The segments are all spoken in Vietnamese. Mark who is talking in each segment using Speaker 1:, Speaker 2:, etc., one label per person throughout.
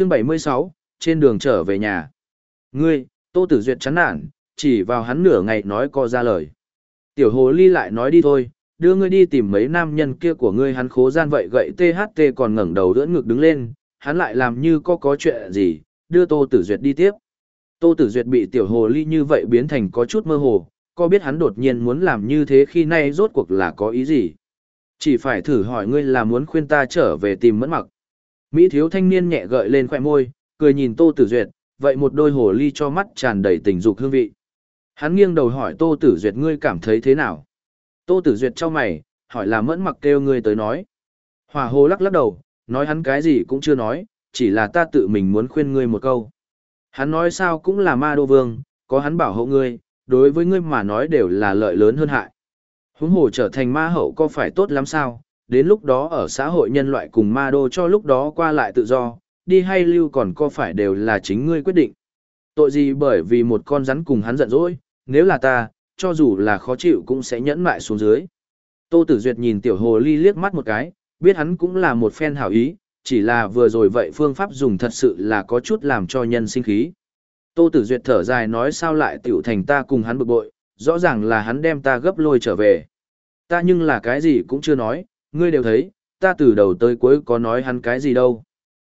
Speaker 1: Chương 76, trên đường trở về nhà. Ngươi, Tô Tử Duyệt chán nản, chỉ vào hắn nửa ngày nói co ra lời. Tiểu hồ ly lại nói đi thôi, đưa ngươi đi tìm mấy nam nhân kia của ngươi hắn khố gian vậy gậy THT còn ngẩng đầu đỡ ngực đứng lên, hắn lại làm như có có chuyện gì, đưa Tô Tử Duyệt đi tiếp. Tô Tử Duyệt bị tiểu hồ ly như vậy biến thành có chút mơ hồ, có biết hắn đột nhiên muốn làm như thế khi nay rốt cuộc là có ý gì. Chỉ phải thử hỏi ngươi là muốn khuyên ta trở về tìm mẫn mặc. Mỹ thiếu thanh niên nhẹ gợi lên khoẻ môi, cười nhìn Tô Tử Duyệt, vậy một đôi hồ ly cho mắt tràn đầy tình dục hương vị. Hắn nghiêng đầu hỏi Tô Tử Duyệt ngươi cảm thấy thế nào? Tô Tử Duyệt cho mày, hỏi là mẫn mặc kêu ngươi tới nói. Hỏa hồ lắc lắc đầu, nói hắn cái gì cũng chưa nói, chỉ là ta tự mình muốn khuyên ngươi một câu. Hắn nói sao cũng là ma đô vương, có hắn bảo hộ ngươi, đối với ngươi mà nói đều là lợi lớn hơn hại. Huống hồ trở thành ma hậu có phải tốt lắm sao, đến lúc đó ở xã hội nhân loại cùng ma đô cho lúc đó qua lại tự do, đi hay lưu còn có phải đều là chính ngươi quyết định. Tội gì bởi vì một con rắn cùng hắn giận dỗi, nếu là ta, cho dù là khó chịu cũng sẽ nhẫn mại xuống dưới. Tô Tử Duyệt nhìn tiểu hồ ly liếc mắt một cái, biết hắn cũng là một phen hảo ý, chỉ là vừa rồi vậy phương pháp dùng thật sự là có chút làm cho nhân sinh khí. Tô Tử Duyệt thở dài nói sao lại tiểu thành ta cùng hắn bực bội, rõ ràng là hắn đem ta gấp lôi trở về. Ta nhưng là cái gì cũng chưa nói, ngươi đều thấy, ta từ đầu tới cuối có nói hắn cái gì đâu.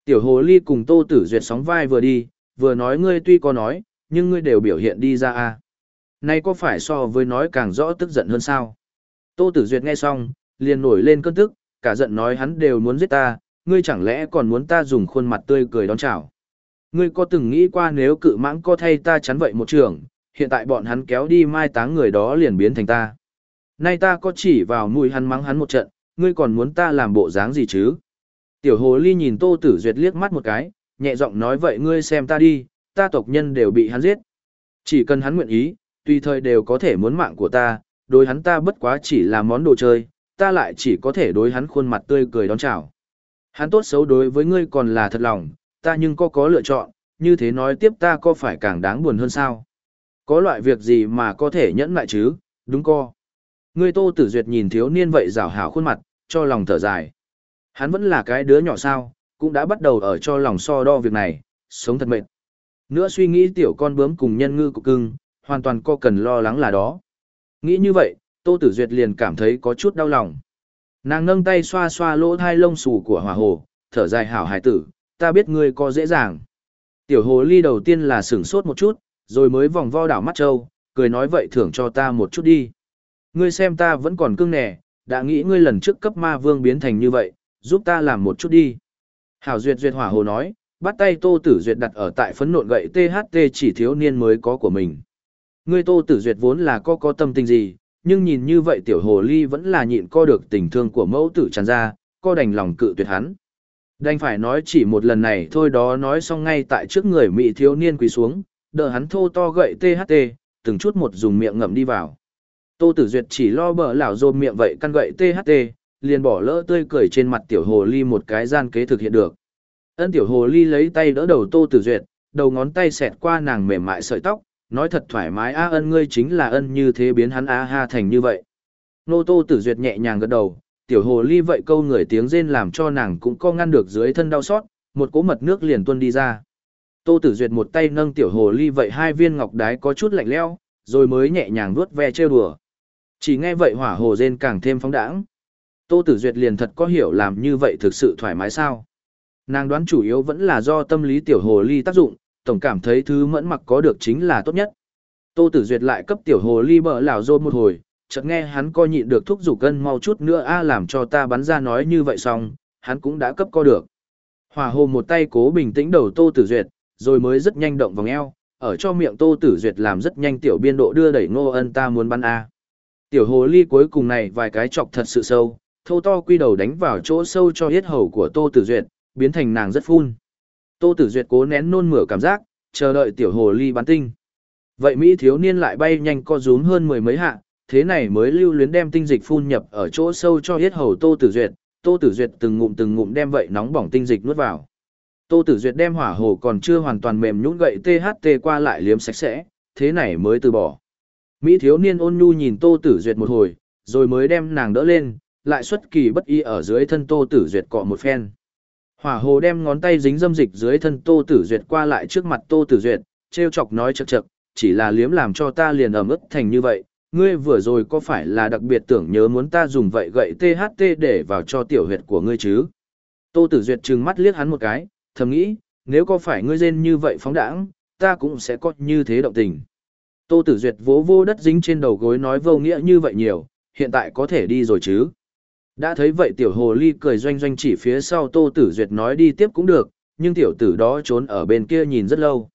Speaker 1: Tiểu hồ ly cùng Tô Tử Duyệt sóng vai vừa đi, vừa nói ngươi tuy có nói, nhưng ngươi đều biểu hiện đi ra a. Nay có phải so với nói càng rõ tức giận hơn sao? Tô Tử Duyệt nghe xong, liền nổi lên cơn tức, cả giận nói hắn đều muốn giết ta, ngươi chẳng lẽ còn muốn ta dùng khuôn mặt tươi cười đón chào? Ngươi có từng nghĩ qua nếu cự mãng có thay ta chắn vậy một trường, hiện tại bọn hắn kéo đi mai táng người đó liền biến thành ta. Nay ta có chỉ vào mùi hắn mắng hắn một trận, ngươi còn muốn ta làm bộ dáng gì chứ? Tiểu hồ ly nhìn Tô Tử Duyệt liếc mắt một cái, nhẹ giọng nói vậy ngươi xem ta đi, ta tộc nhân đều bị hắn giết. Chỉ cần hắn nguyện ý, tùy thời đều có thể muốn mạng của ta, đối hắn ta bất quá chỉ là món đồ chơi, ta lại chỉ có thể đối hắn khuôn mặt tươi cười đón chào. Hắn tốt xấu đối với ngươi còn là thật lòng, ta nhưng có có lựa chọn, như thế nói tiếp ta có phải càng đáng buồn hơn sao? Có loại việc gì mà có thể nhẫn lại chứ, đúng co. Ngươi tô tử duyệt nhìn thiếu niên vậy rảo hảo khuôn mặt, cho lòng thở dài. Hắn vẫn là cái đứa nhỏ sao, cũng đã bắt đầu ở cho lòng so đo việc này, sống thật mệt. Nữa suy nghĩ tiểu con bướm cùng nhân ngư của cưng, hoàn toàn có cần lo lắng là đó. Nghĩ như vậy, Tô Tử Duyệt liền cảm thấy có chút đau lòng. Nàng nâng tay xoa xoa lỗ thai lông xù của hỏa hồ, thở dài hảo hài tử, ta biết ngươi có dễ dàng. Tiểu hồ ly đầu tiên là sửng sốt một chút, rồi mới vòng vo đảo mắt trâu, cười nói vậy thưởng cho ta một chút đi. Ngươi xem ta vẫn còn cưng nè đã nghĩ ngươi lần trước cấp ma vương biến thành như vậy, giúp ta làm một chút đi. Hảo duyệt duyệt hỏa hồ nói, bắt tay tô tử duyệt đặt ở tại phấn nộn gậy THT chỉ thiếu niên mới có của mình. Ngươi tô tử duyệt vốn là có có tâm tình gì, nhưng nhìn như vậy tiểu hồ ly vẫn là nhịn co được tình thương của mẫu tử tràn ra, co đành lòng cự tuyệt hắn. Đành phải nói chỉ một lần này thôi đó nói xong ngay tại trước người mỹ thiếu niên quỳ xuống, đỡ hắn thô to gậy THT, từng chút một dùng miệng ngậm đi vào. Tô Tử Duyệt chỉ lo bờ lão rôm miệng vậy căn gậy THT, liền bỏ lỡ tươi cười trên mặt tiểu hồ ly một cái gian kế thực hiện được. Ân tiểu hồ ly lấy tay đỡ đầu Tô Tử Duyệt, đầu ngón tay xẹt qua nàng mềm mại sợi tóc, nói thật thoải mái a ân ngươi chính là ân như thế biến hắn a ha thành như vậy. Nô Tô Tử Duyệt nhẹ nhàng gật đầu, tiểu hồ ly vậy câu người tiếng rên làm cho nàng cũng co ngăn được dưới thân đau xót, một cỗ mật nước liền tuôn đi ra. Tô Tử Duyệt một tay nâng tiểu hồ ly vậy hai viên ngọc đái có chút lạnh lẽo, rồi mới nhẹ nhàng vuốt ve trêu đùa. Chỉ nghe vậy hỏa hồ rên càng thêm phóng đãng. Tô Tử Duyệt liền thật có hiểu làm như vậy thực sự thoải mái sao? Nàng đoán chủ yếu vẫn là do tâm lý tiểu hồ ly tác dụng, tổng cảm thấy thứ mẫn mặc có được chính là tốt nhất. Tô Tử Duyệt lại cấp tiểu hồ ly bợ lão rôn một hồi, chợt nghe hắn co nhịn được thúc giục cân mau chút nữa a làm cho ta bắn ra nói như vậy xong, hắn cũng đã cấp co được. Hỏa hồ một tay cố bình tĩnh đầu Tô Tử Duyệt, rồi mới rất nhanh động vòng eo, ở cho miệng Tô Tử Duyệt làm rất nhanh tiểu biên độ đưa đẩy Ngô Ân ta muốn bắn a. Tiểu hồ ly cuối cùng này vài cái chọc thật sự sâu, thô to quy đầu đánh vào chỗ sâu cho hết hầu của Tô Tử Duyệt, biến thành nàng rất phun. Tô Tử Duyệt cố nén nôn mửa cảm giác, chờ đợi tiểu hồ ly bắn tinh. Vậy Mỹ thiếu niên lại bay nhanh co rúm hơn mười mấy hạ, thế này mới lưu luyến đem tinh dịch phun nhập ở chỗ sâu cho hết hầu Tô Tử Duyệt, Tô Tử Duyệt từng ngụm từng ngụm đem vậy nóng bỏng tinh dịch nuốt vào. Tô Tử Duyệt đem hỏa hồ còn chưa hoàn toàn mềm nhũn gậy THT qua lại liếm sạch sẽ, thế này mới từ bỏ. Mỹ thiếu niên ôn nhu nhìn Tô Tử Duyệt một hồi, rồi mới đem nàng đỡ lên, lại xuất kỳ bất y ở dưới thân Tô Tử Duyệt cọ một phen. Hỏa hồ đem ngón tay dính dâm dịch dưới thân Tô Tử Duyệt qua lại trước mặt Tô Tử Duyệt, trêu chọc nói chậc chậc, chỉ là liếm làm cho ta liền ẩm ướt thành như vậy, ngươi vừa rồi có phải là đặc biệt tưởng nhớ muốn ta dùng vậy gậy THT để vào cho tiểu huyệt của ngươi chứ? Tô Tử Duyệt trừng mắt liếc hắn một cái, thầm nghĩ, nếu có phải ngươi rên như vậy phóng đãng, ta cũng sẽ có như thế động tình. Tô Tử Duyệt vỗ vô đất dính trên đầu gối nói vô nghĩa như vậy nhiều, hiện tại có thể đi rồi chứ? Đã thấy vậy tiểu hồ ly cười doanh doanh chỉ phía sau Tô Tử Duyệt nói đi tiếp cũng được, nhưng tiểu tử đó trốn ở bên kia nhìn rất lâu.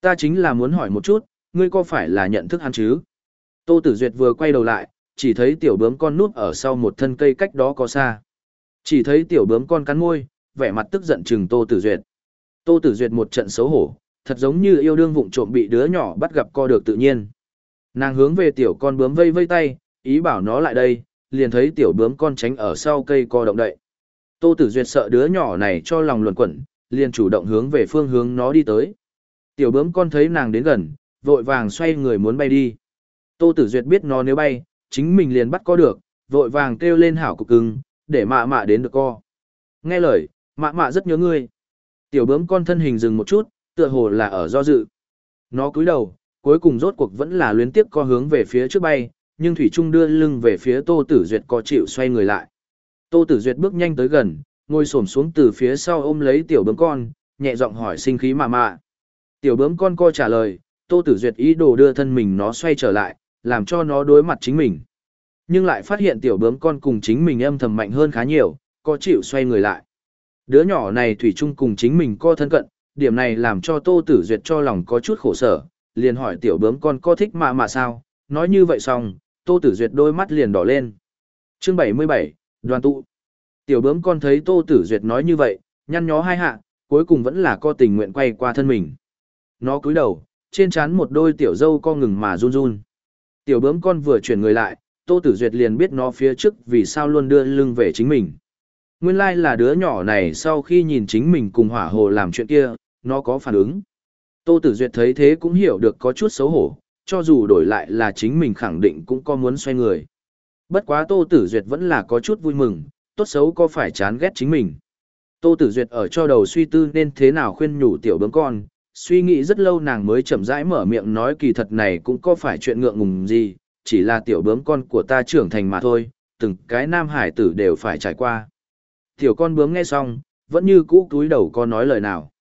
Speaker 1: Ta chính là muốn hỏi một chút, ngươi có phải là nhận thức hắn chứ? Tô Tử Duyệt vừa quay đầu lại, chỉ thấy tiểu bướm con núp ở sau một thân cây cách đó có xa. Chỉ thấy tiểu bướm con cắn môi, vẻ mặt tức giận chừng Tô Tử Duyệt. Tô Tử Duyệt một trận xấu hổ, thật giống như yêu đương vụng trộm bị đứa nhỏ bắt gặp co được tự nhiên. Nàng hướng về tiểu con bướm vây vây tay, ý bảo nó lại đây, liền thấy tiểu bướm con tránh ở sau cây co động đậy. Tô Tử Duyệt sợ đứa nhỏ này cho lòng luẩn quẩn, liền chủ động hướng về phương hướng nó đi tới. Tiểu bướm con thấy nàng đến gần, vội vàng xoay người muốn bay đi. Tô Tử Duyệt biết nó nếu bay, chính mình liền bắt co được, vội vàng kêu lên hảo cục cưng, để mạ mạ đến được co. Nghe lời, mạ mạ rất nhớ ngươi. Tiểu bướm con thân hình dừng một chút, tựa hồ là ở do dự. Nó cúi đầu, cuối cùng rốt cuộc vẫn là luyến tiếp co hướng về phía trước bay, nhưng Thủy Trung đưa lưng về phía Tô Tử Duyệt có chịu xoay người lại. Tô Tử Duyệt bước nhanh tới gần, ngồi xổm xuống từ phía sau ôm lấy tiểu bướm con, nhẹ giọng hỏi sinh khí mà mạ. Tiểu bướm con co trả lời, Tô Tử Duyệt ý đồ đưa thân mình nó xoay trở lại, làm cho nó đối mặt chính mình. Nhưng lại phát hiện tiểu bướm con cùng chính mình âm thầm mạnh hơn khá nhiều, có chịu xoay người lại. Đứa nhỏ này thủy chung cùng chính mình co thân cận, điểm này làm cho Tô Tử Duyệt cho lòng có chút khổ sở, liền hỏi tiểu bướm con có thích mạ mạ sao, nói như vậy xong, Tô Tử Duyệt đôi mắt liền đỏ lên. Chương 77, đoàn tụ. Tiểu bướm con thấy Tô Tử Duyệt nói như vậy, nhăn nhó hai hạ, cuối cùng vẫn là co tình nguyện quay qua thân mình. Nó cúi đầu, trên trán một đôi tiểu dâu co ngừng mà run run. Tiểu bướm con vừa chuyển người lại, Tô Tử Duyệt liền biết nó phía trước vì sao luôn đưa lưng về chính mình. Nguyên lai like là đứa nhỏ này sau khi nhìn chính mình cùng hỏa hồ làm chuyện kia, nó có phản ứng. Tô Tử Duyệt thấy thế cũng hiểu được có chút xấu hổ, cho dù đổi lại là chính mình khẳng định cũng có muốn xoay người. Bất quá Tô Tử Duyệt vẫn là có chút vui mừng, tốt xấu có phải chán ghét chính mình. Tô Tử Duyệt ở cho đầu suy tư nên thế nào khuyên nhủ tiểu bướm con, suy nghĩ rất lâu nàng mới chậm rãi mở miệng nói kỳ thật này cũng có phải chuyện ngượng ngùng gì, chỉ là tiểu bướm con của ta trưởng thành mà thôi, từng cái nam hải tử đều phải trải qua. Tiểu con bướm nghe xong, vẫn như cũ túi đầu có nói lời nào.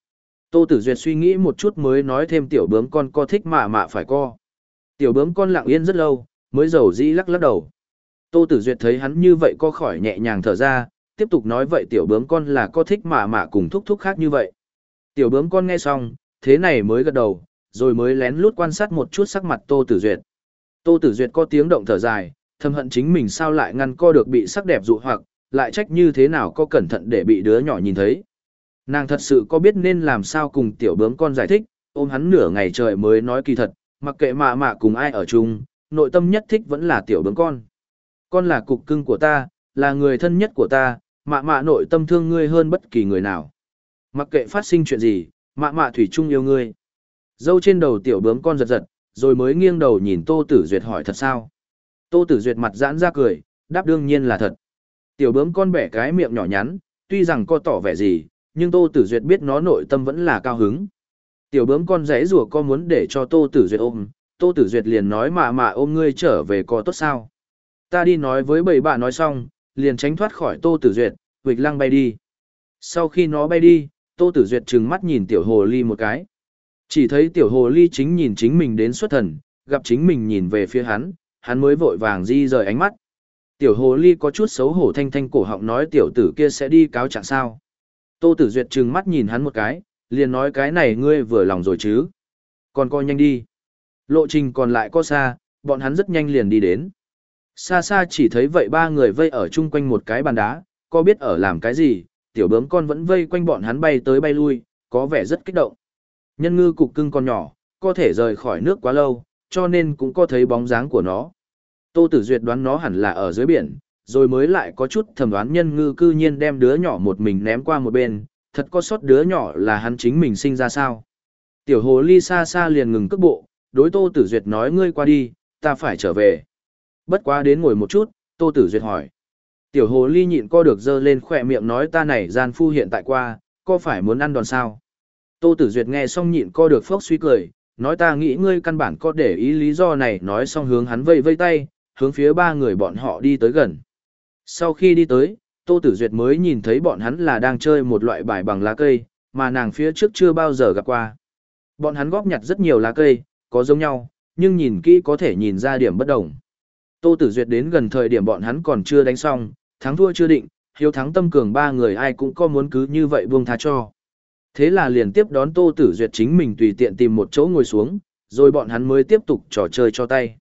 Speaker 1: Tô Tử Duyệt suy nghĩ một chút mới nói thêm tiểu bướm con co thích mạ mạ phải co. Tiểu bướm con lặng yên rất lâu, mới dầu dĩ lắc lắc đầu. Tô Tử Duyệt thấy hắn như vậy co khỏi nhẹ nhàng thở ra, tiếp tục nói vậy tiểu bướm con là co thích mạ mạ cùng thúc thúc khác như vậy. Tiểu bướm con nghe xong, thế này mới gật đầu, rồi mới lén lút quan sát một chút sắc mặt Tô Tử Duyệt. Tô Tử Duyệt có tiếng động thở dài, thầm hận chính mình sao lại ngăn co được bị sắc đẹp dụ hoặc, lại trách như thế nào có cẩn thận để bị đứa nhỏ nhìn thấy. Nàng thật sự có biết nên làm sao cùng tiểu bướm con giải thích, ôm hắn nửa ngày trời mới nói kỳ thật, mặc kệ mạ mạ cùng ai ở chung, nội tâm nhất thích vẫn là tiểu bướm con. Con là cục cưng của ta, là người thân nhất của ta, mạ mạ nội tâm thương ngươi hơn bất kỳ người nào. Mặc kệ phát sinh chuyện gì, mạ mạ thủy chung yêu ngươi. Dâu trên đầu tiểu bướm con giật giật, rồi mới nghiêng đầu nhìn Tô Tử Duyệt hỏi thật sao. Tô Tử Duyệt mặt giãn ra cười, đáp đương nhiên là thật. Tiểu bướm con bẻ cái miệng nhỏ nhắn, tuy rằng co tỏ vẻ gì, nhưng Tô Tử Duyệt biết nó nội tâm vẫn là cao hứng. Tiểu bướm con rẽ rùa con muốn để cho Tô Tử Duyệt ôm, Tô Tử Duyệt liền nói mà mà ôm ngươi trở về có tốt sao. Ta đi nói với bầy bạn nói xong, liền tránh thoát khỏi Tô Tử Duyệt, vịch lăng bay đi. Sau khi nó bay đi, Tô Tử Duyệt trừng mắt nhìn tiểu hồ ly một cái. Chỉ thấy tiểu hồ ly chính nhìn chính mình đến xuất thần, gặp chính mình nhìn về phía hắn, hắn mới vội vàng di rời ánh mắt. Tiểu hồ ly có chút xấu hổ thanh thanh cổ họng nói tiểu tử kia sẽ đi cáo trạng sao. Tô Tử Duyệt trừng mắt nhìn hắn một cái, liền nói cái này ngươi vừa lòng rồi chứ. Còn coi nhanh đi. Lộ trình còn lại có xa, bọn hắn rất nhanh liền đi đến. Xa xa chỉ thấy vậy ba người vây ở chung quanh một cái bàn đá, có biết ở làm cái gì, tiểu bướm con vẫn vây quanh bọn hắn bay tới bay lui, có vẻ rất kích động. Nhân ngư cục cưng con nhỏ, có thể rời khỏi nước quá lâu, cho nên cũng có thấy bóng dáng của nó. Tô Tử Duyệt đoán nó hẳn là ở dưới biển, rồi mới lại có chút thẩm đoán nhân ngư cư nhiên đem đứa nhỏ một mình ném qua một bên, thật có sót đứa nhỏ là hắn chính mình sinh ra sao. Tiểu hồ ly xa xa liền ngừng cước bộ, đối Tô Tử Duyệt nói ngươi qua đi, ta phải trở về. Bất quá đến ngồi một chút, Tô Tử Duyệt hỏi. Tiểu hồ ly nhịn co được dơ lên khỏe miệng nói ta này gian phu hiện tại qua, có phải muốn ăn đòn sao? Tô Tử Duyệt nghe xong nhịn co được phốc suy cười, nói ta nghĩ ngươi căn bản có để ý lý do này nói xong hướng hắn vây vây tay, hướng phía ba người bọn họ đi tới gần. Sau khi đi tới, Tô Tử Duyệt mới nhìn thấy bọn hắn là đang chơi một loại bài bằng lá cây, mà nàng phía trước chưa bao giờ gặp qua. Bọn hắn góp nhặt rất nhiều lá cây, có giống nhau, nhưng nhìn kỹ có thể nhìn ra điểm bất đồng. Tô Tử Duyệt đến gần thời điểm bọn hắn còn chưa đánh xong, thắng thua chưa định, hiếu thắng tâm cường ba người ai cũng có muốn cứ như vậy buông tha cho. Thế là liền tiếp đón Tô Tử Duyệt chính mình tùy tiện tìm một chỗ ngồi xuống, rồi bọn hắn mới tiếp tục trò chơi cho tay.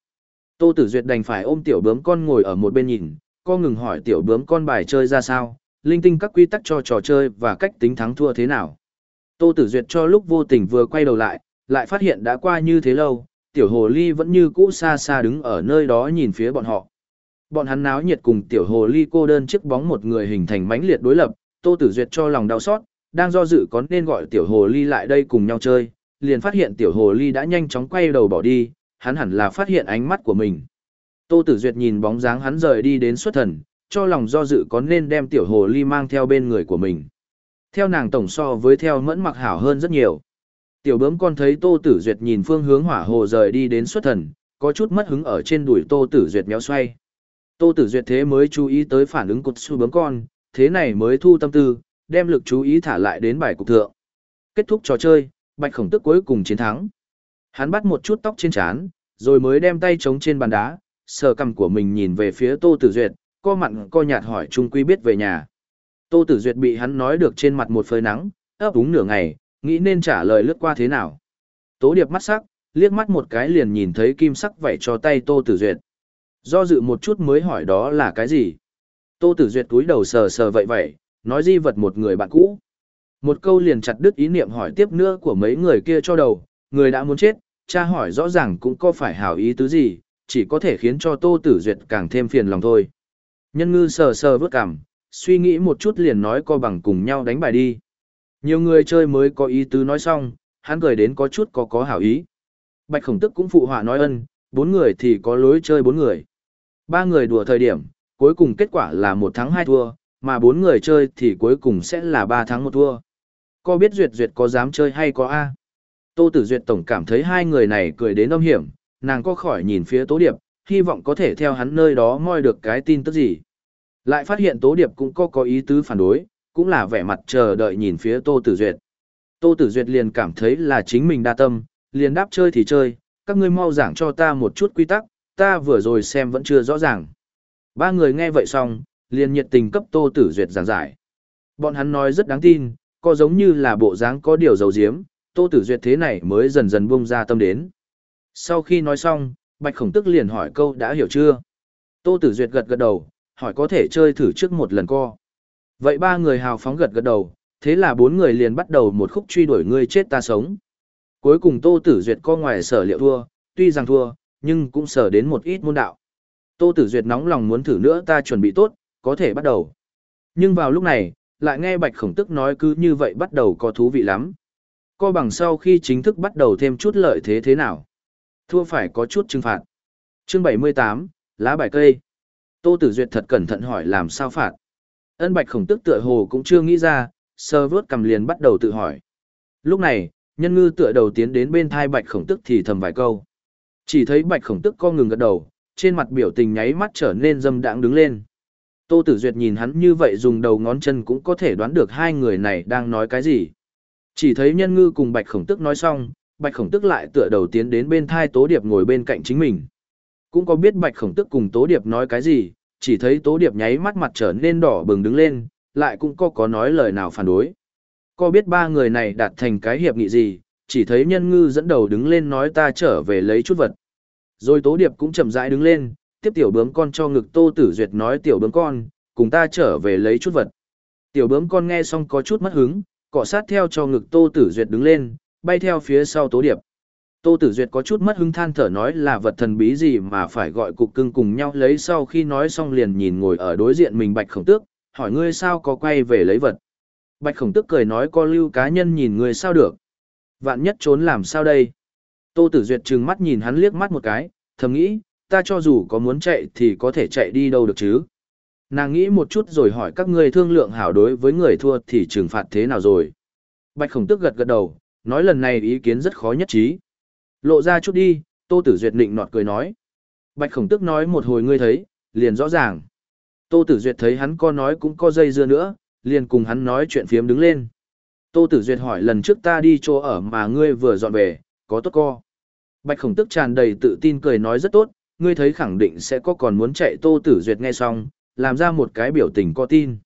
Speaker 1: Tô Tử Duyệt đành phải ôm tiểu bướm con ngồi ở một bên nhìn, co ngừng hỏi tiểu bướm con bài chơi ra sao, linh tinh các quy tắc cho trò chơi và cách tính thắng thua thế nào. Tô Tử Duyệt cho lúc vô tình vừa quay đầu lại, lại phát hiện đã qua như thế lâu, tiểu hồ ly vẫn như cũ xa xa đứng ở nơi đó nhìn phía bọn họ. Bọn hắn náo nhiệt cùng tiểu hồ ly cô đơn chiếc bóng một người hình thành mãnh liệt đối lập, Tô Tử Duyệt cho lòng đau xót, đang do dự có nên gọi tiểu hồ ly lại đây cùng nhau chơi, liền phát hiện tiểu hồ ly đã nhanh chóng quay đầu bỏ đi, hắn hẳn là phát hiện ánh mắt của mình. Tô Tử Duyệt nhìn bóng dáng hắn rời đi đến xuất thần, cho lòng do dự có nên đem tiểu hồ ly mang theo bên người của mình. Theo nàng tổng so với theo mẫn mặc hảo hơn rất nhiều. Tiểu bướm con thấy Tô Tử Duyệt nhìn phương hướng hỏa hồ rời đi đến xuất thần, có chút mất hứng ở trên đùi Tô Tử Duyệt méo xoay. Tô Tử Duyệt thế mới chú ý tới phản ứng của su bướm con, thế này mới thu tâm tư, đem lực chú ý thả lại đến bài cục thượng. Kết thúc trò chơi, Bạch Khổng Tước cuối cùng chiến thắng. Hắn bắt một chút tóc trên trán, rồi mới đem tay chống trên bàn đá, sờ cằm của mình nhìn về phía Tô Tử Duyệt, co mặn co nhạt hỏi Trung Quy biết về nhà. Tô Tử Duyệt bị hắn nói được trên mặt một phơi nắng, ấp úng nửa ngày, nghĩ nên trả lời lướt qua thế nào. Tố Điệp mắt sắc, liếc mắt một cái liền nhìn thấy kim sắc vảy cho tay Tô Tử Duyệt. Do dự một chút mới hỏi đó là cái gì. Tô Tử Duyệt cúi đầu sờ sờ vậy vậy, nói di vật một người bạn cũ. Một câu liền chặt đứt ý niệm hỏi tiếp nữa của mấy người kia cho đầu, người đã muốn chết, cha hỏi rõ ràng cũng có phải hảo ý tứ gì, chỉ có thể khiến cho Tô Tử Duyệt càng thêm phiền lòng thôi. Nhân ngư sờ sờ vớt cằm, suy nghĩ một chút liền nói co bằng cùng nhau đánh bài đi. Nhiều người chơi mới có ý tứ nói xong, hắn cười đến có chút có có hảo ý. Bạch khổng tức cũng phụ họa nói ân, bốn người thì có lối chơi bốn người. Ba người đùa thời điểm, cuối cùng kết quả là một thắng hai thua, mà bốn người chơi thì cuối cùng sẽ là ba thắng một thua. Có biết Duyệt Duyệt có dám chơi hay có A? Tô Tử Duyệt tổng cảm thấy hai người này cười đến âm hiểm, nàng có khỏi nhìn phía Tố Điệp, hy vọng có thể theo hắn nơi đó moi được cái tin tức gì. Lại phát hiện Tố Điệp cũng có có ý tứ phản đối, cũng là vẻ mặt chờ đợi nhìn phía Tô Tử Duyệt. Tô Tử Duyệt liền cảm thấy là chính mình đa tâm, liền đáp chơi thì chơi, các ngươi mau giảng cho ta một chút quy tắc, ta vừa rồi xem vẫn chưa rõ ràng. Ba người nghe vậy xong, liền nhiệt tình cấp Tô Tử Duyệt giảng giải. Bọn hắn nói rất đáng tin, có giống như là bộ dáng có điều dầu diếm, Tô Tử Duyệt thế này mới dần dần buông ra tâm đến. Sau khi nói xong, Bạch Khổng Tức liền hỏi câu đã hiểu chưa? Tô Tử Duyệt gật gật đầu, hỏi có thể chơi thử trước một lần co. Vậy ba người hào phóng gật gật đầu, thế là bốn người liền bắt đầu một khúc truy đuổi ngươi chết ta sống. Cuối cùng Tô Tử Duyệt co ngoài sở liệu thua, tuy rằng thua, nhưng cũng sở đến một ít môn đạo. Tô Tử Duyệt nóng lòng muốn thử nữa ta chuẩn bị tốt, có thể bắt đầu. Nhưng vào lúc này, lại nghe Bạch Khổng Tức nói cứ như vậy bắt đầu có thú vị lắm. Co bằng sau khi chính thức bắt đầu thêm chút lợi thế thế nào. Thua phải có chút trừng phạt. Chương 78, lá bài cây. Tô Tử Duyệt thật cẩn thận hỏi làm sao phạt. Ân Bạch Khổng Tức tựa hồ cũng chưa nghĩ ra, sơ vớt cầm liền bắt đầu tự hỏi. Lúc này, nhân ngư tựa đầu tiến đến bên thai Bạch Khổng Tức thì thầm vài câu. Chỉ thấy Bạch Khổng Tức co ngừng gật đầu, trên mặt biểu tình nháy mắt trở nên dâm đãng đứng lên. Tô Tử Duyệt nhìn hắn như vậy dùng đầu ngón chân cũng có thể đoán được hai người này đang nói cái gì. Chỉ thấy nhân ngư cùng Bạch Khổng Tức nói xong, Bạch Khổng Tức lại tựa đầu tiến đến bên thai Tố Điệp ngồi bên cạnh chính mình. Cũng có biết Bạch Khổng Tức cùng Tố Điệp nói cái gì, chỉ thấy Tố Điệp nháy mắt mặt trở nên đỏ bừng đứng lên, lại cũng có có nói lời nào phản đối. Có biết ba người này đạt thành cái hiệp nghị gì, chỉ thấy nhân ngư dẫn đầu đứng lên nói ta trở về lấy chút vật. Rồi Tố Điệp cũng chậm rãi đứng lên, tiếp tiểu bướm con cho ngực Tô Tử Duyệt nói tiểu bướm con, cùng ta trở về lấy chút vật. Tiểu bướm con nghe xong có chút mất hứng, cọ sát theo cho ngực Tô Tử Duyệt đứng lên, bay theo phía sau Tố Điệp. Tô Tử Duyệt có chút mất hứng than thở nói là vật thần bí gì mà phải gọi cục cưng cùng nhau lấy sau khi nói xong liền nhìn ngồi ở đối diện mình Bạch Khổng Tước, hỏi ngươi sao có quay về lấy vật. Bạch Khổng Tước cười nói có lưu cá nhân nhìn ngươi sao được. Vạn nhất trốn làm sao đây. Tô Tử Duyệt trừng mắt nhìn hắn liếc mắt một cái, thầm nghĩ, ta cho dù có muốn chạy thì có thể chạy đi đâu được chứ. Nàng nghĩ một chút rồi hỏi các ngươi thương lượng hảo đối với người thua thì trừng phạt thế nào rồi. Bạch khổng tước gật gật đầu, nói lần này ý kiến rất khó nhất trí. Lộ ra chút đi, Tô Tử Duyệt định nọt cười nói. Bạch khổng tước nói một hồi ngươi thấy, liền rõ ràng. Tô Tử Duyệt thấy hắn có nói cũng có dây dưa nữa, liền cùng hắn nói chuyện phiếm đứng lên. Tô Tử Duyệt hỏi lần trước ta đi chỗ ở mà ngươi vừa dọn về, có tốt co. Bạch khổng tước tràn đầy tự tin cười nói rất tốt, ngươi thấy khẳng định sẽ có còn muốn chạy Tô Tử Duyệt nghe xong, làm ra một cái biểu tình có tin.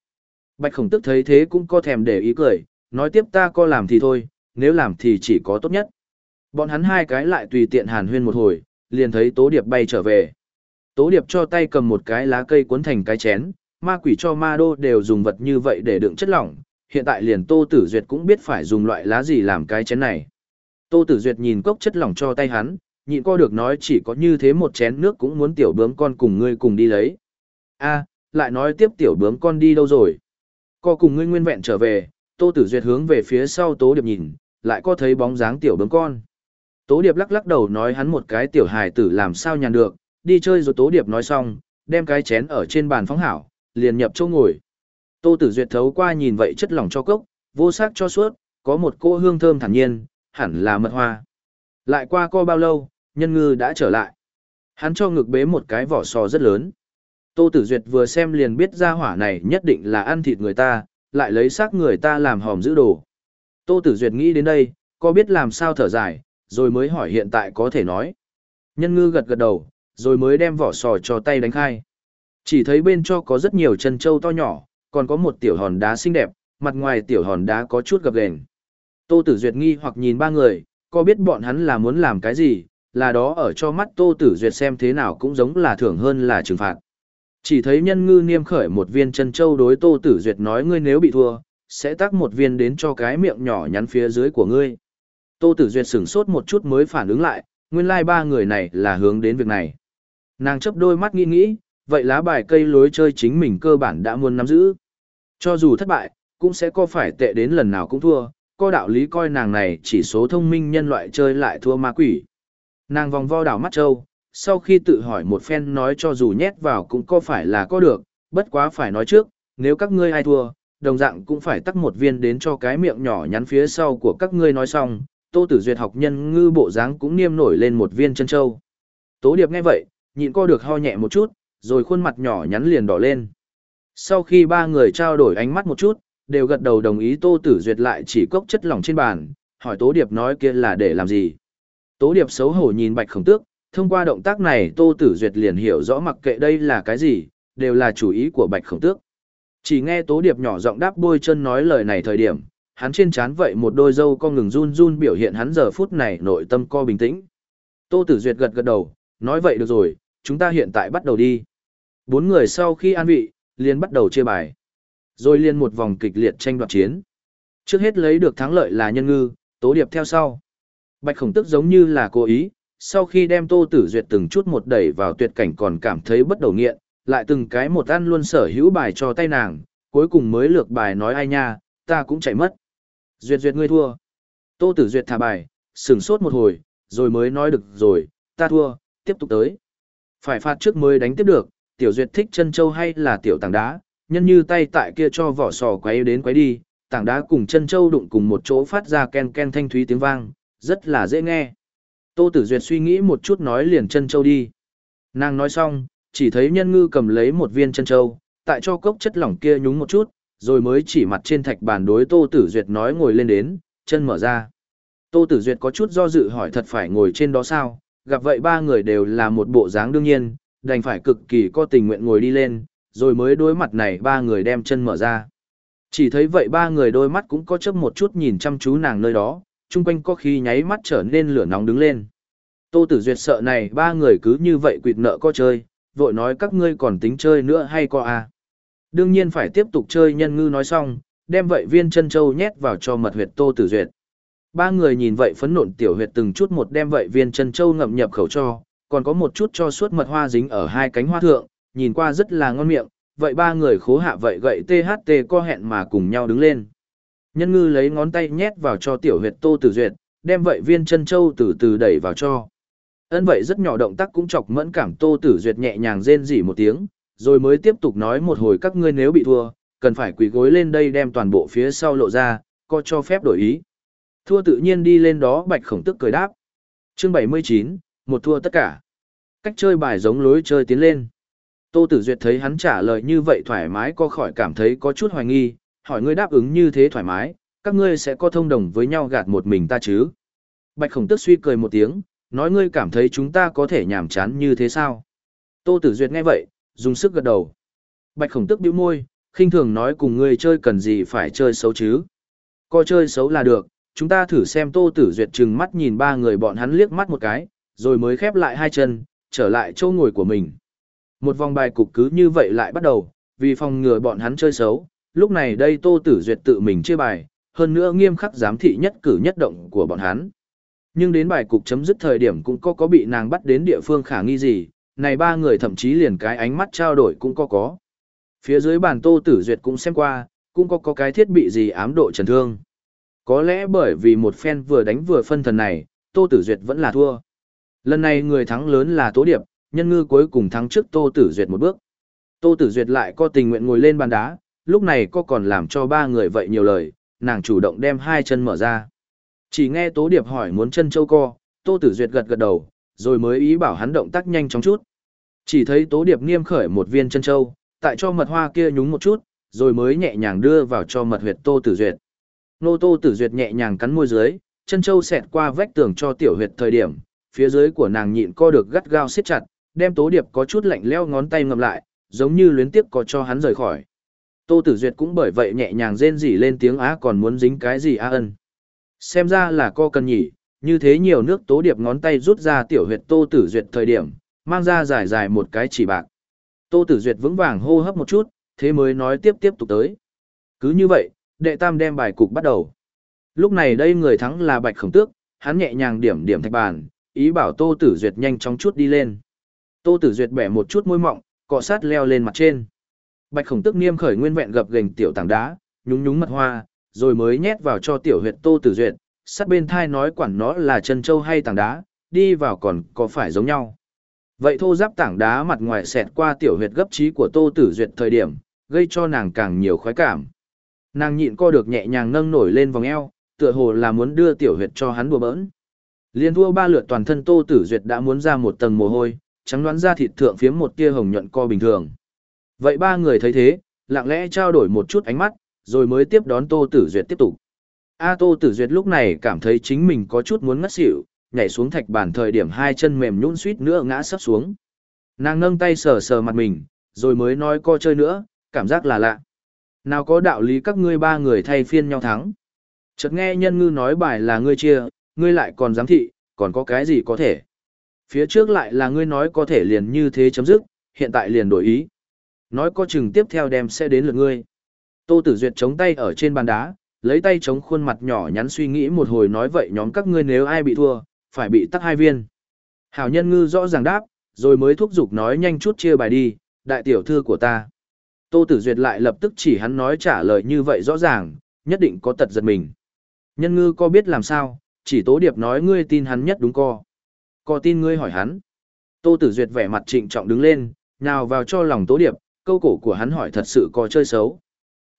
Speaker 1: Bạch khổng tước thấy thế cũng có thèm để ý cười, nói tiếp ta có làm thì thôi, nếu làm thì chỉ có tốt nhất. Bọn hắn hai cái lại tùy tiện hàn huyên một hồi, liền thấy Tố Điệp bay trở về. Tố Điệp cho tay cầm một cái lá cây cuốn thành cái chén, ma quỷ cho ma đô đều dùng vật như vậy để đựng chất lỏng, hiện tại liền Tô Tử Duyệt cũng biết phải dùng loại lá gì làm cái chén này. Tô Tử Duyệt nhìn cốc chất lỏng cho tay hắn, nhịn co được nói chỉ có như thế một chén nước cũng muốn tiểu bướm con cùng ngươi cùng đi lấy. A, lại nói tiếp tiểu bướm con đi đâu rồi? Co cùng ngươi nguyên vẹn trở về, Tô Tử Duyệt hướng về phía sau Tố Điệp nhìn, lại có thấy bóng dáng tiểu bướm con. Tố Điệp lắc lắc đầu nói hắn một cái tiểu hài tử làm sao nhàn được, đi chơi rồi Tố Điệp nói xong, đem cái chén ở trên bàn phóng hảo, liền nhập chỗ ngồi. Tô Tử Duyệt thấu qua nhìn vậy chất lỏng cho cốc, vô sắc cho suốt, có một cô hương thơm thản nhiên, hẳn là mật hoa. Lại qua co bao lâu, nhân ngư đã trở lại. Hắn cho ngực bế một cái vỏ sò rất lớn. Tô Tử Duyệt vừa xem liền biết ra hỏa này nhất định là ăn thịt người ta, lại lấy xác người ta làm hòm giữ đồ. Tô Tử Duyệt nghĩ đến đây, có biết làm sao thở dài, rồi mới hỏi hiện tại có thể nói. Nhân ngư gật gật đầu, rồi mới đem vỏ sò cho tay đánh khai. Chỉ thấy bên cho có rất nhiều chân trâu to nhỏ, còn có một tiểu hòn đá xinh đẹp, mặt ngoài tiểu hòn đá có chút gập ghềnh. Tô Tử Duyệt nghi hoặc nhìn ba người, có biết bọn hắn là muốn làm cái gì, là đó ở cho mắt Tô Tử Duyệt xem thế nào cũng giống là thưởng hơn là trừng phạt. Chỉ thấy nhân ngư niêm khởi một viên chân châu đối Tô Tử Duyệt nói ngươi nếu bị thua, sẽ tác một viên đến cho cái miệng nhỏ nhắn phía dưới của ngươi. Tô Tử Duyệt sửng sốt một chút mới phản ứng lại, nguyên lai like ba người này là hướng đến việc này. Nàng chấp đôi mắt nghĩ nghĩ, vậy lá bài cây lối chơi chính mình cơ bản đã muốn nắm giữ. Cho dù thất bại, cũng sẽ có phải tệ đến lần nào cũng thua, có đạo lý coi nàng này chỉ số thông minh nhân loại chơi lại thua ma quỷ. Nàng vòng vo đảo mắt trâu, sau khi tự hỏi một phen nói cho dù nhét vào cũng có phải là có được, bất quá phải nói trước, nếu các ngươi ai thua, đồng dạng cũng phải tắt một viên đến cho cái miệng nhỏ nhắn phía sau của các ngươi nói xong, Tô Tử Duyệt học nhân ngư bộ dáng cũng niêm nổi lên một viên chân châu. Tố Điệp nghe vậy, nhịn co được ho nhẹ một chút, rồi khuôn mặt nhỏ nhắn liền đỏ lên. Sau khi ba người trao đổi ánh mắt một chút, đều gật đầu đồng ý Tô Tử Duyệt lại chỉ cốc chất lỏng trên bàn, hỏi Tố Điệp nói kia là để làm gì. Tố Điệp xấu hổ nhìn Bạch Khổng Tước, thông qua động tác này Tô Tử Duyệt liền hiểu rõ mặc kệ đây là cái gì, đều là chủ ý của Bạch Khổng Tước. Chỉ nghe Tố Điệp nhỏ giọng đáp bôi chân nói lời này thời điểm, hắn trên trán vậy một đôi dâu co ngừng run run biểu hiện hắn giờ phút này nội tâm co bình tĩnh. Tô Tử Duyệt gật gật đầu, nói vậy được rồi, chúng ta hiện tại bắt đầu đi. Bốn người sau khi an vị, liền bắt đầu chia bài. Rồi liền một vòng kịch liệt tranh đoạt chiến. Trước hết lấy được thắng lợi là nhân ngư, tố điệp theo sau. Bạch khổng tức giống như là cố ý, sau khi đem tô tử duyệt từng chút một đẩy vào tuyệt cảnh còn cảm thấy bất đầu nghiện, lại từng cái một ăn luôn sở hữu bài cho tay nàng, cuối cùng mới lược bài nói ai nha, ta cũng chạy mất. Duyệt duyệt ngươi thua. Tô tử duyệt thả bài, sừng sốt một hồi, rồi mới nói được rồi, ta thua, tiếp tục tới. Phải phạt trước mới đánh tiếp được, tiểu duyệt thích chân châu hay là tiểu tảng đá, nhân như tay tại kia cho vỏ sò quấy đến quấy đi, tảng đá cùng chân châu đụng cùng một chỗ phát ra ken ken thanh thúy tiếng vang, rất là dễ nghe. Tô Tử Duyệt suy nghĩ một chút nói liền chân châu đi. Nàng nói xong, chỉ thấy nhân ngư cầm lấy một viên chân châu, tại cho cốc chất lỏng kia nhúng một chút, rồi mới chỉ mặt trên thạch bàn đối Tô Tử Duyệt nói ngồi lên đến, chân mở ra. Tô Tử Duyệt có chút do dự hỏi thật phải ngồi trên đó sao, gặp vậy ba người đều là một bộ dáng đương nhiên, đành phải cực kỳ có tình nguyện ngồi đi lên, rồi mới đối mặt này ba người đem chân mở ra. Chỉ thấy vậy ba người đôi mắt cũng có chấp một chút nhìn chăm chú nàng nơi đó, chung quanh có khi nháy mắt trở nên lửa nóng đứng lên. Tô Tử Duyệt sợ này ba người cứ như vậy quỵt nợ có chơi, vội nói các ngươi còn tính chơi nữa hay co à. Đương nhiên phải tiếp tục chơi nhân ngư nói xong, đem vậy viên chân châu nhét vào cho mật huyệt Tô Tử Duyệt. Ba người nhìn vậy phấn nộn tiểu huyệt từng chút một đem vậy viên chân châu ngậm nhập khẩu cho, còn có một chút cho suốt mật hoa dính ở hai cánh hoa thượng, nhìn qua rất là ngon miệng, vậy ba người khố hạ vậy gậy THT co hẹn mà cùng nhau đứng lên. Nhân ngư lấy ngón tay nhét vào cho tiểu huyệt Tô Tử Duyệt, đem vậy viên chân châu từ từ đẩy vào cho. Ân vậy rất nhỏ động tác cũng chọc mẫn cảm Tô Tử Duyệt nhẹ nhàng rên rỉ một tiếng, rồi mới tiếp tục nói một hồi các ngươi nếu bị thua, cần phải quỳ gối lên đây đem toàn bộ phía sau lộ ra, có cho phép đổi ý. Thua tự nhiên đi lên đó bạch khổng tức cười đáp. Chương 79, một thua tất cả. Cách chơi bài giống lối chơi tiến lên. Tô Tử Duyệt thấy hắn trả lời như vậy thoải mái có khỏi cảm thấy có chút hoài nghi, hỏi ngươi đáp ứng như thế thoải mái, các ngươi sẽ có thông đồng với nhau gạt một mình ta chứ? Bạch Khổng Tức suy cười một tiếng, nói ngươi cảm thấy chúng ta có thể nhảm chán như thế sao? Tô Tử Duyệt nghe vậy, dùng sức gật đầu. Bạch Khổng Tức bĩu môi, khinh thường nói cùng ngươi chơi cần gì phải chơi xấu chứ? Coi chơi xấu là được, chúng ta thử xem Tô Tử Duyệt trừng mắt nhìn ba người bọn hắn liếc mắt một cái, rồi mới khép lại hai chân, trở lại chỗ ngồi của mình. Một vòng bài cục cứ như vậy lại bắt đầu, vì phòng ngừa bọn hắn chơi xấu, lúc này đây Tô Tử Duyệt tự mình chia bài, hơn nữa nghiêm khắc giám thị nhất cử nhất động của bọn hắn. Nhưng đến bài cục chấm dứt thời điểm cũng có có bị nàng bắt đến địa phương khả nghi gì, này ba người thậm chí liền cái ánh mắt trao đổi cũng có có. Phía dưới bàn Tô Tử Duyệt cũng xem qua, cũng có có cái thiết bị gì ám độ trần thương. Có lẽ bởi vì một phen vừa đánh vừa phân thần này, Tô Tử Duyệt vẫn là thua. Lần này người thắng lớn là Tố Điệp, nhân ngư cuối cùng thắng trước Tô Tử Duyệt một bước. Tô Tử Duyệt lại có tình nguyện ngồi lên bàn đá, lúc này có còn làm cho ba người vậy nhiều lời, nàng chủ động đem hai chân mở ra. Chỉ nghe Tố Điệp hỏi muốn chân châu co, Tô Tử Duyệt gật gật đầu, rồi mới ý bảo hắn động tác nhanh chóng chút. Chỉ thấy Tố Điệp nghiêm khởi một viên chân châu, tại cho mật hoa kia nhúng một chút, rồi mới nhẹ nhàng đưa vào cho mật huyệt Tô Tử Duyệt. Nô Tô Tử Duyệt nhẹ nhàng cắn môi dưới, chân châu xẹt qua vách tường cho tiểu huyệt thời điểm, phía dưới của nàng nhịn co được gắt gao siết chặt, đem Tố Điệp có chút lạnh leo ngón tay ngậm lại, giống như luyến tiếp có cho hắn rời khỏi. Tô Tử Duyệt cũng bởi vậy nhẹ nhàng rên rỉ lên tiếng á còn muốn dính cái gì á ân. Xem ra là co cần nhỉ, như thế nhiều nước Tố Điệp ngón tay rút ra tiểu huyệt Tô Tử Duyệt thời điểm, mang ra dài dài một cái chỉ bạc. Tô Tử Duyệt vững vàng hô hấp một chút, thế mới nói tiếp tiếp tục tới. Cứ như vậy, đệ tam đem bài cục bắt đầu. Lúc này đây người thắng là Bạch Khổng Tước, hắn nhẹ nhàng điểm điểm thạch bàn, ý bảo Tô Tử Duyệt nhanh chóng chút đi lên. Tô Tử Duyệt bẻ một chút môi mọng, cọ sát leo lên mặt trên. Bạch Khổng tước niêm khởi nguyên vẹn gập gềnh tiểu tảng đá, nhúng nhúng mật hoa, rồi mới nhét vào cho tiểu huyệt Tô Tử Duyệt, sát bên thai nói quản nó là chân châu hay tảng đá, đi vào còn có phải giống nhau. Vậy thô giáp tảng đá mặt ngoài xẹt qua tiểu huyệt gấp trí của Tô Tử Duyệt thời điểm, gây cho nàng càng nhiều khoái cảm. Nàng nhịn co được nhẹ nhàng nâng nổi lên vòng eo, tựa hồ là muốn đưa tiểu huyệt cho hắn đùa bỡn. Liên thua ba lượt toàn thân Tô Tử Duyệt đã muốn ra một tầng mồ hôi, trắng đoán ra thịt thượng phiếm một tia hồng nhuận co bình thường. Vậy ba người thấy thế, lặng lẽ trao đổi một chút ánh mắt, rồi mới tiếp đón Tô Tử Duyệt tiếp tục. A Tô Tử Duyệt lúc này cảm thấy chính mình có chút muốn ngất xỉu, nhảy xuống thạch bàn thời điểm hai chân mềm nhũn suýt nữa ngã sấp xuống. Nàng nâng tay sờ sờ mặt mình, rồi mới nói co chơi nữa, cảm giác là lạ. Nào có đạo lý các ngươi ba người thay phiên nhau thắng. Chợt nghe nhân ngư nói bài là ngươi chia, ngươi lại còn giám thị, còn có cái gì có thể. Phía trước lại là ngươi nói có thể liền như thế chấm dứt, hiện tại liền đổi ý. Nói có chừng tiếp theo đem sẽ đến lượt ngươi. Tô Tử Duyệt chống tay ở trên bàn đá, lấy tay chống khuôn mặt nhỏ nhắn suy nghĩ một hồi nói vậy nhóm các ngươi nếu ai bị thua, phải bị tắc hai viên. Hảo nhân ngư rõ ràng đáp, rồi mới thúc giục nói nhanh chút chia bài đi, đại tiểu thư của ta. Tô Tử Duyệt lại lập tức chỉ hắn nói trả lời như vậy rõ ràng, nhất định có tật giật mình. Nhân ngư có biết làm sao, chỉ tố điệp nói ngươi tin hắn nhất đúng co. Co tin ngươi hỏi hắn. Tô Tử Duyệt vẻ mặt trịnh trọng đứng lên, nào vào cho lòng tố điệp, câu cổ của hắn hỏi thật sự có chơi xấu.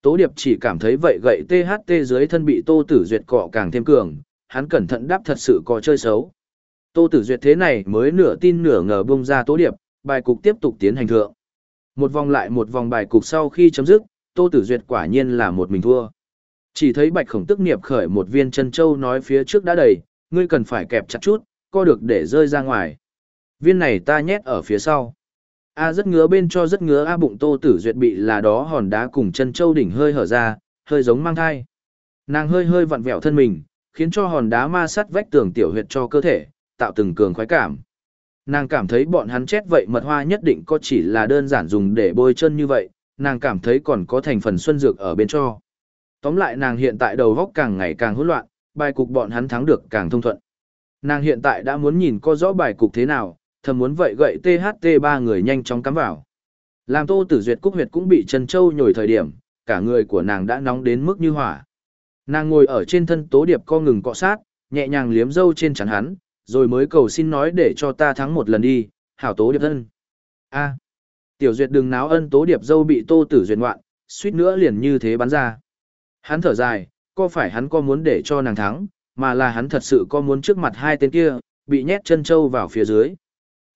Speaker 1: Tố điệp chỉ cảm thấy vậy gậy THT dưới thân bị Tô Tử Duyệt cọ càng thêm cường, hắn cẩn thận đáp thật sự có chơi xấu. Tô Tử Duyệt thế này mới nửa tin nửa ngờ bung ra tố điệp, bài cục tiếp tục tiến hành thượng. Một vòng lại một vòng bài cục sau khi chấm dứt, Tô Tử Duyệt quả nhiên là một mình thua. Chỉ thấy Bạch Khổng Tức Niệm khởi một viên chân châu nói phía trước đã đầy, ngươi cần phải kẹp chặt chút, co được để rơi ra ngoài. Viên này ta nhét ở phía sau. A rất ngứa bên cho rất ngứa A bụng Tô Tử Duyệt bị là đó hòn đá cùng chân châu đỉnh hơi hở ra, hơi giống mang thai. Nàng hơi hơi vặn vẹo thân mình, khiến cho hòn đá ma sát vách tường tiểu huyệt cho cơ thể, tạo từng cường khoái cảm. Nàng cảm thấy bọn hắn chết vậy mật hoa nhất định có chỉ là đơn giản dùng để bôi chân như vậy, nàng cảm thấy còn có thành phần xuân dược ở bên cho. Tóm lại nàng hiện tại đầu góc càng ngày càng hỗn loạn, bài cục bọn hắn thắng được càng thông thuận. Nàng hiện tại đã muốn nhìn có rõ bài cục thế nào, thầm muốn vậy gậy THT ba người nhanh chóng cắm vào. Làm tô tử duyệt cúc huyệt cũng bị chân châu nhồi thời điểm, cả người của nàng đã nóng đến mức như hỏa. Nàng ngồi ở trên thân tố điệp co ngừng cọ sát, nhẹ nhàng liếm dâu trên trán hắn, rồi mới cầu xin nói để cho ta thắng một lần đi, hảo tố điệp thân. a Tiểu Duyệt đừng náo ân tố điệp dâu bị Tô Tử Duyệt ngoạn, suýt nữa liền như thế bắn ra. Hắn thở dài, có phải hắn có muốn để cho nàng thắng, mà là hắn thật sự có muốn trước mặt hai tên kia, bị nhét chân châu vào phía dưới.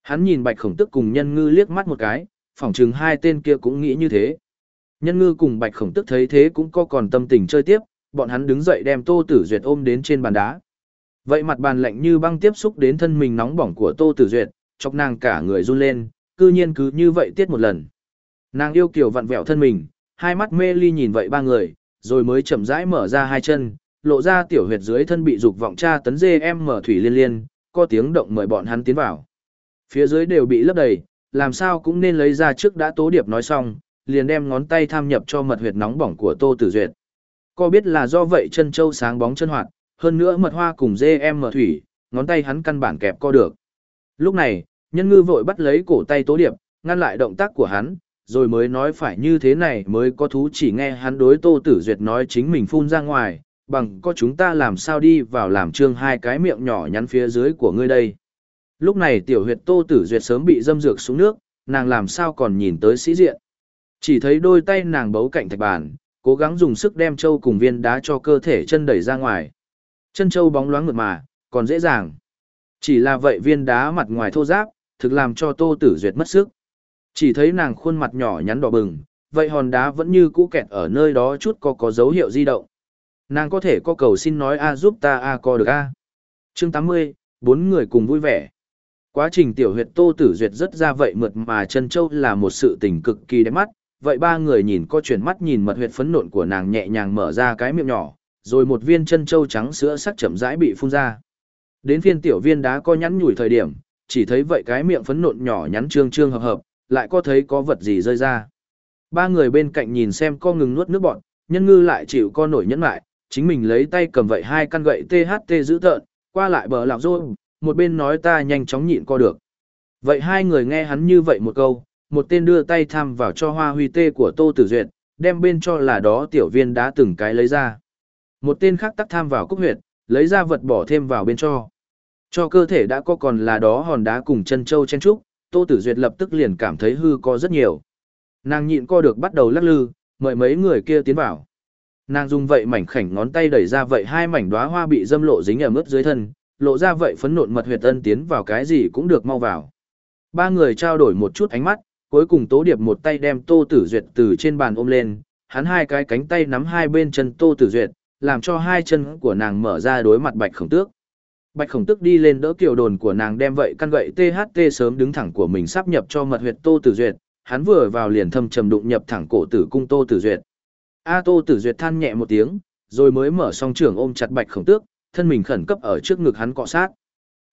Speaker 1: Hắn nhìn Bạch Khổng Tức cùng Nhân Ngư liếc mắt một cái, phỏng chừng hai tên kia cũng nghĩ như thế. Nhân Ngư cùng Bạch Khổng Tức thấy thế cũng có còn tâm tình chơi tiếp, bọn hắn đứng dậy đem Tô Tử Duyệt ôm đến trên bàn đá. Vậy mặt bàn lạnh như băng tiếp xúc đến thân mình nóng bỏng của Tô Tử Duyệt, chọc nàng cả người run lên, cư nhiên cứ như vậy tiết một lần. Nàng yêu kiều vặn vẹo thân mình, hai mắt mê ly nhìn vậy ba người, rồi mới chậm rãi mở ra hai chân, lộ ra tiểu huyệt dưới thân bị dục vọng tra tấn dê em mở thủy liên liên, có tiếng động mời bọn hắn tiến vào. Phía dưới đều bị lấp đầy, làm sao cũng nên lấy ra trước đã tố điệp nói xong, liền đem ngón tay tham nhập cho mật huyệt nóng bỏng của Tô Tử Duyệt. Có biết là do vậy chân châu sáng bóng chân hoạt, hơn nữa mật hoa cùng dê em mở thủy, ngón tay hắn căn bản kẹp co được. Lúc này, nhân ngư vội bắt lấy cổ tay tố điệp, ngăn lại động tác của hắn, rồi mới nói phải như thế này mới có thú chỉ nghe hắn đối Tô Tử Duyệt nói chính mình phun ra ngoài, bằng có chúng ta làm sao đi vào làm trương hai cái miệng nhỏ nhắn phía dưới của ngươi đây. Lúc này tiểu huyệt Tô Tử Duyệt sớm bị dâm dược xuống nước, nàng làm sao còn nhìn tới sĩ diện. Chỉ thấy đôi tay nàng bấu cạnh thạch bàn, cố gắng dùng sức đem châu cùng viên đá cho cơ thể chân đẩy ra ngoài. Chân châu bóng loáng mượt mà, còn dễ dàng. Chỉ là vậy viên đá mặt ngoài thô ráp, thực làm cho Tô Tử Duyệt mất sức. Chỉ thấy nàng khuôn mặt nhỏ nhắn đỏ bừng, vậy hòn đá vẫn như cũ kẹt ở nơi đó chút có có dấu hiệu di động. Nàng có thể có cầu xin nói a giúp ta a co được a. Chương 80, bốn người cùng vui vẻ. Quá trình tiểu huyệt Tô Tử Duyệt rất ra vậy mượt mà chân châu là một sự tình cực kỳ đẹp mắt, vậy ba người nhìn có chuyển mắt nhìn mật huyệt phấn nộn của nàng nhẹ nhàng mở ra cái miệng nhỏ, rồi một viên chân châu trắng sữa sắc chậm rãi bị phun ra. Đến phiên tiểu viên đá co nhắn nhủi thời điểm, chỉ thấy vậy cái miệng phấn nộn nhỏ nhắn trương trương hợp hợp, lại có thấy có vật gì rơi ra. Ba người bên cạnh nhìn xem co ngừng nuốt nước bọn, nhân ngư lại chịu co nổi nhẫn lại, chính mình lấy tay cầm vậy hai căn gậy THT giữ tợn, qua lại bờ lạc rôn, một bên nói ta nhanh chóng nhịn co được. Vậy hai người nghe hắn như vậy một câu, một tên đưa tay thăm vào cho hoa huy tê của Tô Tử Duyệt, đem bên cho là đó tiểu viên đá từng cái lấy ra. Một tên khác tắc tham vào cúc huyệt, lấy ra vật bỏ thêm vào bên cho. Cho cơ thể đã có còn là đó hòn đá cùng chân châu chen trúc, Tô Tử Duyệt lập tức liền cảm thấy hư có rất nhiều. Nàng nhịn co được bắt đầu lắc lư, mời mấy người kia tiến vào. Nàng dùng vậy mảnh khảnh ngón tay đẩy ra vậy hai mảnh đóa hoa bị dâm lộ dính ở mức dưới thân, lộ ra vậy phấn nộn mật huyệt ân tiến vào cái gì cũng được mau vào. Ba người trao đổi một chút ánh mắt, cuối cùng Tố Điệp một tay đem Tô Tử Duyệt từ trên bàn ôm lên, hắn hai cái cánh tay nắm hai bên chân Tô Tử Duyệt, làm cho hai chân của nàng mở ra đối mặt Bạch Khổng Tước. Bạch Khổng Tước đi lên đỡ kiều đồn của nàng đem vậy căn gậy THT sớm đứng thẳng của mình sắp nhập cho mật huyệt Tô Tử Duyệt, hắn vừa vào liền thâm trầm đụng nhập thẳng cổ tử cung Tô Tử Duyệt. A Tô Tử Duyệt than nhẹ một tiếng, rồi mới mở song trưởng ôm chặt Bạch Khổng Tước, thân mình khẩn cấp ở trước ngực hắn cọ sát.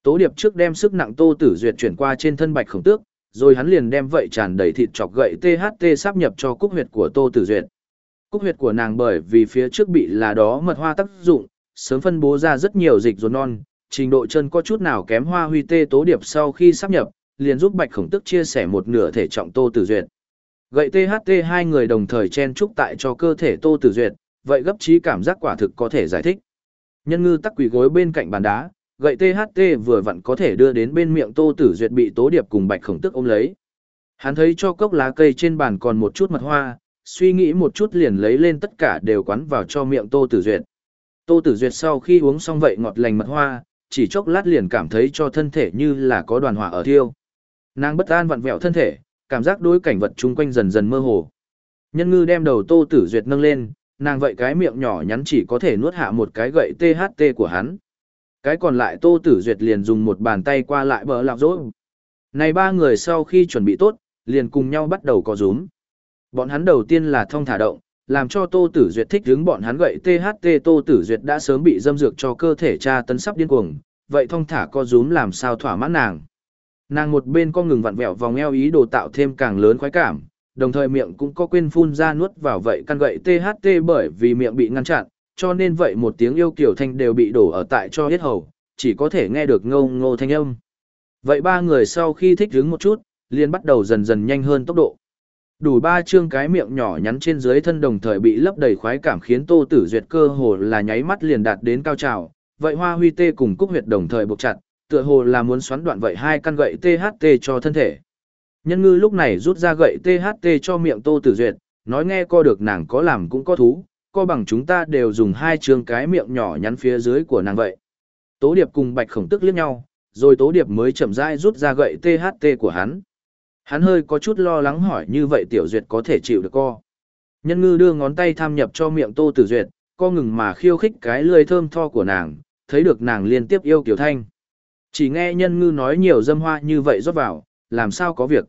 Speaker 1: Tố Điệp trước đem sức nặng Tô Tử Duyệt chuyển qua trên thân Bạch Khổng Tước, rồi hắn liền đem vậy tràn đầy thịt chọc gậy THT sắp nhập cho cúc huyệt của Tô Tử Duyệt. Cúc huyệt của nàng bởi vì phía trước bị là đó mật hoa tác dụng, sớm phân bố ra rất nhiều dịch ruột non, trình độ chân có chút nào kém hoa huy tê tố điệp sau khi sắp nhập, liền giúp Bạch Khổng Tức chia sẻ một nửa thể trọng Tô Tử Duyệt. Gậy THT hai người đồng thời chen chúc tại cho cơ thể Tô Tử Duyệt, vậy gấp trí cảm giác quả thực có thể giải thích. Nhân ngư tắc quỷ gối bên cạnh bàn đá, gậy THT vừa vặn có thể đưa đến bên miệng Tô Tử Duyệt bị Tố Điệp cùng Bạch Khổng Tức ôm lấy. Hắn thấy cho cốc lá cây trên bàn còn một chút mật hoa, suy nghĩ một chút liền lấy lên tất cả đều quấn vào cho miệng Tô Tử Duyệt. Tô Tử Duyệt sau khi uống xong vậy ngọt lành mật hoa, chỉ chốc lát liền cảm thấy cho thân thể như là có đoàn hỏa ở thiêu. Nàng bất an vặn vẹo thân thể, cảm giác đối cảnh vật chung quanh dần dần mơ hồ. Nhân ngư đem đầu Tô Tử Duyệt nâng lên, nàng vậy cái miệng nhỏ nhắn chỉ có thể nuốt hạ một cái gậy THT của hắn. Cái còn lại Tô Tử Duyệt liền dùng một bàn tay qua lại bờ lạc rối. Này ba người sau khi chuẩn bị tốt, liền cùng nhau bắt đầu có rúm. Bọn hắn đầu tiên là thông thả động, làm cho Tô Tử Duyệt thích hứng bọn hắn gậy THT Tô Tử Duyệt đã sớm bị dâm dược cho cơ thể tra tấn sắp điên cuồng, vậy thông thả co rúm làm sao thỏa mãn nàng. Nàng một bên co ngừng vặn vẹo vòng eo ý đồ tạo thêm càng lớn khoái cảm, đồng thời miệng cũng có quên phun ra nuốt vào vậy căn gậy THT bởi vì miệng bị ngăn chặn, cho nên vậy một tiếng yêu kiểu thanh đều bị đổ ở tại cho hết hầu, chỉ có thể nghe được ngô ngô thanh âm. Vậy ba người sau khi thích hứng một chút, liền bắt đầu dần dần nhanh hơn tốc độ. Đủ ba chương cái miệng nhỏ nhắn trên dưới thân đồng thời bị lấp đầy khoái cảm khiến Tô Tử Duyệt cơ hồ là nháy mắt liền đạt đến cao trào, vậy Hoa Huy Tê cùng Cúc Huyệt đồng thời buộc chặt, tựa hồ là muốn xoắn đoạn vậy hai căn gậy THT cho thân thể. Nhân ngư lúc này rút ra gậy THT cho miệng Tô Tử Duyệt, nói nghe co được nàng có làm cũng có thú, co bằng chúng ta đều dùng hai trường cái miệng nhỏ nhắn phía dưới của nàng vậy. Tố Điệp cùng Bạch Khổng Tức liếc nhau, rồi Tố Điệp mới chậm rãi rút ra gậy THT của hắn. Hắn hơi có chút lo lắng hỏi như vậy Tiểu Duyệt có thể chịu được co. Nhân ngư đưa ngón tay tham nhập cho miệng Tô Tử Duyệt, co ngừng mà khiêu khích cái lưỡi thơm tho của nàng, thấy được nàng liên tiếp yêu Kiều Thanh. Chỉ nghe nhân ngư nói nhiều dâm hoa như vậy rót vào, làm sao có việc.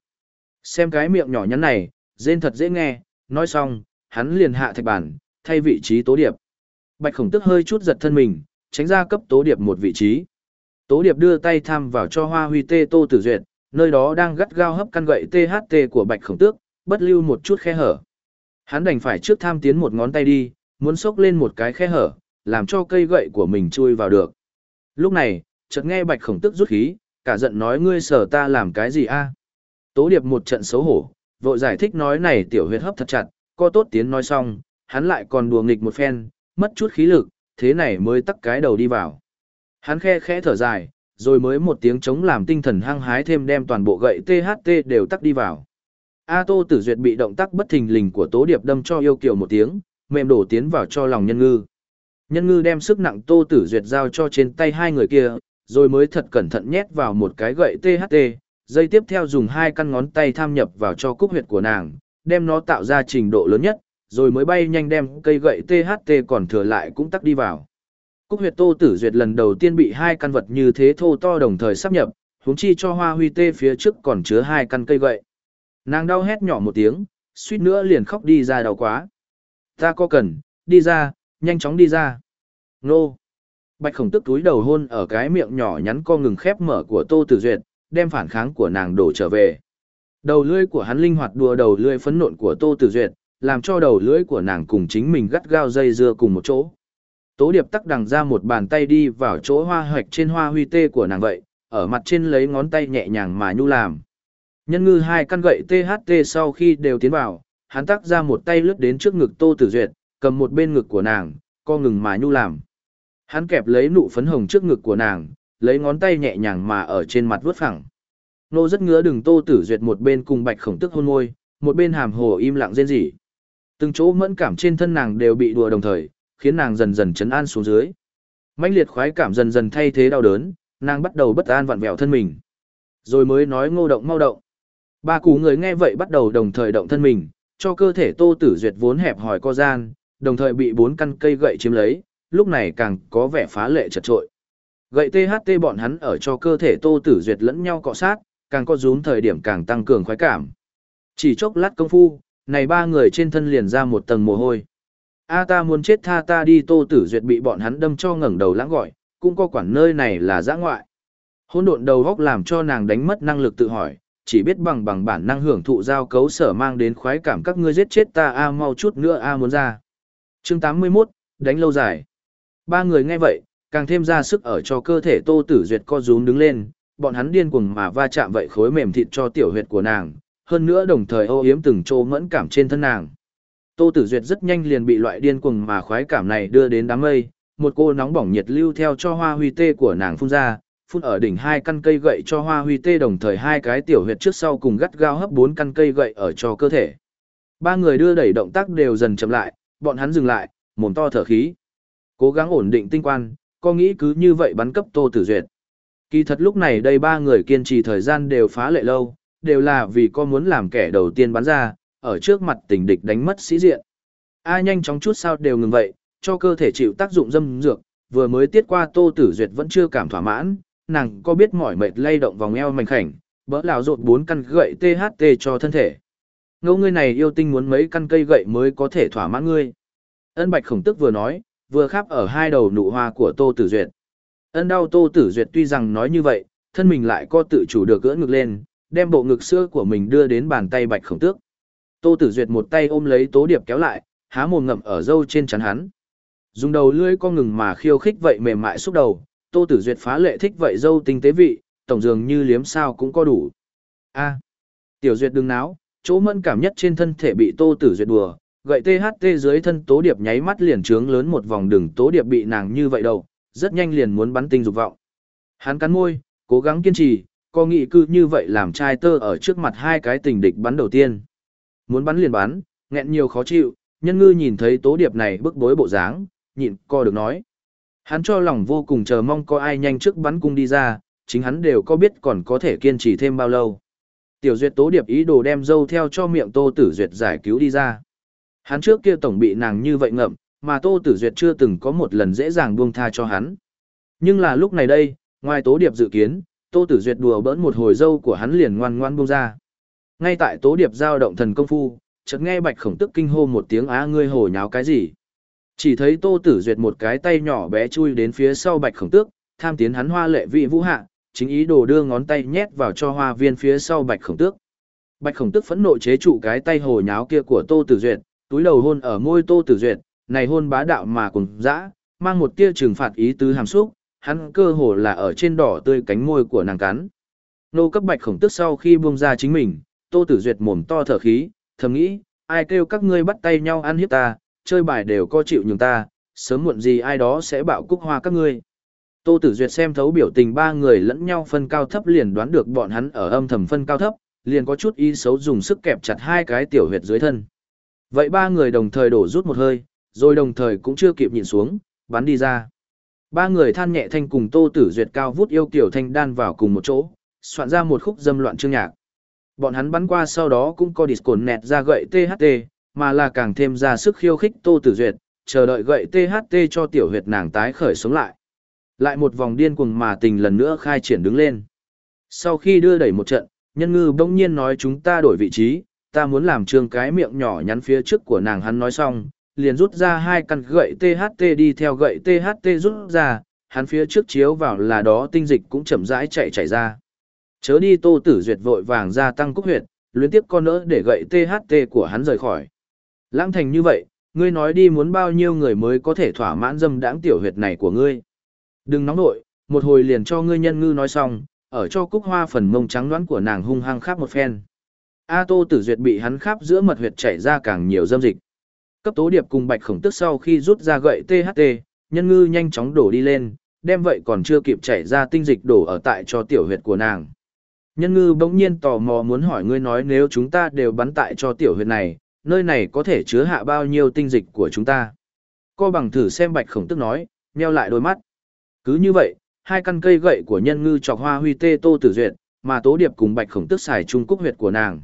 Speaker 1: Xem cái miệng nhỏ nhắn này, rên thật dễ nghe, nói xong, hắn liền hạ thạch bản, thay vị trí tố điệp. Bạch khổng tức hơi chút giật thân mình, tránh ra cấp tố điệp một vị trí. Tố điệp đưa tay thăm vào cho hoa huy tê tô tử duyệt, nơi đó đang gắt gao hấp căn gậy THT của bạch khổng tước, bất lưu một chút khe hở. Hắn đành phải trước tham tiến một ngón tay đi, muốn xốc lên một cái khe hở, làm cho cây gậy của mình chui vào được. Lúc này, chợt nghe bạch khổng tức rút khí, cả giận nói ngươi sở ta làm cái gì a? Tố điệp một trận xấu hổ, vội giải thích nói này tiểu huyết hấp thật chặt, co tốt tiến nói xong, hắn lại còn đùa nghịch một phen, mất chút khí lực, thế này mới tắc cái đầu đi vào. Hắn khe khẽ thở dài, rồi mới một tiếng chống làm tinh thần hăng hái thêm đem toàn bộ gậy THT đều tắc đi vào. A Tô Tử Duyệt bị động tác bất thình lình của Tố Điệp đâm cho yêu kiều một tiếng, mềm đổ tiến vào cho lòng nhân ngư. Nhân ngư đem sức nặng Tô Tử Duyệt giao cho trên tay hai người kia, rồi mới thật cẩn thận nhét vào một cái gậy THT, dây tiếp theo dùng hai căn ngón tay tham nhập vào cho cúc huyệt của nàng, đem nó tạo ra trình độ lớn nhất, rồi mới bay nhanh đem cây gậy THT còn thừa lại cũng tắc đi vào. Cúc huyệt Tô Tử Duyệt lần đầu tiên bị hai căn vật như thế thô to đồng thời sắp nhập, huống chi cho hoa huy tê phía trước còn chứa hai căn cây gậy. Nàng đau hét nhỏ một tiếng, suýt nữa liền khóc đi ra đau quá. Ta có cần, đi ra, nhanh chóng đi ra. Nô. Bạch khổng tức túi đầu hôn ở cái miệng nhỏ nhắn co ngừng khép mở của Tô Tử Duyệt, đem phản kháng của nàng đổ trở về. Đầu lưỡi của hắn linh hoạt đùa đầu lưỡi phấn nộn của Tô Tử Duyệt, làm cho đầu lưỡi của nàng cùng chính mình gắt gao dây dưa cùng một chỗ. Tố điệp tắc đằng ra một bàn tay đi vào chỗ hoa hoạch trên hoa huy tê của nàng vậy, ở mặt trên lấy ngón tay nhẹ nhàng mà nhu làm. Nhân ngư hai căn gậy THT sau khi đều tiến vào, hắn tắc ra một tay lướt đến trước ngực Tô Tử Duyệt, cầm một bên ngực của nàng, co ngừng mà nhu làm. Hắn kẹp lấy nụ phấn hồng trước ngực của nàng, lấy ngón tay nhẹ nhàng mà ở trên mặt vuốt phẳng. Nô rất ngứa đừng Tô Tử Duyệt một bên cùng Bạch Khổng Tức hôn môi, một bên hàm hồ im lặng rên rỉ. Từng chỗ mẫn cảm trên thân nàng đều bị đùa đồng thời, khiến nàng dần dần chấn an xuống dưới. mãnh liệt khoái cảm dần dần thay thế đau đớn, nàng bắt đầu bất an vặn vẹo thân mình. Rồi mới nói ngô động mau động. Ba cú người nghe vậy bắt đầu đồng thời động thân mình, cho cơ thể Tô Tử Duyệt vốn hẹp hòi co gian, đồng thời bị bốn căn cây gậy chiếm lấy, lúc này càng có vẻ phá lệ chật trội. Gậy THT bọn hắn ở cho cơ thể Tô Tử Duyệt lẫn nhau cọ sát, càng có rúm thời điểm càng tăng cường khoái cảm. Chỉ chốc lát công phu, này ba người trên thân liền ra một tầng mồ hôi. A ta muốn chết tha ta đi Tô Tử Duyệt bị bọn hắn đâm cho ngẩng đầu lãng gọi, cũng có quản nơi này là giã ngoại. Hôn độn đầu góc làm cho nàng đánh mất năng lực tự hỏi, chỉ biết bằng bằng bản năng hưởng thụ giao cấu sở mang đến khoái cảm các ngươi giết chết ta a mau chút nữa a muốn ra. Chương 81, đánh lâu dài. Ba người nghe vậy, càng thêm ra sức ở cho cơ thể Tô Tử Duyệt co rúm đứng lên, bọn hắn điên cuồng mà va chạm vậy khối mềm thịt cho tiểu huyệt của nàng, hơn nữa đồng thời ô yếm từng chỗ mẫn cảm trên thân nàng. Tô Tử Duyệt rất nhanh liền bị loại điên cuồng mà khoái cảm này đưa đến đám mây, một cô nóng bỏng nhiệt lưu theo cho hoa huy tê của nàng phun ra, phun ở đỉnh hai căn cây gậy cho hoa huy tê đồng thời hai cái tiểu huyệt trước sau cùng gắt gao hấp bốn căn cây gậy ở cho cơ thể. Ba người đưa đẩy động tác đều dần chậm lại, bọn hắn dừng lại, mồm to thở khí. Cố gắng ổn định tinh quan, có nghĩ cứ như vậy bắn cấp Tô Tử Duyệt. Kỳ thật lúc này đây ba người kiên trì thời gian đều phá lệ lâu, đều là vì có muốn làm kẻ đầu tiên bắn ra, ở trước mặt tình địch đánh mất sĩ diện. A nhanh chóng chút sao đều ngừng vậy, cho cơ thể chịu tác dụng dâm dược, vừa mới tiết qua Tô Tử Duyệt vẫn chưa cảm thỏa mãn, nàng có biết mỏi mệt lay động vòng eo mảnh khảnh, bỡ lão rột bốn căn gậy THT cho thân thể. Ngô ngươi này yêu tinh muốn mấy căn cây gậy mới có thể thỏa mãn ngươi. Ân Bạch Khổng Tức vừa nói, vừa khắp ở hai đầu nụ hoa của Tô Tử Duyệt. Ân đau Tô Tử Duyệt tuy rằng nói như vậy, thân mình lại co tự chủ được gỡ ngực lên, đem bộ ngực xưa của mình đưa đến bàn tay Bạch Khổng Tước. Tô Tử Duyệt một tay ôm lấy Tố Điệp kéo lại, há mồm ngậm ở râu trên trán hắn. Dùng đầu lưỡi co ngừng mà khiêu khích vậy mềm mại xúc đầu, Tô Tử Duyệt phá lệ thích vậy dâu tinh tế vị, tổng dường như liếm sao cũng có đủ. A. Tiểu Duyệt đừng náo, chỗ mẫn cảm nhất trên thân thể bị Tô Tử Duyệt đùa, gậy THT dưới thân Tố Điệp nháy mắt liền trướng lớn một vòng đường Tố Điệp bị nàng như vậy đâu, rất nhanh liền muốn bắn tinh dục vọng. Hắn cắn môi, cố gắng kiên trì, có nghị cư như vậy làm trai tơ ở trước mặt hai cái tình địch bắn đầu tiên. Muốn bắn liền bắn, nghẹn nhiều khó chịu, nhân ngư nhìn thấy tố điệp này bức bối bộ dáng, nhịn co được nói. Hắn cho lòng vô cùng chờ mong có ai nhanh trước bắn cung đi ra, chính hắn đều có biết còn có thể kiên trì thêm bao lâu. Tiểu duyệt tố điệp ý đồ đem dâu theo cho miệng tô tử duyệt giải cứu đi ra. Hắn trước kia tổng bị nàng như vậy ngậm, mà tô tử duyệt chưa từng có một lần dễ dàng buông tha cho hắn. Nhưng là lúc này đây, ngoài tố điệp dự kiến, tô tử duyệt đùa bỡn một hồi dâu của hắn liền ngoan ngoan buông ra. Ngay tại tố điệp giao động thần công phu, chợt nghe bạch khổng tức kinh hô một tiếng á ngươi hồ nháo cái gì. Chỉ thấy tô tử duyệt một cái tay nhỏ bé chui đến phía sau bạch khổng tước, tham tiến hắn hoa lệ vị vũ hạ, chính ý đồ đưa ngón tay nhét vào cho hoa viên phía sau bạch khổng tước. Bạch khổng tước phẫn nộ chế trụ cái tay hồ nháo kia của tô tử duyệt, túi đầu hôn ở môi tô tử duyệt, này hôn bá đạo mà cùng dã, mang một tia trừng phạt ý tứ hàm xúc, hắn cơ hồ là ở trên đỏ tươi cánh môi của nàng cắn. Nô cấp bạch khổng tức sau khi buông ra chính mình, tô tử duyệt mồm to thở khí, thầm nghĩ, ai kêu các ngươi bắt tay nhau ăn hiếp ta, chơi bài đều có chịu nhường ta, sớm muộn gì ai đó sẽ bạo cúc hoa các ngươi. Tô Tử Duyệt xem thấu biểu tình ba người lẫn nhau phân cao thấp liền đoán được bọn hắn ở âm thầm phân cao thấp, liền có chút ý xấu dùng sức kẹp chặt hai cái tiểu huyệt dưới thân. Vậy ba người đồng thời đổ rút một hơi, rồi đồng thời cũng chưa kịp nhìn xuống, bắn đi ra. Ba người than nhẹ thanh cùng Tô Tử Duyệt cao vút yêu kiểu thanh đan vào cùng một chỗ, soạn ra một khúc dâm loạn chương nhạc. Bọn hắn bắn qua sau đó cũng có discord nẹt ra gậy THT, mà là càng thêm ra sức khiêu khích Tô Tử Duyệt, chờ đợi gậy THT cho tiểu huyệt nàng tái khởi sống lại. Lại một vòng điên cuồng mà tình lần nữa khai triển đứng lên. Sau khi đưa đẩy một trận, nhân ngư bỗng nhiên nói chúng ta đổi vị trí, ta muốn làm trương cái miệng nhỏ nhắn phía trước của nàng hắn nói xong, liền rút ra hai căn gậy THT đi theo gậy THT rút ra, hắn phía trước chiếu vào là đó tinh dịch cũng chậm rãi chạy chạy ra. Chớ đi tô tử duyệt vội vàng ra tăng cúc huyệt, luyến tiếp con nỡ để gậy THT của hắn rời khỏi. Lãng thành như vậy, ngươi nói đi muốn bao nhiêu người mới có thể thỏa mãn dâm đãng tiểu huyệt này của ngươi. Đừng nóng nội, một hồi liền cho ngươi nhân ngư nói xong, ở cho cúc hoa phần mông trắng đoán của nàng hung hăng khắp một phen. A Tô Tử Duyệt bị hắn khắp giữa mật huyệt chảy ra càng nhiều dâm dịch. Cấp tố điệp cùng bạch khổng tức sau khi rút ra gậy THT, nhân ngư nhanh chóng đổ đi lên, đem vậy còn chưa kịp chảy ra tinh dịch đổ ở tại cho tiểu huyệt của nàng. Nhân ngư bỗng nhiên tò mò muốn hỏi ngươi nói nếu chúng ta đều bắn tại cho tiểu huyệt này, nơi này có thể chứa hạ bao nhiêu tinh dịch của chúng ta. Co bằng thử xem bạch khổng tức nói, nheo lại đôi mắt. Cứ như vậy, hai căn cây gậy của nhân ngư chọc hoa huy tê tô tử duyệt, mà tố điệp cùng bạch khổng tức xài chung cúc huyệt của nàng.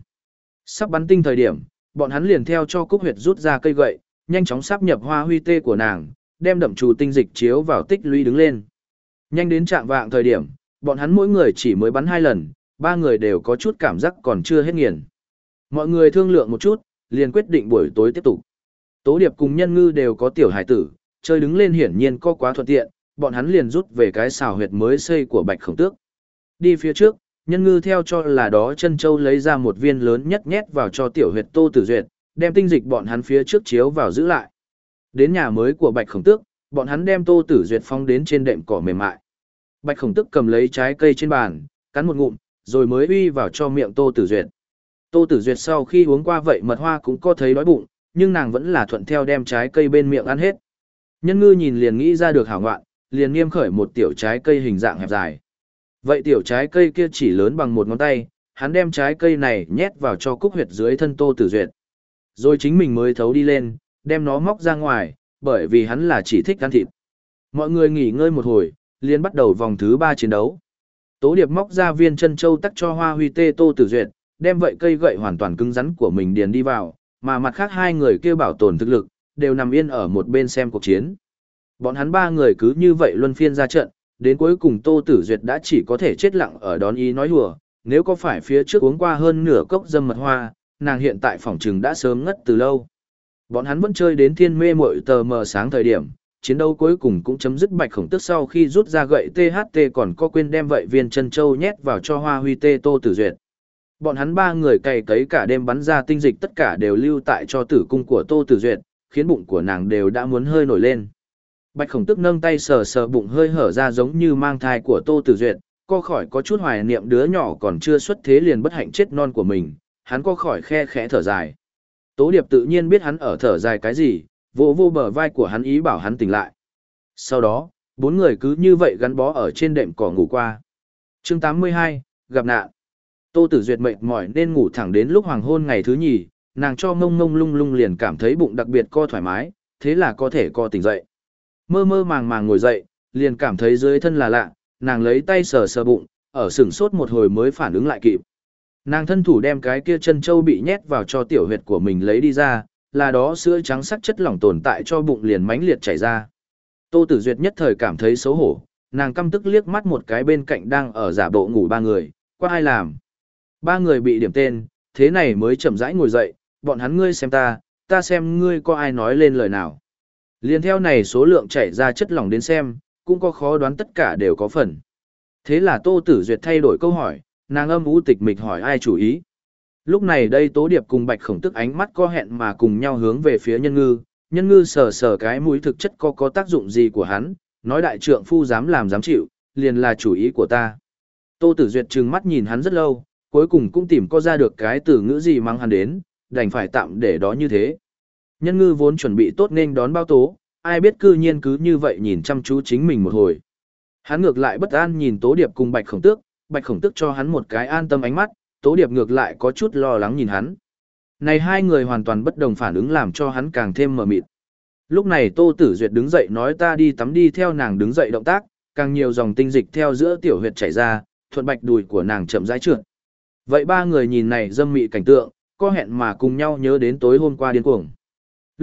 Speaker 1: Sắp bắn tinh thời điểm, bọn hắn liền theo cho cúc huyệt rút ra cây gậy, nhanh chóng sắp nhập hoa huy tê của nàng, đem đậm trù tinh dịch chiếu vào tích lũy đứng lên. Nhanh đến trạng vạng thời điểm, bọn hắn mỗi người chỉ mới bắn hai lần, ba người đều có chút cảm giác còn chưa hết nghiền. Mọi người thương lượng một chút, liền quyết định buổi tối tiếp tục. Tố điệp cùng nhân ngư đều có tiểu hải tử, chơi đứng lên hiển nhiên có quá thuận tiện, bọn hắn liền rút về cái xào huyệt mới xây của bạch khổng tước. Đi phía trước, nhân ngư theo cho là đó chân châu lấy ra một viên lớn nhất nhét vào cho tiểu huyệt tô tử duyệt, đem tinh dịch bọn hắn phía trước chiếu vào giữ lại. Đến nhà mới của bạch khổng tước, bọn hắn đem tô tử duyệt phong đến trên đệm cỏ mềm mại. Bạch khổng tước cầm lấy trái cây trên bàn, cắn một ngụm, rồi mới uy vào cho miệng tô tử duyệt. Tô tử duyệt sau khi uống qua vậy mật hoa cũng có thấy đói bụng, nhưng nàng vẫn là thuận theo đem trái cây bên miệng ăn hết. Nhân ngư nhìn liền nghĩ ra được hảo ngoạn, liền nghiêm khởi một tiểu trái cây hình dạng hẹp dài. Vậy tiểu trái cây kia chỉ lớn bằng một ngón tay, hắn đem trái cây này nhét vào cho cúc huyệt dưới thân Tô Tử Duyệt. Rồi chính mình mới thấu đi lên, đem nó móc ra ngoài, bởi vì hắn là chỉ thích ăn thịt. Mọi người nghỉ ngơi một hồi, liền bắt đầu vòng thứ ba chiến đấu. Tố Điệp móc ra viên chân châu tắc cho Hoa Huy Tê Tô Tử Duyệt, đem vậy cây gậy hoàn toàn cứng rắn của mình điền đi vào, mà mặt khác hai người kia bảo tồn thực lực, đều nằm yên ở một bên xem cuộc chiến. Bọn hắn ba người cứ như vậy luân phiên ra trận, đến cuối cùng Tô Tử Duyệt đã chỉ có thể chết lặng ở đón ý nói hùa, nếu có phải phía trước uống qua hơn nửa cốc dâm mật hoa, nàng hiện tại phòng trừng đã sớm ngất từ lâu. Bọn hắn vẫn chơi đến thiên mê muội tờ mờ sáng thời điểm, chiến đấu cuối cùng cũng chấm dứt bạch khổng tức sau khi rút ra gậy THT còn có quên đem vậy viên chân châu nhét vào cho hoa huy tê Tô Tử Duyệt. Bọn hắn ba người cày cấy cả đêm bắn ra tinh dịch tất cả đều lưu tại cho tử cung của Tô Tử Duyệt, khiến bụng của nàng đều đã muốn hơi nổi lên. Bạch khổng tức nâng tay sờ sờ bụng hơi hở ra giống như mang thai của Tô Tử Duyệt, co khỏi có chút hoài niệm đứa nhỏ còn chưa xuất thế liền bất hạnh chết non của mình, hắn co khỏi khe khẽ thở dài. Tố Điệp tự nhiên biết hắn ở thở dài cái gì, vỗ vô bờ vai của hắn ý bảo hắn tỉnh lại. Sau đó, bốn người cứ như vậy gắn bó ở trên đệm cỏ ngủ qua. chương 82, gặp nạn. Tô Tử Duyệt mệt mỏi nên ngủ thẳng đến lúc hoàng hôn ngày thứ nhì, nàng cho ngông ngông lung lung liền cảm thấy bụng đặc biệt co thoải mái, thế là có thể co tỉnh dậy. Mơ mơ màng màng ngồi dậy, liền cảm thấy dưới thân là lạ, nàng lấy tay sờ sờ bụng, ở sửng sốt một hồi mới phản ứng lại kịp. Nàng thân thủ đem cái kia chân châu bị nhét vào cho tiểu huyệt của mình lấy đi ra, là đó sữa trắng sắc chất lỏng tồn tại cho bụng liền mãnh liệt chảy ra. Tô Tử Duyệt nhất thời cảm thấy xấu hổ, nàng căm tức liếc mắt một cái bên cạnh đang ở giả bộ ngủ ba người, qua ai làm. Ba người bị điểm tên, thế này mới chậm rãi ngồi dậy, bọn hắn ngươi xem ta, ta xem ngươi có ai nói lên lời nào. Liên theo này số lượng chảy ra chất lỏng đến xem, cũng có khó đoán tất cả đều có phần. Thế là Tô Tử Duyệt thay đổi câu hỏi, nàng âm u tịch mịch hỏi ai chủ ý. Lúc này đây Tố Điệp cùng Bạch Khổng Tức ánh mắt có hẹn mà cùng nhau hướng về phía nhân ngư, nhân ngư sờ sờ cái mũi thực chất có có tác dụng gì của hắn, nói đại trượng phu dám làm dám chịu, liền là chủ ý của ta. Tô Tử Duyệt trừng mắt nhìn hắn rất lâu, cuối cùng cũng tìm có ra được cái từ ngữ gì mang hắn đến, đành phải tạm để đó như thế. Nhân ngư vốn chuẩn bị tốt nên đón bao tố, ai biết cư nhiên cứ như vậy nhìn chăm chú chính mình một hồi. Hắn ngược lại bất an nhìn Tố Điệp cùng Bạch Khổng Tước, Bạch Khổng Tước cho hắn một cái an tâm ánh mắt, Tố Điệp ngược lại có chút lo lắng nhìn hắn. Này hai người hoàn toàn bất đồng phản ứng làm cho hắn càng thêm mờ mịt. Lúc này Tô Tử Duyệt đứng dậy nói ta đi tắm đi theo nàng đứng dậy động tác, càng nhiều dòng tinh dịch theo giữa tiểu huyệt chảy ra, thuận bạch đùi của nàng chậm rãi trượt. Vậy ba người nhìn này dâm mị cảnh tượng, có hẹn mà cùng nhau nhớ đến tối hôm qua điên cuồng.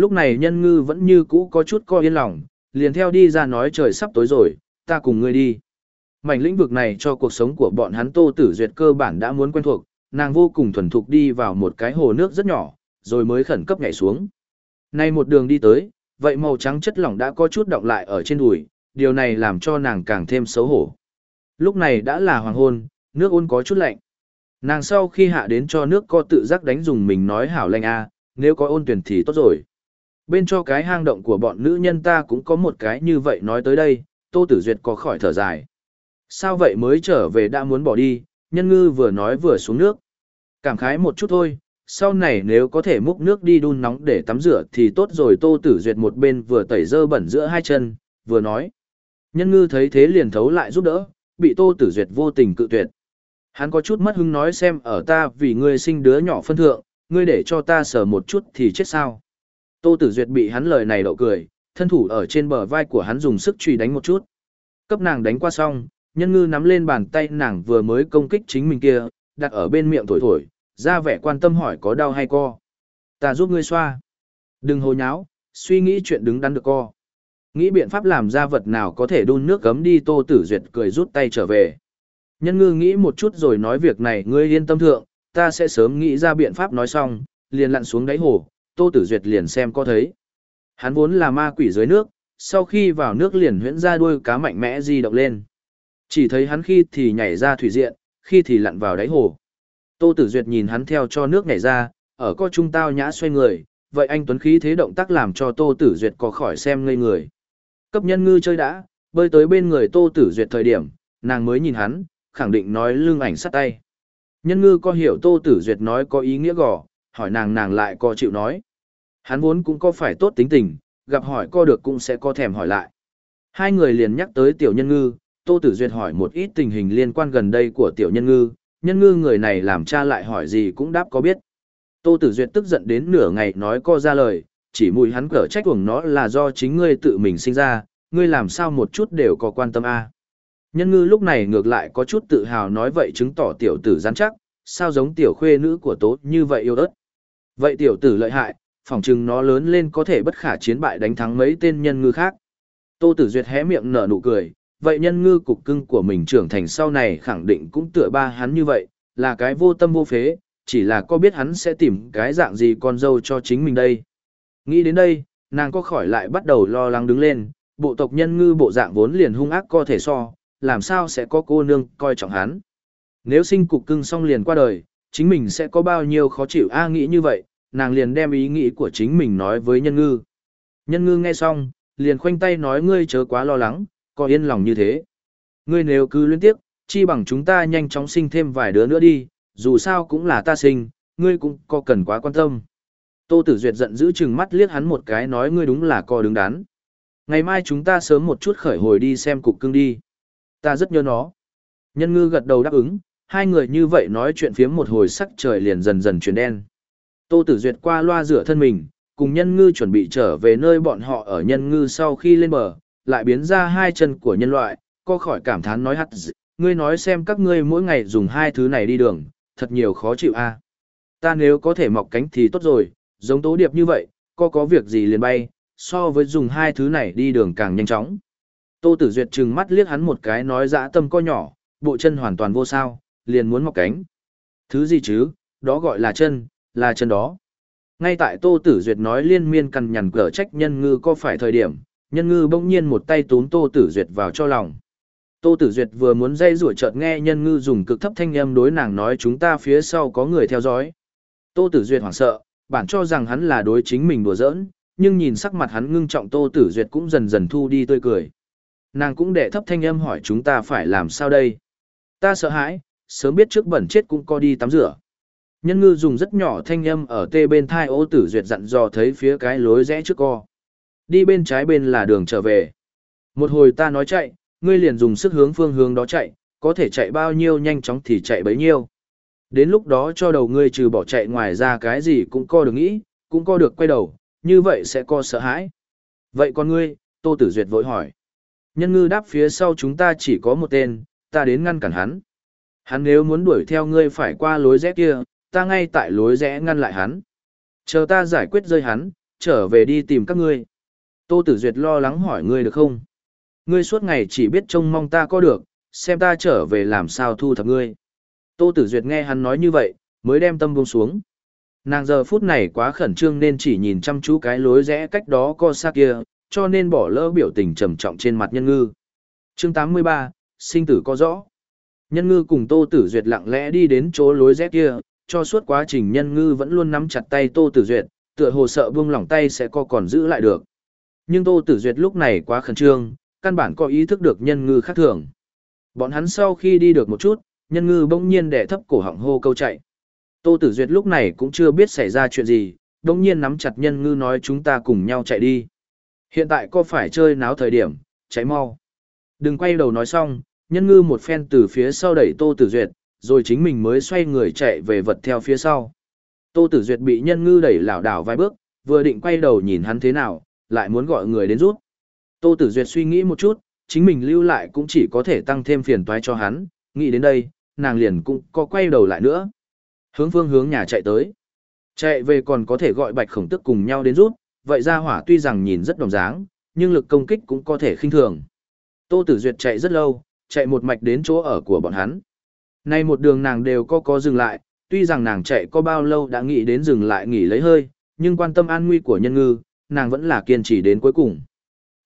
Speaker 1: Lúc này nhân ngư vẫn như cũ có chút co yên lòng, liền theo đi ra nói trời sắp tối rồi, ta cùng ngươi đi. Mảnh lĩnh vực này cho cuộc sống của bọn hắn Tô Tử Duyệt cơ bản đã muốn quen thuộc, nàng vô cùng thuần thục đi vào một cái hồ nước rất nhỏ, rồi mới khẩn cấp nhảy xuống. Nay một đường đi tới, vậy màu trắng chất lỏng đã có chút động lại ở trên đùi, điều này làm cho nàng càng thêm xấu hổ. Lúc này đã là hoàng hôn, nước ôn có chút lạnh. Nàng sau khi hạ đến cho nước co tự giác đánh dùng mình nói hảo lạnh a, nếu có ôn tuyển thì tốt rồi. Bên cho cái hang động của bọn nữ nhân ta cũng có một cái như vậy nói tới đây, Tô Tử Duyệt có khỏi thở dài. Sao vậy mới trở về đã muốn bỏ đi, nhân ngư vừa nói vừa xuống nước. Cảm khái một chút thôi, sau này nếu có thể múc nước đi đun nóng để tắm rửa thì tốt rồi Tô Tử Duyệt một bên vừa tẩy dơ bẩn giữa hai chân, vừa nói. Nhân ngư thấy thế liền thấu lại giúp đỡ, bị Tô Tử Duyệt vô tình cự tuyệt. Hắn có chút mất hứng nói xem ở ta vì ngươi sinh đứa nhỏ phân thượng, ngươi để cho ta sờ một chút thì chết sao. Tô Tử Duyệt bị hắn lời này đậu cười, thân thủ ở trên bờ vai của hắn dùng sức truy đánh một chút. Cấp nàng đánh qua xong, nhân ngư nắm lên bàn tay nàng vừa mới công kích chính mình kia, đặt ở bên miệng thổi thổi, ra vẻ quan tâm hỏi có đau hay co. Ta giúp ngươi xoa. Đừng hồ nháo, suy nghĩ chuyện đứng đắn được co. Nghĩ biện pháp làm ra vật nào có thể đun nước gấm đi Tô Tử Duyệt cười rút tay trở về. Nhân ngư nghĩ một chút rồi nói việc này ngươi yên tâm thượng, ta sẽ sớm nghĩ ra biện pháp nói xong, liền lặn xuống đáy hồ, Tô Tử Duyệt liền xem có thấy. Hắn vốn là ma quỷ dưới nước, sau khi vào nước liền huyễn ra đuôi cá mạnh mẽ di động lên. Chỉ thấy hắn khi thì nhảy ra thủy diện, khi thì lặn vào đáy hồ. Tô Tử Duyệt nhìn hắn theo cho nước nhảy ra, ở co trung tao nhã xoay người, vậy anh Tuấn khí thế động tác làm cho Tô Tử Duyệt có khỏi xem ngây người. Cấp nhân ngư chơi đã, bơi tới bên người Tô Tử Duyệt thời điểm, nàng mới nhìn hắn, khẳng định nói lưng ảnh sát tay. Nhân ngư có hiểu Tô Tử Duyệt nói có ý nghĩa gò, hỏi nàng nàng lại có chịu nói. Hắn vốn cũng có phải tốt tính tình, gặp hỏi co được cũng sẽ có thèm hỏi lại. Hai người liền nhắc tới tiểu nhân ngư, Tô Tử Duyệt hỏi một ít tình hình liên quan gần đây của tiểu nhân ngư, nhân ngư người này làm cha lại hỏi gì cũng đáp có biết. Tô Tử Duyệt tức giận đến nửa ngày nói co ra lời, chỉ mùi hắn cở trách uổng nó là do chính ngươi tự mình sinh ra, ngươi làm sao một chút đều có quan tâm a. Nhân ngư lúc này ngược lại có chút tự hào nói vậy chứng tỏ tiểu tử rắn chắc, sao giống tiểu khuê nữ của tố như vậy yêu đất? Vậy tiểu tử lợi hại, phỏng chừng nó lớn lên có thể bất khả chiến bại đánh thắng mấy tên nhân ngư khác. Tô Tử Duyệt hé miệng nở nụ cười, vậy nhân ngư cục cưng của mình trưởng thành sau này khẳng định cũng tựa ba hắn như vậy, là cái vô tâm vô phế, chỉ là có biết hắn sẽ tìm cái dạng gì con dâu cho chính mình đây. Nghĩ đến đây, nàng có khỏi lại bắt đầu lo lắng đứng lên, bộ tộc nhân ngư bộ dạng vốn liền hung ác có thể so, làm sao sẽ có cô nương coi trọng hắn. Nếu sinh cục cưng xong liền qua đời, chính mình sẽ có bao nhiêu khó chịu a nghĩ như vậy, nàng liền đem ý nghĩ của chính mình nói với nhân ngư. Nhân ngư nghe xong, liền khoanh tay nói ngươi chớ quá lo lắng, có yên lòng như thế. Ngươi nếu cứ liên tiếp, chi bằng chúng ta nhanh chóng sinh thêm vài đứa nữa đi, dù sao cũng là ta sinh, ngươi cũng có cần quá quan tâm. Tô Tử Duyệt giận dữ chừng mắt liếc hắn một cái nói ngươi đúng là co đứng đắn. Ngày mai chúng ta sớm một chút khởi hồi đi xem cục cưng đi. Ta rất nhớ nó. Nhân ngư gật đầu đáp ứng, hai người như vậy nói chuyện phiếm một hồi sắc trời liền dần dần chuyển đen. Tô Tử Duyệt qua loa rửa thân mình, cùng nhân ngư chuẩn bị trở về nơi bọn họ ở nhân ngư sau khi lên bờ, lại biến ra hai chân của nhân loại, co khỏi cảm thán nói hắt ngươi nói xem các ngươi mỗi ngày dùng hai thứ này đi đường, thật nhiều khó chịu a. Ta nếu có thể mọc cánh thì tốt rồi, giống tố điệp như vậy, có có việc gì liền bay, so với dùng hai thứ này đi đường càng nhanh chóng. Tô Tử Duyệt trừng mắt liếc hắn một cái nói dã tâm co nhỏ, bộ chân hoàn toàn vô sao, liền muốn mọc cánh. Thứ gì chứ, đó gọi là chân, là chân đó. Ngay tại Tô Tử Duyệt nói liên miên cằn nhằn cở trách nhân ngư có phải thời điểm, nhân ngư bỗng nhiên một tay túm Tô Tử Duyệt vào cho lòng. Tô Tử Duyệt vừa muốn dây rủa chợt nghe nhân ngư dùng cực thấp thanh âm đối nàng nói chúng ta phía sau có người theo dõi. Tô Tử Duyệt hoảng sợ, bản cho rằng hắn là đối chính mình đùa giỡn, nhưng nhìn sắc mặt hắn ngưng trọng Tô Tử Duyệt cũng dần dần thu đi tươi cười. Nàng cũng đệ thấp thanh âm hỏi chúng ta phải làm sao đây? Ta sợ hãi, sớm biết trước bẩn chết cũng có đi tắm rửa. Nhân ngư dùng rất nhỏ thanh âm ở tê bên thai ô tử duyệt dặn dò thấy phía cái lối rẽ trước co. Đi bên trái bên là đường trở về. Một hồi ta nói chạy, ngươi liền dùng sức hướng phương hướng đó chạy, có thể chạy bao nhiêu nhanh chóng thì chạy bấy nhiêu. Đến lúc đó cho đầu ngươi trừ bỏ chạy ngoài ra cái gì cũng co được nghĩ, cũng co được quay đầu, như vậy sẽ co sợ hãi. Vậy con ngươi, Tô Tử Duyệt vội hỏi. Nhân ngư đáp phía sau chúng ta chỉ có một tên, ta đến ngăn cản hắn. Hắn nếu muốn đuổi theo ngươi phải qua lối rẽ kia, ta ngay tại lối rẽ ngăn lại hắn. Chờ ta giải quyết rơi hắn, trở về đi tìm các ngươi. Tô Tử Duyệt lo lắng hỏi ngươi được không? Ngươi suốt ngày chỉ biết trông mong ta có được, xem ta trở về làm sao thu thập ngươi. Tô Tử Duyệt nghe hắn nói như vậy, mới đem tâm buông xuống. Nàng giờ phút này quá khẩn trương nên chỉ nhìn chăm chú cái lối rẽ cách đó co xa kia, cho nên bỏ lỡ biểu tình trầm trọng trên mặt nhân ngư. Chương 83, sinh tử có rõ. Nhân ngư cùng Tô Tử Duyệt lặng lẽ đi đến chỗ lối rẽ kia, cho suốt quá trình nhân ngư vẫn luôn nắm chặt tay Tô Tử Duyệt, tựa hồ sợ buông lỏng tay sẽ co còn giữ lại được. Nhưng Tô Tử Duyệt lúc này quá khẩn trương, căn bản có ý thức được nhân ngư khác thường. Bọn hắn sau khi đi được một chút, nhân ngư bỗng nhiên đè thấp cổ họng hô câu chạy. Tô Tử Duyệt lúc này cũng chưa biết xảy ra chuyện gì, bỗng nhiên nắm chặt nhân ngư nói chúng ta cùng nhau chạy đi. Hiện tại có phải chơi náo thời điểm, chạy mau. Đừng quay đầu nói xong, nhân ngư một phen từ phía sau đẩy Tô Tử Duyệt, rồi chính mình mới xoay người chạy về vật theo phía sau. Tô Tử Duyệt bị nhân ngư đẩy lảo đảo vài bước, vừa định quay đầu nhìn hắn thế nào, lại muốn gọi người đến rút. Tô Tử Duyệt suy nghĩ một chút, chính mình lưu lại cũng chỉ có thể tăng thêm phiền toái cho hắn, nghĩ đến đây, nàng liền cũng có quay đầu lại nữa. Hướng phương hướng nhà chạy tới. Chạy về còn có thể gọi bạch khổng tức cùng nhau đến rút, vậy ra hỏa tuy rằng nhìn rất đồng dáng, nhưng lực công kích cũng có thể khinh thường. Tô Tử Duyệt chạy rất lâu, chạy một mạch đến chỗ ở của bọn hắn. Nay một đường nàng đều có có dừng lại, tuy rằng nàng chạy có bao lâu đã nghĩ đến dừng lại nghỉ lấy hơi, nhưng quan tâm an nguy của nhân ngư, nàng vẫn là kiên trì đến cuối cùng.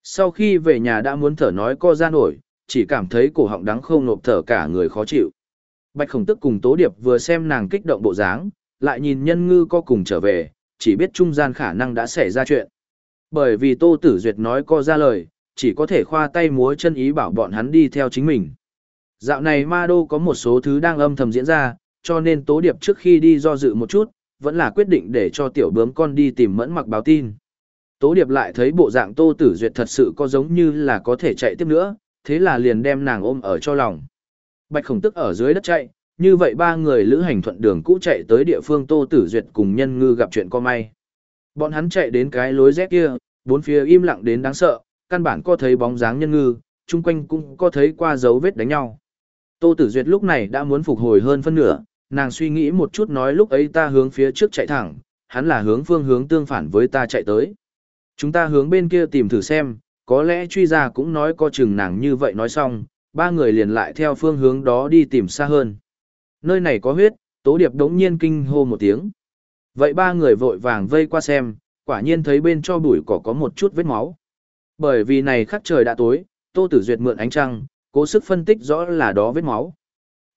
Speaker 1: Sau khi về nhà đã muốn thở nói co ra nổi, chỉ cảm thấy cổ họng đắng không nộp thở cả người khó chịu. Bạch khổng tức cùng Tố Điệp vừa xem nàng kích động bộ dáng, lại nhìn nhân ngư co cùng trở về, chỉ biết trung gian khả năng đã xảy ra chuyện. Bởi vì Tô Tử Duyệt nói co ra lời, chỉ có thể khoa tay múa chân ý bảo bọn hắn đi theo chính mình. Dạo này Ma Đô có một số thứ đang âm thầm diễn ra, cho nên Tố Điệp trước khi đi do dự một chút, vẫn là quyết định để cho tiểu bướm con đi tìm mẫn mặc báo tin. Tố Điệp lại thấy bộ dạng Tô Tử Duyệt thật sự có giống như là có thể chạy tiếp nữa, thế là liền đem nàng ôm ở cho lòng. Bạch Khổng Tức ở dưới đất chạy, như vậy ba người lữ hành thuận đường cũ chạy tới địa phương Tô Tử Duyệt cùng nhân ngư gặp chuyện có may. Bọn hắn chạy đến cái lối rẽ kia, bốn phía im lặng đến đáng sợ, căn bản có thấy bóng dáng nhân ngư, chung quanh cũng có thấy qua dấu vết đánh nhau. Tô Tử Duyệt lúc này đã muốn phục hồi hơn phân nửa, nàng suy nghĩ một chút nói lúc ấy ta hướng phía trước chạy thẳng, hắn là hướng phương hướng tương phản với ta chạy tới. Chúng ta hướng bên kia tìm thử xem, có lẽ truy ra cũng nói có chừng nàng như vậy nói xong, ba người liền lại theo phương hướng đó đi tìm xa hơn. Nơi này có huyết, Tố Điệp đống nhiên kinh hô một tiếng. Vậy ba người vội vàng vây qua xem, quả nhiên thấy bên cho bụi cỏ có một chút vết máu. Bởi vì này khắc trời đã tối, Tô Tử Duyệt mượn ánh trăng, cố sức phân tích rõ là đó vết máu.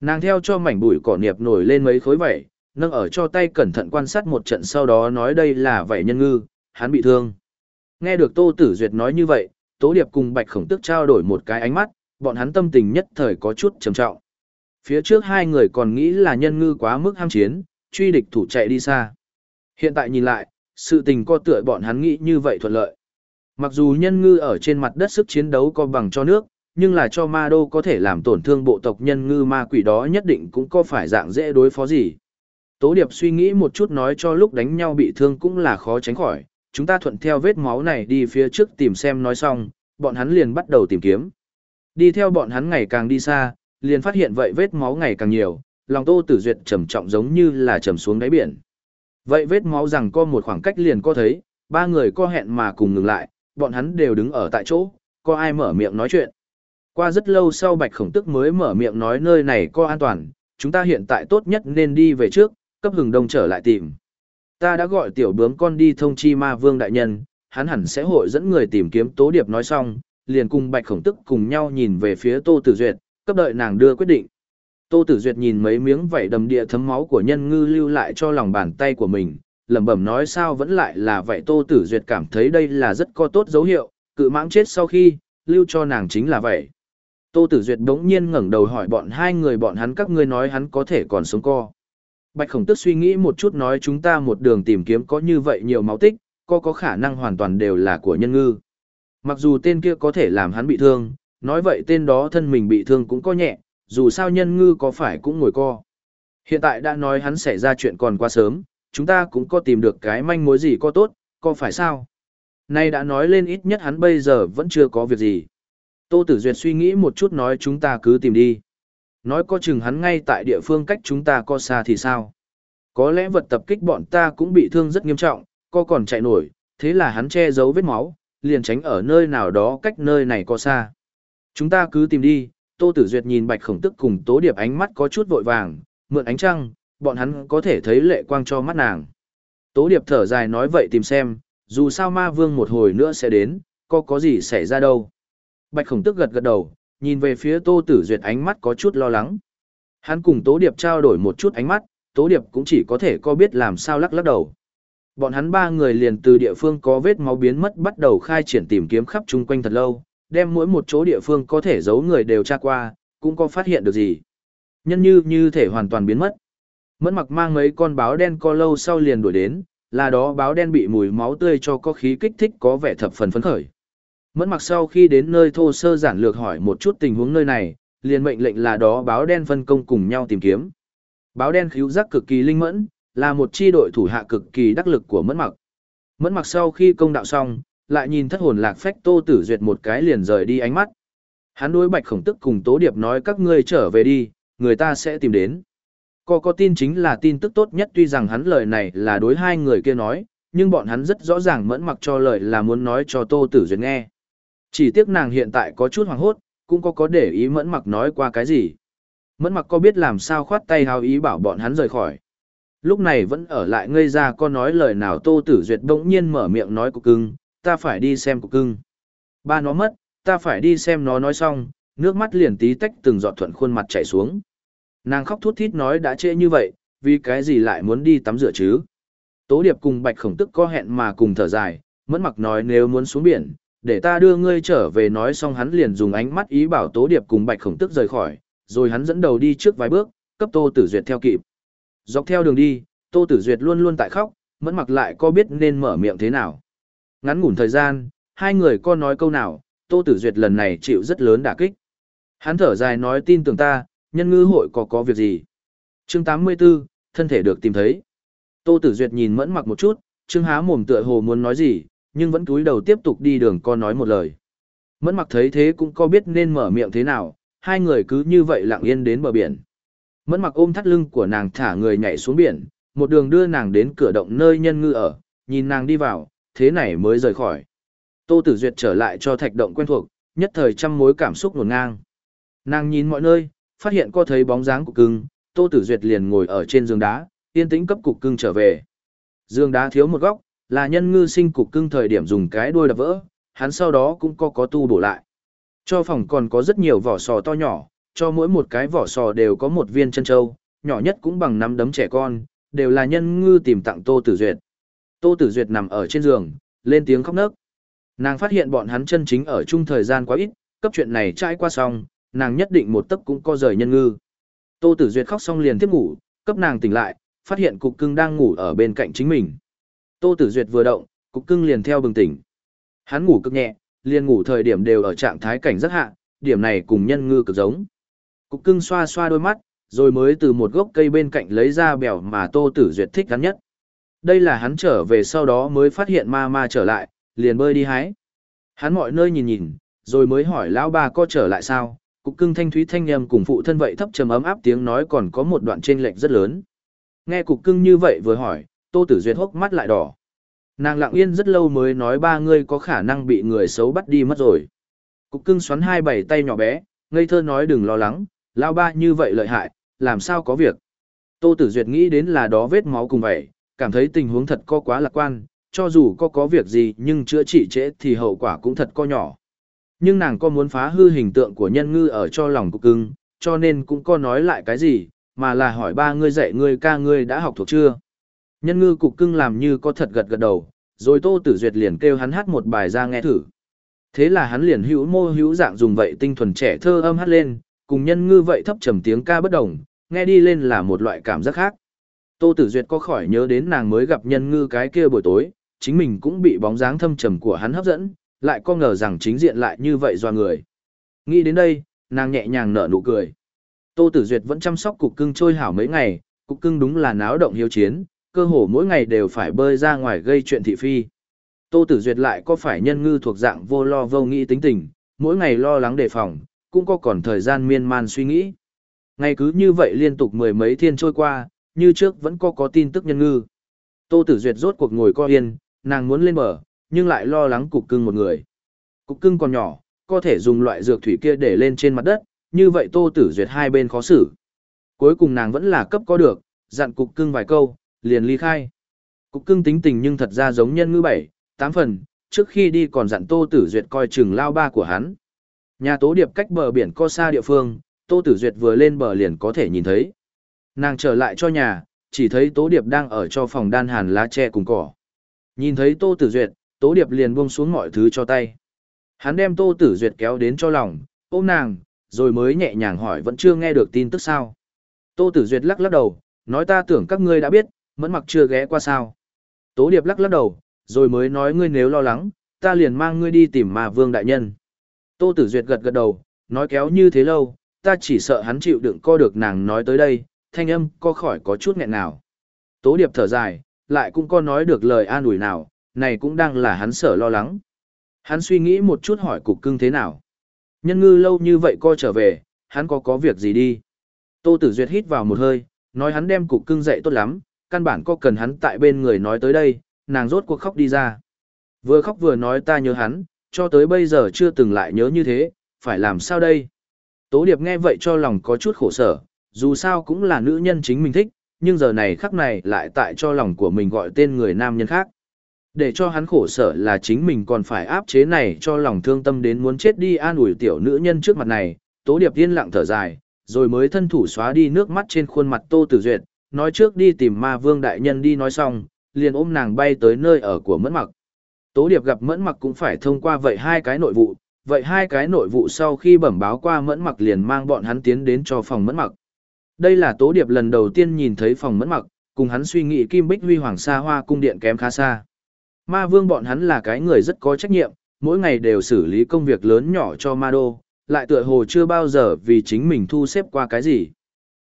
Speaker 1: Nàng theo cho mảnh bụi cỏ niệp nổi lên mấy khối vảy, nâng ở cho tay cẩn thận quan sát một trận sau đó nói đây là vảy nhân ngư, hắn bị thương. Nghe được Tô Tử Duyệt nói như vậy, Tố Điệp cùng Bạch Khổng tước trao đổi một cái ánh mắt, bọn hắn tâm tình nhất thời có chút trầm trọng. Phía trước hai người còn nghĩ là nhân ngư quá mức ham chiến, truy địch thủ chạy đi xa. Hiện tại nhìn lại, sự tình co tựa bọn hắn nghĩ như vậy thuận lợi. Mặc dù nhân ngư ở trên mặt đất sức chiến đấu co bằng cho nước, nhưng là cho ma đô có thể làm tổn thương bộ tộc nhân ngư ma quỷ đó nhất định cũng có phải dạng dễ đối phó gì. Tố Điệp suy nghĩ một chút nói cho lúc đánh nhau bị thương cũng là khó tránh khỏi, chúng ta thuận theo vết máu này đi phía trước tìm xem nói xong, bọn hắn liền bắt đầu tìm kiếm. Đi theo bọn hắn ngày càng đi xa, liền phát hiện vậy vết máu ngày càng nhiều, lòng Tô Tử Duyệt trầm trọng giống như là trầm xuống đáy biển. Vậy vết máu rằng co một khoảng cách liền có thấy, ba người co hẹn mà cùng ngừng lại, bọn hắn đều đứng ở tại chỗ, có ai mở miệng nói chuyện. Qua rất lâu sau Bạch Khổng Tức mới mở miệng nói nơi này có an toàn, chúng ta hiện tại tốt nhất nên đi về trước, cấp hừng đông trở lại tìm. Ta đã gọi tiểu bướm con đi thông chi ma vương đại nhân, hắn hẳn sẽ hội dẫn người tìm kiếm tố điệp nói xong, liền cùng Bạch Khổng Tức cùng nhau nhìn về phía Tô Tử Duyệt, cấp đợi nàng đưa quyết định. Tô Tử Duyệt nhìn mấy miếng vảy đầm địa thấm máu của nhân ngư lưu lại cho lòng bàn tay của mình, lẩm bẩm nói sao vẫn lại là vậy Tô Tử Duyệt cảm thấy đây là rất có tốt dấu hiệu, cự mãng chết sau khi, lưu cho nàng chính là vậy. Tô Tử Duyệt đống nhiên ngẩng đầu hỏi bọn hai người bọn hắn các ngươi nói hắn có thể còn sống co. Bạch Khổng Tức suy nghĩ một chút nói chúng ta một đường tìm kiếm có như vậy nhiều máu tích, có có khả năng hoàn toàn đều là của nhân ngư. Mặc dù tên kia có thể làm hắn bị thương, nói vậy tên đó thân mình bị thương cũng có nhẹ, dù sao nhân ngư có phải cũng ngồi co. Hiện tại đã nói hắn xảy ra chuyện còn quá sớm, chúng ta cũng có tìm được cái manh mối gì có tốt, có phải sao? Nay đã nói lên ít nhất hắn bây giờ vẫn chưa có việc gì. Tô Tử Duyệt suy nghĩ một chút nói chúng ta cứ tìm đi. Nói có chừng hắn ngay tại địa phương cách chúng ta có xa thì sao? Có lẽ vật tập kích bọn ta cũng bị thương rất nghiêm trọng, co còn chạy nổi, thế là hắn che giấu vết máu, liền tránh ở nơi nào đó cách nơi này có xa. Chúng ta cứ tìm đi, Tô Tử Duyệt nhìn Bạch Khổng Tức cùng Tố Điệp ánh mắt có chút vội vàng, mượn ánh trăng, bọn hắn có thể thấy lệ quang cho mắt nàng. Tố Điệp thở dài nói vậy tìm xem, dù sao ma vương một hồi nữa sẽ đến, có có gì xảy ra đâu. Bạch Khổng Tức gật gật đầu, nhìn về phía Tô Tử Duyệt ánh mắt có chút lo lắng. Hắn cùng Tố Điệp trao đổi một chút ánh mắt, Tố Điệp cũng chỉ có thể có biết làm sao lắc lắc đầu. Bọn hắn ba người liền từ địa phương có vết máu biến mất bắt đầu khai triển tìm kiếm khắp chung quanh thật lâu, đem mỗi một chỗ địa phương có thể giấu người đều tra qua, cũng có phát hiện được gì. Nhân như như thể hoàn toàn biến mất. Mẫn mặc mang mấy con báo đen co lâu sau liền đuổi đến, là đó báo đen bị mùi máu tươi cho có khí kích thích có vẻ thập phần phấn khởi. Mẫn mặc sau khi đến nơi thô sơ giản lược hỏi một chút tình huống nơi này, liền mệnh lệnh là đó báo đen phân công cùng nhau tìm kiếm. Báo đen khíu giác cực kỳ linh mẫn, là một chi đội thủ hạ cực kỳ đắc lực của mẫn mặc. Mẫn mặc sau khi công đạo xong, lại nhìn thất hồn lạc phách tô tử duyệt một cái liền rời đi ánh mắt. Hắn đối bạch khổng tức cùng tố điệp nói các ngươi trở về đi, người ta sẽ tìm đến. Có có tin chính là tin tức tốt nhất tuy rằng hắn lời này là đối hai người kia nói, nhưng bọn hắn rất rõ ràng mẫn mặc cho lời là muốn nói cho tô tử duyệt nghe. Chỉ tiếc nàng hiện tại có chút hoảng hốt, cũng có có để ý mẫn mặc nói qua cái gì. Mẫn mặc có biết làm sao khoát tay hào ý bảo bọn hắn rời khỏi. Lúc này vẫn ở lại ngây ra có nói lời nào tô tử duyệt bỗng nhiên mở miệng nói cục cưng, ta phải đi xem cục cưng. Ba nó mất, ta phải đi xem nó nói xong, nước mắt liền tí tách từng giọt thuận khuôn mặt chảy xuống. Nàng khóc thút thít nói đã trễ như vậy, vì cái gì lại muốn đi tắm rửa chứ? Tố điệp cùng bạch khổng tức có hẹn mà cùng thở dài, mẫn mặc nói nếu muốn xuống biển, để ta đưa ngươi trở về nói xong hắn liền dùng ánh mắt ý bảo tố điệp cùng bạch khổng tức rời khỏi, rồi hắn dẫn đầu đi trước vài bước, cấp tô tử duyệt theo kịp. Dọc theo đường đi, tô tử duyệt luôn luôn tại khóc, mẫn mặc lại có biết nên mở miệng thế nào. Ngắn ngủn thời gian, hai người con nói câu nào, tô tử duyệt lần này chịu rất lớn đả kích. Hắn thở dài nói tin tưởng ta, nhân ngư hội có có việc gì. Chương 84, thân thể được tìm thấy. Tô Tử Duyệt nhìn mẫn mặc một chút, Trương há mồm tựa hồ muốn nói gì, nhưng vẫn cúi đầu tiếp tục đi đường con nói một lời. Mẫn mặc thấy thế cũng có biết nên mở miệng thế nào, hai người cứ như vậy lặng yên đến bờ biển. Mẫn mặc ôm thắt lưng của nàng thả người nhảy xuống biển, một đường đưa nàng đến cửa động nơi nhân ngư ở, nhìn nàng đi vào, thế này mới rời khỏi. Tô Tử Duyệt trở lại cho thạch động quen thuộc, nhất thời trăm mối cảm xúc nguồn ngang. Nàng nhìn mọi nơi, phát hiện có thấy bóng dáng của cưng, Tô Tử Duyệt liền ngồi ở trên giường đá, yên tĩnh cấp cục cưng trở về. Giường đá thiếu một góc, là nhân ngư sinh cục cưng thời điểm dùng cái đuôi đập vỡ, hắn sau đó cũng có có tu bổ lại. Cho phòng còn có rất nhiều vỏ sò to nhỏ, cho mỗi một cái vỏ sò đều có một viên chân châu, nhỏ nhất cũng bằng nắm đấm trẻ con, đều là nhân ngư tìm tặng Tô Tử Duyệt. Tô Tử Duyệt nằm ở trên giường, lên tiếng khóc nấc. Nàng phát hiện bọn hắn chân chính ở chung thời gian quá ít, cấp chuyện này trải qua xong, nàng nhất định một tấc cũng co rời nhân ngư. Tô Tử Duyệt khóc xong liền tiếp ngủ, cấp nàng tỉnh lại, phát hiện cục cưng đang ngủ ở bên cạnh chính mình. Tô Tử Duyệt vừa động, cục cưng liền theo bừng tỉnh. Hắn ngủ cực nhẹ, liền ngủ thời điểm đều ở trạng thái cảnh rất hạ, điểm này cùng nhân ngư cực giống. Cục cưng xoa xoa đôi mắt, rồi mới từ một gốc cây bên cạnh lấy ra bèo mà Tô Tử Duyệt thích gắn nhất. Đây là hắn trở về sau đó mới phát hiện ma ma trở lại, liền bơi đi hái. Hắn mọi nơi nhìn nhìn, rồi mới hỏi lão ba có trở lại sao, cục cưng thanh thúy thanh âm cùng phụ thân vậy thấp trầm ấm áp tiếng nói còn có một đoạn chênh lệch rất lớn. Nghe cục cưng như vậy vừa hỏi, Tô Tử Duyệt hốc mắt lại đỏ. Nàng lặng yên rất lâu mới nói ba ngươi có khả năng bị người xấu bắt đi mất rồi. Cục cưng xoắn hai bảy tay nhỏ bé, ngây thơ nói đừng lo lắng, lao ba như vậy lợi hại, làm sao có việc. Tô Tử Duyệt nghĩ đến là đó vết máu cùng vậy, cảm thấy tình huống thật có quá lạc quan, cho dù có có việc gì nhưng chữa trị trễ thì hậu quả cũng thật co nhỏ. Nhưng nàng có muốn phá hư hình tượng của nhân ngư ở cho lòng cục cưng, cho nên cũng có nói lại cái gì, mà là hỏi ba ngươi dạy ngươi ca ngươi đã học thuộc chưa. Nhân ngư cục cưng làm như có thật gật gật đầu, rồi Tô Tử Duyệt liền kêu hắn hát một bài ra nghe thử. Thế là hắn liền hữu mô hữu dạng dùng vậy tinh thuần trẻ thơ âm hát lên, cùng nhân ngư vậy thấp trầm tiếng ca bất đồng, nghe đi lên là một loại cảm giác khác. Tô Tử Duyệt có khỏi nhớ đến nàng mới gặp nhân ngư cái kia buổi tối, chính mình cũng bị bóng dáng thâm trầm của hắn hấp dẫn, lại có ngờ rằng chính diện lại như vậy do người. Nghĩ đến đây, nàng nhẹ nhàng nở nụ cười. Tô Tử Duyệt vẫn chăm sóc cục cưng trôi hảo mấy ngày, cục cưng đúng là náo động hiếu chiến, cơ hồ mỗi ngày đều phải bơi ra ngoài gây chuyện thị phi. Tô Tử Duyệt lại có phải nhân ngư thuộc dạng vô lo vô nghĩ tính tình, mỗi ngày lo lắng đề phòng, cũng có còn thời gian miên man suy nghĩ. Ngày cứ như vậy liên tục mười mấy thiên trôi qua, như trước vẫn có có tin tức nhân ngư. Tô Tử Duyệt rốt cuộc ngồi co yên, nàng muốn lên bờ, nhưng lại lo lắng cục cưng một người. Cục cưng còn nhỏ, có thể dùng loại dược thủy kia để lên trên mặt đất, như vậy Tô Tử Duyệt hai bên khó xử. Cuối cùng nàng vẫn là cấp có được, dặn cục cưng vài câu, liền ly khai. Cục cưng tính tình nhưng thật ra giống nhân ngư bảy, tám phần, trước khi đi còn dặn Tô Tử Duyệt coi chừng lao ba của hắn. Nhà Tố Điệp cách bờ biển co xa địa phương, Tô Tử Duyệt vừa lên bờ liền có thể nhìn thấy. Nàng trở lại cho nhà, chỉ thấy Tố Điệp đang ở cho phòng đan hàn lá tre cùng cỏ. Nhìn thấy Tô Tử Duyệt, Tố Điệp liền buông xuống mọi thứ cho tay. Hắn đem Tô Tử Duyệt kéo đến cho lòng, ôm nàng, rồi mới nhẹ nhàng hỏi vẫn chưa nghe được tin tức sao. Tô Tử Duyệt lắc lắc đầu, nói ta tưởng các ngươi đã biết, mẫn mặc chưa ghé qua sao. Tố Điệp lắc lắc đầu, rồi mới nói ngươi nếu lo lắng, ta liền mang ngươi đi tìm mà vương đại nhân. Tô Tử Duyệt gật gật đầu, nói kéo như thế lâu, ta chỉ sợ hắn chịu đựng co được nàng nói tới đây, thanh âm co khỏi có chút nghẹn nào. Tố Điệp thở dài, lại cũng có nói được lời an ủi nào, này cũng đang là hắn sợ lo lắng. Hắn suy nghĩ một chút hỏi cục cưng thế nào. Nhân ngư lâu như vậy co trở về, hắn có có việc gì đi. Tô Tử Duyệt hít vào một hơi, nói hắn đem cục cưng dậy tốt lắm, căn bản có cần hắn tại bên người nói tới đây, nàng rốt cuộc khóc đi ra. Vừa khóc vừa nói ta nhớ hắn, cho tới bây giờ chưa từng lại nhớ như thế, phải làm sao đây? Tố Điệp nghe vậy cho lòng có chút khổ sở, dù sao cũng là nữ nhân chính mình thích, nhưng giờ này khắc này lại tại cho lòng của mình gọi tên người nam nhân khác. Để cho hắn khổ sở là chính mình còn phải áp chế này cho lòng thương tâm đến muốn chết đi an ủi tiểu nữ nhân trước mặt này, Tố Điệp yên lặng thở dài, rồi mới thân thủ xóa đi nước mắt trên khuôn mặt Tô Tử Duyệt, nói trước đi tìm ma vương đại nhân đi nói xong, liền ôm nàng bay tới nơi ở của mẫn mặc. Tố Điệp gặp mẫn mặc cũng phải thông qua vậy hai cái nội vụ, vậy hai cái nội vụ sau khi bẩm báo qua mẫn mặc liền mang bọn hắn tiến đến cho phòng mẫn mặc. Đây là Tố Điệp lần đầu tiên nhìn thấy phòng mẫn mặc, cùng hắn suy nghĩ Kim Bích Huy Hoàng Sa Hoa cung điện kém khá xa. Ma Vương bọn hắn là cái người rất có trách nhiệm, mỗi ngày đều xử lý công việc lớn nhỏ cho Ma Đô, lại tựa hồ chưa bao giờ vì chính mình thu xếp qua cái gì.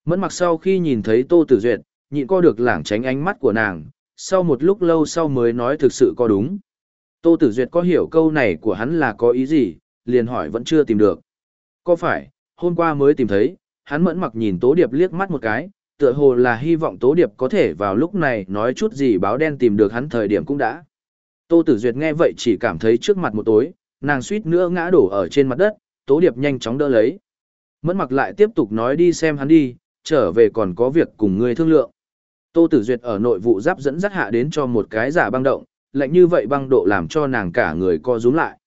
Speaker 1: Mẫn mặc sau khi nhìn thấy Tô Tử Duyệt, nhịn co được lảng tránh ánh mắt của nàng, sau một lúc lâu sau mới nói thực sự có đúng. Tô Tử Duyệt có hiểu câu này của hắn là có ý gì, liền hỏi vẫn chưa tìm được. Có phải, hôm qua mới tìm thấy, hắn mẫn mặc nhìn Tố Điệp liếc mắt một cái, tựa hồ là hy vọng Tố Điệp có thể vào lúc này nói chút gì báo đen tìm được hắn thời điểm cũng đã. Tô Tử Duyệt nghe vậy chỉ cảm thấy trước mặt một tối, nàng suýt nữa ngã đổ ở trên mặt đất, Tố Điệp nhanh chóng đỡ lấy. Mẫn mặc lại tiếp tục nói đi xem hắn đi, trở về còn có việc cùng ngươi thương lượng. Tô Tử Duyệt ở nội vụ giáp dẫn dắt hạ đến cho một cái giả băng động, lạnh như vậy băng độ làm cho nàng cả người co rúm lại.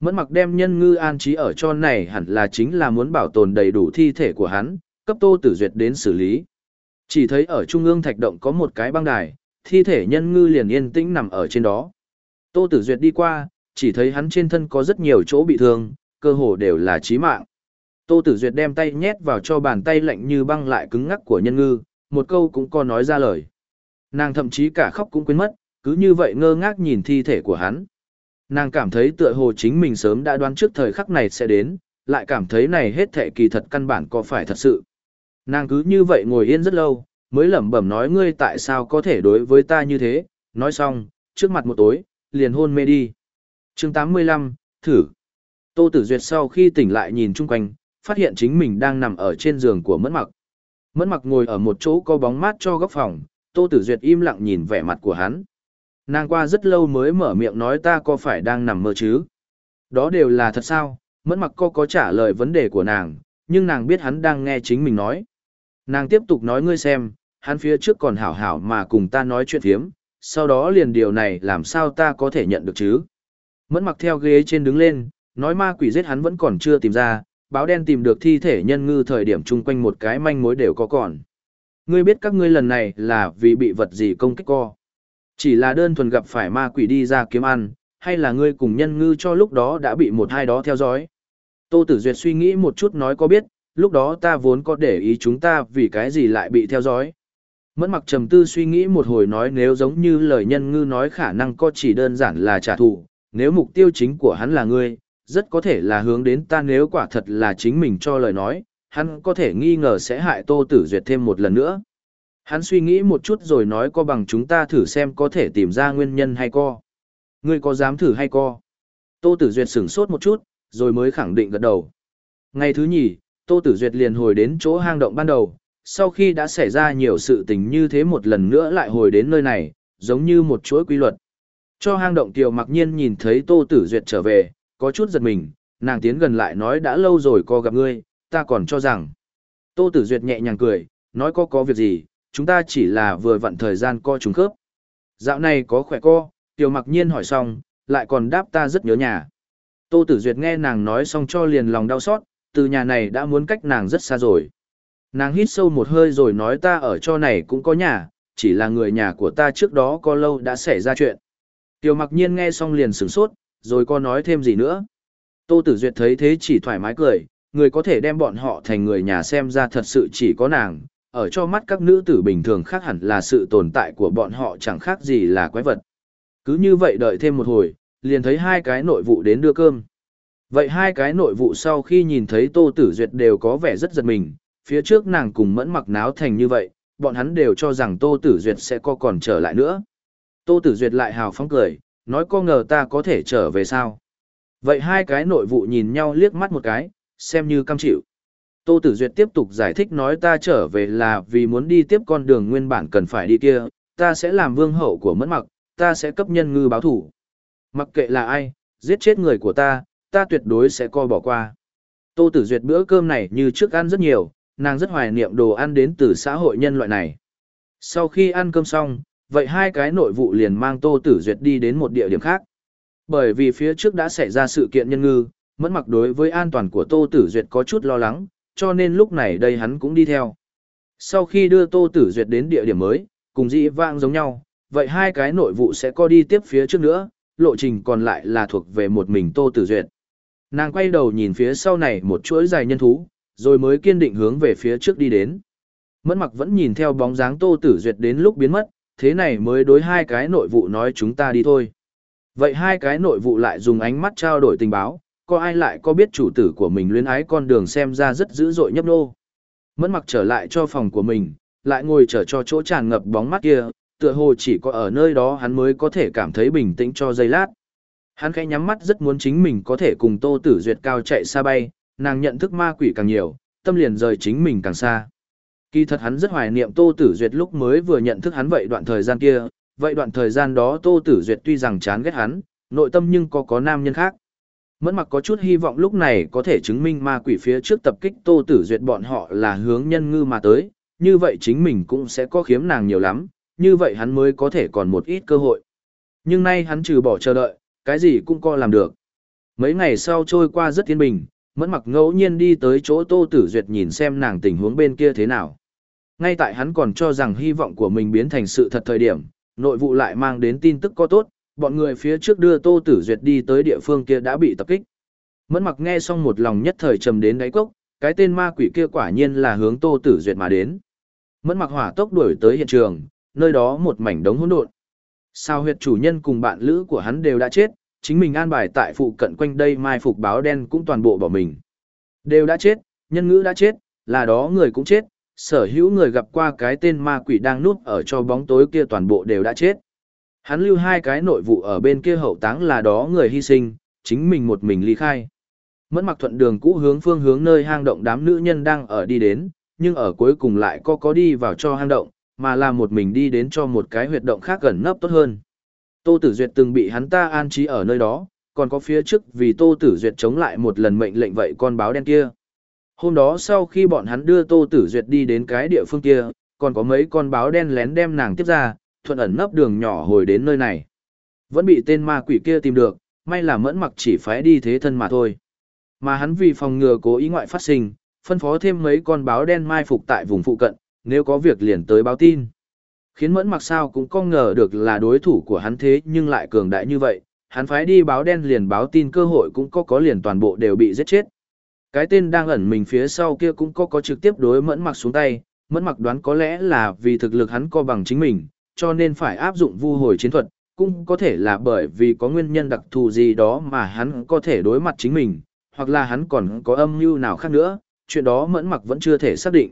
Speaker 1: Mẫn mặc đem nhân ngư an trí ở cho này hẳn là chính là muốn bảo tồn đầy đủ thi thể của hắn, cấp Tô Tử Duyệt đến xử lý. Chỉ thấy ở trung ương thạch động có một cái băng đài, thi thể nhân ngư liền yên tĩnh nằm ở trên đó. Tô Tử Duyệt đi qua, chỉ thấy hắn trên thân có rất nhiều chỗ bị thương, cơ hồ đều là chí mạng. Tô Tử Duyệt đem tay nhét vào cho bàn tay lạnh như băng lại cứng ngắc của nhân ngư, một câu cũng có nói ra lời. Nàng thậm chí cả khóc cũng quên mất, cứ như vậy ngơ ngác nhìn thi thể của hắn. Nàng cảm thấy tựa hồ chính mình sớm đã đoán trước thời khắc này sẽ đến, lại cảm thấy này hết thệ kỳ thật căn bản có phải thật sự. Nàng cứ như vậy ngồi yên rất lâu, mới lẩm bẩm nói ngươi tại sao có thể đối với ta như thế, nói xong, trước mặt một tối, liền hôn mê đi. chương 85, thử. Tô Tử Duyệt sau khi tỉnh lại nhìn chung quanh, phát hiện chính mình đang nằm ở trên giường của Mẫn Mặc. Mẫn Mặc ngồi ở một chỗ có bóng mát cho góc phòng, Tô Tử Duyệt im lặng nhìn vẻ mặt của hắn. Nàng qua rất lâu mới mở miệng nói ta có phải đang nằm mơ chứ? Đó đều là thật sao? Mẫn Mặc co có trả lời vấn đề của nàng, nhưng nàng biết hắn đang nghe chính mình nói. Nàng tiếp tục nói ngươi xem, hắn phía trước còn hảo hảo mà cùng ta nói chuyện phiếm, sau đó liền điều này làm sao ta có thể nhận được chứ? Mẫn mặc theo ghế trên đứng lên, nói ma quỷ giết hắn vẫn còn chưa tìm ra, báo đen tìm được thi thể nhân ngư thời điểm chung quanh một cái manh mối đều có còn. Ngươi biết các ngươi lần này là vì bị vật gì công kích co. Chỉ là đơn thuần gặp phải ma quỷ đi ra kiếm ăn, hay là ngươi cùng nhân ngư cho lúc đó đã bị một hai đó theo dõi. Tô Tử Duyệt suy nghĩ một chút nói có biết, lúc đó ta vốn có để ý chúng ta vì cái gì lại bị theo dõi. Mẫn mặc trầm tư suy nghĩ một hồi nói nếu giống như lời nhân ngư nói khả năng có chỉ đơn giản là trả thù, nếu mục tiêu chính của hắn là ngươi, rất có thể là hướng đến ta nếu quả thật là chính mình cho lời nói, hắn có thể nghi ngờ sẽ hại Tô Tử Duyệt thêm một lần nữa. Hắn suy nghĩ một chút rồi nói có bằng chúng ta thử xem có thể tìm ra nguyên nhân hay co. Ngươi có dám thử hay co? Tô Tử Duyệt sửng sốt một chút, rồi mới khẳng định gật đầu. Ngày thứ nhì, Tô Tử Duyệt liền hồi đến chỗ hang động ban đầu, sau khi đã xảy ra nhiều sự tình như thế một lần nữa lại hồi đến nơi này, giống như một chuỗi quy luật. Cho hang động Kiều mặc nhiên nhìn thấy Tô Tử Duyệt trở về, có chút giật mình, nàng tiến gần lại nói đã lâu rồi có gặp ngươi, ta còn cho rằng. Tô Tử Duyệt nhẹ nhàng cười, nói có có việc gì, chúng ta chỉ là vừa vặn thời gian co trùng khớp. Dạo này có khỏe co, Tiểu mặc nhiên hỏi xong, lại còn đáp ta rất nhớ nhà. Tô Tử Duyệt nghe nàng nói xong cho liền lòng đau xót, từ nhà này đã muốn cách nàng rất xa rồi. Nàng hít sâu một hơi rồi nói ta ở cho này cũng có nhà, chỉ là người nhà của ta trước đó có lâu đã xảy ra chuyện. Tiểu mặc nhiên nghe xong liền sửng sốt, rồi có nói thêm gì nữa. Tô Tử Duyệt thấy thế chỉ thoải mái cười, người có thể đem bọn họ thành người nhà xem ra thật sự chỉ có nàng, ở cho mắt các nữ tử bình thường khác hẳn là sự tồn tại của bọn họ chẳng khác gì là quái vật. Cứ như vậy đợi thêm một hồi, liền thấy hai cái nội vụ đến đưa cơm. Vậy hai cái nội vụ sau khi nhìn thấy Tô Tử Duyệt đều có vẻ rất giật mình, phía trước nàng cùng mẫn mặc náo thành như vậy, bọn hắn đều cho rằng Tô Tử Duyệt sẽ có còn trở lại nữa. Tô Tử Duyệt lại hào phóng cười, nói có ngờ ta có thể trở về sao. Vậy hai cái nội vụ nhìn nhau liếc mắt một cái, xem như cam chịu. Tô Tử Duyệt tiếp tục giải thích nói ta trở về là vì muốn đi tiếp con đường nguyên bản cần phải đi kia, ta sẽ làm vương hậu của mẫn mặc, ta sẽ cấp nhân ngư báo thủ. Mặc kệ là ai, giết chết người của ta, ta tuyệt đối sẽ coi bỏ qua. Tô Tử Duyệt bữa cơm này như trước ăn rất nhiều, nàng rất hoài niệm đồ ăn đến từ xã hội nhân loại này. Sau khi ăn cơm xong, vậy hai cái nội vụ liền mang Tô Tử Duyệt đi đến một địa điểm khác. Bởi vì phía trước đã xảy ra sự kiện nhân ngư, mẫn mặc đối với an toàn của Tô Tử Duyệt có chút lo lắng, cho nên lúc này đây hắn cũng đi theo. Sau khi đưa Tô Tử Duyệt đến địa điểm mới, cùng dĩ vãng giống nhau, vậy hai cái nội vụ sẽ có đi tiếp phía trước nữa, lộ trình còn lại là thuộc về một mình Tô Tử Duyệt. Nàng quay đầu nhìn phía sau này một chuỗi dài nhân thú, rồi mới kiên định hướng về phía trước đi đến. Mẫn mặc vẫn nhìn theo bóng dáng Tô Tử Duyệt đến lúc biến mất, thế này mới đối hai cái nội vụ nói chúng ta đi thôi. Vậy hai cái nội vụ lại dùng ánh mắt trao đổi tình báo, có ai lại có biết chủ tử của mình luyến ái con đường xem ra rất dữ dội nhấp nô. Mẫn mặc trở lại cho phòng của mình, lại ngồi trở cho chỗ tràn ngập bóng mắt kia, tựa hồ chỉ có ở nơi đó hắn mới có thể cảm thấy bình tĩnh cho giây lát. Hắn khẽ nhắm mắt rất muốn chính mình có thể cùng Tô Tử Duyệt cao chạy xa bay, nàng nhận thức ma quỷ càng nhiều, tâm liền rời chính mình càng xa. Kỳ thật hắn rất hoài niệm Tô Tử Duyệt lúc mới vừa nhận thức hắn vậy đoạn thời gian kia, vậy đoạn thời gian đó Tô Tử Duyệt tuy rằng chán ghét hắn, nội tâm nhưng có có nam nhân khác. Mẫn mặc có chút hy vọng lúc này có thể chứng minh ma quỷ phía trước tập kích Tô Tử Duyệt bọn họ là hướng nhân ngư mà tới, như vậy chính mình cũng sẽ có khiếm nàng nhiều lắm, như vậy hắn mới có thể còn một ít cơ hội. Nhưng nay hắn trừ bỏ chờ đợi, cái gì cũng có làm được. Mấy ngày sau trôi qua rất yên bình, mẫn mặc ngẫu nhiên đi tới chỗ Tô Tử Duyệt nhìn xem nàng tình huống bên kia thế nào. Ngay tại hắn còn cho rằng hy vọng của mình biến thành sự thật thời điểm, nội vụ lại mang đến tin tức có tốt, bọn người phía trước đưa Tô Tử Duyệt đi tới địa phương kia đã bị tập kích. Mẫn mặc nghe xong một lòng nhất thời trầm đến đáy cốc, cái tên ma quỷ kia quả nhiên là hướng Tô Tử Duyệt mà đến. Mẫn mặc hỏa tốc đuổi tới hiện trường, nơi đó một mảnh đống hỗn độn. Sao huyệt chủ nhân cùng bạn lữ của hắn đều đã chết, chính mình an bài tại phụ cận quanh đây mai phục báo đen cũng toàn bộ bỏ mình. Đều đã chết, nhân ngữ đã chết, là đó người cũng chết, sở hữu người gặp qua cái tên ma quỷ đang núp ở cho bóng tối kia toàn bộ đều đã chết. Hắn lưu hai cái nội vụ ở bên kia hậu táng là đó người hy sinh, chính mình một mình ly khai. Mẫn mặc thuận đường cũ hướng phương hướng nơi hang động đám nữ nhân đang ở đi đến, nhưng ở cuối cùng lại có có đi vào cho hang động, mà là một mình đi đến cho một cái huyệt động khác gần nấp tốt hơn. Tô Tử Duyệt từng bị hắn ta an trí ở nơi đó, còn có phía trước vì Tô Tử Duyệt chống lại một lần mệnh lệnh vậy con báo đen kia. Hôm đó sau khi bọn hắn đưa Tô Tử Duyệt đi đến cái địa phương kia, còn có mấy con báo đen lén đem nàng tiếp ra, thuận ẩn nấp đường nhỏ hồi đến nơi này. Vẫn bị tên ma quỷ kia tìm được, may là mẫn mặc chỉ phái đi thế thân mà thôi. Mà hắn vì phòng ngừa cố ý ngoại phát sinh, phân phó thêm mấy con báo đen mai phục tại vùng phụ cận, nếu có việc liền tới báo tin. Khiến mẫn mặc sao cũng không ngờ được là đối thủ của hắn thế nhưng lại cường đại như vậy, hắn phái đi báo đen liền báo tin cơ hội cũng có có liền toàn bộ đều bị giết chết. Cái tên đang ẩn mình phía sau kia cũng có có trực tiếp đối mẫn mặc xuống tay, mẫn mặc đoán có lẽ là vì thực lực hắn co bằng chính mình, cho nên phải áp dụng vu hồi chiến thuật, cũng có thể là bởi vì có nguyên nhân đặc thù gì đó mà hắn có thể đối mặt chính mình, hoặc là hắn còn có âm mưu nào khác nữa, chuyện đó mẫn mặc vẫn chưa thể xác định.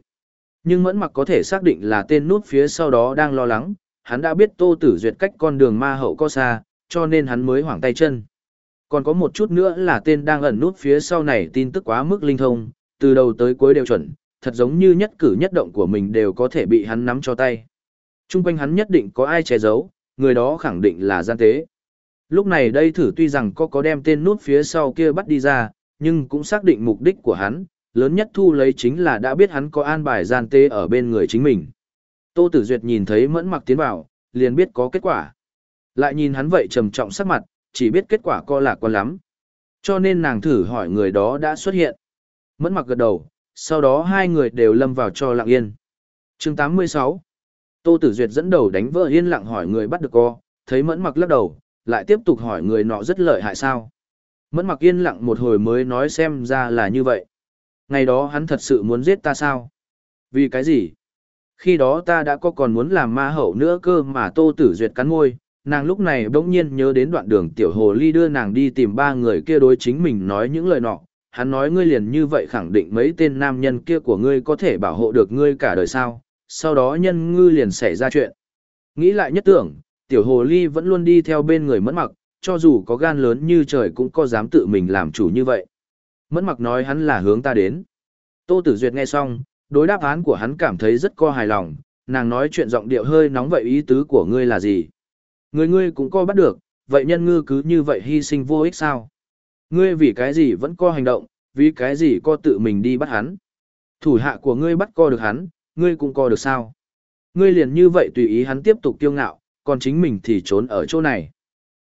Speaker 1: Nhưng mẫn mặc có thể xác định là tên nút phía sau đó đang lo lắng, hắn đã biết tô tử duyệt cách con đường ma hậu có xa, cho nên hắn mới hoảng tay chân. Còn có một chút nữa là tên đang ẩn nút phía sau này tin tức quá mức linh thông, từ đầu tới cuối đều chuẩn, thật giống như nhất cử nhất động của mình đều có thể bị hắn nắm cho tay. Trung quanh hắn nhất định có ai che giấu, người đó khẳng định là gian tế. Lúc này đây thử tuy rằng có có đem tên nút phía sau kia bắt đi ra, nhưng cũng xác định mục đích của hắn, lớn nhất thu lấy chính là đã biết hắn có an bài gian tê ở bên người chính mình. Tô Tử Duyệt nhìn thấy mẫn mặc tiến vào, liền biết có kết quả. Lại nhìn hắn vậy trầm trọng sắc mặt, chỉ biết kết quả co lạc quan lắm. Cho nên nàng thử hỏi người đó đã xuất hiện. Mẫn mặc gật đầu, sau đó hai người đều lâm vào cho lặng yên. chương 86 Tô Tử Duyệt dẫn đầu đánh vỡ yên lặng hỏi người bắt được co, thấy mẫn mặc lắc đầu, lại tiếp tục hỏi người nọ rất lợi hại sao. Mẫn mặc yên lặng một hồi mới nói xem ra là như vậy. Ngày đó hắn thật sự muốn giết ta sao? Vì cái gì? Khi đó ta đã có còn muốn làm ma hậu nữa cơ mà Tô Tử Duyệt cắn môi, nàng lúc này bỗng nhiên nhớ đến đoạn đường tiểu hồ ly đưa nàng đi tìm ba người kia đối chính mình nói những lời nọ. Hắn nói ngươi liền như vậy khẳng định mấy tên nam nhân kia của ngươi có thể bảo hộ được ngươi cả đời sao, sau đó nhân ngư liền xảy ra chuyện. Nghĩ lại nhất tưởng, tiểu hồ ly vẫn luôn đi theo bên người mẫn mặc, cho dù có gan lớn như trời cũng có dám tự mình làm chủ như vậy. Mẫn mặc nói hắn là hướng ta đến. Tô Tử Duyệt nghe xong, đối đáp án của hắn cảm thấy rất co hài lòng, nàng nói chuyện giọng điệu hơi nóng vậy ý tứ của ngươi là gì? Người ngươi cũng co bắt được, vậy nhân ngư cứ như vậy hy sinh vô ích sao? Ngươi vì cái gì vẫn co hành động, vì cái gì co tự mình đi bắt hắn? Thủ hạ của ngươi bắt co được hắn, ngươi cũng co được sao? Ngươi liền như vậy tùy ý hắn tiếp tục tiêu ngạo, còn chính mình thì trốn ở chỗ này.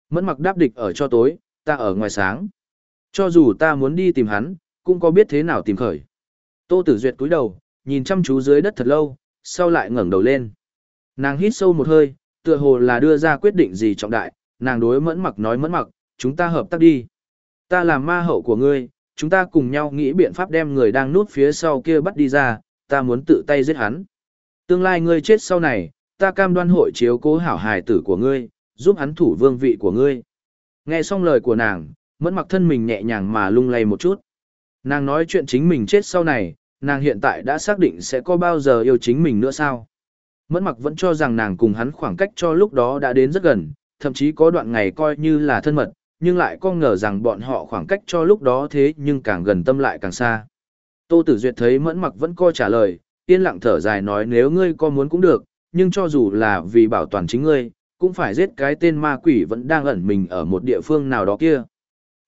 Speaker 1: Mẫn mặc đáp địch ở cho tối, ta ở ngoài sáng. Cho dù ta muốn đi tìm hắn, cũng có biết thế nào tìm khởi. Tô Tử Duyệt cúi đầu, nhìn chăm chú dưới đất thật lâu, sau lại ngẩng đầu lên. Nàng hít sâu một hơi, tựa hồ là đưa ra quyết định gì trọng đại, nàng đối mẫn mặc nói mẫn mặc, chúng ta hợp tác đi. Ta làm ma hậu của ngươi, chúng ta cùng nhau nghĩ biện pháp đem người đang núp phía sau kia bắt đi ra, ta muốn tự tay giết hắn. Tương lai ngươi chết sau này, ta cam đoan hội chiếu cố hảo hài tử của ngươi, giúp hắn thủ vương vị của ngươi. Nghe xong lời của nàng, mẫn mặc thân mình nhẹ nhàng mà lung lay một chút. Nàng nói chuyện chính mình chết sau này, nàng hiện tại đã xác định sẽ có bao giờ yêu chính mình nữa sao. Mẫn mặc vẫn cho rằng nàng cùng hắn khoảng cách cho lúc đó đã đến rất gần, thậm chí có đoạn ngày coi như là thân mật, nhưng lại có ngờ rằng bọn họ khoảng cách cho lúc đó thế nhưng càng gần tâm lại càng xa. Tô Tử Duyệt thấy mẫn mặc vẫn coi trả lời, yên lặng thở dài nói nếu ngươi có muốn cũng được, nhưng cho dù là vì bảo toàn chính ngươi, cũng phải giết cái tên ma quỷ vẫn đang ẩn mình ở một địa phương nào đó kia.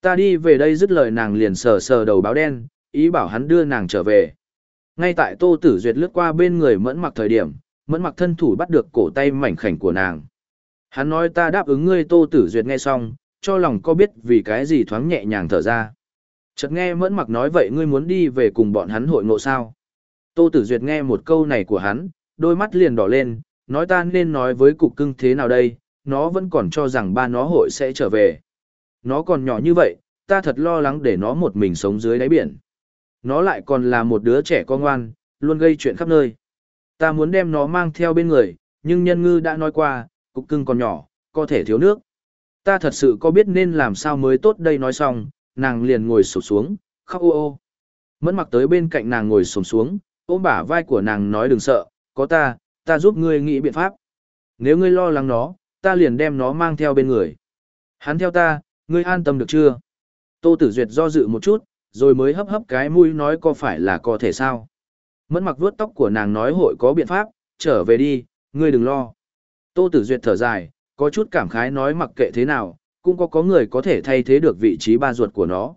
Speaker 1: Ta đi về đây dứt lời nàng liền sờ sờ đầu báo đen, ý bảo hắn đưa nàng trở về. Ngay tại Tô Tử Duyệt lướt qua bên người mẫn mặc thời điểm, mẫn mặc thân thủ bắt được cổ tay mảnh khảnh của nàng. Hắn nói ta đáp ứng ngươi Tô Tử Duyệt nghe xong, cho lòng có biết vì cái gì thoáng nhẹ nhàng thở ra. Chợt nghe mẫn mặc nói vậy ngươi muốn đi về cùng bọn hắn hội ngộ sao. Tô Tử Duyệt nghe một câu này của hắn, đôi mắt liền đỏ lên, nói ta nên nói với cục cưng thế nào đây, nó vẫn còn cho rằng ba nó hội sẽ trở về. Nó còn nhỏ như vậy, ta thật lo lắng để nó một mình sống dưới đáy biển. Nó lại còn là một đứa trẻ con ngoan, luôn gây chuyện khắp nơi. Ta muốn đem nó mang theo bên người, nhưng nhân ngư đã nói qua, cục cưng còn nhỏ, có thể thiếu nước. Ta thật sự có biết nên làm sao mới tốt đây nói xong, nàng liền ngồi sụp xuống, khóc ô ô. Mẫn mặc tới bên cạnh nàng ngồi sụp xuống, ôm bả vai của nàng nói đừng sợ, có ta, ta giúp ngươi nghĩ biện pháp. Nếu ngươi lo lắng nó, ta liền đem nó mang theo bên người. Hắn theo ta, ngươi an tâm được chưa? Tô Tử Duyệt do dự một chút, rồi mới hấp hấp cái mũi nói có phải là có thể sao. Mẫn mặc vuốt tóc của nàng nói hội có biện pháp, trở về đi, ngươi đừng lo. Tô Tử Duyệt thở dài, có chút cảm khái nói mặc kệ thế nào, cũng có có người có thể thay thế được vị trí ba ruột của nó.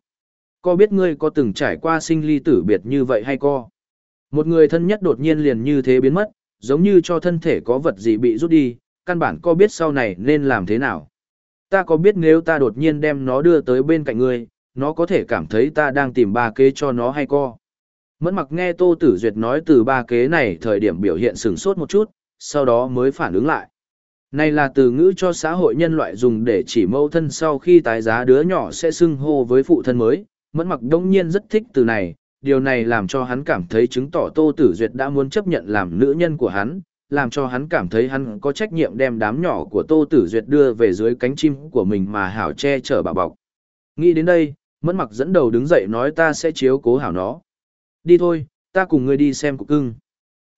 Speaker 1: Có biết ngươi có từng trải qua sinh ly tử biệt như vậy hay co? Một người thân nhất đột nhiên liền như thế biến mất, giống như cho thân thể có vật gì bị rút đi, căn bản có biết sau này nên làm thế nào. Ta có biết nếu ta đột nhiên đem nó đưa tới bên cạnh ngươi, nó có thể cảm thấy ta đang tìm ba kế cho nó hay co. Mẫn mặc nghe Tô Tử Duyệt nói từ ba kế này thời điểm biểu hiện sừng sốt một chút, sau đó mới phản ứng lại. Này là từ ngữ cho xã hội nhân loại dùng để chỉ mâu thân sau khi tái giá đứa nhỏ sẽ xưng hô với phụ thân mới. Mẫn mặc đông nhiên rất thích từ này, điều này làm cho hắn cảm thấy chứng tỏ Tô Tử Duyệt đã muốn chấp nhận làm nữ nhân của hắn, làm cho hắn cảm thấy hắn có trách nhiệm đem đám nhỏ của Tô Tử Duyệt đưa về dưới cánh chim của mình mà hảo che chở bảo bọc. Nghĩ đến đây, Mẫn mặc dẫn đầu đứng dậy nói ta sẽ chiếu cố hảo nó. Đi thôi, ta cùng ngươi đi xem cục cưng.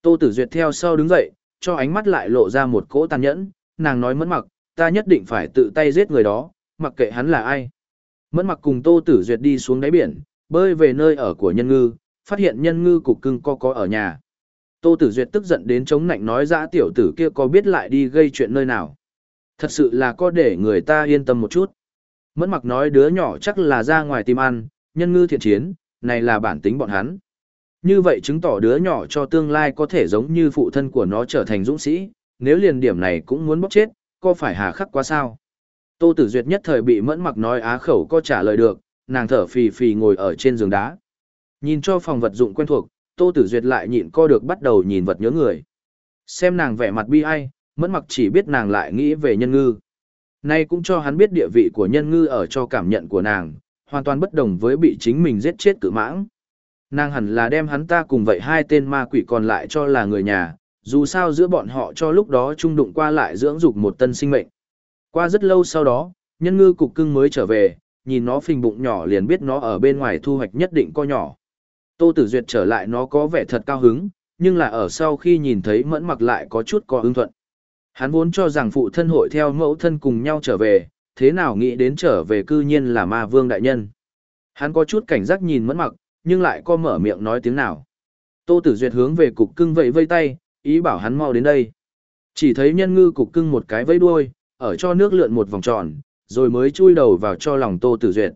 Speaker 1: Tô Tử Duyệt theo sau đứng dậy, cho ánh mắt lại lộ ra một cỗ tàn nhẫn, nàng nói Mẫn mặc, ta nhất định phải tự tay giết người đó, mặc kệ hắn là ai. Mẫn mặc cùng Tô Tử Duyệt đi xuống đáy biển, bơi về nơi ở của nhân ngư, phát hiện nhân ngư cục cưng co có ở nhà. Tô Tử Duyệt tức giận đến chống nạnh nói dã tiểu tử kia có biết lại đi gây chuyện nơi nào. Thật sự là có để người ta yên tâm một chút. Mẫn mặc nói đứa nhỏ chắc là ra ngoài tìm ăn, nhân ngư thiện chiến, này là bản tính bọn hắn. Như vậy chứng tỏ đứa nhỏ cho tương lai có thể giống như phụ thân của nó trở thành dũng sĩ, nếu liền điểm này cũng muốn bóc chết, có phải hà khắc quá sao? Tô Tử Duyệt nhất thời bị mẫn mặc nói á khẩu có trả lời được, nàng thở phì phì ngồi ở trên giường đá. Nhìn cho phòng vật dụng quen thuộc, Tô Tử Duyệt lại nhịn co được bắt đầu nhìn vật nhớ người. Xem nàng vẻ mặt bi ai, mẫn mặc chỉ biết nàng lại nghĩ về nhân ngư. Nay cũng cho hắn biết địa vị của nhân ngư ở cho cảm nhận của nàng, hoàn toàn bất đồng với bị chính mình giết chết cự mãng. Nàng hẳn là đem hắn ta cùng vậy hai tên ma quỷ còn lại cho là người nhà, dù sao giữa bọn họ cho lúc đó trung đụng qua lại dưỡng dục một tân sinh mệnh. Qua rất lâu sau đó, nhân ngư cục cưng mới trở về, nhìn nó phình bụng nhỏ liền biết nó ở bên ngoài thu hoạch nhất định co nhỏ. Tô Tử Duyệt trở lại nó có vẻ thật cao hứng, nhưng là ở sau khi nhìn thấy mẫn mặc lại có chút có ưng thuận. Hắn vốn cho rằng phụ thân hội theo mẫu thân cùng nhau trở về, thế nào nghĩ đến trở về cư nhiên là ma vương đại nhân. Hắn có chút cảnh giác nhìn mẫn mặc, nhưng lại có mở miệng nói tiếng nào. Tô Tử Duyệt hướng về cục cưng vẫy vây tay, ý bảo hắn mau đến đây. Chỉ thấy nhân ngư cục cưng một cái vẫy đuôi, ở cho nước lượn một vòng tròn, rồi mới chui đầu vào cho lòng Tô Tử Duyệt.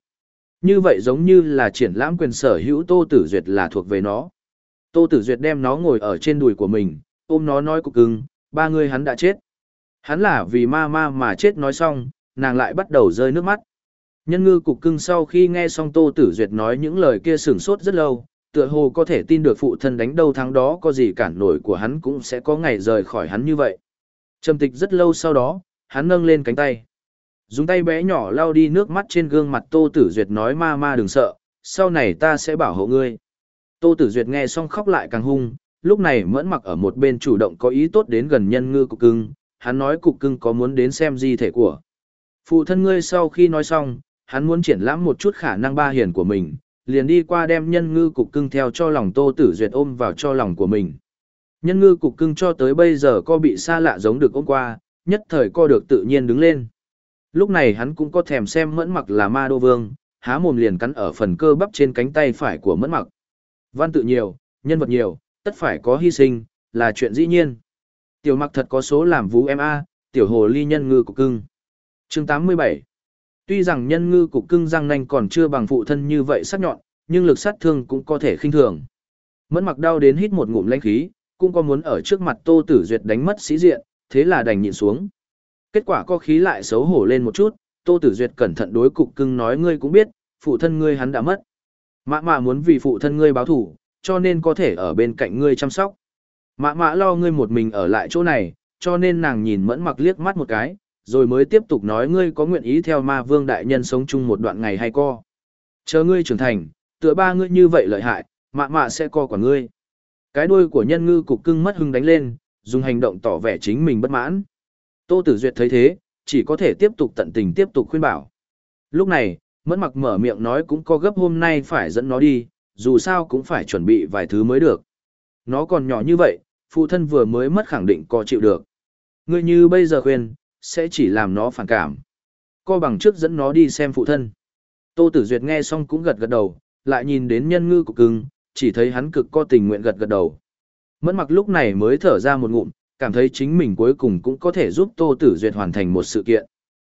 Speaker 1: Như vậy giống như là triển lãm quyền sở hữu Tô Tử Duyệt là thuộc về nó. Tô Tử Duyệt đem nó ngồi ở trên đùi của mình, ôm nó nói cục cưng, ba người hắn đã chết. Hắn là vì ma ma mà chết nói xong, nàng lại bắt đầu rơi nước mắt. Nhân ngư cục cưng sau khi nghe xong Tô Tử Duyệt nói những lời kia sửng sốt rất lâu, tựa hồ có thể tin được phụ thân đánh đâu thắng đó có gì cản nổi của hắn cũng sẽ có ngày rời khỏi hắn như vậy. Trầm tịch rất lâu sau đó, hắn nâng lên cánh tay. Dùng tay bé nhỏ lau đi nước mắt trên gương mặt Tô Tử Duyệt nói ma ma đừng sợ, sau này ta sẽ bảo hộ ngươi. Tô Tử Duyệt nghe xong khóc lại càng hung, lúc này mẫn mặc ở một bên chủ động có ý tốt đến gần nhân ngư cục cưng, hắn nói cục cưng có muốn đến xem di thể của. Phụ thân ngươi sau khi nói xong, hắn muốn triển lãm một chút khả năng ba hiền của mình, liền đi qua đem nhân ngư cục cưng theo cho lòng Tô Tử Duyệt ôm vào cho lòng của mình. Nhân ngư cục cưng cho tới bây giờ co bị xa lạ giống được ôm qua, nhất thời co được tự nhiên đứng lên. Lúc này hắn cũng có thèm xem mẫn mặc là ma đô vương, há mồm liền cắn ở phần cơ bắp trên cánh tay phải của mẫn mặc. Văn tự nhiều, nhân vật nhiều, tất phải có hy sinh, là chuyện dĩ nhiên. Tiểu mặc thật có số làm vú em A, tiểu hồ ly nhân ngư cục cưng. chương 87 Tuy rằng nhân ngư cục cưng răng nanh còn chưa bằng phụ thân như vậy sắc nhọn, nhưng lực sát thương cũng có thể khinh thường. Mẫn mặc đau đến hít một ngụm lãnh khí, cũng có muốn ở trước mặt Tô Tử Duyệt đánh mất sĩ diện, thế là đành nhịn xuống. Kết quả có khí lại xấu hổ lên một chút, Tô Tử Duyệt cẩn thận đối cục cưng nói ngươi cũng biết, phụ thân ngươi hắn đã mất. Mã mã muốn vì phụ thân ngươi báo thù, cho nên có thể ở bên cạnh ngươi chăm sóc. Mã mã lo ngươi một mình ở lại chỗ này, cho nên nàng nhìn mẫn mặc liếc mắt một cái, rồi mới tiếp tục nói ngươi có nguyện ý theo ma vương đại nhân sống chung một đoạn ngày hay co. Chờ ngươi trưởng thành, tựa ba ngươi như vậy lợi hại, mạ mạ sẽ co quả ngươi. Cái đuôi của nhân ngư cục cưng mất hưng đánh lên, dùng hành động tỏ vẻ chính mình bất mãn. Tô Tử Duyệt thấy thế, chỉ có thể tiếp tục tận tình tiếp tục khuyên bảo. Lúc này, mẫn mặc mở miệng nói cũng có gấp hôm nay phải dẫn nó đi, dù sao cũng phải chuẩn bị vài thứ mới được. Nó còn nhỏ như vậy, phụ thân vừa mới mất khẳng định có chịu được. Ngươi như bây giờ khuyên, sẽ chỉ làm nó phản cảm. Co bằng trước dẫn nó đi xem phụ thân. Tô Tử Duyệt nghe xong cũng gật gật đầu, lại nhìn đến nhân ngư cục cưng, chỉ thấy hắn cực co tình nguyện gật gật đầu. Mẫn mặc lúc này mới thở ra một ngụm, cảm thấy chính mình cuối cùng cũng có thể giúp Tô Tử Duyệt hoàn thành một sự kiện.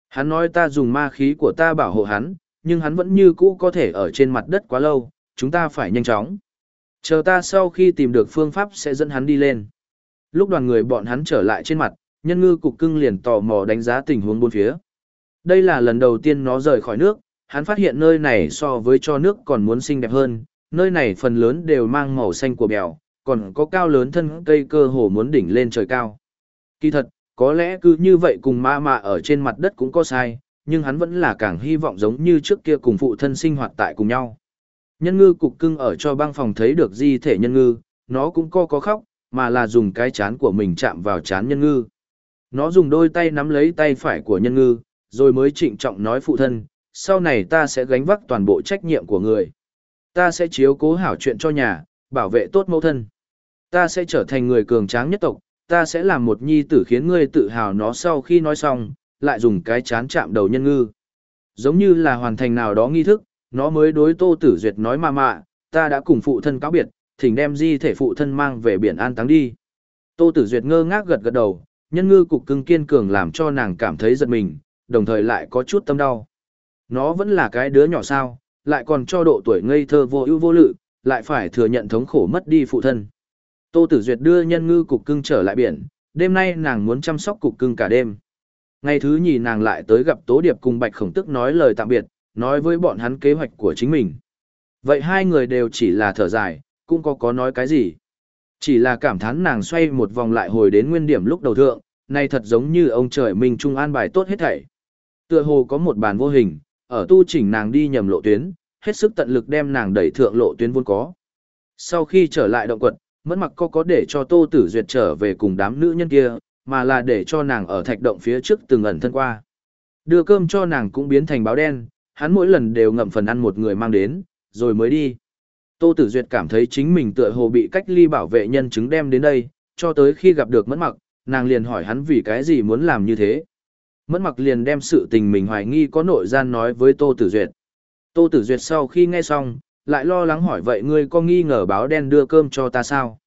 Speaker 1: Hắn nói ta dùng ma khí của ta bảo hộ hắn, nhưng hắn vẫn như cũ có thể ở trên mặt đất quá lâu, chúng ta phải nhanh chóng. Chờ ta sau khi tìm được phương pháp sẽ dẫn hắn đi lên. Lúc đoàn người bọn hắn trở lại trên mặt, nhân ngư cục cưng liền tò mò đánh giá tình huống bốn phía. Đây là lần đầu tiên nó rời khỏi nước, hắn phát hiện nơi này so với cho nước còn muốn xinh đẹp hơn, nơi này phần lớn đều mang màu xanh của bèo, còn có cao lớn thân cây cơ hồ muốn đỉnh lên trời cao. Kỳ thật, có lẽ cứ như vậy cùng ma mạ ở trên mặt đất cũng có sai, nhưng hắn vẫn là càng hy vọng giống như trước kia cùng phụ thân sinh hoạt tại cùng nhau. Nhân ngư cục cưng ở cho băng phòng thấy được di thể nhân ngư, nó cũng co có khóc, mà là dùng cái chán của mình chạm vào chán nhân ngư. Nó dùng đôi tay nắm lấy tay phải của nhân ngư, rồi mới trịnh trọng nói phụ thân, sau này ta sẽ gánh vác toàn bộ trách nhiệm của người. Ta sẽ chiếu cố hảo chuyện cho nhà, bảo vệ tốt mẫu thân. Ta sẽ trở thành người cường tráng nhất tộc, ta sẽ làm một nhi tử khiến ngươi tự hào nó sau khi nói xong, lại dùng cái chán chạm đầu nhân ngư. Giống như là hoàn thành nào đó nghi thức, nó mới đối tô tử duyệt nói mà mạ, ta đã cùng phụ thân cáo biệt, thỉnh đem di thể phụ thân mang về biển an táng đi. Tô tử duyệt ngơ ngác gật gật đầu, nhân ngư cục cưng kiên cường làm cho nàng cảm thấy giật mình, đồng thời lại có chút tâm đau. Nó vẫn là cái đứa nhỏ sao, lại còn cho độ tuổi ngây thơ vô ưu vô lự, lại phải thừa nhận thống khổ mất đi phụ thân. Tô Tử Duyệt đưa nhân ngư cục cưng trở lại biển, đêm nay nàng muốn chăm sóc cục cưng cả đêm. Ngày thứ nhì nàng lại tới gặp Tố Điệp cùng Bạch Khổng Tức nói lời tạm biệt, nói với bọn hắn kế hoạch của chính mình. Vậy hai người đều chỉ là thở dài, cũng có có nói cái gì. Chỉ là cảm thán nàng xoay một vòng lại hồi đến nguyên điểm lúc đầu thượng, này thật giống như ông trời mình trung an bài tốt hết thảy. Tựa hồ có một bàn vô hình, ở tu chỉnh nàng đi nhầm lộ tuyến, hết sức tận lực đem nàng đẩy thượng lộ tuyến vốn có. Sau khi trở lại động quật, mẫn mặc có có để cho Tô Tử Duyệt trở về cùng đám nữ nhân kia, mà là để cho nàng ở thạch động phía trước từng ẩn thân qua. Đưa cơm cho nàng cũng biến thành báo đen, hắn mỗi lần đều ngậm phần ăn một người mang đến, rồi mới đi. Tô Tử Duyệt cảm thấy chính mình tựa hồ bị cách ly bảo vệ nhân chứng đem đến đây, cho tới khi gặp được mẫn mặc, nàng liền hỏi hắn vì cái gì muốn làm như thế. Mẫn mặc liền đem sự tình mình hoài nghi có nội gian nói với Tô Tử Duyệt. Tô Tử Duyệt sau khi nghe xong, lại lo lắng hỏi vậy ngươi có nghi ngờ báo đen đưa cơm cho ta sao?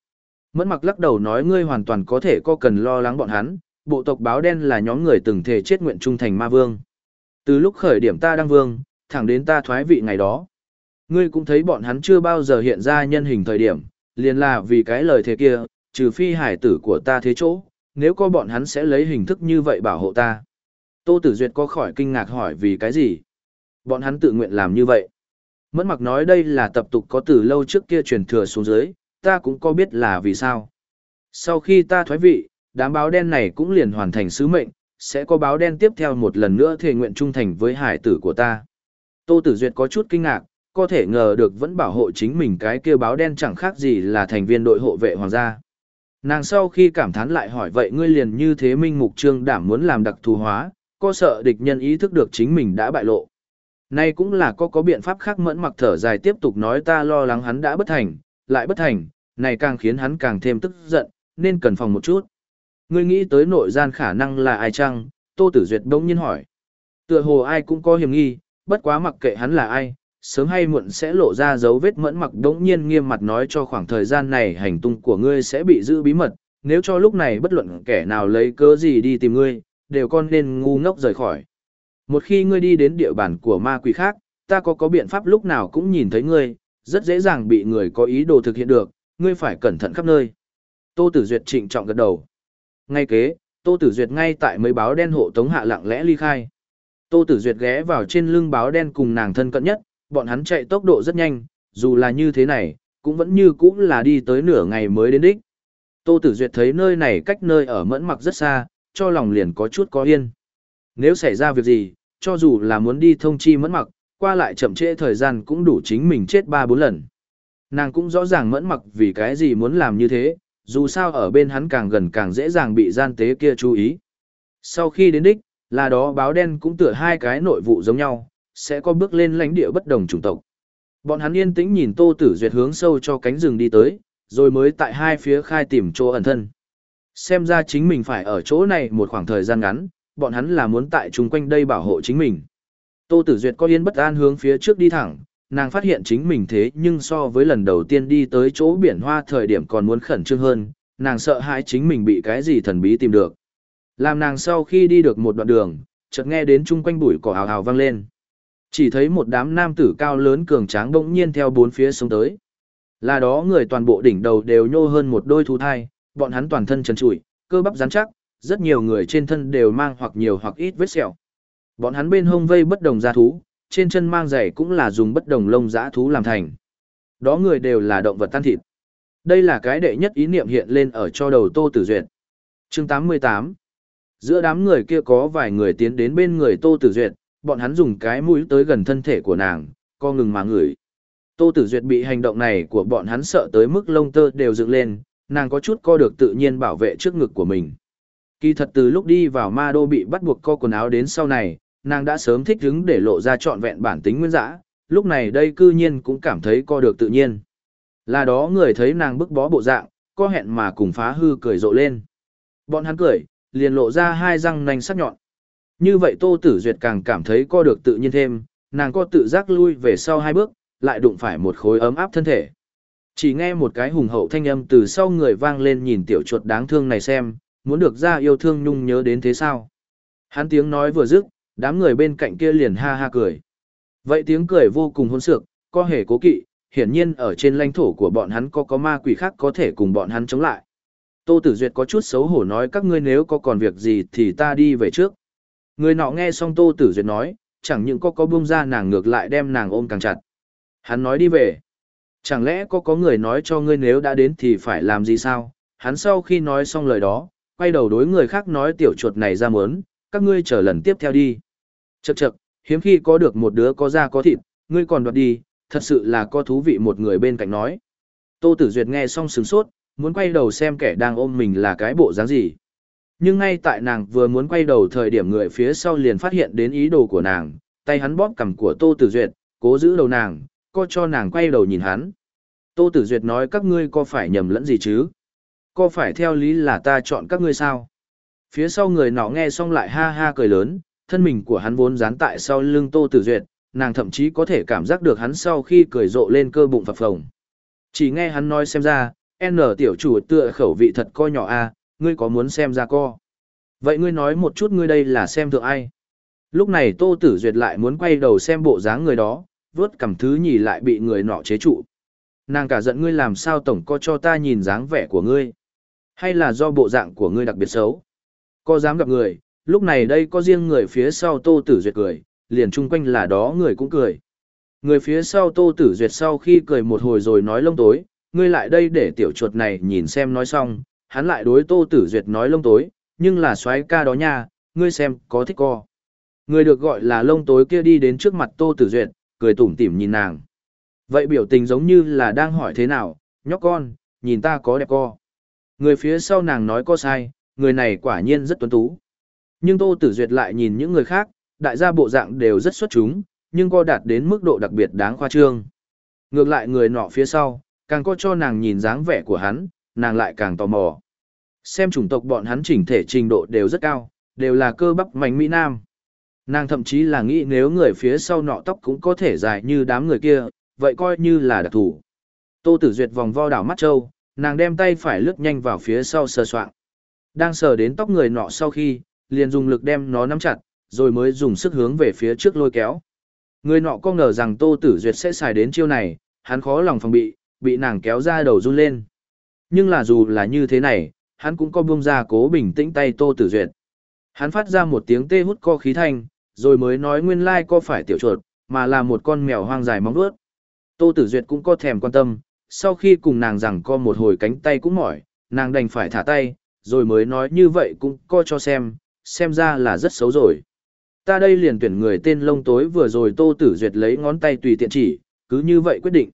Speaker 1: Mẫn mặc lắc đầu nói ngươi hoàn toàn có thể có cần lo lắng bọn hắn, bộ tộc báo đen là nhóm người từng thể chết nguyện trung thành ma vương. Từ lúc khởi điểm ta đăng vương, thẳng đến ta thoái vị ngày đó. Ngươi cũng thấy bọn hắn chưa bao giờ hiện ra nhân hình thời điểm, liền là vì cái lời thế kia, trừ phi hải tử của ta thế chỗ, nếu có bọn hắn sẽ lấy hình thức như vậy bảo hộ ta. Tô Tử Duyệt có khỏi kinh ngạc hỏi vì cái gì? Bọn hắn tự nguyện làm như vậy. Mẫn mặc nói đây là tập tục có từ lâu trước kia truyền thừa xuống dưới, ta cũng có biết là vì sao. Sau khi ta thoái vị, đám báo đen này cũng liền hoàn thành sứ mệnh, sẽ có báo đen tiếp theo một lần nữa thề nguyện trung thành với hải tử của ta. Tô Tử Duyệt có chút kinh ngạc, có thể ngờ được vẫn bảo hộ chính mình cái kia báo đen chẳng khác gì là thành viên đội hộ vệ hoàng gia. Nàng sau khi cảm thán lại hỏi vậy ngươi liền như thế minh mục trương đảm muốn làm đặc thù hóa, có sợ địch nhân ý thức được chính mình đã bại lộ. Nay cũng là có có biện pháp khác mẫn mặc thở dài tiếp tục nói ta lo lắng hắn đã bất thành, lại bất thành, này càng khiến hắn càng thêm tức giận, nên cần phòng một chút. Ngươi nghĩ tới nội gian khả năng là ai chăng? Tô Tử Duyệt đống nhiên hỏi. Tựa hồ ai cũng có hiểm nghi, bất quá mặc kệ hắn là ai, sớm hay muộn sẽ lộ ra dấu vết mẫn mặc đống nhiên nghiêm mặt nói cho khoảng thời gian này hành tung của ngươi sẽ bị giữ bí mật, nếu cho lúc này bất luận kẻ nào lấy cớ gì đi tìm ngươi, đều con nên ngu ngốc rời khỏi. Một khi ngươi đi đến địa bàn của ma quỷ khác, ta có có biện pháp lúc nào cũng nhìn thấy ngươi, rất dễ dàng bị người có ý đồ thực hiện được, ngươi phải cẩn thận khắp nơi. Tô Tử Duyệt trịnh trọng gật đầu. Ngay kế, Tô Tử Duyệt ngay tại mấy báo đen hộ tống hạ lặng lẽ ly khai. Tô Tử Duyệt ghé vào trên lưng báo đen cùng nàng thân cận nhất, bọn hắn chạy tốc độ rất nhanh, dù là như thế này, cũng vẫn như cũng là đi tới nửa ngày mới đến đích. Tô Tử Duyệt thấy nơi này cách nơi ở mẫn mặc rất xa, cho lòng liền có chút có yên. Nếu xảy ra việc gì, cho dù là muốn đi thông chi mẫn mặc, qua lại chậm trễ thời gian cũng đủ chính mình chết 3-4 lần. Nàng cũng rõ ràng mẫn mặc vì cái gì muốn làm như thế, dù sao ở bên hắn càng gần càng dễ dàng bị gian tế kia chú ý. Sau khi đến đích, là đó báo đen cũng tựa hai cái nội vụ giống nhau, sẽ có bước lên lãnh địa bất đồng chủng tộc. Bọn hắn yên tĩnh nhìn Tô Tử Duyệt hướng sâu cho cánh rừng đi tới, rồi mới tại hai phía khai tìm chỗ ẩn thân. Xem ra chính mình phải ở chỗ này một khoảng thời gian ngắn, bọn hắn là muốn tại chung quanh đây bảo hộ chính mình. Tô Tử Duyệt có yên bất an hướng phía trước đi thẳng, nàng phát hiện chính mình thế nhưng so với lần đầu tiên đi tới chỗ biển hoa thời điểm còn muốn khẩn trương hơn, nàng sợ hãi chính mình bị cái gì thần bí tìm được. Làm nàng sau khi đi được một đoạn đường, chợt nghe đến chung quanh bụi cỏ ào ào vang lên. Chỉ thấy một đám nam tử cao lớn cường tráng bỗng nhiên theo bốn phía xuống tới. Là đó người toàn bộ đỉnh đầu đều nhô hơn một đôi thú thai, bọn hắn toàn thân trần trụi, cơ bắp rắn chắc, rất nhiều người trên thân đều mang hoặc nhiều hoặc ít vết sẹo. Bọn hắn bên hông vây bất đồng gia thú, trên chân mang giày cũng là dùng bất đồng lông giã thú làm thành. Đó người đều là động vật tan thịt. Đây là cái đệ nhất ý niệm hiện lên ở cho đầu Tô Tử Duyệt. Chương 88 Giữa đám người kia có vài người tiến đến bên người Tô Tử Duyệt, bọn hắn dùng cái mũi tới gần thân thể của nàng, co ngừng mà ngửi. Tô Tử Duyệt bị hành động này của bọn hắn sợ tới mức lông tơ đều dựng lên, nàng có chút co được tự nhiên bảo vệ trước ngực của mình. Kỳ thật từ lúc đi vào ma đô bị bắt buộc co quần áo đến sau này, nàng đã sớm thích hứng để lộ ra trọn vẹn bản tính nguyên dã, lúc này đây cư nhiên cũng cảm thấy co được tự nhiên. Là đó người thấy nàng bức bó bộ dạng, co hẹn mà cùng phá hư cười rộ lên. Bọn hắn cười, liền lộ ra hai răng nanh sắc nhọn. Như vậy Tô Tử Duyệt càng cảm thấy co được tự nhiên thêm, nàng co tự giác lui về sau hai bước, lại đụng phải một khối ấm áp thân thể. Chỉ nghe một cái hùng hậu thanh âm từ sau người vang lên nhìn tiểu chuột đáng thương này xem, muốn được ra yêu thương nhung nhớ đến thế sao. Hắn tiếng nói vừa dứt, đám người bên cạnh kia liền ha ha cười. Vậy tiếng cười vô cùng hôn sược, có hề cố kỵ, hiển nhiên ở trên lãnh thổ của bọn hắn có có ma quỷ khác có thể cùng bọn hắn chống lại. Tô Tử Duyệt có chút xấu hổ nói các ngươi nếu có còn việc gì thì ta đi về trước. Người nọ nghe xong Tô Tử Duyệt nói, chẳng những có có buông ra nàng ngược lại đem nàng ôm càng chặt. Hắn nói đi về. Chẳng lẽ có có người nói cho ngươi nếu đã đến thì phải làm gì sao? Hắn sau khi nói xong lời đó, quay đầu đối người khác nói tiểu chuột này ra muốn, các ngươi chờ lần tiếp theo đi. Chậc chậc, hiếm khi có được một đứa có da có thịt, ngươi còn đoạt đi, thật sự là có thú vị một người bên cạnh nói. Tô Tử Duyệt nghe xong sướng sốt, muốn quay đầu xem kẻ đang ôm mình là cái bộ dáng gì. Nhưng ngay tại nàng vừa muốn quay đầu thời điểm người phía sau liền phát hiện đến ý đồ của nàng, tay hắn bóp cằm của Tô Tử Duyệt, cố giữ đầu nàng, co cho nàng quay đầu nhìn hắn. Tô Tử Duyệt nói các ngươi có phải nhầm lẫn gì chứ? Có phải theo lý là ta chọn các ngươi sao? Phía sau người nọ nghe xong lại ha ha cười lớn, thân mình của hắn vốn dán tại sau lưng Tô Tử Duyệt, nàng thậm chí có thể cảm giác được hắn sau khi cười rộ lên cơ bụng phập phồng. Chỉ nghe hắn nói xem ra, N tiểu chủ tựa khẩu vị thật co nhỏ a, ngươi có muốn xem ra co. Vậy ngươi nói một chút ngươi đây là xem thượng ai? Lúc này Tô Tử Duyệt lại muốn quay đầu xem bộ dáng người đó, vớt cầm thứ nhì lại bị người nọ chế trụ. Nàng cả giận ngươi làm sao tổng co cho ta nhìn dáng vẻ của ngươi? Hay là do bộ dạng của ngươi đặc biệt xấu? Có dám gặp người, lúc này đây có riêng người phía sau Tô Tử Duyệt cười, liền chung quanh là đó người cũng cười. Người phía sau Tô Tử Duyệt sau khi cười một hồi rồi nói lông tối, ngươi lại đây để tiểu chuột này nhìn xem nói xong, hắn lại đối Tô Tử Duyệt nói lông tối, nhưng là soái ca đó nha, ngươi xem có thích co. Người được gọi là lông tối kia đi đến trước mặt Tô Tử Duyệt, cười tủm tỉm nhìn nàng. Vậy biểu tình giống như là đang hỏi thế nào, nhóc con, nhìn ta có đẹp co. Người phía sau nàng nói có sai, người này quả nhiên rất tuấn tú. Nhưng Tô Tử Duyệt lại nhìn những người khác, đại gia bộ dạng đều rất xuất chúng, nhưng co đạt đến mức độ đặc biệt đáng khoa trương. Ngược lại người nọ phía sau, càng có cho nàng nhìn dáng vẻ của hắn, nàng lại càng tò mò. Xem chủng tộc bọn hắn chỉnh thể trình độ đều rất cao, đều là cơ bắp mạnh Mỹ Nam. Nàng thậm chí là nghĩ nếu người phía sau nọ tóc cũng có thể dài như đám người kia, vậy coi như là đặc thủ. Tô Tử Duyệt vòng vo đảo mắt châu, nàng đem tay phải lướt nhanh vào phía sau sờ soạng. Đang sờ đến tóc người nọ sau khi, liền dùng lực đem nó nắm chặt, rồi mới dùng sức hướng về phía trước lôi kéo. Người nọ có ngờ rằng Tô Tử Duyệt sẽ xài đến chiêu này, hắn khó lòng phòng bị, bị nàng kéo ra đầu run lên. Nhưng là dù là như thế này, hắn cũng có buông ra cố bình tĩnh tay Tô Tử Duyệt. Hắn phát ra một tiếng tê hút co khí thanh, rồi mới nói nguyên lai có phải tiểu chuột, mà là một con mèo hoang dài móng vuốt. Tô Tử Duyệt cũng có thèm quan tâm, sau khi cùng nàng rằng co một hồi cánh tay cũng mỏi, nàng đành phải thả tay, rồi mới nói như vậy cũng co cho xem, xem ra là rất xấu rồi. Ta đây liền tuyển người tên lông tối vừa rồi Tô Tử Duyệt lấy ngón tay tùy tiện chỉ, cứ như vậy quyết định.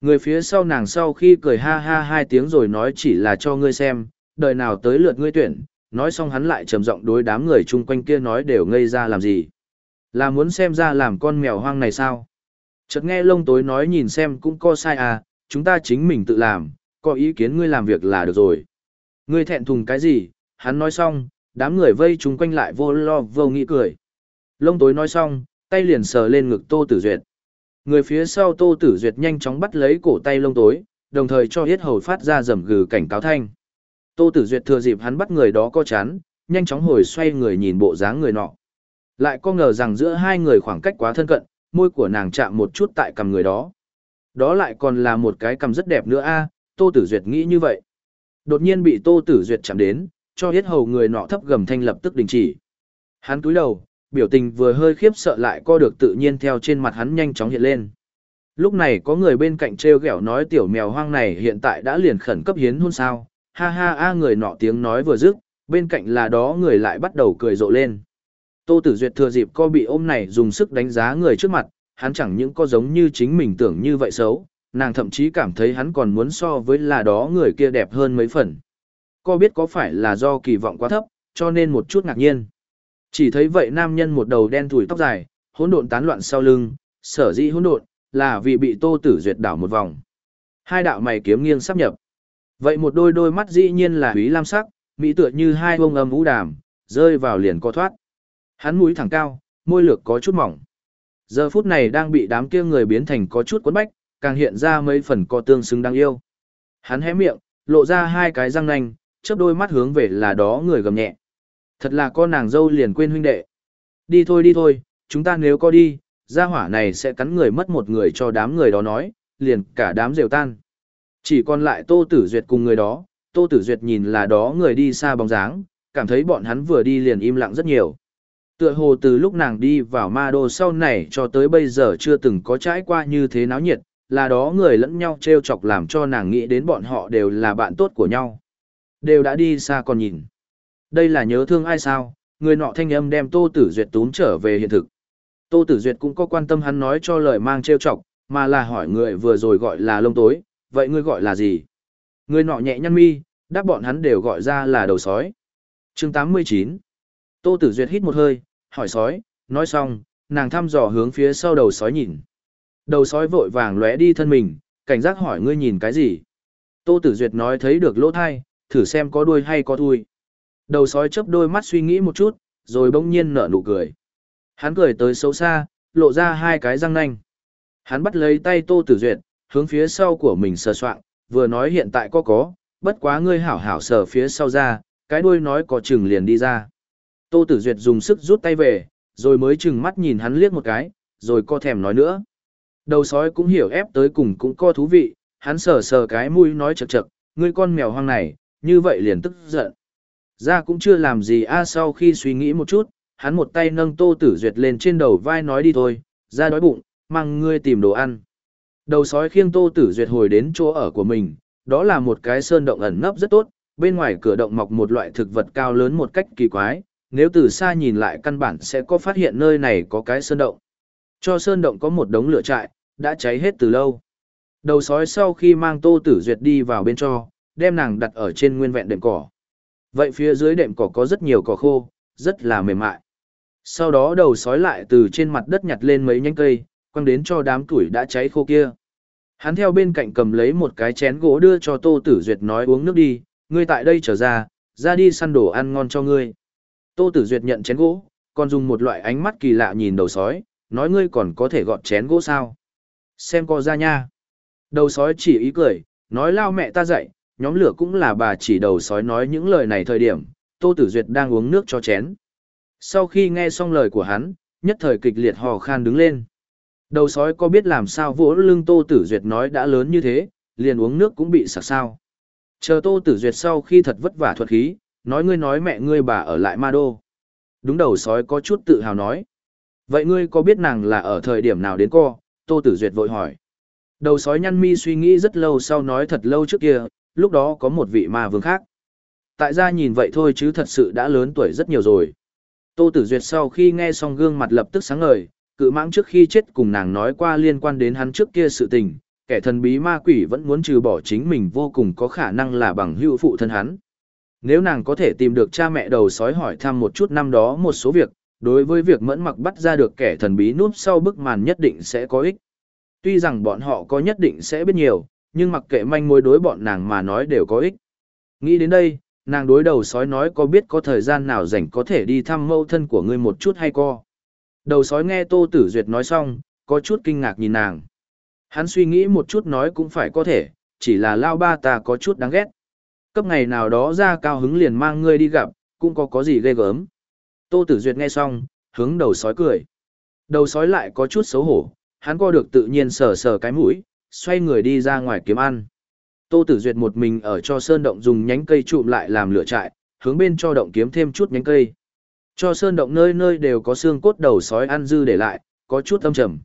Speaker 1: Người phía sau nàng sau khi cười ha ha hai tiếng rồi nói chỉ là cho ngươi xem, đời nào tới lượt ngươi tuyển, nói xong hắn lại trầm giọng đối đám người chung quanh kia nói đều ngây ra làm gì. Là muốn xem ra làm con mèo hoang này sao? Chợt nghe lông tối nói nhìn xem cũng có sai à, chúng ta chính mình tự làm, có ý kiến ngươi làm việc là được rồi. Ngươi thẹn thùng cái gì, hắn nói xong, đám người vây chúng quanh lại vô lo vô nghĩ cười. Lông tối nói xong, tay liền sờ lên ngực Tô Tử Duyệt. Người phía sau Tô Tử Duyệt nhanh chóng bắt lấy cổ tay lông tối, đồng thời cho hết hầu phát ra rầm gừ cảnh cáo thanh. Tô Tử Duyệt thừa dịp hắn bắt người đó co chán, nhanh chóng hồi xoay người nhìn bộ dáng người nọ. Lại có ngờ rằng giữa hai người khoảng cách quá thân cận, môi của nàng chạm một chút tại cầm người đó. Đó lại còn là một cái cằm rất đẹp nữa a, Tô Tử Duyệt nghĩ như vậy. Đột nhiên bị Tô Tử Duyệt chạm đến, cho hết hầu người nọ thấp gầm thanh lập tức đình chỉ. Hắn cúi đầu, biểu tình vừa hơi khiếp sợ lại co được tự nhiên theo trên mặt hắn nhanh chóng hiện lên. Lúc này có người bên cạnh treo ghẹo nói tiểu mèo hoang này hiện tại đã liền khẩn cấp hiến hôn sao, ha ha a người nọ tiếng nói vừa dứt, bên cạnh là đó người lại bắt đầu cười rộ lên. Tô Tử Duyệt thừa dịp co bị ôm này dùng sức đánh giá người trước mặt, hắn chẳng những có giống như chính mình tưởng như vậy xấu, nàng thậm chí cảm thấy hắn còn muốn so với là đó người kia đẹp hơn mấy phần. Co biết có phải là do kỳ vọng quá thấp, cho nên một chút ngạc nhiên. Chỉ thấy vậy nam nhân một đầu đen thủi tóc dài, hỗn độn tán loạn sau lưng, sở dĩ hỗn độn là vì bị Tô Tử Duyệt đảo một vòng. Hai đạo mày kiếm nghiêng sắp nhập. Vậy một đôi đôi mắt dĩ nhiên là úy lam sắc, mỹ tựa như hai bông âm vũ đàm, rơi vào liền co thoát. Hắn mũi thẳng cao, môi lược có chút mỏng. Giờ phút này đang bị đám kia người biến thành có chút quấn bách, càng hiện ra mấy phần có tương xứng đáng yêu. Hắn hé miệng, lộ ra hai cái răng nanh, chớp đôi mắt hướng về là đó người gầm nhẹ. Thật là con nàng dâu liền quên huynh đệ. Đi thôi đi thôi, chúng ta nếu có đi, gia hỏa này sẽ cắn người mất một người cho đám người đó nói, liền cả đám rều tan. Chỉ còn lại Tô Tử Duyệt cùng người đó, Tô Tử Duyệt nhìn là đó người đi xa bóng dáng, cảm thấy bọn hắn vừa đi liền im lặng rất nhiều. Tựa hồ từ lúc nàng đi vào ma đô sau này cho tới bây giờ chưa từng có trải qua như thế náo nhiệt, là đó người lẫn nhau trêu chọc làm cho nàng nghĩ đến bọn họ đều là bạn tốt của nhau. Đều đã đi xa còn nhìn. Đây là nhớ thương ai sao, người nọ thanh âm đem Tô Tử Duyệt túm trở về hiện thực. Tô Tử Duyệt cũng có quan tâm hắn nói cho lời mang trêu chọc, mà là hỏi người vừa rồi gọi là lông tối, vậy ngươi gọi là gì? Người nọ nhẹ nhăn mi, đáp bọn hắn đều gọi ra là đầu sói. chương 89 Tô Tử Duyệt hít một hơi, hỏi sói, nói xong, nàng thăm dò hướng phía sau đầu sói nhìn. Đầu sói vội vàng lóe đi thân mình, cảnh giác hỏi ngươi nhìn cái gì? Tô Tử Duyệt nói thấy được lỗ thai, thử xem có đuôi hay có thui. Đầu sói chớp đôi mắt suy nghĩ một chút, rồi bỗng nhiên nở nụ cười. Hắn cười tới xấu xa, lộ ra hai cái răng nanh. Hắn bắt lấy tay Tô Tử Duyệt, hướng phía sau của mình sờ soạng, vừa nói hiện tại có có, bất quá ngươi hảo hảo sờ phía sau ra, cái đuôi nói có chừng liền đi ra. Tô Tử Duyệt dùng sức rút tay về, rồi mới chừng mắt nhìn hắn liếc một cái, rồi co thèm nói nữa. Đầu sói cũng hiểu ép tới cùng cũng co thú vị, hắn sờ sờ cái mũi nói chật chật, ngươi con mèo hoang này, như vậy liền tức giận. Ra cũng chưa làm gì a sau khi suy nghĩ một chút, hắn một tay nâng Tô Tử Duyệt lên trên đầu vai nói đi thôi, ra đói bụng, mang ngươi tìm đồ ăn. Đầu sói khiêng Tô Tử Duyệt hồi đến chỗ ở của mình, đó là một cái sơn động ẩn nấp rất tốt, bên ngoài cửa động mọc một loại thực vật cao lớn một cách kỳ quái, nếu từ xa nhìn lại căn bản sẽ có phát hiện nơi này có cái sơn động. Cho sơn động có một đống lửa trại, đã cháy hết từ lâu. Đầu sói sau khi mang Tô Tử Duyệt đi vào bên cho, đem nàng đặt ở trên nguyên vẹn đệm cỏ. Vậy phía dưới đệm cỏ có rất nhiều cỏ khô, rất là mềm mại. Sau đó đầu sói lại từ trên mặt đất nhặt lên mấy nhánh cây, quăng đến cho đám tuổi đã cháy khô kia. Hắn theo bên cạnh cầm lấy một cái chén gỗ đưa cho Tô Tử Duyệt nói uống nước đi, ngươi tại đây trở ra, ra đi săn đồ ăn ngon cho ngươi. Tô Tử Duyệt nhận chén gỗ, còn dùng một loại ánh mắt kỳ lạ nhìn đầu sói, nói ngươi còn có thể gọt chén gỗ sao. Xem co ra nha. Đầu sói chỉ ý cười, nói lao mẹ ta dậy, nhóm lửa cũng là bà chỉ đầu sói nói những lời này thời điểm, Tô Tử Duyệt đang uống nước cho chén. Sau khi nghe xong lời của hắn, nhất thời kịch liệt hò khan đứng lên. Đầu sói có biết làm sao vỗ lưng Tô Tử Duyệt nói đã lớn như thế, liền uống nước cũng bị sặc sao. Chờ Tô Tử Duyệt sau khi thật vất vả thuật khí, nói ngươi nói mẹ ngươi bà ở lại ma đô. Đúng đầu sói có chút tự hào nói. Vậy ngươi có biết nàng là ở thời điểm nào đến co? Tô Tử Duyệt vội hỏi. Đầu sói nhăn mi suy nghĩ rất lâu sau nói thật lâu trước kia, lúc đó có một vị ma vương khác. Tại gia nhìn vậy thôi chứ thật sự đã lớn tuổi rất nhiều rồi. Tô Tử Duyệt sau khi nghe xong gương mặt lập tức sáng ngời, cự mãng trước khi chết cùng nàng nói qua liên quan đến hắn trước kia sự tình, kẻ thần bí ma quỷ vẫn muốn trừ bỏ chính mình vô cùng có khả năng là bằng hữu phụ thân hắn. Nếu nàng có thể tìm được cha mẹ đầu sói hỏi thăm một chút năm đó một số việc, đối với việc mẫn mặc bắt ra được kẻ thần bí núp sau bức màn nhất định sẽ có ích. Tuy rằng bọn họ có nhất định sẽ biết nhiều, nhưng mặc kệ manh mối đối bọn nàng mà nói đều có ích. Nghĩ đến đây, nàng đối đầu sói nói có biết có thời gian nào rảnh có thể đi thăm mâu thân của ngươi một chút hay co. Đầu sói nghe Tô Tử Duyệt nói xong, có chút kinh ngạc nhìn nàng. Hắn suy nghĩ một chút nói cũng phải có thể, chỉ là lao ba ta có chút đáng ghét. Cấp ngày nào đó ra cao hứng liền mang ngươi đi gặp, cũng có có gì ghê gớm. Tô Tử Duyệt nghe xong, hướng đầu sói cười. Đầu sói lại có chút xấu hổ, hắn co được tự nhiên sờ sờ cái mũi, xoay người đi ra ngoài kiếm ăn. Tô Tử Duyệt một mình ở cho sơn động dùng nhánh cây trụm lại làm lửa trại, hướng bên cho động kiếm thêm chút nhánh cây. Cho sơn động nơi nơi đều có xương cốt đầu sói ăn dư để lại, có chút âm trầm.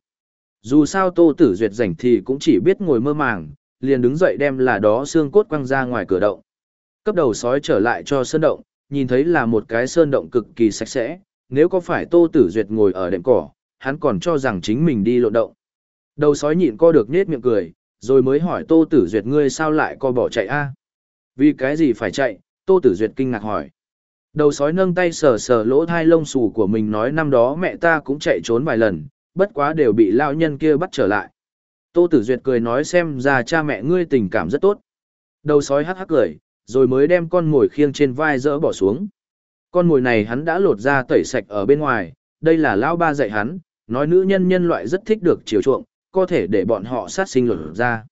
Speaker 1: Dù sao Tô Tử Duyệt rảnh thì cũng chỉ biết ngồi mơ màng, liền đứng dậy đem là đó xương cốt quăng ra ngoài cửa động. Cấp đầu sói trở lại cho sơn động, nhìn thấy là một cái sơn động cực kỳ sạch sẽ, nếu có phải Tô Tử Duyệt ngồi ở đệm cỏ, hắn còn cho rằng chính mình đi lộn động. Đầu sói nhịn co được nết miệng cười, rồi mới hỏi Tô Tử Duyệt ngươi sao lại co bỏ chạy a? Vì cái gì phải chạy? Tô Tử Duyệt kinh ngạc hỏi. Đầu sói nâng tay sờ sờ lỗ thai lông xù của mình nói năm đó mẹ ta cũng chạy trốn vài lần, bất quá đều bị lao nhân kia bắt trở lại. Tô Tử Duyệt cười nói xem ra cha mẹ ngươi tình cảm rất tốt. Đầu sói hắc hắc cười, rồi mới đem con mồi khiêng trên vai dỡ bỏ xuống. Con mồi này hắn đã lột ra tẩy sạch ở bên ngoài, đây là lão ba dạy hắn, nói nữ nhân nhân loại rất thích được chiều chuộng, có thể để bọn họ sát sinh lột ra.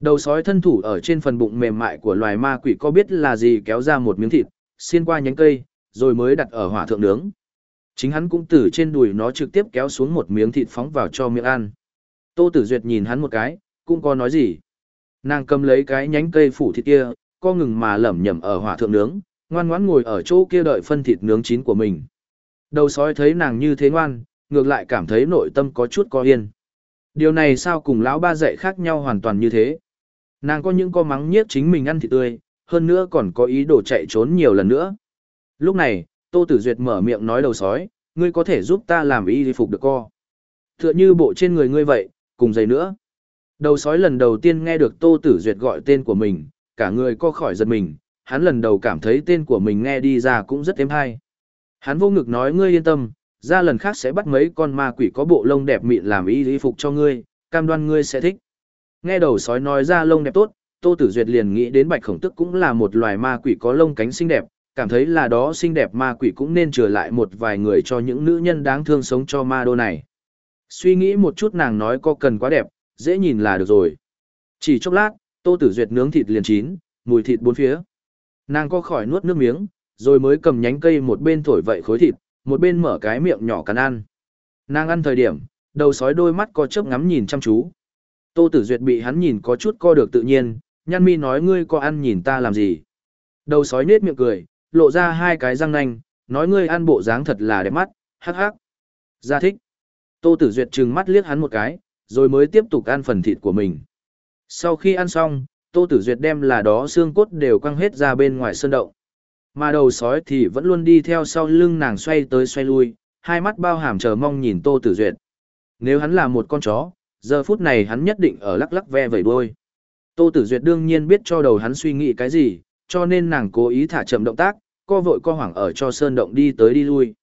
Speaker 1: Đầu sói thân thủ ở trên phần bụng mềm mại của loài ma quỷ có biết là gì kéo ra một miếng thịt, xiên qua nhánh cây, rồi mới đặt ở hỏa thượng nướng. Chính hắn cũng từ trên đùi nó trực tiếp kéo xuống một miếng thịt phóng vào cho miệng ăn. Tô Tử Duyệt nhìn hắn một cái, cũng có nói gì. Nàng cầm lấy cái nhánh cây phủ thịt kia, co ngừng mà lẩm nhẩm ở hỏa thượng nướng, ngoan ngoãn ngồi ở chỗ kia đợi phân thịt nướng chín của mình. Đầu sói thấy nàng như thế ngoan, ngược lại cảm thấy nội tâm có chút co yên. Điều này sao cùng lão ba dạy khác nhau hoàn toàn như thế. Nàng có những co mắng nhiếc chính mình ăn thịt tươi, hơn nữa còn có ý đồ chạy trốn nhiều lần nữa. Lúc này, Tô Tử Duyệt mở miệng nói đầu sói, ngươi có thể giúp ta làm y phục được co. Tựa như bộ trên người ngươi vậy, cùng giày nữa. Đầu sói lần đầu tiên nghe được Tô Tử Duyệt gọi tên của mình, cả người co khỏi giật mình, hắn lần đầu cảm thấy tên của mình nghe đi ra cũng rất êm hay. Hắn vô ngực nói ngươi yên tâm, ra lần khác sẽ bắt mấy con ma quỷ có bộ lông đẹp mịn làm y phục cho ngươi, cam đoan ngươi sẽ thích. Nghe đầu sói nói ra lông đẹp tốt, Tô Tử Duyệt liền nghĩ đến bạch khổng tức cũng là một loài ma quỷ có lông cánh xinh đẹp, cảm thấy là đó xinh đẹp ma quỷ cũng nên trở lại một vài người cho những nữ nhân đáng thương sống cho ma đô này. Suy nghĩ một chút nàng nói có cần quá đẹp, dễ nhìn là được rồi. Chỉ chốc lát, Tô Tử Duyệt nướng thịt liền chín, mùi thịt bốn phía. Nàng co khỏi nuốt nước miếng, rồi mới cầm nhánh cây một bên thổi vậy khối thịt, một bên mở cái miệng nhỏ cắn ăn. Nàng ăn thời điểm, đầu sói đôi mắt có chớp ngắm nhìn chăm chú. Tô Tử Duyệt bị hắn nhìn có chút co được tự nhiên, nhăn mi nói ngươi có ăn nhìn ta làm gì. Đầu sói nết miệng cười, lộ ra hai cái răng nanh, nói ngươi ăn bộ dáng thật là đẹp mắt, hắc hắc. Ra thích. Tô Tử Duyệt trừng mắt liếc hắn một cái, rồi mới tiếp tục ăn phần thịt của mình. Sau khi ăn xong, Tô Tử Duyệt đem là đó xương cốt đều quăng hết ra bên ngoài sơn động. Mà đầu sói thì vẫn luôn đi theo sau lưng nàng xoay tới xoay lui, hai mắt bao hàm chờ mong nhìn Tô Tử Duyệt. Nếu hắn là một con chó, giờ phút này hắn nhất định ở lắc lắc ve vẩy đuôi. Tô Tử Duyệt đương nhiên biết cho đầu hắn suy nghĩ cái gì, cho nên nàng cố ý thả chậm động tác, co vội co hoảng ở cho sơn động đi tới đi lui.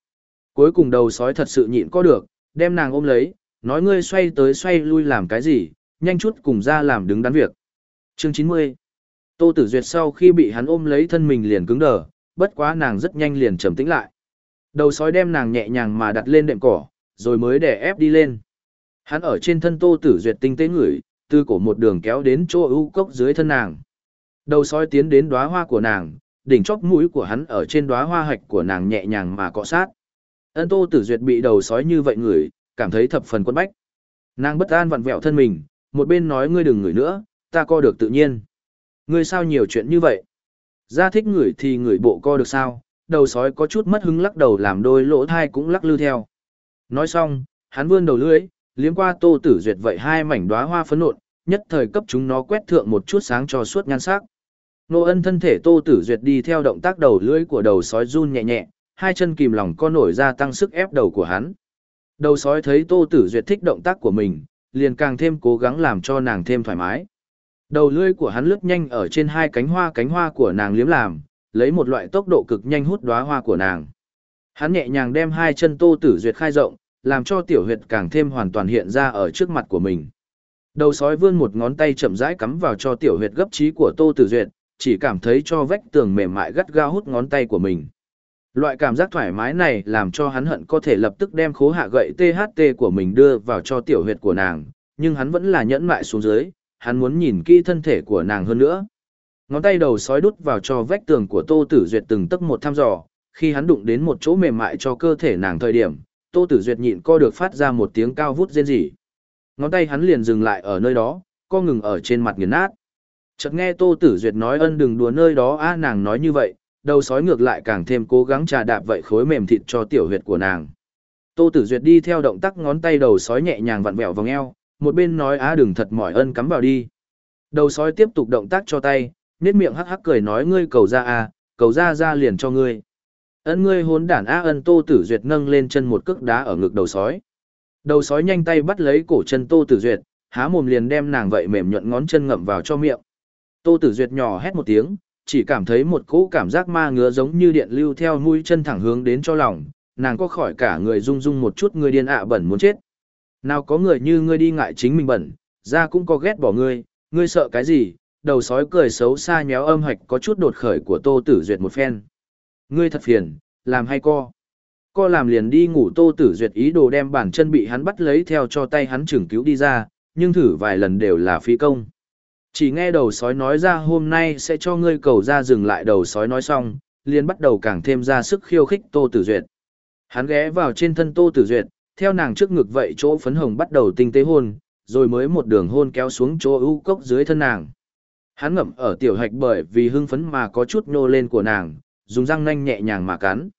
Speaker 1: Cuối cùng đầu sói thật sự nhịn có được, đem nàng ôm lấy, nói ngươi xoay tới xoay lui làm cái gì, nhanh chút cùng ra làm đứng đắn việc. Chương 90 Tô Tử Duyệt sau khi bị hắn ôm lấy thân mình liền cứng đờ, bất quá nàng rất nhanh liền trầm tĩnh lại. Đầu sói đem nàng nhẹ nhàng mà đặt lên đệm cỏ, rồi mới đè ép đi lên. Hắn ở trên thân Tô Tử Duyệt tinh tế ngửi, từ cổ một đường kéo đến chỗ ưu cốc dưới thân nàng. Đầu sói tiến đến đóa hoa của nàng, đỉnh chóp mũi của hắn ở trên đóa hoa hạch của nàng nhẹ nhàng mà cọ sát. Ân Tô Tử Duyệt bị đầu sói như vậy ngửi, cảm thấy thập phần quân bách. Nàng bất an vặn vẹo thân mình, một bên nói ngươi đừng ngửi nữa, ta co được tự nhiên. Ngươi sao nhiều chuyện như vậy? Ra thích ngửi thì ngửi bộ co được sao? Đầu sói có chút mất hứng lắc đầu làm đôi lỗ thai cũng lắc lư theo. Nói xong, hắn vươn đầu lưỡi, liếm qua Tô Tử Duyệt vậy hai mảnh đóa hoa phấn nộn, nhất thời cấp chúng nó quét thượng một chút sáng cho suốt nhan sắc. Nô ân thân thể Tô Tử Duyệt đi theo động tác đầu lưỡi của đầu sói run nhẹ nhẹ, hai chân kìm lòng co nổi ra tăng sức ép đầu của hắn. Đầu sói thấy Tô Tử Duyệt thích động tác của mình, liền càng thêm cố gắng làm cho nàng thêm thoải mái. Đầu lưỡi của hắn lướt nhanh ở trên hai cánh hoa cánh hoa của nàng liếm làm, lấy một loại tốc độ cực nhanh hút đóa hoa của nàng. Hắn nhẹ nhàng đem hai chân Tô Tử Duyệt khai rộng, làm cho tiểu huyệt càng thêm hoàn toàn hiện ra ở trước mặt của mình. Đầu sói vươn một ngón tay chậm rãi cắm vào cho tiểu huyệt gấp trí của Tô Tử Duyệt, chỉ cảm thấy cho vách tường mềm mại gắt gao hút ngón tay của mình. Loại cảm giác thoải mái này làm cho hắn hận có thể lập tức đem khố hạ gậy THT của mình đưa vào cho tiểu huyệt của nàng, nhưng hắn vẫn là nhẫn mại xuống dưới, hắn muốn nhìn kỹ thân thể của nàng hơn nữa. Ngón tay đầu sói đút vào cho vách tường của Tô Tử Duyệt từng tấc một thăm dò, khi hắn đụng đến một chỗ mềm mại cho cơ thể nàng thời điểm, Tô Tử Duyệt nhịn co được phát ra một tiếng cao vút rên rỉ. Ngón tay hắn liền dừng lại ở nơi đó, co ngừng ở trên mặt nghiền nát. Chợt nghe Tô Tử Duyệt nói ân đừng đùa nơi đó a nàng nói như vậy, đầu sói ngược lại càng thêm cố gắng trà đạp vậy khối mềm thịt cho tiểu huyệt của nàng. Tô Tử Duyệt đi theo động tác ngón tay đầu sói nhẹ nhàng vặn vẹo vòng eo, một bên nói á đừng thật mỏi ân cắm vào đi. Đầu sói tiếp tục động tác cho tay, nét miệng hắc hắc cười nói ngươi cầu ra a, cầu ra ra liền cho ngươi. Ân ngươi hốn đản á ân Tô Tử Duyệt nâng lên chân một cước đá ở ngực đầu sói. Đầu sói nhanh tay bắt lấy cổ chân Tô Tử Duyệt, há mồm liền đem nàng vậy mềm nhuận ngón chân ngậm vào cho miệng. Tô Tử Duyệt nhỏ hét một tiếng, chỉ cảm thấy một cỗ cảm giác ma ngứa giống như điện lưu theo mũi chân thẳng hướng đến cho lòng, nàng có khỏi cả người rung rung một chút người điên ạ bẩn muốn chết. Nào có người như ngươi đi ngại chính mình bẩn, ra cũng có ghét bỏ ngươi, ngươi sợ cái gì, đầu sói cười xấu xa nhéo âm hạch có chút đột khởi của Tô Tử Duyệt một phen. Ngươi thật phiền, làm hay co. Co làm liền đi ngủ Tô Tử Duyệt ý đồ đem bản chân bị hắn bắt lấy theo cho tay hắn trưởng cứu đi ra, nhưng thử vài lần đều là phi công. Chỉ nghe đầu sói nói ra hôm nay sẽ cho ngươi cầu ra dừng lại đầu sói nói xong, liền bắt đầu càng thêm ra sức khiêu khích Tô Tử Duyệt. Hắn ghé vào trên thân Tô Tử Duyệt, theo nàng trước ngực vậy chỗ phấn hồng bắt đầu tinh tế hôn, rồi mới một đường hôn kéo xuống chỗ ưu cốc dưới thân nàng. Hắn ngậm ở tiểu hạch bởi vì hưng phấn mà có chút nô lên của nàng, dùng răng nanh nhẹ nhàng mà cắn.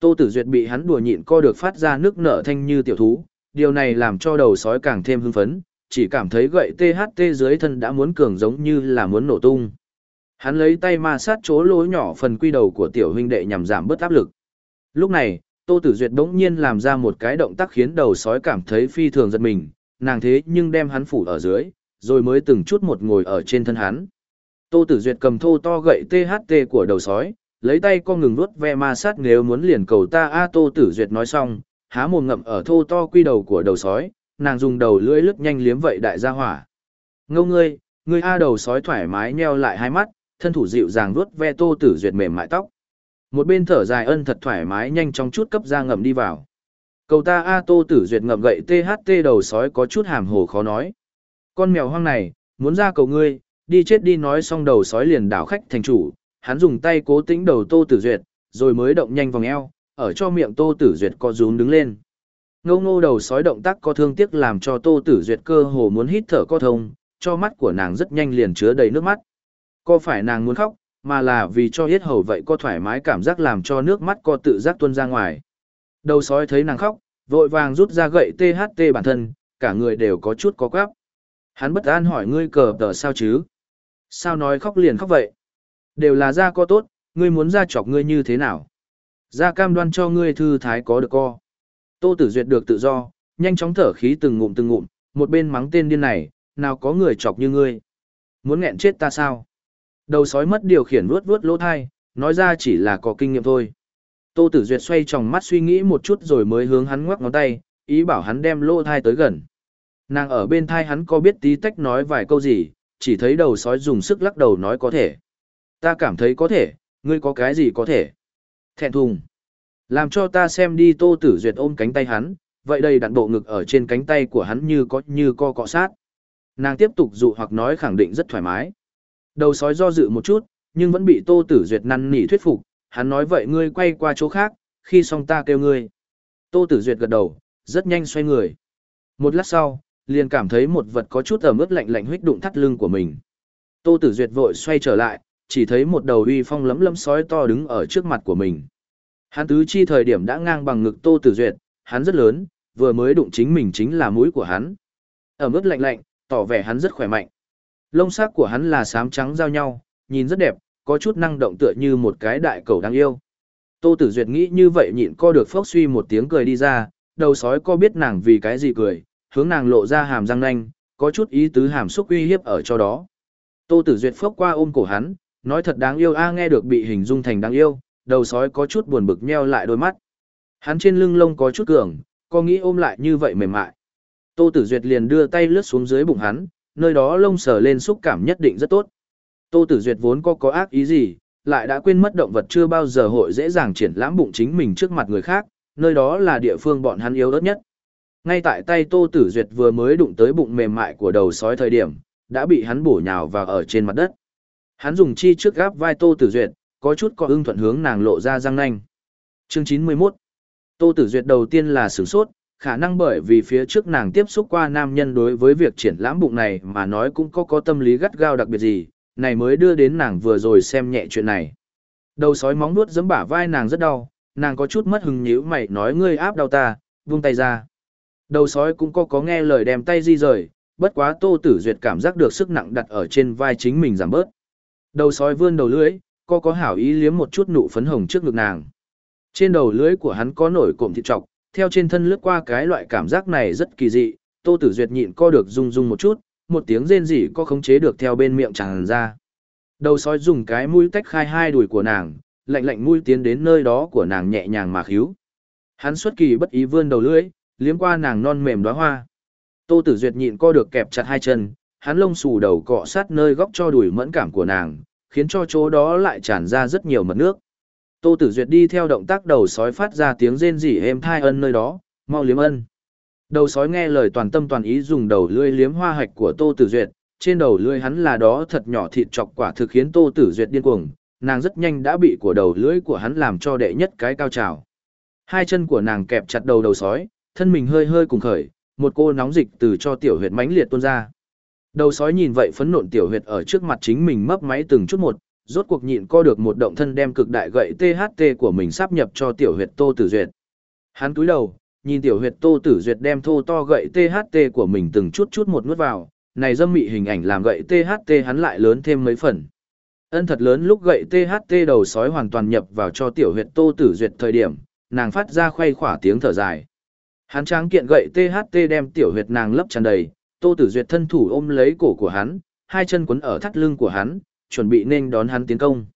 Speaker 1: Tô Tử Duyệt bị hắn đùa nhịn co được phát ra nước nở thanh như tiểu thú, điều này làm cho đầu sói càng thêm hưng phấn, chỉ cảm thấy gậy THT dưới thân đã muốn cường giống như là muốn nổ tung. Hắn lấy tay ma sát chỗ lỗ nhỏ phần quy đầu của tiểu huynh đệ nhằm giảm bớt áp lực. Lúc này, Tô Tử Duyệt bỗng nhiên làm ra một cái động tác khiến đầu sói cảm thấy phi thường giật mình, nàng thế nhưng đem hắn phủ ở dưới, rồi mới từng chút một ngồi ở trên thân hắn. Tô Tử Duyệt cầm thô to gậy THT của đầu sói, lấy tay co ngừng nuốt ve ma sát nếu muốn liền cầu ta a Tô Tử Duyệt nói xong, há mồm ngậm ở thô to quy đầu của đầu sói, nàng dùng đầu lưỡi lướt nhanh liếm vậy đại gia hỏa. Ngâu ngươi, ngươi a đầu sói thoải mái nheo lại hai mắt, thân thủ dịu dàng vuốt ve Tô Tử Duyệt mềm mại tóc. Một bên thở dài ân thật thoải mái nhanh chóng chút cấp ra ngậm đi vào. Cầu ta a Tô Tử Duyệt ngậm gậy THT đầu sói có chút hàm hồ khó nói. Con mèo hoang này, muốn ra cầu ngươi, đi chết đi nói xong đầu sói liền đảo khách thành chủ, hắn dùng tay cố tĩnh đầu Tô Tử Duyệt, rồi mới động nhanh vòng eo, ở cho miệng Tô Tử Duyệt co rúm đứng lên. Ngô ngô đầu sói động tác có thương tiếc làm cho Tô Tử Duyệt cơ hồ muốn hít thở co thông, cho mắt của nàng rất nhanh liền chứa đầy nước mắt. Có phải nàng muốn khóc, mà là vì cho hết hầu vậy có thoải mái cảm giác làm cho nước mắt co tự giác tuôn ra ngoài. Đầu sói thấy nàng khóc, vội vàng rút ra gậy THT bản thân, cả người đều có chút có quáp. Hắn bất an hỏi ngươi cờ tờ sao chứ? Sao nói khóc liền khóc vậy? Đều là da co tốt, ngươi muốn ra chọc ngươi như thế nào? Ra cam đoan cho ngươi thư thái có được co. Tô Tử Duyệt được tự do, nhanh chóng thở khí từng ngụm từng ngụm, một bên mắng tên điên này, nào có người chọc như ngươi. Muốn nghẹn chết ta sao? Đầu sói mất điều khiển vuốt vuốt lỗ thai, nói ra chỉ là có kinh nghiệm thôi. Tô Tử Duyệt xoay tròng mắt suy nghĩ một chút rồi mới hướng hắn ngoắc ngón tay, ý bảo hắn đem lỗ thai tới gần. Nàng ở bên thai hắn có biết tí tách nói vài câu gì, chỉ thấy đầu sói dùng sức lắc đầu nói có thể. Ta cảm thấy có thể, ngươi có cái gì có thể. Thẹn thùng. Làm cho ta xem đi tô tử duyệt ôm cánh tay hắn, vậy đây đặn bộ ngực ở trên cánh tay của hắn như có như co cọ sát. Nàng tiếp tục dụ hoặc nói khẳng định rất thoải mái. Đầu sói do dự một chút, nhưng vẫn bị tô tử duyệt năn nỉ thuyết phục, hắn nói vậy ngươi quay qua chỗ khác, khi xong ta kêu ngươi. Tô tử duyệt gật đầu, rất nhanh xoay người. Một lát sau, liền cảm thấy một vật có chút ẩm ướt lạnh lạnh huyết đụng thắt lưng của mình. Tô tử duyệt vội xoay trở lại, chỉ thấy một đầu uy phong lấm lấm sói to đứng ở trước mặt của mình. Hắn tứ chi thời điểm đã ngang bằng ngực Tô Tử Duyệt, hắn rất lớn, vừa mới đụng chính mình chính là mũi của hắn. Ở mức lạnh lạnh, tỏ vẻ hắn rất khỏe mạnh. Lông sắc của hắn là xám trắng giao nhau, nhìn rất đẹp, có chút năng động tựa như một cái đại cầu đáng yêu. Tô Tử Duyệt nghĩ như vậy nhịn co được phốc suy một tiếng cười đi ra, đầu sói co biết nàng vì cái gì cười, hướng nàng lộ ra hàm răng nanh, có chút ý tứ hàm xúc uy hiếp ở cho đó. Tô Tử Duyệt phốc qua ôm cổ hắn, nói thật đáng yêu a nghe được bị hình dung thành đáng yêu, đầu sói có chút buồn bực nheo lại đôi mắt. Hắn trên lưng lông có chút cường, có nghĩ ôm lại như vậy mềm mại. Tô Tử Duyệt liền đưa tay lướt xuống dưới bụng hắn, nơi đó lông sờ lên xúc cảm nhất định rất tốt. Tô Tử Duyệt vốn có có ác ý gì, lại đã quên mất động vật chưa bao giờ hội dễ dàng triển lãm bụng chính mình trước mặt người khác, nơi đó là địa phương bọn hắn yếu ớt nhất. Ngay tại tay Tô Tử Duyệt vừa mới đụng tới bụng mềm mại của đầu sói thời điểm, đã bị hắn bổ nhào vào ở trên mặt đất. Hắn dùng chi trước gáp vai Tô Tử Duyệt, có chút có ưng thuận hướng nàng lộ ra răng nanh. Chương 91 Tô Tử Duyệt đầu tiên là sửng sốt, khả năng bởi vì phía trước nàng tiếp xúc qua nam nhân đối với việc triển lãm bụng này mà nói cũng có có tâm lý gắt gao đặc biệt gì, này mới đưa đến nàng vừa rồi xem nhẹ chuyện này. Đầu sói móng nuốt giẫm bả vai nàng rất đau, nàng có chút mất hứng nhíu mày nói ngươi áp đau ta, vung tay ra. Đầu sói cũng có có nghe lời đem tay di rời, bất quá Tô Tử Duyệt cảm giác được sức nặng đặt ở trên vai chính mình giảm bớt. Đầu sói vươn đầu lưỡi, có có hảo ý liếm một chút nụ phấn hồng trước ngực nàng. Trên đầu lưỡi của hắn có nổi cộm thịt trọc, theo trên thân lướt qua cái loại cảm giác này rất kỳ dị, Tô Tử Duyệt nhịn co được rung rung một chút, một tiếng rên rỉ co khống chế được theo bên miệng tràn ra. Đầu sói dùng cái mũi tách khai hai đùi của nàng, lạnh lạnh mũi tiến đến nơi đó của nàng nhẹ nhàng mà khíu. Hắn xuất kỳ bất ý vươn đầu lưỡi, liếm qua nàng non mềm đóa hoa. Tô Tử Duyệt nhịn co được kẹp chặt hai chân, hắn lông xù đầu cọ sát nơi góc cho đùi mẫn cảm của nàng, khiến cho chỗ đó lại tràn ra rất nhiều mật nước. Tô Tử Duyệt đi theo động tác đầu sói phát ra tiếng rên rỉ êm thai ân nơi đó, mau liếm ân. Đầu sói nghe lời toàn tâm toàn ý dùng đầu lưỡi liếm hoa hạch của Tô Tử Duyệt, trên đầu lưỡi hắn là đó thật nhỏ thịt chọc quả thực khiến Tô Tử Duyệt điên cuồng, nàng rất nhanh đã bị của đầu lưỡi của hắn làm cho đệ nhất cái cao trào. Hai chân của nàng kẹp chặt đầu đầu sói, thân mình hơi hơi cùng khởi, một cô nóng dịch từ cho tiểu huyệt mãnh liệt tuôn ra. Đầu sói nhìn vậy phấn nộn tiểu huyệt ở trước mặt chính mình mấp máy từng chút một, rốt cuộc nhịn co được một động thân đem cực đại gậy THT của mình sắp nhập cho tiểu huyệt Tô Tử Duyệt. Hắn túi đầu, nhìn tiểu huyệt Tô Tử Duyệt đem thô to gậy THT của mình từng chút chút một nuốt vào, này dâm mị hình ảnh làm gậy THT hắn lại lớn thêm mấy phần. Ân thật lớn lúc gậy THT đầu sói hoàn toàn nhập vào cho tiểu huyệt Tô Tử Duyệt thời điểm, nàng phát ra khoay khỏa tiếng thở dài. Hắn tráng kiện gậy THT đem tiểu huyệt nàng lấp tràn đầy, Tô Tử Duyệt thân thủ ôm lấy cổ của hắn, hai chân quấn ở thắt lưng của hắn, chuẩn bị nên đón hắn tiến công.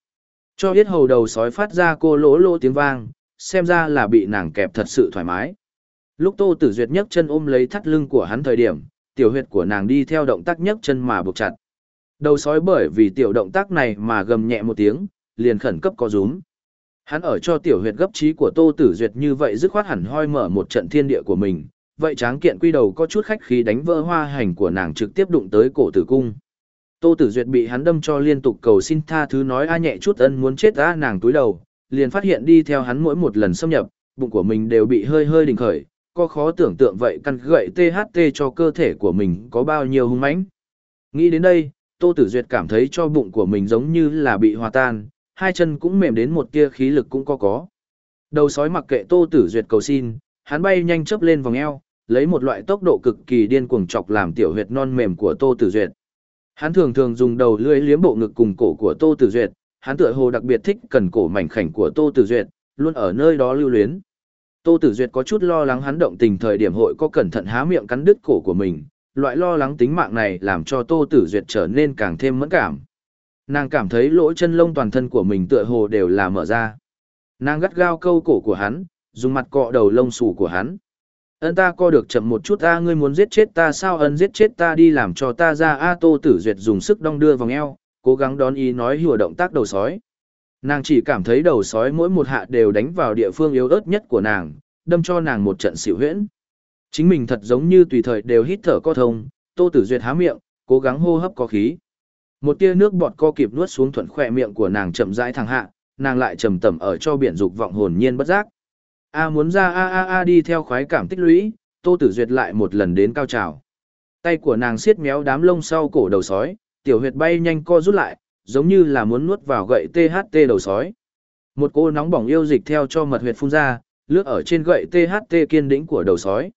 Speaker 1: Cho biết hầu đầu sói phát ra cô lỗ lỗ tiếng vang, xem ra là bị nàng kẹp thật sự thoải mái. Lúc Tô Tử Duyệt nhấc chân ôm lấy thắt lưng của hắn thời điểm, tiểu huyệt của nàng đi theo động tác nhấc chân mà buộc chặt. Đầu sói bởi vì tiểu động tác này mà gầm nhẹ một tiếng, liền khẩn cấp co rúm. Hắn ở cho tiểu huyệt gấp trí của Tô Tử Duyệt như vậy dứt khoát hẳn hoi mở một trận thiên địa của mình, vậy tráng kiện quy đầu có chút khách khí đánh vỡ hoa hành của nàng trực tiếp đụng tới cổ tử cung. Tô Tử Duyệt bị hắn đâm cho liên tục cầu xin tha thứ nói a nhẹ chút ân muốn chết a nàng túi đầu, liền phát hiện đi theo hắn mỗi một lần xâm nhập, bụng của mình đều bị hơi hơi đình khởi, có khó tưởng tượng vậy căn gậy THT cho cơ thể của mình có bao nhiêu hung mãnh. Nghĩ đến đây, Tô Tử Duyệt cảm thấy cho bụng của mình giống như là bị hòa tan, hai chân cũng mềm đến một tia khí lực cũng có có. Đầu sói mặc kệ Tô Tử Duyệt cầu xin, hắn bay nhanh chớp lên vòng eo, lấy một loại tốc độ cực kỳ điên cuồng chọc làm tiểu huyệt non mềm của Tô Tử Duyệt. Hắn thường thường dùng đầu lưỡi liếm bộ ngực cùng cổ của Tô Tử Duyệt, hắn tựa hồ đặc biệt thích cần cổ mảnh khảnh của Tô Tử Duyệt, luôn ở nơi đó lưu luyến. Tô Tử Duyệt có chút lo lắng hắn động tình thời điểm hội có cẩn thận há miệng cắn đứt cổ của mình, loại lo lắng tính mạng này làm cho Tô Tử Duyệt trở nên càng thêm mẫn cảm. Nàng cảm thấy lỗ chân lông toàn thân của mình tựa hồ đều là mở ra. Nàng gắt gao câu cổ của hắn, dùng mặt cọ đầu lông xù của hắn. Ân ta co được chậm một chút Ta ngươi muốn giết chết ta sao ân giết chết ta đi làm cho ta ra a tô tử duyệt dùng sức đong đưa vòng eo, cố gắng đón ý nói hùa động tác đầu sói. Nàng chỉ cảm thấy đầu sói mỗi một hạ đều đánh vào địa phương yếu ớt nhất của nàng, đâm cho nàng một trận xỉu huyễn. Chính mình thật giống như tùy thời đều hít thở co thông, tô tử duyệt há miệng, cố gắng hô hấp có khí. Một tia nước bọt co kịp nuốt xuống thuận khỏe miệng của nàng chậm rãi thẳng hạ, nàng lại trầm tẩm ở cho biển dục vọng hồn nhiên bất giác. A muốn ra a a a đi theo khoái cảm tích lũy, Tô Tử Duyệt lại một lần đến cao trào. Tay của nàng siết méo đám lông sau cổ đầu sói, tiểu huyệt bay nhanh co rút lại, giống như là muốn nuốt vào gậy THT đầu sói. Một cô nóng bỏng yêu dịch theo cho mật huyệt phun ra, lướt ở trên gậy THT kiên đĩnh của đầu sói.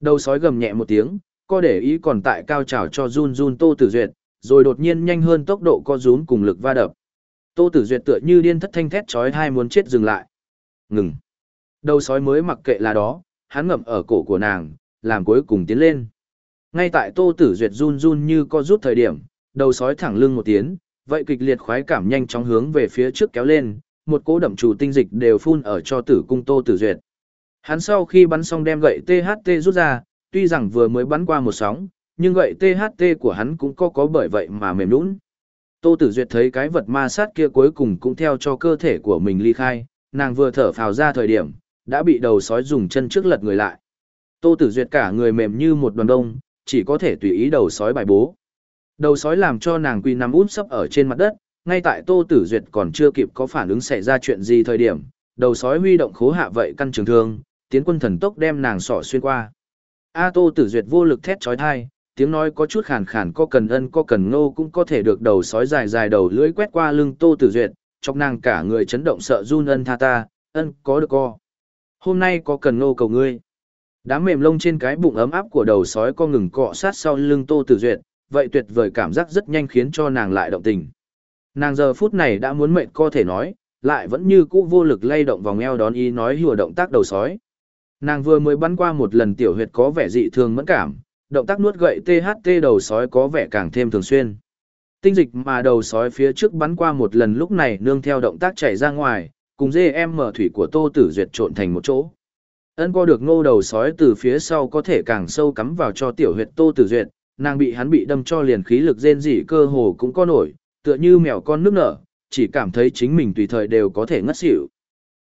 Speaker 1: Đầu sói gầm nhẹ một tiếng, co để ý còn tại cao trào cho run run Tô Tử Duyệt, rồi đột nhiên nhanh hơn tốc độ co rúm cùng lực va đập. Tô Tử Duyệt tựa như điên thất thanh thét chói tai muốn chết dừng lại. Ngừng. Đầu sói mới mặc kệ là đó, hắn ngậm ở cổ của nàng, làm cuối cùng tiến lên. Ngay tại Tô Tử Duyệt run run như co rút thời điểm, đầu sói thẳng lưng một tiếng, vậy kịch liệt khoái cảm nhanh chóng hướng về phía trước kéo lên, một cỗ đậm chủ tinh dịch đều phun ở cho tử cung Tô Tử Duyệt. Hắn sau khi bắn xong đem gậy THT rút ra, tuy rằng vừa mới bắn qua một sóng, nhưng gậy THT của hắn cũng có có bởi vậy mà mềm nũng. Tô Tử Duyệt thấy cái vật ma sát kia cuối cùng cũng theo cho cơ thể của mình ly khai, nàng vừa thở phào ra thời điểm, đã bị đầu sói dùng chân trước lật người lại. Tô Tử Duyệt cả người mềm như một đoàn đông, chỉ có thể tùy ý đầu sói bài bố. Đầu sói làm cho nàng quỳ nằm úp sấp ở trên mặt đất, ngay tại Tô Tử Duyệt còn chưa kịp có phản ứng xảy ra chuyện gì thời điểm, đầu sói huy động khố hạ vậy căn trường thương, tiến quân thần tốc đem nàng sọ xuyên qua. A Tô Tử Duyệt vô lực thét chói tai, tiếng nói có chút khàn khàn có cần ân có cần ngô cũng có thể được đầu sói dài dài đầu lưỡi quét qua lưng Tô Tử Duyệt, chọc nàng cả người chấn động sợ run ân tha ta, ân có được co. Hôm nay có cần ngô cầu ngươi. Đám mềm lông trên cái bụng ấm áp của đầu sói co ngừng cọ sát sau lưng Tô Tử Duyệt, vậy tuyệt vời cảm giác rất nhanh khiến cho nàng lại động tình. Nàng giờ phút này đã muốn mệnh co thể nói, lại vẫn như cũ vô lực lay động vòng eo đón ý nói hùa động tác đầu sói. Nàng vừa mới bắn qua một lần tiểu huyệt có vẻ dị thường mẫn cảm, động tác nuốt gậy THT đầu sói có vẻ càng thêm thường xuyên. Tinh dịch mà đầu sói phía trước bắn qua một lần lúc này nương theo động tác chảy ra ngoài, cùng dê em mở thủy của Tô Tử Duyệt trộn thành một chỗ. Ân co được ngô đầu sói từ phía sau có thể càng sâu cắm vào cho tiểu huyệt Tô Tử Duyệt, nàng bị hắn bị đâm cho liền khí lực rên rỉ cơ hồ cũng có nổi, tựa như mèo con nước nở, chỉ cảm thấy chính mình tùy thời đều có thể ngất xỉu.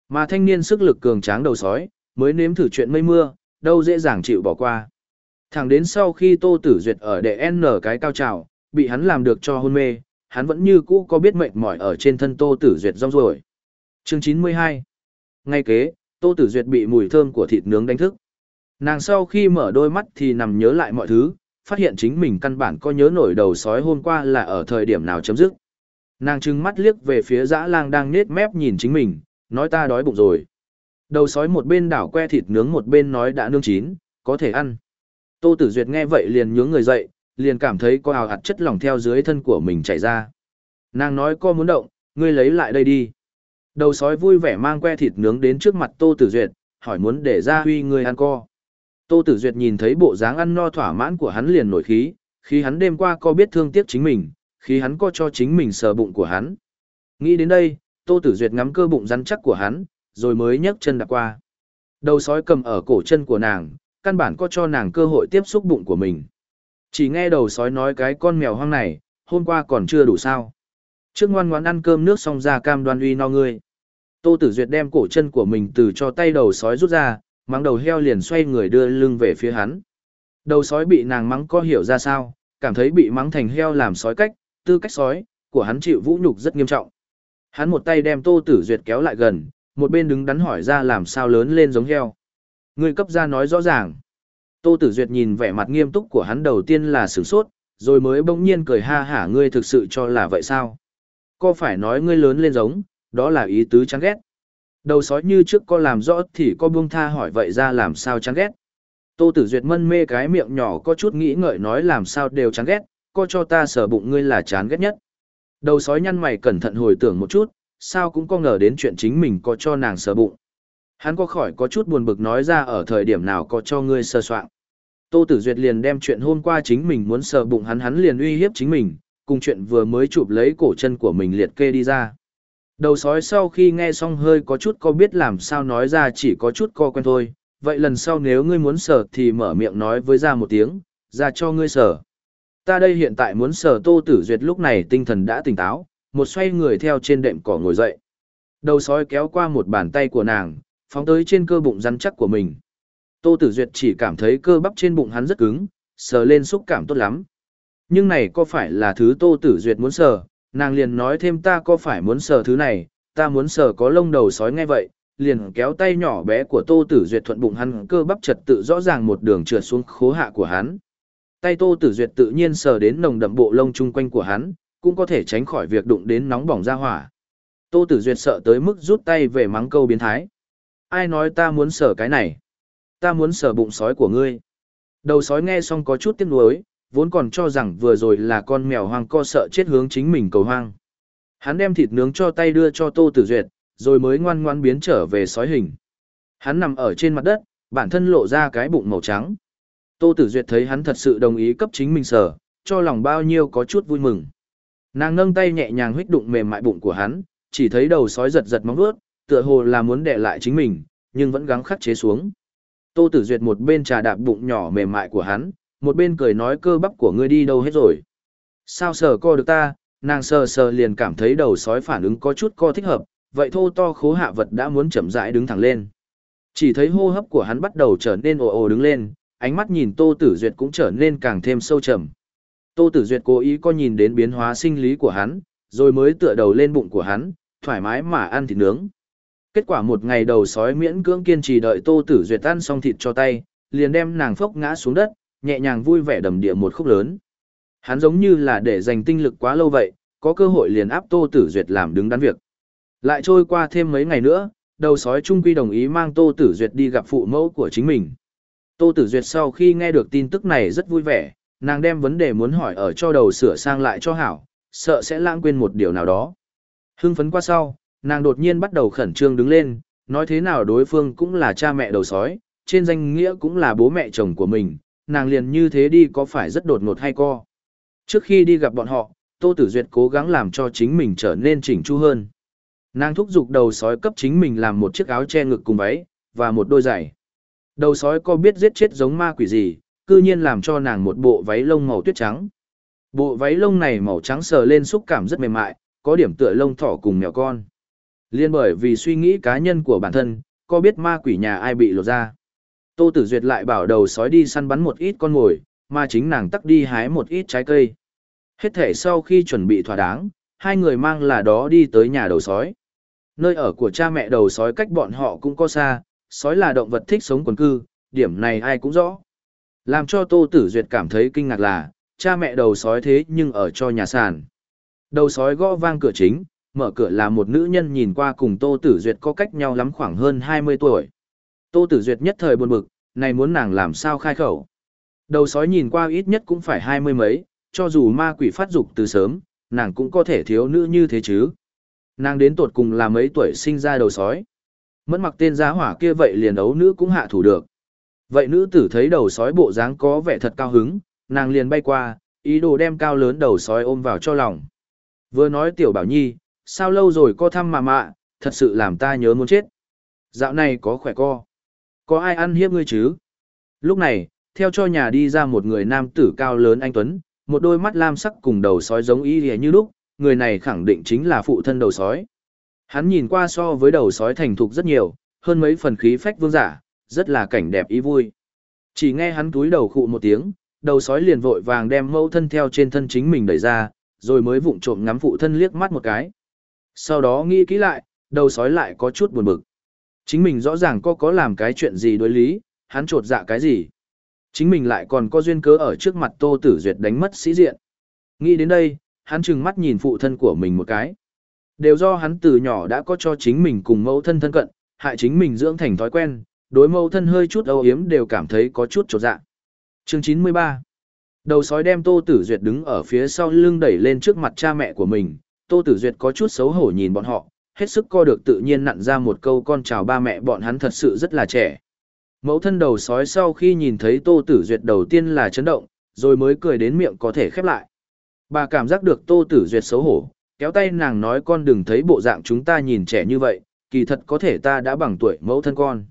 Speaker 1: Mà thanh niên sức lực cường tráng đầu sói, mới nếm thử chuyện mây mưa, đâu dễ dàng chịu bỏ qua. Thẳng đến sau khi Tô Tử Duyệt ở đệ N cái cao trào, bị hắn làm được cho hôn mê, hắn vẫn như cũ có biết mệt mỏi ở trên thân Tô Tử Duyệt rong ruổi. Chương 92 Ngay kế, Tô Tử Duyệt bị mùi thơm của thịt nướng đánh thức. Nàng sau khi mở đôi mắt thì nằm nhớ lại mọi thứ, phát hiện chính mình căn bản có nhớ nổi đầu sói hôm qua là ở thời điểm nào chấm dứt. Nàng trừng mắt liếc về phía dã lang đang nết mép nhìn chính mình, nói ta đói bụng rồi. Đầu sói một bên đảo que thịt nướng một bên nói đã nướng chín, có thể ăn. Tô Tử Duyệt nghe vậy liền nhướng người dậy, liền cảm thấy có ào hạt chất lỏng theo dưới thân của mình chảy ra. Nàng nói co muốn động, ngươi lấy lại đây đi. Đầu sói vui vẻ mang que thịt nướng đến trước mặt Tô Tử Duyệt, hỏi muốn để ra huy người ăn co. Tô Tử Duyệt nhìn thấy bộ dáng ăn no thỏa mãn của hắn liền nổi khí, khi hắn đêm qua co biết thương tiếc chính mình, khi hắn co cho chính mình sờ bụng của hắn. Nghĩ đến đây, Tô Tử Duyệt ngắm cơ bụng rắn chắc của hắn, rồi mới nhấc chân đạp qua. Đầu sói cầm ở cổ chân của nàng, căn bản có cho nàng cơ hội tiếp xúc bụng của mình. Chỉ nghe đầu sói nói cái con mèo hoang này, hôm qua còn chưa đủ sao. Trước ngoan ngoãn ăn cơm nước xong ra cam đoan uy no ngươi. Tô Tử Duyệt đem cổ chân của mình từ cho tay đầu sói rút ra, mắng đầu heo liền xoay người đưa lưng về phía hắn. Đầu sói bị nàng mắng có hiểu ra sao, cảm thấy bị mắng thành heo làm sói cách, tư cách sói, của hắn chịu vũ nhục rất nghiêm trọng. Hắn một tay đem Tô Tử Duyệt kéo lại gần, một bên đứng đắn hỏi ra làm sao lớn lên giống heo. Người cấp ra nói rõ ràng. Tô Tử Duyệt nhìn vẻ mặt nghiêm túc của hắn đầu tiên là sửng sốt, rồi mới bỗng nhiên cười ha hả ngươi thực sự cho là vậy sao? Có phải nói ngươi lớn lên giống, đó là ý tứ chán ghét. Đầu sói như trước có làm rõ thì có buông tha hỏi vậy ra làm sao chán ghét. Tô Tử Duyệt mân mê cái miệng nhỏ có chút nghĩ ngợi nói làm sao đều chán ghét, co cho ta sở bụng ngươi là chán ghét nhất. Đầu sói nhăn mày cẩn thận hồi tưởng một chút, sao cũng có ngờ đến chuyện chính mình có cho nàng sở bụng. Hắn có khỏi có chút buồn bực nói ra ở thời điểm nào có cho ngươi sơ soạn. Tô Tử Duyệt liền đem chuyện hôm qua chính mình muốn sờ bụng hắn hắn liền uy hiếp chính mình, cùng chuyện vừa mới chụp lấy cổ chân của mình liệt kê đi ra. Đầu sói sau khi nghe xong hơi có chút có biết làm sao nói ra chỉ có chút co quen thôi, vậy lần sau nếu ngươi muốn sờ thì mở miệng nói với ra một tiếng, ra cho ngươi sờ. Ta đây hiện tại muốn sờ Tô Tử Duyệt lúc này tinh thần đã tỉnh táo, một xoay người theo trên đệm cỏ ngồi dậy. Đầu sói kéo qua một bàn tay của nàng, phóng tới trên cơ bụng rắn chắc của mình. Tô Tử Duyệt chỉ cảm thấy cơ bắp trên bụng hắn rất cứng, sờ lên xúc cảm tốt lắm. Nhưng này có phải là thứ Tô Tử Duyệt muốn sờ, nàng liền nói thêm ta có phải muốn sờ thứ này, ta muốn sờ có lông đầu sói nghe vậy, liền kéo tay nhỏ bé của Tô Tử Duyệt thuận bụng hắn cơ bắp trật tự rõ ràng một đường trượt xuống khố hạ của hắn. Tay Tô Tử Duyệt tự nhiên sờ đến nồng đậm bộ lông chung quanh của hắn, cũng có thể tránh khỏi việc đụng đến nóng bỏng ra hỏa. Tô Tử Duyệt sợ tới mức rút tay về mắng câu biến thái. Ai nói ta muốn sờ cái này? Ta muốn sờ bụng sói của ngươi. Đầu sói nghe xong có chút tiếc nuối, vốn còn cho rằng vừa rồi là con mèo hoang co sợ chết hướng chính mình cầu hoang. Hắn đem thịt nướng cho tay đưa cho Tô Tử Duyệt, rồi mới ngoan ngoan biến trở về sói hình. Hắn nằm ở trên mặt đất, bản thân lộ ra cái bụng màu trắng. Tô Tử Duyệt thấy hắn thật sự đồng ý cấp chính mình sở, cho lòng bao nhiêu có chút vui mừng. Nàng nâng tay nhẹ nhàng huých đụng mềm mại bụng của hắn, chỉ thấy đầu sói giật giật móng vuốt, tựa hồ là muốn đè lại chính mình, nhưng vẫn gắng khắc chế xuống. Tô Tử Duyệt một bên trà đạp bụng nhỏ mềm mại của hắn, một bên cười nói cơ bắp của ngươi đi đâu hết rồi. Sao sờ co được ta, nàng sờ sờ liền cảm thấy đầu sói phản ứng có chút co thích hợp, vậy thô to khố hạ vật đã muốn chậm rãi đứng thẳng lên. Chỉ thấy hô hấp của hắn bắt đầu trở nên ồ ồ đứng lên, ánh mắt nhìn Tô Tử Duyệt cũng trở nên càng thêm sâu trầm. Tô Tử Duyệt cố ý có nhìn đến biến hóa sinh lý của hắn, rồi mới tựa đầu lên bụng của hắn, thoải mái mà ăn thịt nướng. Kết quả một ngày đầu sói miễn cưỡng kiên trì đợi Tô Tử Duyệt ăn xong thịt cho tay, liền đem nàng phốc ngã xuống đất, nhẹ nhàng vui vẻ đầm địa một khúc lớn. Hắn giống như là để dành tinh lực quá lâu vậy, có cơ hội liền áp Tô Tử Duyệt làm đứng đắn việc. Lại trôi qua thêm mấy ngày nữa, đầu sói trung quy đồng ý mang Tô Tử Duyệt đi gặp phụ mẫu của chính mình. Tô Tử Duyệt sau khi nghe được tin tức này rất vui vẻ, nàng đem vấn đề muốn hỏi ở cho đầu sửa sang lại cho hảo, sợ sẽ lãng quên một điều nào đó. Hưng phấn qua sau, nàng đột nhiên bắt đầu khẩn trương đứng lên, nói thế nào đối phương cũng là cha mẹ đầu sói, trên danh nghĩa cũng là bố mẹ chồng của mình, nàng liền như thế đi có phải rất đột ngột hay co. Trước khi đi gặp bọn họ, Tô Tử Duyệt cố gắng làm cho chính mình trở nên chỉnh chu hơn. Nàng thúc giục đầu sói cấp chính mình làm một chiếc áo che ngực cùng váy, và một đôi giày. Đầu sói có biết giết chết giống ma quỷ gì, cư nhiên làm cho nàng một bộ váy lông màu tuyết trắng. Bộ váy lông này màu trắng sờ lên xúc cảm rất mềm mại, có điểm tựa lông thỏ cùng mèo con. Liên bởi vì suy nghĩ cá nhân của bản thân, có biết ma quỷ nhà ai bị lột ra. Tô Tử Duyệt lại bảo đầu sói đi săn bắn một ít con mồi, mà chính nàng tắc đi hái một ít trái cây. Hết thể sau khi chuẩn bị thỏa đáng, hai người mang là đó đi tới nhà đầu sói. Nơi ở của cha mẹ đầu sói cách bọn họ cũng có xa, sói là động vật thích sống quần cư, điểm này ai cũng rõ. Làm cho Tô Tử Duyệt cảm thấy kinh ngạc là, cha mẹ đầu sói thế nhưng ở cho nhà sàn. Đầu sói gõ vang cửa chính, mở cửa là một nữ nhân nhìn qua cùng Tô Tử Duyệt có cách nhau lắm khoảng hơn 20 tuổi. Tô Tử Duyệt nhất thời buồn bực, này muốn nàng làm sao khai khẩu. Đầu sói nhìn qua ít nhất cũng phải hai mươi mấy, cho dù ma quỷ phát dục từ sớm, nàng cũng có thể thiếu nữ như thế chứ. Nàng đến tột cùng là mấy tuổi sinh ra đầu sói. Mẫn mặc tên giá hỏa kia vậy liền ấu nữ cũng hạ thủ được. Vậy nữ tử thấy đầu sói bộ dáng có vẻ thật cao hứng, nàng liền bay qua, ý đồ đem cao lớn đầu sói ôm vào cho lòng. Vừa nói tiểu bảo nhi, sao lâu rồi co thăm mà mạ, thật sự làm ta nhớ muốn chết. Dạo này có khỏe co. Có ai ăn hiếp ngươi chứ? Lúc này, theo cho nhà đi ra một người nam tử cao lớn anh Tuấn, một đôi mắt lam sắc cùng đầu sói giống y như lúc, người này khẳng định chính là phụ thân đầu sói. Hắn nhìn qua so với đầu sói thành thục rất nhiều, hơn mấy phần khí phách vương giả, rất là cảnh đẹp ý vui. Chỉ nghe hắn túi đầu khụ một tiếng, đầu sói liền vội vàng đem mẫu thân theo trên thân chính mình đẩy ra, rồi mới vụng trộm ngắm phụ thân liếc mắt một cái. Sau đó nghĩ kỹ lại, đầu sói lại có chút buồn bực. Chính mình rõ ràng có có làm cái chuyện gì đối lý, hắn trột dạ cái gì. Chính mình lại còn có duyên cớ ở trước mặt Tô Tử Duyệt đánh mất sĩ diện. Nghĩ đến đây, hắn trừng mắt nhìn phụ thân của mình một cái. Đều do hắn từ nhỏ đã có cho chính mình cùng mẫu thân thân cận, hại chính mình dưỡng thành thói quen, đối mẫu thân hơi chút âu yếm đều cảm thấy có chút trột dạ. Chương 93 Đầu sói đem Tô Tử Duyệt đứng ở phía sau lưng đẩy lên trước mặt cha mẹ của mình, Tô Tử Duyệt có chút xấu hổ nhìn bọn họ, hết sức co được tự nhiên nặn ra một câu con chào ba mẹ bọn hắn thật sự rất là trẻ. Mẫu thân đầu sói sau khi nhìn thấy Tô Tử Duyệt đầu tiên là chấn động, rồi mới cười đến miệng có thể khép lại. Bà cảm giác được Tô Tử Duyệt xấu hổ, kéo tay nàng nói con đừng thấy bộ dạng chúng ta nhìn trẻ như vậy, kỳ thật có thể ta đã bằng tuổi mẫu thân con.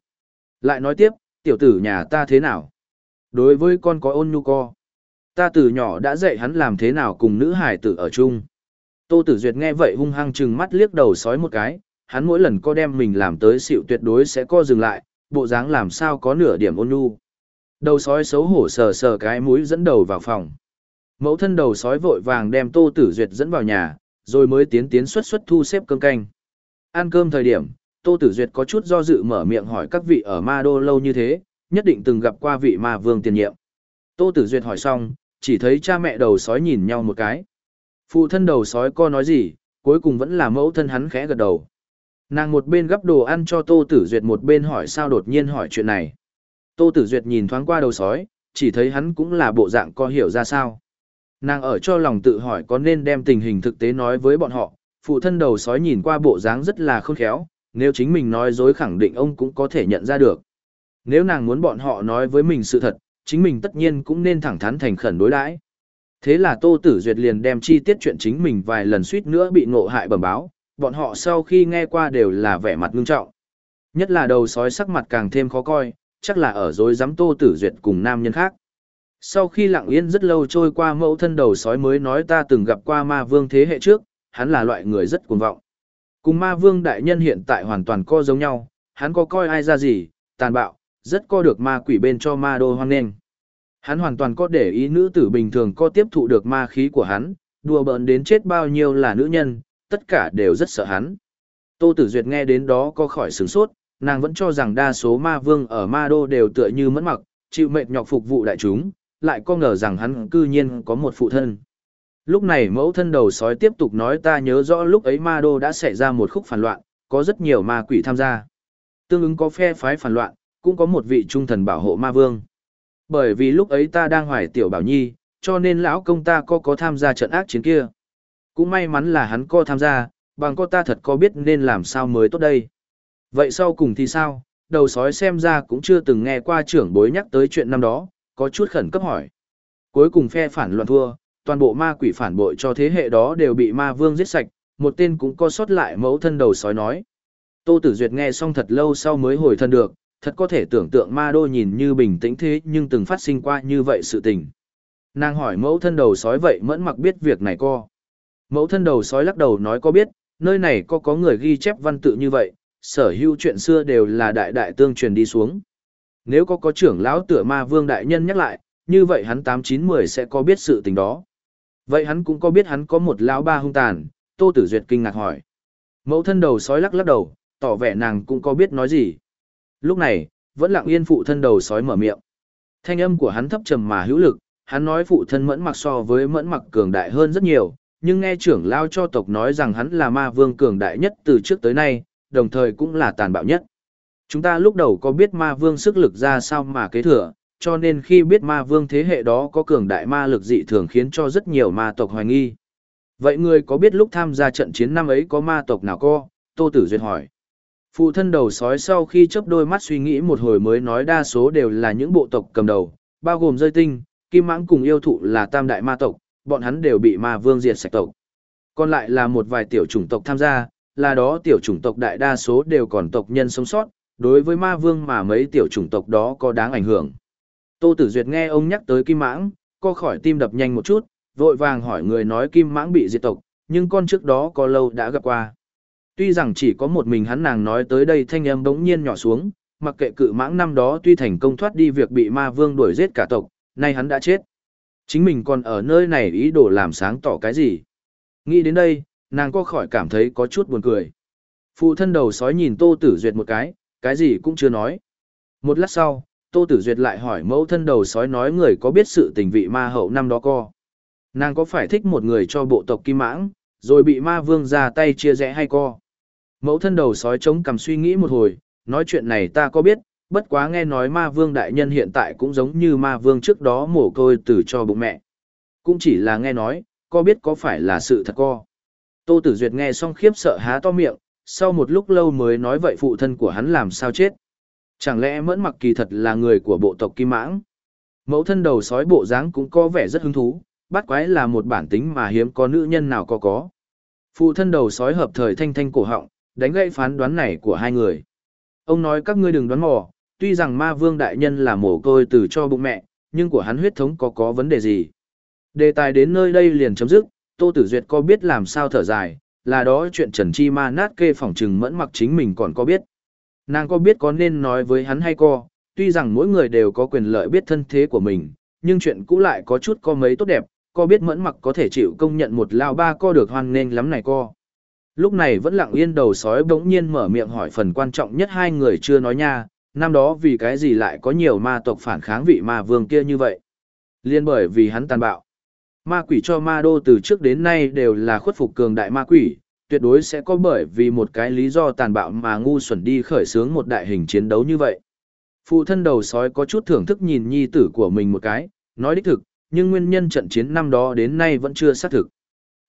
Speaker 1: Lại nói tiếp, tiểu tử nhà ta thế nào? Đối với con có ôn nhu co. Ta từ nhỏ đã dạy hắn làm thế nào cùng nữ hải tử ở chung. Tô Tử Duyệt nghe vậy hung hăng chừng mắt liếc đầu sói một cái, hắn mỗi lần co đem mình làm tới xịu tuyệt đối sẽ co dừng lại, bộ dáng làm sao có nửa điểm ôn nhu. Đầu sói xấu hổ sờ sờ cái mũi dẫn đầu vào phòng. Mẫu thân đầu sói vội vàng đem Tô Tử Duyệt dẫn vào nhà, rồi mới tiến tiến xuất xuất thu xếp cơm canh. Ăn cơm thời điểm, Tô Tử Duyệt có chút do dự mở miệng hỏi các vị ở Ma Đô lâu như thế, nhất định từng gặp qua vị Ma Vương tiền nhiệm. Tô Tử Duyệt hỏi xong, chỉ thấy cha mẹ đầu sói nhìn nhau một cái. Phụ thân đầu sói co nói gì, cuối cùng vẫn là mẫu thân hắn khẽ gật đầu. Nàng một bên gắp đồ ăn cho Tô Tử Duyệt một bên hỏi sao đột nhiên hỏi chuyện này. Tô Tử Duyệt nhìn thoáng qua đầu sói, chỉ thấy hắn cũng là bộ dạng co hiểu ra sao. Nàng ở cho lòng tự hỏi có nên đem tình hình thực tế nói với bọn họ, phụ thân đầu sói nhìn qua bộ dáng rất là khôn khéo, nếu chính mình nói dối khẳng định ông cũng có thể nhận ra được. Nếu nàng muốn bọn họ nói với mình sự thật, chính mình tất nhiên cũng nên thẳng thắn thành khẩn đối đãi. Thế là Tô Tử Duyệt liền đem chi tiết chuyện chính mình vài lần suýt nữa bị ngộ hại bẩm báo, bọn họ sau khi nghe qua đều là vẻ mặt ngưng trọng. Nhất là đầu sói sắc mặt càng thêm khó coi, chắc là ở dối dám Tô Tử Duyệt cùng nam nhân khác. Sau khi lặng yên rất lâu trôi qua mẫu thân đầu sói mới nói ta từng gặp qua ma vương thế hệ trước, hắn là loại người rất cuồng vọng. Cùng ma vương đại nhân hiện tại hoàn toàn co giống nhau, hắn có coi ai ra gì, tàn bạo, rất co được ma quỷ bên cho ma đô hoang nghênh. Hắn hoàn toàn có để ý nữ tử bình thường có tiếp thụ được ma khí của hắn, đùa bỡn đến chết bao nhiêu là nữ nhân, tất cả đều rất sợ hắn. Tô Tử Duyệt nghe đến đó có khỏi sửng sốt, nàng vẫn cho rằng đa số ma vương ở ma đô đều tựa như mẫn mặc, chịu mệt nhọc phục vụ đại chúng, lại có ngờ rằng hắn cư nhiên có một phụ thân. Lúc này mẫu thân đầu sói tiếp tục nói ta nhớ rõ lúc ấy ma đô đã xảy ra một khúc phản loạn, có rất nhiều ma quỷ tham gia. Tương ứng có phe phái phản loạn, cũng có một vị trung thần bảo hộ ma vương. Bởi vì lúc ấy ta đang hoài tiểu bảo nhi, cho nên lão công ta có có tham gia trận ác chiến kia. Cũng may mắn là hắn có tham gia, bằng có ta thật có biết nên làm sao mới tốt đây. Vậy sau cùng thì sao, đầu sói xem ra cũng chưa từng nghe qua trưởng bối nhắc tới chuyện năm đó, có chút khẩn cấp hỏi. Cuối cùng phe phản loạn thua, toàn bộ ma quỷ phản bội cho thế hệ đó đều bị ma vương giết sạch, một tên cũng có sót lại mẫu thân đầu sói nói. Tô Tử Duyệt nghe xong thật lâu sau mới hồi thân được, thật có thể tưởng tượng ma đô nhìn như bình tĩnh thế nhưng từng phát sinh qua như vậy sự tình. Nàng hỏi mẫu thân đầu sói vậy mẫn mặc biết việc này co. Mẫu thân đầu sói lắc đầu nói có biết, nơi này có có người ghi chép văn tự như vậy, sở hữu chuyện xưa đều là đại đại tương truyền đi xuống. Nếu có có trưởng lão tựa ma vương đại nhân nhắc lại, như vậy hắn 8-9-10 sẽ có biết sự tình đó. Vậy hắn cũng có biết hắn có một lão ba hung tàn, Tô Tử Duyệt kinh ngạc hỏi. Mẫu thân đầu sói lắc lắc đầu, tỏ vẻ nàng cũng có biết nói gì. Lúc này, vẫn lặng yên phụ thân đầu sói mở miệng. Thanh âm của hắn thấp trầm mà hữu lực, hắn nói phụ thân mẫn mặc so với mẫn mặc cường đại hơn rất nhiều, nhưng nghe trưởng lao cho tộc nói rằng hắn là ma vương cường đại nhất từ trước tới nay, đồng thời cũng là tàn bạo nhất. Chúng ta lúc đầu có biết ma vương sức lực ra sao mà kế thừa, cho nên khi biết ma vương thế hệ đó có cường đại ma lực dị thường khiến cho rất nhiều ma tộc hoài nghi. Vậy người có biết lúc tham gia trận chiến năm ấy có ma tộc nào co? Tô Tử Duyệt hỏi. Phụ thân đầu sói sau khi chớp đôi mắt suy nghĩ một hồi mới nói đa số đều là những bộ tộc cầm đầu, bao gồm rơi tinh, kim mãng cùng yêu thụ là tam đại ma tộc, bọn hắn đều bị ma vương diệt sạch tộc. Còn lại là một vài tiểu chủng tộc tham gia, là đó tiểu chủng tộc đại đa số đều còn tộc nhân sống sót, đối với ma vương mà mấy tiểu chủng tộc đó có đáng ảnh hưởng. Tô Tử Duyệt nghe ông nhắc tới kim mãng, co khỏi tim đập nhanh một chút, vội vàng hỏi người nói kim mãng bị diệt tộc, nhưng con trước đó có lâu đã gặp qua. Tuy rằng chỉ có một mình hắn nàng nói tới đây thanh âm bỗng nhiên nhỏ xuống, mặc kệ cự mãng năm đó tuy thành công thoát đi việc bị ma vương đuổi giết cả tộc, nay hắn đã chết. Chính mình còn ở nơi này ý đồ làm sáng tỏ cái gì. Nghĩ đến đây, nàng có khỏi cảm thấy có chút buồn cười. Phụ thân đầu sói nhìn Tô Tử Duyệt một cái, cái gì cũng chưa nói. Một lát sau, Tô Tử Duyệt lại hỏi mẫu thân đầu sói nói người có biết sự tình vị ma hậu năm đó co. Nàng có phải thích một người cho bộ tộc Kim Mãng, rồi bị ma vương ra tay chia rẽ hay co. Mẫu thân đầu sói chống cầm suy nghĩ một hồi, nói chuyện này ta có biết, bất quá nghe nói ma vương đại nhân hiện tại cũng giống như ma vương trước đó mổ côi tử cho bụng mẹ. Cũng chỉ là nghe nói, có biết có phải là sự thật co. Tô Tử Duyệt nghe xong khiếp sợ há to miệng, sau một lúc lâu mới nói vậy phụ thân của hắn làm sao chết. Chẳng lẽ mẫn mặc kỳ thật là người của bộ tộc Kim Mãng? Mẫu thân đầu sói bộ dáng cũng có vẻ rất hứng thú, bắt quái là một bản tính mà hiếm có nữ nhân nào có có. Phụ thân đầu sói hợp thời thanh thanh cổ họng, đánh gãy phán đoán này của hai người. Ông nói các ngươi đừng đoán mò, tuy rằng ma vương đại nhân là mổ côi từ cho bụng mẹ, nhưng của hắn huyết thống có có vấn đề gì. Đề tài đến nơi đây liền chấm dứt, Tô Tử Duyệt có biết làm sao thở dài, là đó chuyện Trần Chi Ma nát kê phỏng trừng mẫn mặc chính mình còn có biết. Nàng có biết có nên nói với hắn hay co, tuy rằng mỗi người đều có quyền lợi biết thân thế của mình, nhưng chuyện cũ lại có chút có mấy tốt đẹp, co biết mẫn mặc có thể chịu công nhận một lao ba co được hoan nghênh lắm này co. Lúc này vẫn lặng yên đầu sói bỗng nhiên mở miệng hỏi phần quan trọng nhất hai người chưa nói nha, năm đó vì cái gì lại có nhiều ma tộc phản kháng vị ma vương kia như vậy. Liên bởi vì hắn tàn bạo. Ma quỷ cho ma đô từ trước đến nay đều là khuất phục cường đại ma quỷ, tuyệt đối sẽ có bởi vì một cái lý do tàn bạo mà ngu xuẩn đi khởi xướng một đại hình chiến đấu như vậy. Phụ thân đầu sói có chút thưởng thức nhìn nhi tử của mình một cái, nói đích thực, nhưng nguyên nhân trận chiến năm đó đến nay vẫn chưa xác thực.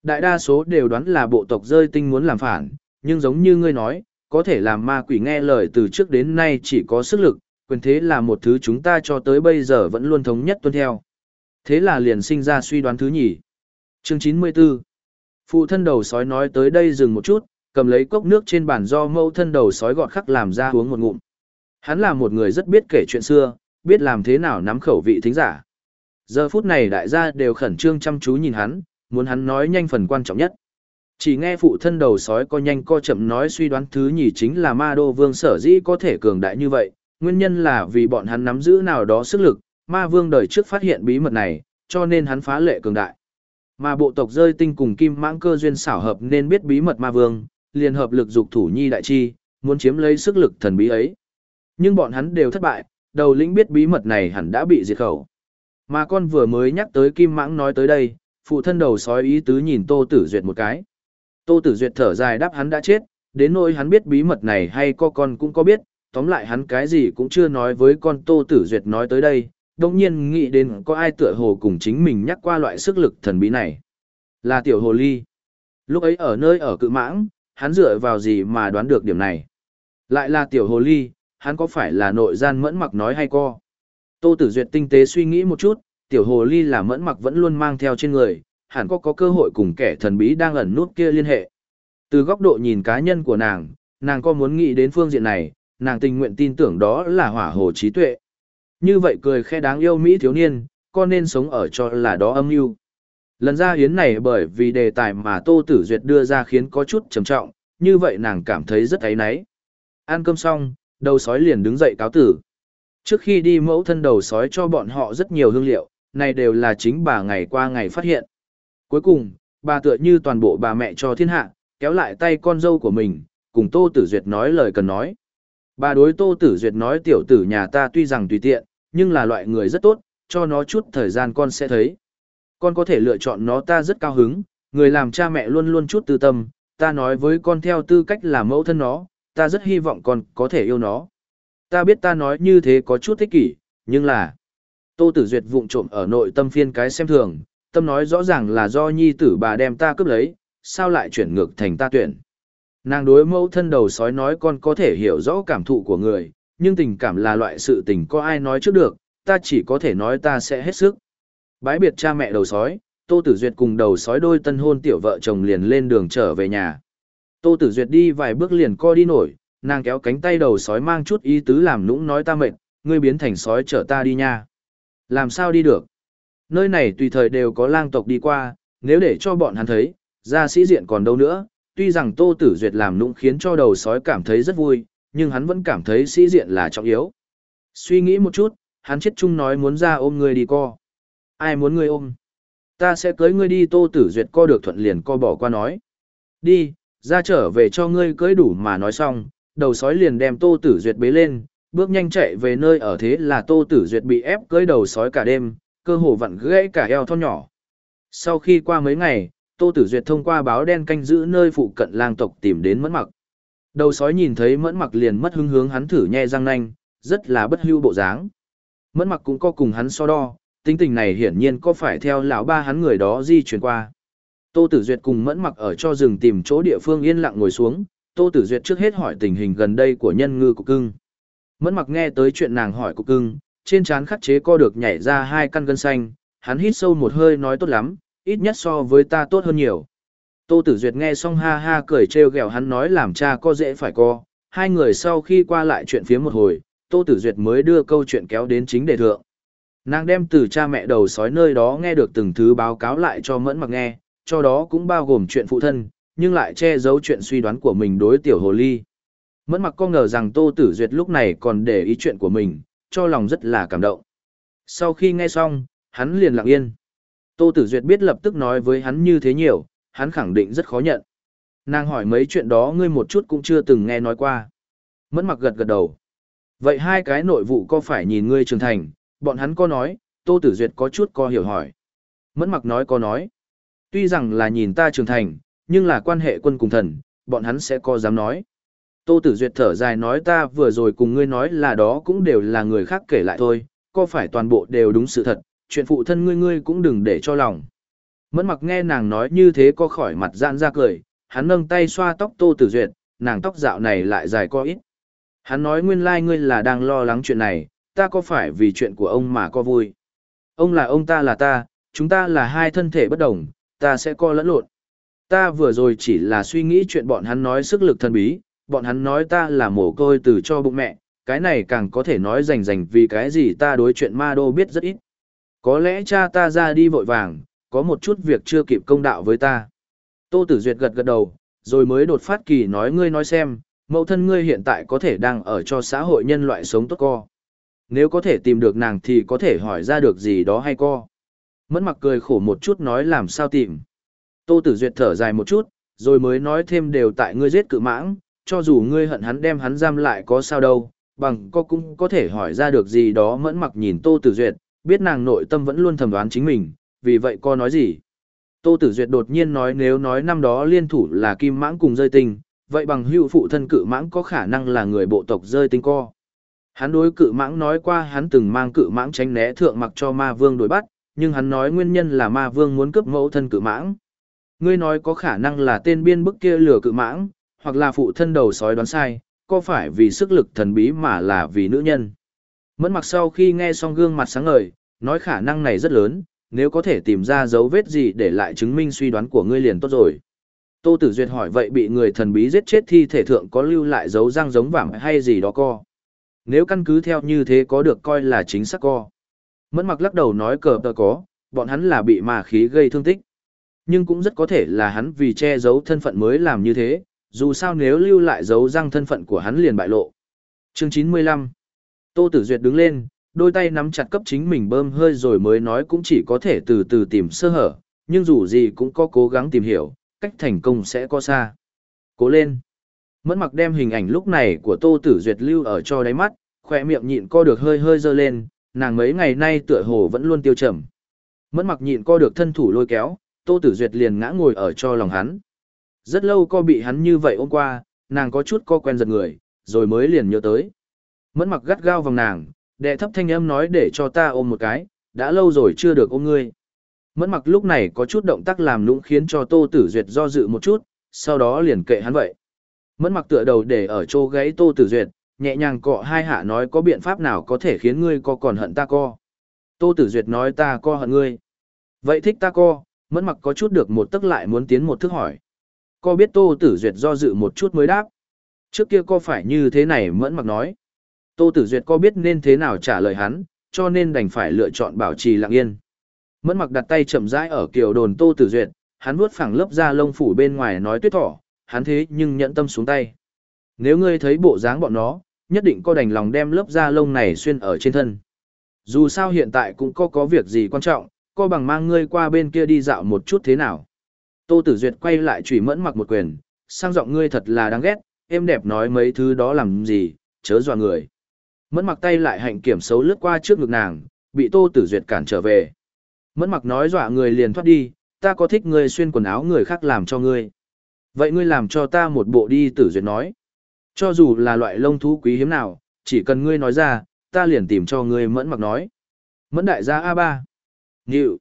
Speaker 1: Đại đa số đều đoán là bộ tộc rơi tinh muốn làm phản, nhưng giống như ngươi nói, có thể làm ma quỷ nghe lời từ trước đến nay chỉ có sức lực, quyền thế là một thứ chúng ta cho tới bây giờ vẫn luôn thống nhất tuân theo. Thế là liền sinh ra suy đoán thứ nhì. Chương 94 Phụ thân đầu sói nói tới đây dừng một chút, cầm lấy cốc nước trên bàn do mâu thân đầu sói gọt khắc làm ra uống một ngụm. Hắn là một người rất biết kể chuyện xưa, biết làm thế nào nắm khẩu vị thính giả. Giờ phút này đại gia đều khẩn trương chăm chú nhìn hắn, muốn hắn nói nhanh phần quan trọng nhất. Chỉ nghe phụ thân đầu sói co nhanh co chậm nói suy đoán thứ nhì chính là ma đô vương sở dĩ có thể cường đại như vậy, nguyên nhân là vì bọn hắn nắm giữ nào đó sức lực, ma vương đời trước phát hiện bí mật này, cho nên hắn phá lệ cường đại. Mà bộ tộc rơi tinh cùng kim mãng cơ duyên xảo hợp nên biết bí mật ma vương, liền hợp lực dục thủ nhi đại chi, muốn chiếm lấy sức lực thần bí ấy. Nhưng bọn hắn đều thất bại, đầu lĩnh biết bí mật này hẳn đã bị diệt khẩu. Mà con vừa mới nhắc tới kim mãng nói tới đây, phụ thân đầu sói ý tứ nhìn Tô Tử Duyệt một cái. Tô Tử Duyệt thở dài đáp hắn đã chết, đến nỗi hắn biết bí mật này hay có con cũng có biết, tóm lại hắn cái gì cũng chưa nói với con Tô Tử Duyệt nói tới đây, đồng nhiên nghĩ đến có ai tựa hồ cùng chính mình nhắc qua loại sức lực thần bí này. Là tiểu hồ ly. Lúc ấy ở nơi ở cự mãng, hắn dựa vào gì mà đoán được điểm này. Lại là tiểu hồ ly, hắn có phải là nội gian mẫn mặc nói hay co. Tô Tử Duyệt tinh tế suy nghĩ một chút, tiểu hồ ly là mẫn mặc vẫn luôn mang theo trên người, hẳn có có cơ hội cùng kẻ thần bí đang ẩn nút kia liên hệ. Từ góc độ nhìn cá nhân của nàng, nàng có muốn nghĩ đến phương diện này, nàng tình nguyện tin tưởng đó là hỏa hồ trí tuệ. Như vậy cười khe đáng yêu Mỹ thiếu niên, con nên sống ở cho là đó âm mưu. Lần ra hiến này bởi vì đề tài mà Tô Tử Duyệt đưa ra khiến có chút trầm trọng, như vậy nàng cảm thấy rất thấy náy. Ăn cơm xong, đầu sói liền đứng dậy cáo tử. Trước khi đi mẫu thân đầu sói cho bọn họ rất nhiều hương liệu, này đều là chính bà ngày qua ngày phát hiện. Cuối cùng, bà tựa như toàn bộ bà mẹ cho thiên hạ, kéo lại tay con dâu của mình, cùng Tô Tử Duyệt nói lời cần nói. Bà đối Tô Tử Duyệt nói tiểu tử nhà ta tuy rằng tùy tiện, nhưng là loại người rất tốt, cho nó chút thời gian con sẽ thấy. Con có thể lựa chọn nó ta rất cao hứng, người làm cha mẹ luôn luôn chút tư tâm, ta nói với con theo tư cách là mẫu thân nó, ta rất hy vọng con có thể yêu nó. Ta biết ta nói như thế có chút thích kỷ, nhưng là... Tô Tử Duyệt vụng trộm ở nội tâm phiên cái xem thường, tâm nói rõ ràng là do nhi tử bà đem ta cướp lấy, sao lại chuyển ngược thành ta tuyển. Nàng đối mẫu thân đầu sói nói con có thể hiểu rõ cảm thụ của người, nhưng tình cảm là loại sự tình có ai nói trước được, ta chỉ có thể nói ta sẽ hết sức. Bái biệt cha mẹ đầu sói, Tô Tử Duyệt cùng đầu sói đôi tân hôn tiểu vợ chồng liền lên đường trở về nhà. Tô Tử Duyệt đi vài bước liền co đi nổi, nàng kéo cánh tay đầu sói mang chút ý tứ làm nũng nói ta mệt, ngươi biến thành sói chở ta đi nha. Làm sao đi được? Nơi này tùy thời đều có lang tộc đi qua, nếu để cho bọn hắn thấy, ra sĩ diện còn đâu nữa, tuy rằng Tô Tử Duyệt làm nũng khiến cho đầu sói cảm thấy rất vui, nhưng hắn vẫn cảm thấy sĩ diện là trọng yếu. Suy nghĩ một chút, hắn chết chung nói muốn ra ôm người đi co. Ai muốn ngươi ôm? Ta sẽ cưới ngươi đi Tô Tử Duyệt co được thuận liền co bỏ qua nói. Đi, ra trở về cho ngươi cưới đủ mà nói xong, đầu sói liền đem Tô Tử Duyệt bế lên, bước nhanh chạy về nơi ở thế là Tô Tử Duyệt bị ép cưới đầu sói cả đêm, cơ hồ vặn gãy cả eo thon nhỏ. Sau khi qua mấy ngày, Tô Tử Duyệt thông qua báo đen canh giữ nơi phụ cận lang tộc tìm đến Mẫn Mặc. Đầu sói nhìn thấy Mẫn Mặc liền mất hứng hướng hắn thử nhe răng nanh, rất là bất hưu bộ dáng. Mẫn Mặc cũng có cùng hắn so đo, tính tình này hiển nhiên có phải theo lão ba hắn người đó di chuyển qua. Tô Tử Duyệt cùng Mẫn Mặc ở cho rừng tìm chỗ địa phương yên lặng ngồi xuống, Tô Tử Duyệt trước hết hỏi tình hình gần đây của nhân ngư cục cưng. Mẫn Mặc nghe tới chuyện nàng hỏi cục cưng, trên trán khắc chế co được nhảy ra hai căn gân xanh, hắn hít sâu một hơi nói tốt lắm, ít nhất so với ta tốt hơn nhiều. Tô Tử Duyệt nghe xong ha ha cười trêu ghẹo hắn nói làm cha co dễ phải co, hai người sau khi qua lại chuyện phía một hồi, Tô Tử Duyệt mới đưa câu chuyện kéo đến chính đề thượng. Nàng đem từ cha mẹ đầu sói nơi đó nghe được từng thứ báo cáo lại cho mẫn mặc nghe, cho đó cũng bao gồm chuyện phụ thân, nhưng lại che giấu chuyện suy đoán của mình đối tiểu hồ ly. Mẫn mặc con ngờ rằng Tô Tử Duyệt lúc này còn để ý chuyện của mình, cho lòng rất là cảm động. Sau khi nghe xong, hắn liền lặng yên. Tô Tử Duyệt biết lập tức nói với hắn như thế nhiều, hắn khẳng định rất khó nhận. Nàng hỏi mấy chuyện đó ngươi một chút cũng chưa từng nghe nói qua. Mẫn mặc gật gật đầu. Vậy hai cái nội vụ có phải nhìn ngươi trưởng thành, bọn hắn có nói, Tô Tử Duyệt có chút có hiểu hỏi. Mẫn mặc nói có nói. Tuy rằng là nhìn ta trưởng thành, nhưng là quan hệ quân cùng thần, bọn hắn sẽ có dám nói. Tô Tử Duyệt thở dài nói ta vừa rồi cùng ngươi nói là đó cũng đều là người khác kể lại thôi, có phải toàn bộ đều đúng sự thật, chuyện phụ thân ngươi ngươi cũng đừng để cho lòng. Mẫn mặc nghe nàng nói như thế có khỏi mặt giãn ra cười, hắn nâng tay xoa tóc Tô Tử Duyệt, nàng tóc dạo này lại dài có ít. Hắn nói nguyên lai like ngươi là đang lo lắng chuyện này, ta có phải vì chuyện của ông mà có vui. Ông là ông ta là ta, chúng ta là hai thân thể bất đồng, ta sẽ co lẫn lộn. Ta vừa rồi chỉ là suy nghĩ chuyện bọn hắn nói sức lực thần bí, bọn hắn nói ta là mồ côi từ cho bụng mẹ, cái này càng có thể nói rành rành vì cái gì ta đối chuyện ma đô biết rất ít. Có lẽ cha ta ra đi vội vàng, có một chút việc chưa kịp công đạo với ta. Tô Tử Duyệt gật gật đầu, rồi mới đột phát kỳ nói ngươi nói xem, mẫu thân ngươi hiện tại có thể đang ở cho xã hội nhân loại sống tốt co. Nếu có thể tìm được nàng thì có thể hỏi ra được gì đó hay co. Mẫn mặc cười khổ một chút nói làm sao tìm. Tô Tử Duyệt thở dài một chút, rồi mới nói thêm đều tại ngươi giết cự mãng, cho dù ngươi hận hắn đem hắn giam lại có sao đâu, bằng có cũng có thể hỏi ra được gì đó mẫn mặc nhìn Tô Tử Duyệt, biết nàng nội tâm vẫn luôn thầm đoán chính mình, vì vậy co nói gì. Tô Tử Duyệt đột nhiên nói nếu nói năm đó liên thủ là kim mãng cùng rơi tinh, vậy bằng hữu phụ thân cự mãng có khả năng là người bộ tộc rơi tinh co. Hắn đối cự mãng nói qua hắn từng mang cự mãng tránh né thượng mặc cho ma vương đuổi bắt, nhưng hắn nói nguyên nhân là ma vương muốn cướp mẫu thân cự mãng. Ngươi nói có khả năng là tên biên bức kia lừa cự mãng, hoặc là phụ thân đầu sói đoán sai, có phải vì sức lực thần bí mà là vì nữ nhân. Mẫn mặc sau khi nghe xong gương mặt sáng ngời, nói khả năng này rất lớn, nếu có thể tìm ra dấu vết gì để lại chứng minh suy đoán của ngươi liền tốt rồi. Tô Tử Duyệt hỏi vậy bị người thần bí giết chết thi thể thượng có lưu lại dấu răng giống vàng hay gì đó co. Nếu căn cứ theo như thế có được coi là chính xác co. Mẫn mặc lắc đầu nói cờ tờ có, bọn hắn là bị ma khí gây thương tích. Nhưng cũng rất có thể là hắn vì che giấu thân phận mới làm như thế, dù sao nếu lưu lại dấu răng thân phận của hắn liền bại lộ. Chương 95 Tô Tử Duyệt đứng lên, đôi tay nắm chặt cấp chính mình bơm hơi rồi mới nói cũng chỉ có thể từ từ tìm sơ hở, nhưng dù gì cũng có cố gắng tìm hiểu, cách thành công sẽ có xa. Cố lên. Mẫn mặc đem hình ảnh lúc này của Tô Tử Duyệt lưu ở cho đáy mắt, khỏe miệng nhịn co được hơi hơi dơ lên, nàng mấy ngày nay tựa hồ vẫn luôn tiêu trầm. Mẫn mặc nhịn co được thân thủ lôi kéo, Tô Tử Duyệt liền ngã ngồi ở cho lòng hắn. Rất lâu co bị hắn như vậy ôm qua, nàng có chút co quen giật người, rồi mới liền nhớ tới. Mẫn mặc gắt gao vòng nàng, đệ thấp thanh âm nói để cho ta ôm một cái, đã lâu rồi chưa được ôm ngươi. Mẫn mặc lúc này có chút động tác làm lũng khiến cho Tô Tử Duyệt do dự một chút, sau đó liền kệ hắn vậy. Mẫn mặc tựa đầu để ở chỗ gáy Tô Tử Duyệt, nhẹ nhàng cọ hai hạ nói có biện pháp nào có thể khiến ngươi co còn hận ta co. Tô Tử Duyệt nói ta co hận ngươi. Vậy thích ta co, mẫn mặc có chút được một tức lại muốn tiến một thức hỏi. Co biết Tô Tử Duyệt do dự một chút mới đáp. Trước kia co phải như thế này mẫn mặc nói. Tô Tử Duyệt co biết nên thế nào trả lời hắn, cho nên đành phải lựa chọn bảo trì lặng yên. Mẫn mặc đặt tay chậm rãi ở kiều đồn Tô Tử Duyệt, hắn vuốt phẳng lớp da lông phủ bên ngoài nói tuyết thỏ, hắn thế nhưng nhẫn tâm xuống tay. Nếu ngươi thấy bộ dáng bọn nó, nhất định có đành lòng đem lớp da lông này xuyên ở trên thân. Dù sao hiện tại cũng có có việc gì quan trọng, co bằng mang ngươi qua bên kia đi dạo một chút thế nào. Tô Tử Duyệt quay lại chửi mẫn mặc một quyền, sang giọng ngươi thật là đáng ghét, em đẹp nói mấy thứ đó làm gì, chớ dọa người. Mẫn mặc tay lại hạnh kiểm xấu lướt qua trước ngực nàng, bị Tô Tử Duyệt cản trở về. Mẫn mặc nói dọa người liền thoát đi, ta có thích ngươi xuyên quần áo người khác làm cho ngươi. Vậy ngươi làm cho ta một bộ đi Tử Duyệt nói. Cho dù là loại lông thú quý hiếm nào, chỉ cần ngươi nói ra, ta liền tìm cho ngươi mẫn mặc nói. Mẫn đại gia A3. Nhịu.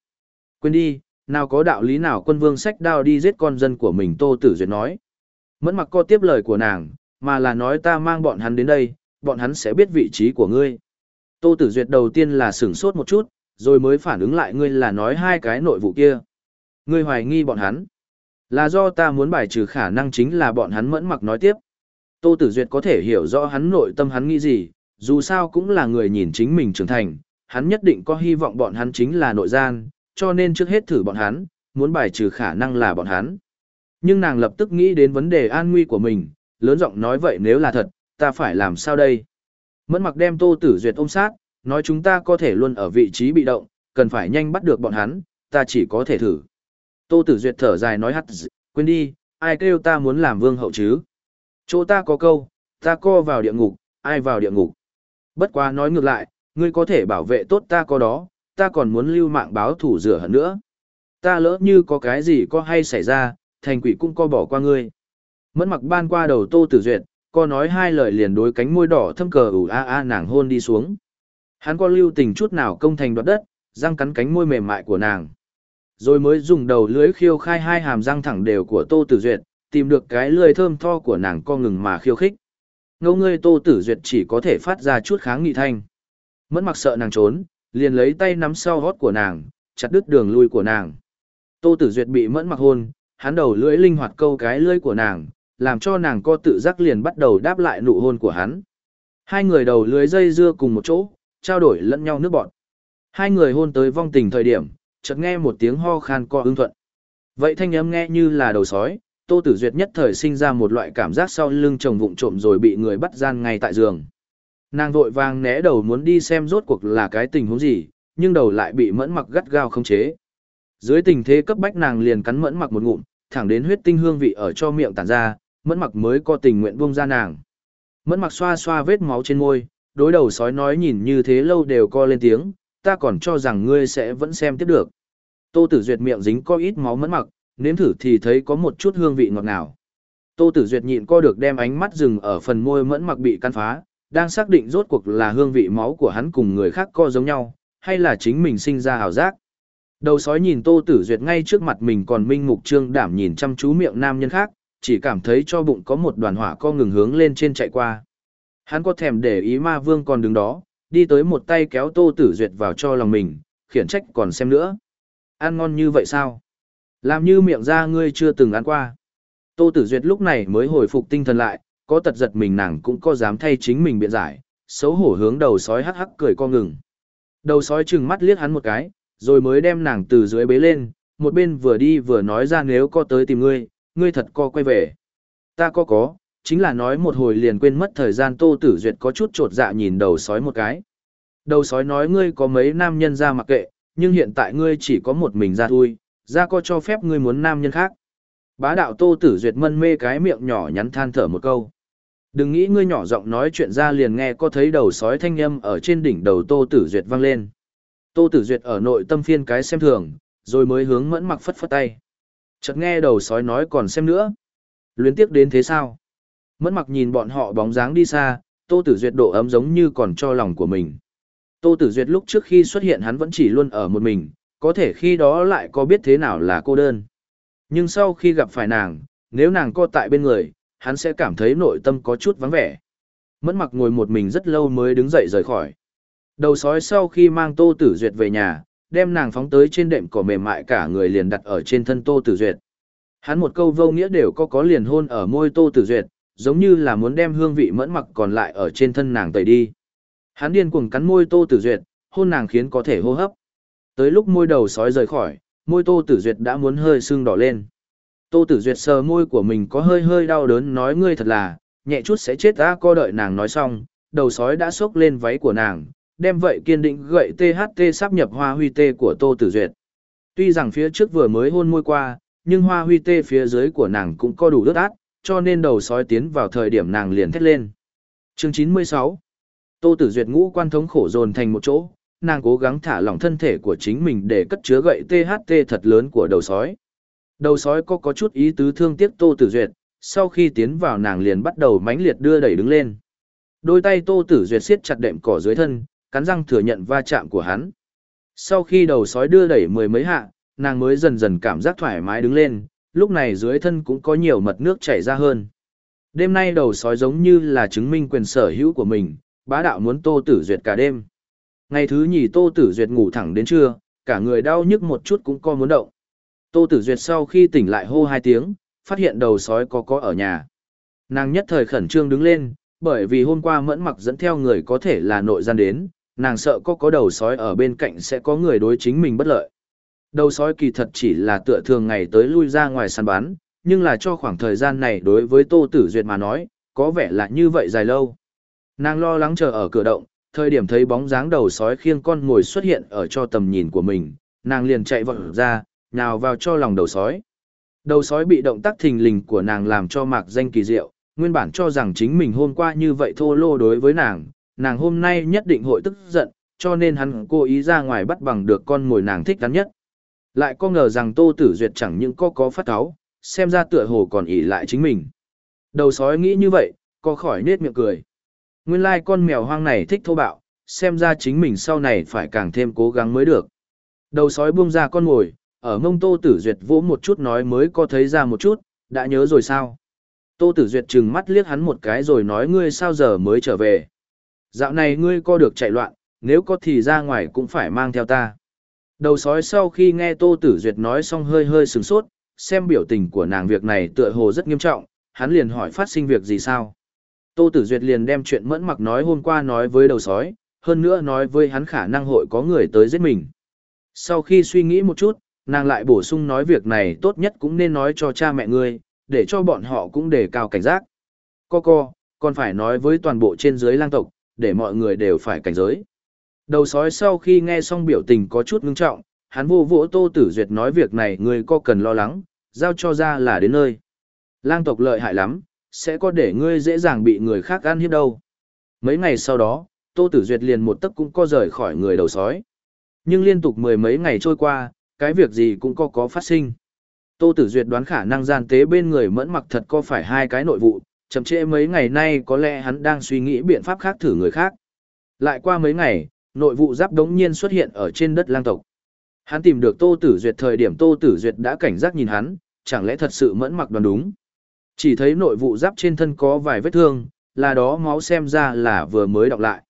Speaker 1: Quên đi, nào có đạo lý nào quân vương sách đao đi giết con dân của mình Tô Tử Duyệt nói. Mẫn mặc co tiếp lời của nàng, mà là nói ta mang bọn hắn đến đây, bọn hắn sẽ biết vị trí của ngươi. Tô Tử Duyệt đầu tiên là sửng sốt một chút, rồi mới phản ứng lại ngươi là nói hai cái nội vụ kia. Ngươi hoài nghi bọn hắn. Là do ta muốn bài trừ khả năng chính là bọn hắn mẫn mặc nói tiếp. Tô Tử Duyệt có thể hiểu rõ hắn nội tâm hắn nghĩ gì, dù sao cũng là người nhìn chính mình trưởng thành, hắn nhất định có hy vọng bọn hắn chính là nội gian, cho nên trước hết thử bọn hắn, muốn bài trừ khả năng là bọn hắn. Nhưng nàng lập tức nghĩ đến vấn đề an nguy của mình, lớn giọng nói vậy nếu là thật, ta phải làm sao đây? Mẫn mặc đem Tô Tử Duyệt ôm sát, nói chúng ta có thể luôn ở vị trí bị động, cần phải nhanh bắt được bọn hắn, ta chỉ có thể thử. Tô Tử Duyệt thở dài nói hắt quên đi, ai kêu ta muốn làm vương hậu chứ? Chỗ ta có câu, ta co vào địa ngục, ai vào địa ngục. Bất quá nói ngược lại, ngươi có thể bảo vệ tốt ta có đó, ta còn muốn lưu mạng báo thủ rửa hận nữa. Ta lỡ như có cái gì có hay xảy ra, thành quỷ cũng co bỏ qua ngươi. Mẫn mặc ban qua đầu tô tử duyệt, co nói hai lời liền đối cánh môi đỏ thâm cờ ủ a a nàng hôn đi xuống. Hắn có lưu tình chút nào công thành đoạt đất, răng cắn cánh môi mềm mại của nàng. Rồi mới dùng đầu lưới khiêu khai hai hàm răng thẳng đều của tô tử duyệt, tìm được cái lưỡi thơm tho của nàng co ngừng mà khiêu khích. Ngô ngươi Tô Tử Duyệt chỉ có thể phát ra chút kháng nghị thanh. Mẫn mặc sợ nàng trốn, liền lấy tay nắm sau hót của nàng, chặt đứt đường lui của nàng. Tô Tử Duyệt bị mẫn mặc hôn, hắn đầu lưỡi linh hoạt câu cái lưỡi của nàng, làm cho nàng co tự giác liền bắt đầu đáp lại nụ hôn của hắn. Hai người đầu lưỡi dây dưa cùng một chỗ, trao đổi lẫn nhau nước bọt. Hai người hôn tới vong tình thời điểm, chợt nghe một tiếng ho khan co ứng thuận. Vậy thanh âm nghe như là đầu sói, Tô Tử Duyệt nhất thời sinh ra một loại cảm giác sau lưng chồng vụng trộm rồi bị người bắt gian ngay tại giường. Nàng vội vàng né đầu muốn đi xem rốt cuộc là cái tình huống gì, nhưng đầu lại bị mẫn mặc gắt gao không chế. Dưới tình thế cấp bách nàng liền cắn mẫn mặc một ngụm, thẳng đến huyết tinh hương vị ở cho miệng tản ra, mẫn mặc mới có tình nguyện buông ra nàng. Mẫn mặc xoa xoa vết máu trên môi, đối đầu sói nói nhìn như thế lâu đều co lên tiếng, ta còn cho rằng ngươi sẽ vẫn xem tiếp được. Tô Tử Duyệt miệng dính có ít máu mẫn mặc, nếm thử thì thấy có một chút hương vị ngọt ngào. Tô Tử Duyệt nhịn co được đem ánh mắt dừng ở phần môi mẫn mặc bị căn phá, đang xác định rốt cuộc là hương vị máu của hắn cùng người khác co giống nhau, hay là chính mình sinh ra hào giác. Đầu sói nhìn Tô Tử Duyệt ngay trước mặt mình còn minh mục trương đảm nhìn chăm chú miệng nam nhân khác, chỉ cảm thấy cho bụng có một đoàn hỏa co ngừng hướng lên trên chạy qua. Hắn có thèm để ý ma vương còn đứng đó, đi tới một tay kéo Tô Tử Duyệt vào cho lòng mình, khiển trách còn xem nữa. Ăn ngon như vậy sao? Làm như miệng ra ngươi chưa từng ăn qua. Tô Tử Duyệt lúc này mới hồi phục tinh thần lại, có tật giật mình nàng cũng có dám thay chính mình biện giải, xấu hổ hướng đầu sói hắc hắc cười co ngừng. Đầu sói trừng mắt liếc hắn một cái, rồi mới đem nàng từ dưới bế lên, một bên vừa đi vừa nói ra nếu có tới tìm ngươi, ngươi thật co quay về. Ta có có, chính là nói một hồi liền quên mất thời gian Tô Tử Duyệt có chút trột dạ nhìn đầu sói một cái. Đầu sói nói ngươi có mấy nam nhân ra mặc kệ, nhưng hiện tại ngươi chỉ có một mình ra thôi, ra có cho phép ngươi muốn nam nhân khác. Bá đạo Tô Tử Duyệt mân mê cái miệng nhỏ nhắn than thở một câu. Đừng nghĩ ngươi nhỏ giọng nói chuyện ra liền nghe có thấy đầu sói thanh âm ở trên đỉnh đầu Tô Tử Duyệt vang lên. Tô Tử Duyệt ở nội tâm phiên cái xem thường, rồi mới hướng mẫn mặc phất phất tay. Chợt nghe đầu sói nói còn xem nữa. Luyến tiếc đến thế sao? Mẫn mặc nhìn bọn họ bóng dáng đi xa, Tô Tử Duyệt độ ấm giống như còn cho lòng của mình. Tô Tử Duyệt lúc trước khi xuất hiện hắn vẫn chỉ luôn ở một mình, có thể khi đó lại có biết thế nào là cô đơn. Nhưng sau khi gặp phải nàng, nếu nàng co tại bên người, hắn sẽ cảm thấy nội tâm có chút vắng vẻ. Mẫn mặc ngồi một mình rất lâu mới đứng dậy rời khỏi. Đầu sói sau khi mang Tô Tử Duyệt về nhà, đem nàng phóng tới trên đệm cỏ mềm mại cả người liền đặt ở trên thân Tô Tử Duyệt. Hắn một câu vô nghĩa đều có có liền hôn ở môi Tô Tử Duyệt, giống như là muốn đem hương vị mẫn mặc còn lại ở trên thân nàng tẩy đi. Hắn điên cuồng cắn môi Tô Tử Duyệt, hôn nàng khiến có thể hô hấp. Tới lúc môi đầu sói rời khỏi, môi Tô Tử Duyệt đã muốn hơi sưng đỏ lên. Tô Tử Duyệt sờ môi của mình có hơi hơi đau đớn nói ngươi thật là, nhẹ chút sẽ chết ta co đợi nàng nói xong, đầu sói đã xốc lên váy của nàng, đem vậy kiên định gậy THT sắp nhập hoa huy tê của Tô Tử Duyệt. Tuy rằng phía trước vừa mới hôn môi qua, nhưng hoa huy tê phía dưới của nàng cũng có đủ đớt át, cho nên đầu sói tiến vào thời điểm nàng liền thét lên. Chương 96 Tô Tử Duyệt ngũ quan thống khổ dồn thành một chỗ, nàng cố gắng thả lỏng thân thể của chính mình để cất chứa gậy THT thật lớn của đầu sói. Đầu sói có có chút ý tứ thương tiếc Tô Tử Duyệt, sau khi tiến vào nàng liền bắt đầu mãnh liệt đưa đẩy đứng lên. Đôi tay Tô Tử Duyệt siết chặt đệm cỏ dưới thân, cắn răng thừa nhận va chạm của hắn. Sau khi đầu sói đưa đẩy mười mấy hạ, nàng mới dần dần cảm giác thoải mái đứng lên, lúc này dưới thân cũng có nhiều mật nước chảy ra hơn. Đêm nay đầu sói giống như là chứng minh quyền sở hữu của mình, bá đạo muốn Tô Tử Duyệt cả đêm. Ngày thứ nhì Tô Tử Duyệt ngủ thẳng đến trưa, cả người đau nhức một chút cũng co muốn động. Tô Tử Duyệt sau khi tỉnh lại hô hai tiếng, phát hiện đầu sói có có ở nhà. Nàng nhất thời khẩn trương đứng lên, bởi vì hôm qua mẫn mặc dẫn theo người có thể là nội gian đến, nàng sợ có có đầu sói ở bên cạnh sẽ có người đối chính mình bất lợi. Đầu sói kỳ thật chỉ là tựa thường ngày tới lui ra ngoài săn bắn, nhưng là cho khoảng thời gian này đối với Tô Tử Duyệt mà nói, có vẻ là như vậy dài lâu. Nàng lo lắng chờ ở cửa động, thời điểm thấy bóng dáng đầu sói khiêng con ngồi xuất hiện ở cho tầm nhìn của mình, nàng liền chạy vọt ra, nào vào cho lòng đầu sói. Đầu sói bị động tác thình lình của nàng làm cho mạc danh kỳ diệu, nguyên bản cho rằng chính mình hôm qua như vậy thô lô đối với nàng, nàng hôm nay nhất định hội tức giận, cho nên hắn cố ý ra ngoài bắt bằng được con mồi nàng thích hắn nhất. Lại có ngờ rằng Tô Tử Duyệt chẳng những có có phát áo, xem ra tựa hồ còn ỷ lại chính mình. Đầu sói nghĩ như vậy, có khỏi nết miệng cười. Nguyên lai like con mèo hoang này thích thô bạo, xem ra chính mình sau này phải càng thêm cố gắng mới được. Đầu sói buông ra con mồi, ở mông Tô Tử Duyệt vỗ một chút nói mới có thấy ra một chút, đã nhớ rồi sao? Tô Tử Duyệt trừng mắt liếc hắn một cái rồi nói ngươi sao giờ mới trở về. Dạo này ngươi co được chạy loạn, nếu có thì ra ngoài cũng phải mang theo ta. Đầu sói sau khi nghe Tô Tử Duyệt nói xong hơi hơi sừng sốt, xem biểu tình của nàng việc này tựa hồ rất nghiêm trọng, hắn liền hỏi phát sinh việc gì sao. Tô Tử Duyệt liền đem chuyện mẫn mặc nói hôm qua nói với đầu sói, hơn nữa nói với hắn khả năng hội có người tới giết mình. Sau khi suy nghĩ một chút, nàng lại bổ sung nói việc này tốt nhất cũng nên nói cho cha mẹ ngươi, để cho bọn họ cũng đề cao cảnh giác. Co co, còn phải nói với toàn bộ trên dưới lang tộc, để mọi người đều phải cảnh giới. Đầu sói sau khi nghe xong biểu tình có chút ngưng trọng, hắn vô vỗ Tô Tử Duyệt nói việc này ngươi có cần lo lắng, giao cho ra là đến nơi. Lang tộc lợi hại lắm, sẽ có để ngươi dễ dàng bị người khác ăn hiếp đâu. Mấy ngày sau đó, Tô Tử Duyệt liền một tấc cũng co rời khỏi người đầu sói. Nhưng liên tục mười mấy ngày trôi qua, cái việc gì cũng có có phát sinh. Tô Tử Duyệt đoán khả năng gian tế bên người mẫn mặc thật có phải hai cái nội vụ, chậm trễ mấy ngày nay có lẽ hắn đang suy nghĩ biện pháp khác thử người khác. Lại qua mấy ngày, nội vụ giáp đống nhiên xuất hiện ở trên đất lang tộc. Hắn tìm được Tô Tử Duyệt thời điểm Tô Tử Duyệt đã cảnh giác nhìn hắn, chẳng lẽ thật sự mẫn mặc đoán đúng. Chỉ thấy nội vụ giáp trên thân có vài vết thương, là đó máu xem ra là vừa mới đọc lại.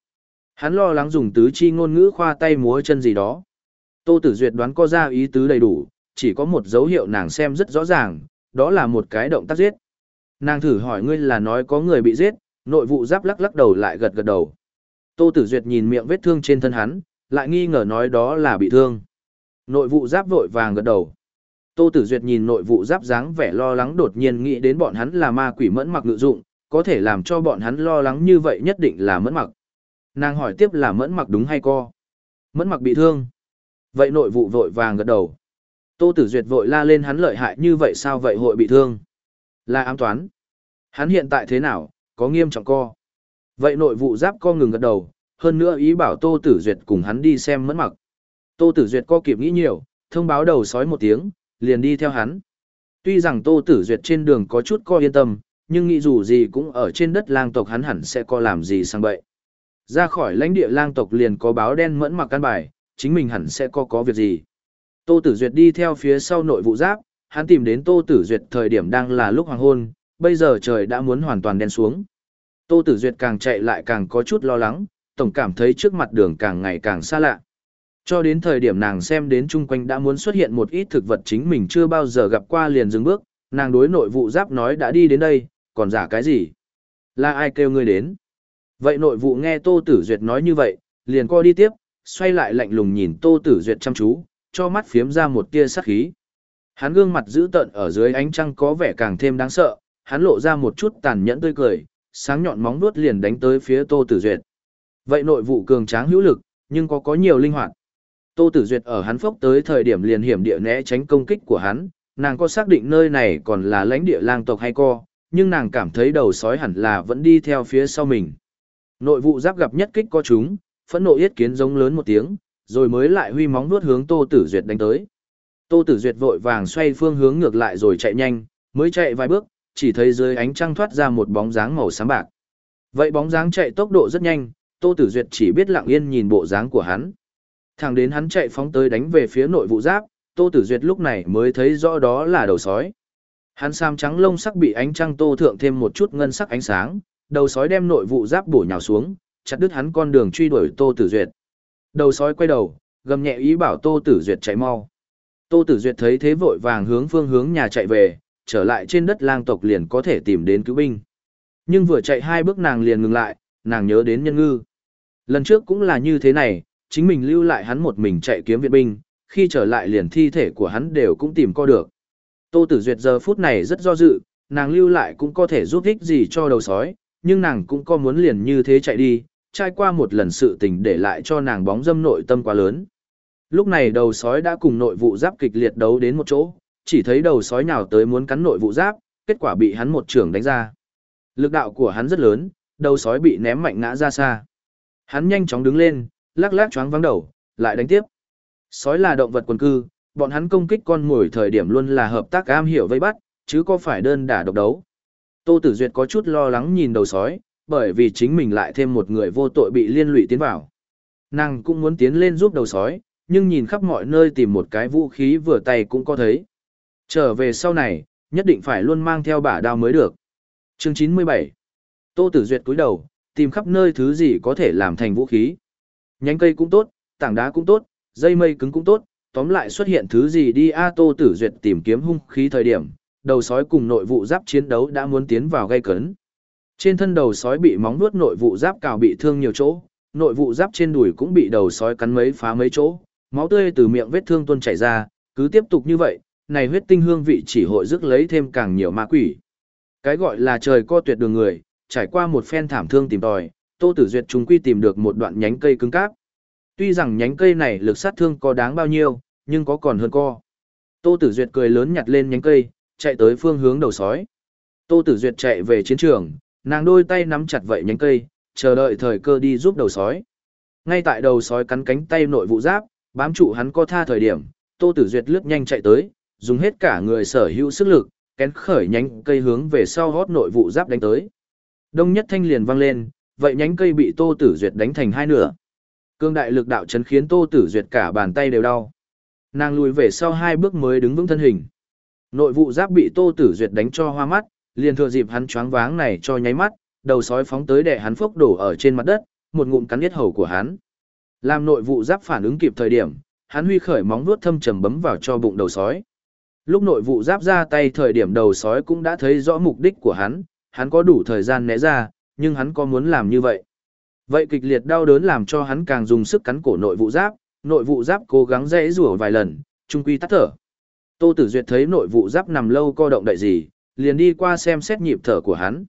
Speaker 1: Hắn lo lắng dùng tứ chi ngôn ngữ khoa tay múa chân gì đó. Tô Tử Duyệt đoán có ra ý tứ đầy đủ, chỉ có một dấu hiệu nàng xem rất rõ ràng, đó là một cái động tác giết. Nàng thử hỏi ngươi là nói có người bị giết, nội vụ giáp lắc lắc đầu lại gật gật đầu. Tô Tử Duyệt nhìn miệng vết thương trên thân hắn, lại nghi ngờ nói đó là bị thương. Nội vụ giáp vội vàng gật đầu. Tô Tử Duyệt nhìn nội vụ giáp dáng vẻ lo lắng đột nhiên nghĩ đến bọn hắn là ma quỷ mẫn mặc ngự dụng, có thể làm cho bọn hắn lo lắng như vậy nhất định là mẫn mặc. Nàng hỏi tiếp là mẫn mặc đúng hay co? Mẫn mặc bị thương. Vậy nội vụ vội vàng gật đầu. Tô Tử Duyệt vội la lên hắn lợi hại như vậy sao vậy hội bị thương? Là ám toán. Hắn hiện tại thế nào, có nghiêm trọng co? Vậy nội vụ giáp co ngừng gật đầu, hơn nữa ý bảo Tô Tử Duyệt cùng hắn đi xem mẫn mặc. Tô Tử Duyệt co kịp nghĩ nhiều, thông báo đầu sói một tiếng, liền đi theo hắn. Tuy rằng Tô Tử Duyệt trên đường có chút co yên tâm, nhưng nghĩ dù gì cũng ở trên đất lang tộc hắn hẳn sẽ co làm gì sang bậy. Ra khỏi lãnh địa lang tộc liền có báo đen mẫn mặc căn bài, chính mình hẳn sẽ có có việc gì. Tô Tử Duyệt đi theo phía sau nội vụ giáp, hắn tìm đến Tô Tử Duyệt thời điểm đang là lúc hoàng hôn, bây giờ trời đã muốn hoàn toàn đen xuống. Tô Tử Duyệt càng chạy lại càng có chút lo lắng, tổng cảm thấy trước mặt đường càng ngày càng xa lạ. Cho đến thời điểm nàng xem đến chung quanh đã muốn xuất hiện một ít thực vật chính mình chưa bao giờ gặp qua liền dừng bước, nàng đối nội vụ giáp nói đã đi đến đây, còn giả cái gì? Là ai kêu ngươi đến? Vậy nội vụ nghe Tô Tử Duyệt nói như vậy, liền co đi tiếp, xoay lại lạnh lùng nhìn Tô Tử Duyệt chăm chú, cho mắt phiếm ra một tia sát khí. Hắn gương mặt dữ tợn ở dưới ánh trăng có vẻ càng thêm đáng sợ, hắn lộ ra một chút tàn nhẫn tươi cười, sáng nhọn móng vuốt liền đánh tới phía Tô Tử Duyệt. Vậy nội vụ cường tráng hữu lực, nhưng có có nhiều linh hoạt. Tô Tử Duyệt ở hắn phốc tới thời điểm liền hiểm địa né tránh công kích của hắn, nàng có xác định nơi này còn là lãnh địa lang tộc hay co, nhưng nàng cảm thấy đầu sói hẳn là vẫn đi theo phía sau mình. Nội vụ giáp gặp nhất kích có chúng, phẫn nộ yết kiến giống lớn một tiếng, rồi mới lại huy móng vuốt hướng Tô Tử Duyệt đánh tới. Tô Tử Duyệt vội vàng xoay phương hướng ngược lại rồi chạy nhanh, mới chạy vài bước, chỉ thấy dưới ánh trăng thoát ra một bóng dáng màu xám bạc. Vậy bóng dáng chạy tốc độ rất nhanh, Tô Tử Duyệt chỉ biết lặng yên nhìn bộ dáng của hắn. Thẳng đến hắn chạy phóng tới đánh về phía nội vụ giáp, Tô Tử Duyệt lúc này mới thấy rõ đó là đầu sói. Hắn sam trắng lông sắc bị ánh trăng tô thượng thêm một chút ngân sắc ánh sáng, đầu sói đem nội vụ giáp bổ nhào xuống, chặt đứt hắn con đường truy đuổi Tô Tử Duyệt. Đầu sói quay đầu, gầm nhẹ ý bảo Tô Tử Duyệt chạy mau. Tô Tử Duyệt thấy thế vội vàng hướng phương hướng nhà chạy về, trở lại trên đất lang tộc liền có thể tìm đến cứu binh. Nhưng vừa chạy hai bước nàng liền ngừng lại, nàng nhớ đến nhân ngư. Lần trước cũng là như thế này, chính mình lưu lại hắn một mình chạy kiếm viện binh, khi trở lại liền thi thể của hắn đều cũng tìm co được. Tô Tử Duyệt giờ phút này rất do dự, nàng lưu lại cũng có thể giúp ích gì cho đầu sói, nhưng nàng cũng có muốn liền như thế chạy đi, trai qua một lần sự tình để lại cho nàng bóng dâm nội tâm quá lớn. Lúc này đầu sói đã cùng nội vụ giáp kịch liệt đấu đến một chỗ, chỉ thấy đầu sói nào tới muốn cắn nội vụ giáp, kết quả bị hắn một trường đánh ra. Lực đạo của hắn rất lớn, đầu sói bị ném mạnh ngã ra xa. Hắn nhanh chóng đứng lên, lắc lắc choáng vắng đầu, lại đánh tiếp. Sói là động vật quần cư, bọn hắn công kích con mồi thời điểm luôn là hợp tác am hiểu vây bắt, chứ có phải đơn đả độc đấu. Tô Tử Duyệt có chút lo lắng nhìn đầu sói, bởi vì chính mình lại thêm một người vô tội bị liên lụy tiến vào. Nàng cũng muốn tiến lên giúp đầu sói, nhưng nhìn khắp mọi nơi tìm một cái vũ khí vừa tay cũng có thấy. Trở về sau này, nhất định phải luôn mang theo bả đao mới được. Chương 97 Tô Tử Duyệt cúi đầu, tìm khắp nơi thứ gì có thể làm thành vũ khí. Nhánh cây cũng tốt, tảng đá cũng tốt, dây mây cứng cũng tốt, tóm lại xuất hiện thứ gì đi A Tô Tử Duyệt tìm kiếm hung khí thời điểm, đầu sói cùng nội vụ giáp chiến đấu đã muốn tiến vào gây cấn. Trên thân đầu sói bị móng vuốt nội vụ giáp cào bị thương nhiều chỗ, nội vụ giáp trên đùi cũng bị đầu sói cắn mấy phá mấy chỗ, máu tươi từ miệng vết thương tuôn chảy ra, cứ tiếp tục như vậy, này huyết tinh hương vị chỉ hội rước lấy thêm càng nhiều ma quỷ. Cái gọi là trời co tuyệt đường người, trải qua một phen thảm thương tìm tòi, Tô Tử Duyệt chúng quy tìm được một đoạn nhánh cây cứng cáp. Tuy rằng nhánh cây này lực sát thương có đáng bao nhiêu, nhưng có còn hơn co. Tô Tử Duyệt cười lớn nhặt lên nhánh cây, chạy tới phương hướng đầu sói. Tô Tử Duyệt chạy về chiến trường, nàng đôi tay nắm chặt vậy nhánh cây, chờ đợi thời cơ đi giúp đầu sói. Ngay tại đầu sói cắn cánh tay nội vụ giáp, bám trụ hắn co tha thời điểm, Tô Tử Duyệt lướt nhanh chạy tới, dùng hết cả người sở hữu sức lực, kén khởi nhánh cây hướng về sau hót nội vụ giáp đánh tới. Đông nhất thanh liền vang lên, vậy nhánh cây bị Tô Tử Duyệt đánh thành hai nửa. Cương đại lực đạo chấn khiến Tô Tử Duyệt cả bàn tay đều đau. Nàng lùi về sau hai bước mới đứng vững thân hình. Nội vụ giáp bị Tô Tử Duyệt đánh cho hoa mắt, liền thừa dịp hắn choáng váng này cho nháy mắt, đầu sói phóng tới đè hắn phốc đổ ở trên mặt đất, một ngụm cắn giết hầu của hắn. Làm nội vụ giáp phản ứng kịp thời điểm, hắn huy khởi móng vuốt thâm trầm bấm vào cho bụng đầu sói. Lúc nội vụ giáp ra tay thời điểm đầu sói cũng đã thấy rõ mục đích của hắn, hắn có đủ thời gian né ra, nhưng hắn có muốn làm như vậy. Vậy kịch liệt đau đớn làm cho hắn càng dùng sức cắn cổ nội vụ giáp, nội vụ giáp cố gắng dễ rủa vài lần, trung quy tắt thở. Tô Tử Duyệt thấy nội vụ giáp nằm lâu co động đậy gì, liền đi qua xem xét nhịp thở của hắn.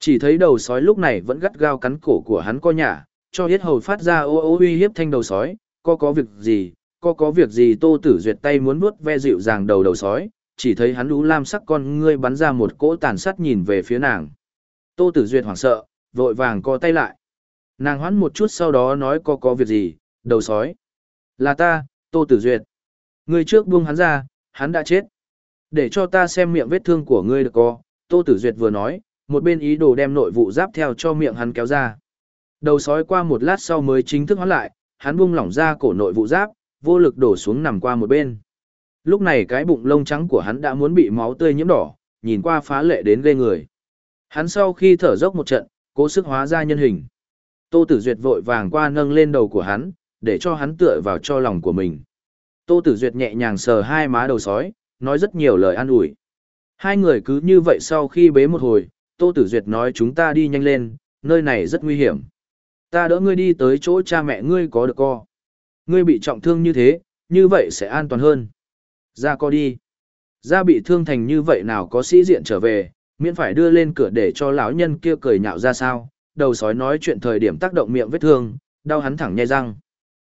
Speaker 1: Chỉ thấy đầu sói lúc này vẫn gắt gao cắn cổ của hắn co nhả, cho hết hầu phát ra ô ô uy hiếp thanh đầu sói, Co có việc gì, Co có việc gì Tô Tử Duyệt tay muốn vuốt ve dịu dàng đầu đầu sói, chỉ thấy hắn lú lam sắc con ngươi bắn ra một cỗ tàn sát nhìn về phía nàng. Tô Tử Duyệt hoảng sợ, vội vàng co tay lại. Nàng hoãn một chút sau đó nói co có việc gì, đầu sói. Là ta, Tô Tử Duyệt. Ngươi trước buông hắn ra, hắn đã chết. Để cho ta xem miệng vết thương của ngươi được co, Tô Tử Duyệt vừa nói, một bên ý đồ đem nội vụ giáp theo cho miệng hắn kéo ra. Đầu sói qua một lát sau mới chính thức hoán lại, hắn buông lỏng ra cổ nội vụ giáp, vô lực đổ xuống nằm qua một bên. Lúc này cái bụng lông trắng của hắn đã muốn bị máu tươi nhiễm đỏ, nhìn qua phá lệ đến ghê người. Hắn sau khi thở dốc một trận, cố sức hóa ra nhân hình. Tô Tử Duyệt vội vàng qua nâng lên đầu của hắn, để cho hắn tựa vào cho lòng của mình. Tô Tử Duyệt nhẹ nhàng sờ hai má đầu sói, nói rất nhiều lời an ủi. Hai người cứ như vậy sau khi bế một hồi, Tô Tử Duyệt nói chúng ta đi nhanh lên, nơi này rất nguy hiểm. Ta đỡ ngươi đi tới chỗ cha mẹ ngươi có được co. Ngươi bị trọng thương như thế, như vậy sẽ an toàn hơn. Ra co đi. Ra bị thương thành như vậy nào có sĩ diện trở về, miễn phải đưa lên cửa để cho lão nhân kia cười nhạo ra sao. Đầu sói nói chuyện thời điểm tác động miệng vết thương, đau hắn thẳng nhai răng.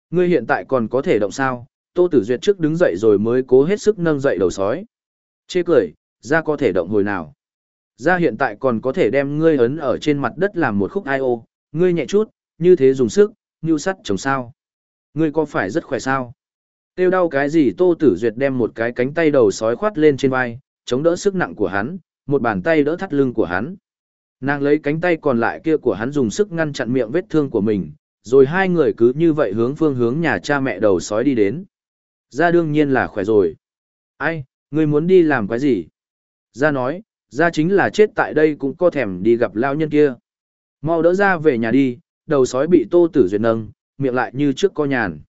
Speaker 1: Ngươi hiện tại còn có thể động sao? Tô Tử Duyệt trước đứng dậy rồi mới cố hết sức nâng dậy đầu sói. Chê cười, ra có thể động hồi nào. Ra hiện tại còn có thể đem ngươi ấn ở trên mặt đất làm một khúc ai ô, ngươi nhẹ chút, như thế dùng sức, như sắt chồng sao. Ngươi có phải rất khỏe sao? Tiêu đau cái gì Tô Tử Duyệt đem một cái cánh tay đầu sói khoát lên trên vai, chống đỡ sức nặng của hắn, một bàn tay đỡ thắt lưng của hắn. Nàng lấy cánh tay còn lại kia của hắn dùng sức ngăn chặn miệng vết thương của mình, rồi hai người cứ như vậy hướng phương hướng nhà cha mẹ đầu sói đi đến. Ra đương nhiên là khỏe rồi. Ai, ngươi muốn đi làm cái gì? Ra nói, ra chính là chết tại đây cũng có thèm đi gặp lao nhân kia. Mau đỡ ra về nhà đi, đầu sói bị tô tử duyệt nâng, miệng lại như trước co nhàn.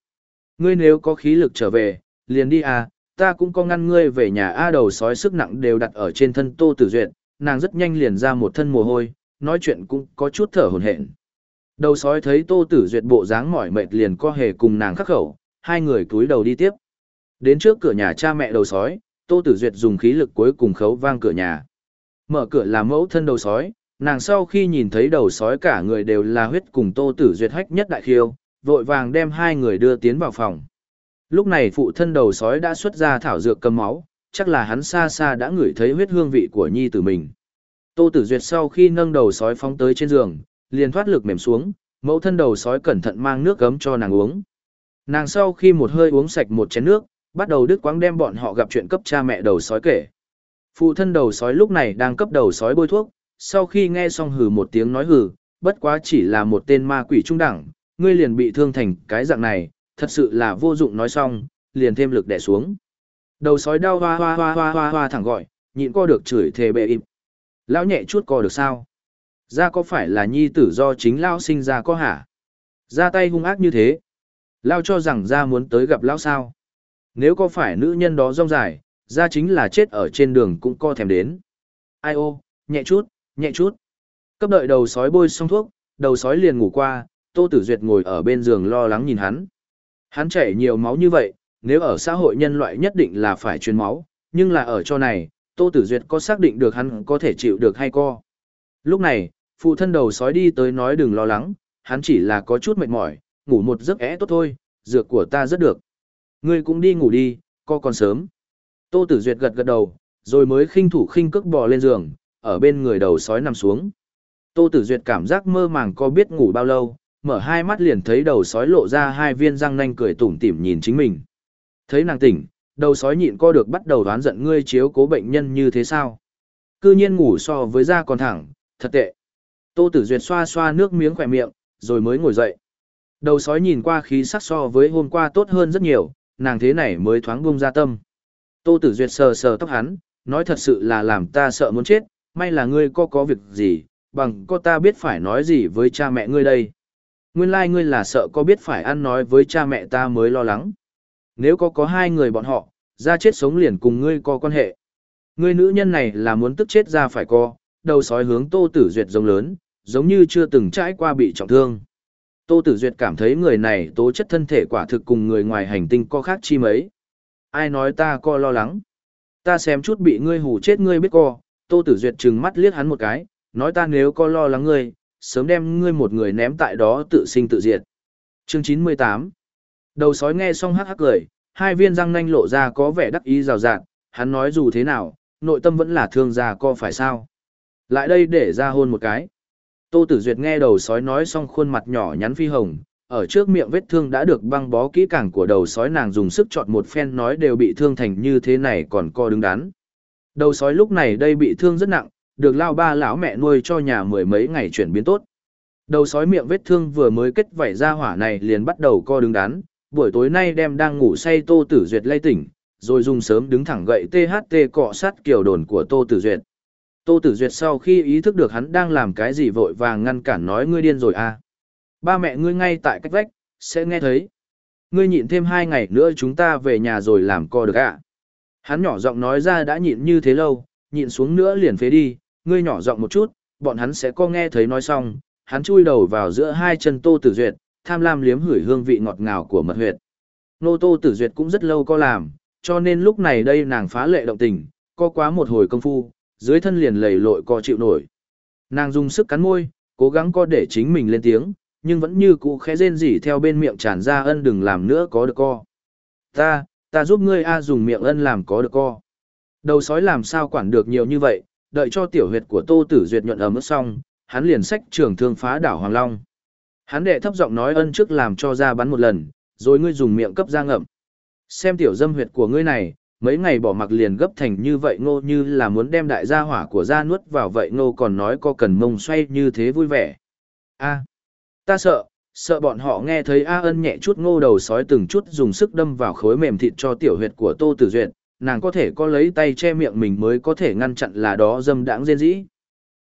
Speaker 1: Ngươi nếu có khí lực trở về, liền đi à, ta cũng có ngăn ngươi về nhà A đầu sói sức nặng đều đặt ở trên thân tô tử duyệt, nàng rất nhanh liền ra một thân mồ hôi, nói chuyện cũng có chút thở hổn hển. Đầu sói thấy tô tử duyệt bộ dáng mỏi mệt liền co hề cùng nàng khắc khẩu, hai người cúi đầu đi tiếp. Đến trước cửa nhà cha mẹ đầu sói, tô tử duyệt dùng khí lực cuối cùng khấu vang cửa nhà. Mở cửa là mẫu thân đầu sói, nàng sau khi nhìn thấy đầu sói cả người đều là huyết cùng tô tử duyệt hách nhất đại khiêu, vội vàng đem hai người đưa tiến vào phòng. Lúc này phụ thân đầu sói đã xuất ra thảo dược cầm máu, chắc là hắn xa xa đã ngửi thấy huyết hương vị của nhi tử mình. Tô Tử Duyệt sau khi nâng đầu sói phóng tới trên giường, liền thoát lực mềm xuống, mẫu thân đầu sói cẩn thận mang nước gấm cho nàng uống. Nàng sau khi một hơi uống sạch một chén nước, bắt đầu đứt quãng đem bọn họ gặp chuyện cấp cha mẹ đầu sói kể. Phụ thân đầu sói lúc này đang cấp đầu sói bôi thuốc, sau khi nghe xong hừ một tiếng nói hừ, bất quá chỉ là một tên ma quỷ trung đẳng, ngươi liền bị thương thành cái dạng này, thật sự là vô dụng nói xong, liền thêm lực đè xuống. Đầu sói đau hoa hoa hoa hoa hoa hoa thẳng gọi, nhịn co được chửi thề bệ im. Lão nhẹ chút co được sao? Ra có phải là nhi tử do chính lão sinh ra có hả? Ra tay hung ác như thế. Lão cho rằng ra muốn tới gặp lão sao? Nếu có phải nữ nhân đó rong dài, ra chính là chết ở trên đường cũng co thèm đến. Ai ô, nhẹ chút, nhẹ chút. Cấp đợi đầu sói bôi xong thuốc, đầu sói liền ngủ qua, Tô Tử Duyệt ngồi ở bên giường lo lắng nhìn hắn. Hắn chảy nhiều máu như vậy, nếu ở xã hội nhân loại nhất định là phải truyền máu, nhưng là ở cho này, Tô Tử Duyệt có xác định được hắn có thể chịu được hay co. Lúc này, phụ thân đầu sói đi tới nói đừng lo lắng, hắn chỉ là có chút mệt mỏi, ngủ một giấc é tốt thôi, dược của ta rất được. Ngươi cũng đi ngủ đi, co còn sớm. Tô Tử Duyệt gật gật đầu, rồi mới khinh thủ khinh cước bò lên giường, ở bên người đầu sói nằm xuống. Tô Tử Duyệt cảm giác mơ màng có biết ngủ bao lâu, mở hai mắt liền thấy đầu sói lộ ra hai viên răng nanh cười tủm tỉm nhìn chính mình. Thấy nàng tỉnh, đầu sói nhịn co được bắt đầu đoán giận ngươi chiếu cố bệnh nhân như thế sao. Cư nhiên ngủ so với da còn thẳng, thật tệ. Tô Tử Duyệt xoa xoa nước miếng khỏe miệng, rồi mới ngồi dậy. Đầu sói nhìn qua khí sắc so với hôm qua tốt hơn rất nhiều, nàng thế này mới thoáng buông ra tâm. Tô Tử Duyệt sờ sờ tóc hắn, nói thật sự là làm ta sợ muốn chết, may là ngươi có có việc gì, bằng có ta biết phải nói gì với cha mẹ ngươi đây. Nguyên lai like ngươi là sợ có biết phải ăn nói với cha mẹ ta mới lo lắng. Nếu có có hai người bọn họ, ra chết sống liền cùng ngươi có quan hệ. Ngươi nữ nhân này là muốn tức chết ra phải co, đầu sói hướng Tô Tử Duyệt rồng lớn, giống như chưa từng trải qua bị trọng thương. Tô Tử Duyệt cảm thấy người này tố chất thân thể quả thực cùng người ngoài hành tinh có khác chi mấy. Ai nói ta co lo lắng. Ta xem chút bị ngươi hù chết ngươi biết co, Tô Tử Duyệt trừng mắt liếc hắn một cái, nói ta nếu có lo lắng ngươi, sớm đem ngươi một người ném tại đó tự sinh tự diệt. Chương 98 Đầu sói nghe xong hắc hắc cười, hai viên răng nanh lộ ra có vẻ đắc ý rào rạt, hắn nói dù thế nào, nội tâm vẫn là thương già co phải sao. Lại đây để ra hôn một cái. Tô Tử Duyệt nghe đầu sói nói xong khuôn mặt nhỏ nhắn phi hồng, ở trước miệng vết thương đã được băng bó kỹ càng của đầu sói nàng dùng sức chọn một phen nói đều bị thương thành như thế này còn co đứng đắn. Đầu sói lúc này đây bị thương rất nặng, được lao ba lão mẹ nuôi cho nhà mười mấy ngày chuyển biến tốt. Đầu sói miệng vết thương vừa mới kết vảy ra hỏa này liền bắt đầu co đứng đắn, buổi tối nay đem đang ngủ say Tô Tử Duyệt lay tỉnh, rồi dùng sớm đứng thẳng gậy THT cọ sát kiểu đồn của Tô Tử Duyệt. Tô Tử Duyệt sau khi ý thức được hắn đang làm cái gì vội vàng ngăn cản nói ngươi điên rồi à. Ba mẹ ngươi ngay tại cách vách, sẽ nghe thấy. Ngươi nhịn thêm hai ngày nữa chúng ta về nhà rồi làm co được à. Hắn nhỏ giọng nói ra đã nhịn như thế lâu, nhịn xuống nữa liền phế đi, ngươi nhỏ giọng một chút, bọn hắn sẽ có nghe thấy nói xong, hắn chui đầu vào giữa hai chân Tô Tử Duyệt, tham lam liếm hửi hương vị ngọt ngào của mật huyệt. Nô Tô Tử Duyệt cũng rất lâu có làm, cho nên lúc này đây nàng phá lệ động tình, có quá một hồi công phu, dưới thân liền lầy lội co chịu nổi. Nàng dùng sức cắn môi, cố gắng co để chính mình lên tiếng, nhưng vẫn như cũ khẽ rên rỉ theo bên miệng tràn ra ân đừng làm nữa có được co. Ta, ta giúp ngươi a dùng miệng ân làm có được co. Đầu sói làm sao quản được nhiều như vậy, đợi cho tiểu huyệt của Tô Tử Duyệt nhuận ấm xong, hắn liền sách trường thương phá đảo Hoàng Long. Hắn đệ thấp giọng nói ân trước làm cho ra bắn một lần, rồi ngươi dùng miệng cấp ra ngậm. Xem tiểu dâm huyệt của ngươi này, mấy ngày bỏ mặc liền gấp thành như vậy ngô như là muốn đem đại gia hỏa của gia nuốt vào vậy ngô còn nói có cần mông xoay như thế vui vẻ. a ta sợ, sợ bọn họ nghe thấy A ân nhẹ chút ngô đầu sói từng chút dùng sức đâm vào khối mềm thịt cho tiểu huyệt của tô tử duyệt, nàng có thể có lấy tay che miệng mình mới có thể ngăn chặn là đó dâm đãng rên dĩ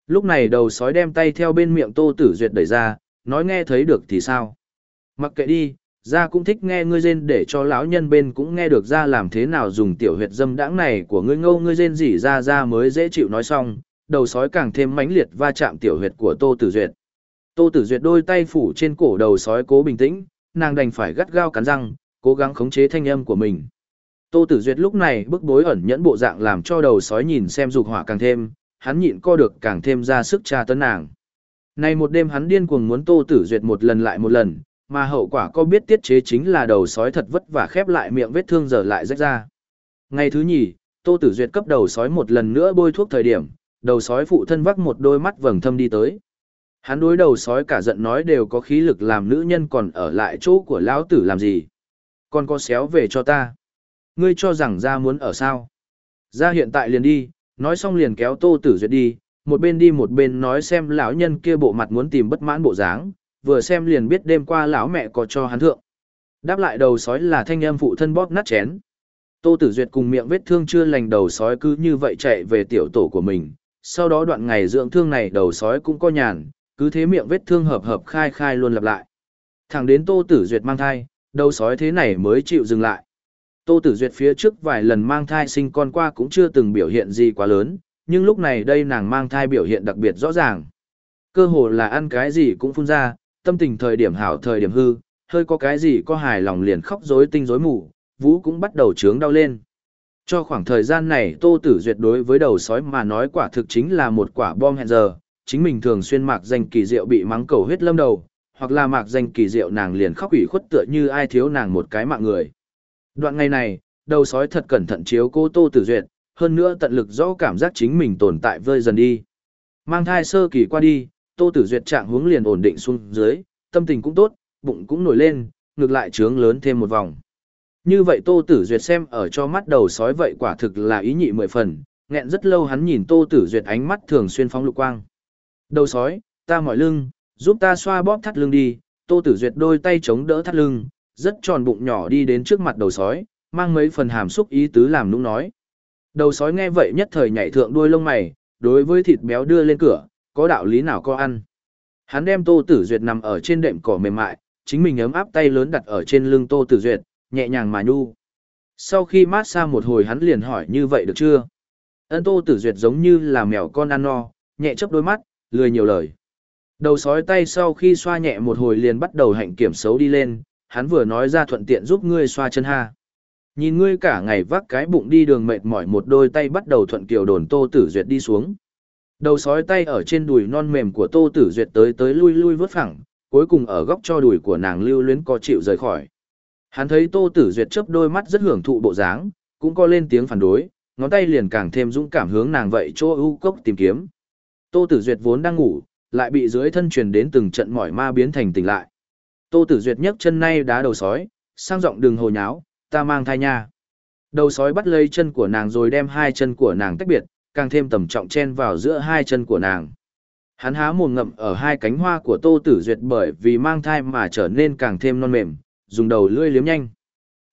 Speaker 1: Lúc này đầu sói đem tay theo bên miệng tô tử duyệt đẩy ra, nói nghe thấy được thì sao? Mặc kệ đi, gia cũng thích nghe ngươi rên để cho lão nhân bên cũng nghe được ra làm thế nào dùng tiểu huyệt dâm đãng này của ngươi ngâu ngươi rên rỉ ra ra mới dễ chịu nói xong, đầu sói càng thêm mãnh liệt va chạm tiểu huyệt của Tô Tử Duyệt. Tô Tử Duyệt đôi tay phủ trên cổ đầu sói cố bình tĩnh, nàng đành phải gắt gao cắn răng, cố gắng khống chế thanh âm của mình. Tô Tử Duyệt lúc này bức bối ẩn nhẫn bộ dạng làm cho đầu sói nhìn xem dục hỏa càng thêm, hắn nhịn co được càng thêm ra sức tra tấn nàng. nay một đêm hắn điên cuồng muốn Tô Tử Duyệt một lần lại một lần, mà hậu quả có biết tiết chế chính là đầu sói thật vất vả khép lại miệng vết thương giờ lại rách ra. Ngày thứ nhì, Tô Tử Duyệt cấp đầu sói một lần nữa bôi thuốc thời điểm, đầu sói phụ thân vắc một đôi mắt vầng thâm đi tới. Hắn đối đầu sói cả giận nói đều có khí lực làm nữ nhân còn ở lại chỗ của lão tử làm gì. Còn có xéo về cho ta. Ngươi cho rằng ra muốn ở sao. Ra hiện tại liền đi, nói xong liền kéo Tô Tử Duyệt đi, một bên đi một bên nói xem lão nhân kia bộ mặt muốn tìm bất mãn bộ dáng, vừa xem liền biết đêm qua lão mẹ có cho hắn thượng. Đáp lại đầu sói là thanh âm phụ thân bóp nát chén. Tô Tử Duyệt cùng miệng vết thương chưa lành đầu sói cứ như vậy chạy về tiểu tổ của mình. Sau đó đoạn ngày dưỡng thương này đầu sói cũng có nhàn, cứ thế miệng vết thương hợp hợp khai khai luôn lặp lại. Thẳng đến Tô Tử Duyệt mang thai, đầu sói thế này mới chịu dừng lại. Tô Tử Duyệt phía trước vài lần mang thai sinh con qua cũng chưa từng biểu hiện gì quá lớn, nhưng lúc này đây nàng mang thai biểu hiện đặc biệt rõ ràng. Cơ hồ là ăn cái gì cũng phun ra, tâm tình thời điểm hảo thời điểm hư, hơi có cái gì có hài lòng liền khóc rối tinh rối mù, vũ cũng bắt đầu trướng đau lên. Cho khoảng thời gian này Tô Tử Duyệt đối với đầu sói mà nói quả thực chính là một quả bom hẹn giờ, chính mình thường xuyên mạc danh kỳ diệu bị mắng cầu huyết lâm đầu, hoặc là mạc danh kỳ diệu nàng liền khóc ủy khuất tựa như ai thiếu nàng một cái mạng người. Đoạn ngày này, đầu sói thật cẩn thận chiếu cô Tô Tử Duyệt, hơn nữa tận lực rõ cảm giác chính mình tồn tại vơi dần đi. Mang thai sơ kỳ qua đi, Tô Tử Duyệt trạng hướng liền ổn định xuống dưới, tâm tình cũng tốt, bụng cũng nổi lên, ngược lại trướng lớn thêm một vòng. Như vậy Tô Tử Duyệt xem ở cho mắt đầu sói vậy quả thực là ý nhị mười phần, nghẹn rất lâu hắn nhìn Tô Tử Duyệt ánh mắt thường xuyên phóng lục quang. Đầu sói, ta mỏi lưng, giúp ta xoa bóp thắt lưng đi, Tô Tử Duyệt đôi tay chống đỡ thắt lưng, rất tròn bụng nhỏ đi đến trước mặt đầu sói, mang mấy phần hàm xúc ý tứ làm nũng nói. Đầu sói nghe vậy nhất thời nhảy thượng đuôi lông mày, đối với thịt béo đưa lên cửa, có đạo lý nào có ăn. Hắn đem Tô Tử Duyệt nằm ở trên đệm cỏ mềm mại, chính mình ấm áp tay lớn đặt ở trên lưng Tô Tử Duyệt, nhẹ nhàng mà nhu. Sau khi mát xa một hồi hắn liền hỏi như vậy được chưa? Ân Tô Tử Duyệt giống như là mèo con ăn no, nhẹ chớp đôi mắt, lười nhiều lời. Đầu sói tay sau khi xoa nhẹ một hồi liền bắt đầu hạnh kiểm xấu đi lên, hắn vừa nói ra thuận tiện giúp ngươi xoa chân ha. Nhìn ngươi cả ngày vác cái bụng đi đường mệt mỏi một đôi tay bắt đầu thuận kiều đồn Tô Tử Duyệt đi xuống. Đầu sói tay ở trên đùi non mềm của Tô Tử Duyệt tới tới lui lui vớt phẳng, cuối cùng ở góc cho đùi của nàng lưu luyến co chịu rời khỏi. Hắn thấy Tô Tử Duyệt chớp đôi mắt rất hưởng thụ bộ dáng, cũng có lên tiếng phản đối, ngón tay liền càng thêm dũng cảm hướng nàng vậy chỗ ưu cốc tìm kiếm. Tô Tử Duyệt vốn đang ngủ, lại bị dưới thân truyền đến từng trận mỏi ma biến thành tỉnh lại. Tô Tử Duyệt nhấc chân nay đá đầu sói, sang giọng đừng hồ nháo, ta mang thai nha. Đầu sói bắt lấy chân của nàng rồi đem hai chân của nàng tách biệt, càng thêm tầm trọng chen vào giữa hai chân của nàng. Hắn há mồm ngậm ở hai cánh hoa của Tô Tử Duyệt bởi vì mang thai mà trở nên càng thêm non mềm, dùng đầu lưỡi liếm nhanh.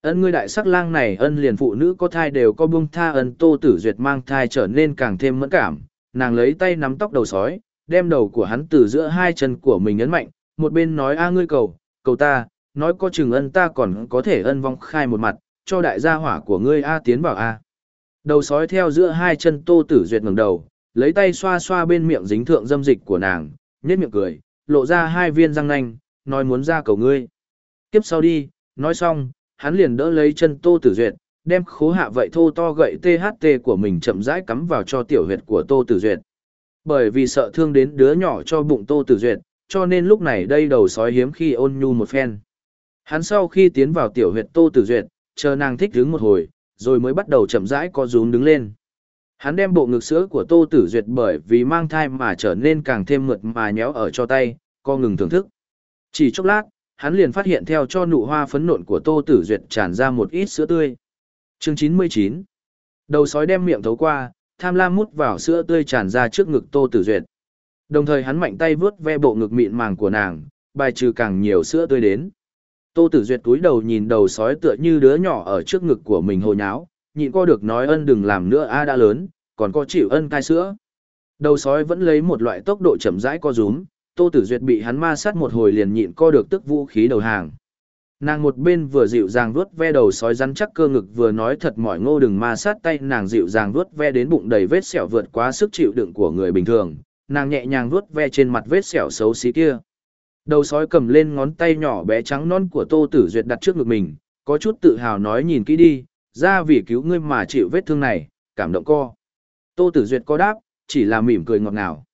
Speaker 1: Ân ngươi đại sắc lang này ân liền phụ nữ có thai đều có buông tha ân Tô Tử Duyệt mang thai trở nên càng thêm mẫn cảm, nàng lấy tay nắm tóc đầu sói, đem đầu của hắn từ giữa hai chân của mình ấn mạnh, một bên nói a ngươi cầu, cầu ta, nói có chừng ân ta còn có thể ân vong khai một mặt, cho đại gia hỏa của ngươi a tiến vào a. Đầu sói theo giữa hai chân Tô Tử Duyệt ngẩng đầu, lấy tay xoa xoa bên miệng dính thượng dâm dịch của nàng, nhếch miệng cười, lộ ra hai viên răng nanh, nói muốn ra cầu ngươi. Tiếp sau đi, nói xong, hắn liền đỡ lấy chân Tô Tử Duyệt, đem khố hạ vậy thô to gậy THT của mình chậm rãi cắm vào cho tiểu huyệt của Tô Tử Duyệt. Bởi vì sợ thương đến đứa nhỏ cho bụng Tô Tử Duyệt, cho nên lúc này đây đầu sói hiếm khi ôn nhu một phen. Hắn sau khi tiến vào tiểu huyệt Tô Tử Duyệt, chờ nàng thích đứng một hồi, rồi mới bắt đầu chậm rãi co rúm đứng lên. Hắn đem bộ ngực sữa của Tô Tử Duyệt bởi vì mang thai mà trở nên càng thêm mượt mà nhéo ở cho tay, co ngừng thưởng thức. Chỉ chốc lát, hắn liền phát hiện theo cho nụ hoa phấn nộn của Tô Tử Duyệt tràn ra một ít sữa tươi. Chương 99 Đầu sói đem miệng thấu qua, tham lam mút vào sữa tươi tràn ra trước ngực Tô Tử Duyệt. Đồng thời hắn mạnh tay vướt ve bộ ngực mịn màng của nàng, bài trừ càng nhiều sữa tươi đến. Tô Tử Duyệt túi đầu nhìn đầu sói tựa như đứa nhỏ ở trước ngực của mình hồ nháo, nhịn co được nói ân đừng làm nữa a đã lớn, còn có chịu ân cai sữa. Đầu sói vẫn lấy một loại tốc độ chậm rãi co rúm, Tô Tử Duyệt bị hắn ma sát một hồi liền nhịn co được tức vũ khí đầu hàng. Nàng một bên vừa dịu dàng vuốt ve đầu sói rắn chắc cơ ngực vừa nói thật mỏi ngô đừng ma sát tay nàng dịu dàng vuốt ve đến bụng đầy vết sẹo vượt quá sức chịu đựng của người bình thường, nàng nhẹ nhàng vuốt ve trên mặt vết sẹo xấu xí kia. Đầu sói cầm lên ngón tay nhỏ bé trắng non của Tô Tử Duyệt đặt trước ngực mình, có chút tự hào nói nhìn kỹ đi, ra vì cứu ngươi mà chịu vết thương này, cảm động co. Tô Tử Duyệt có đáp, chỉ là mỉm cười ngọt ngào.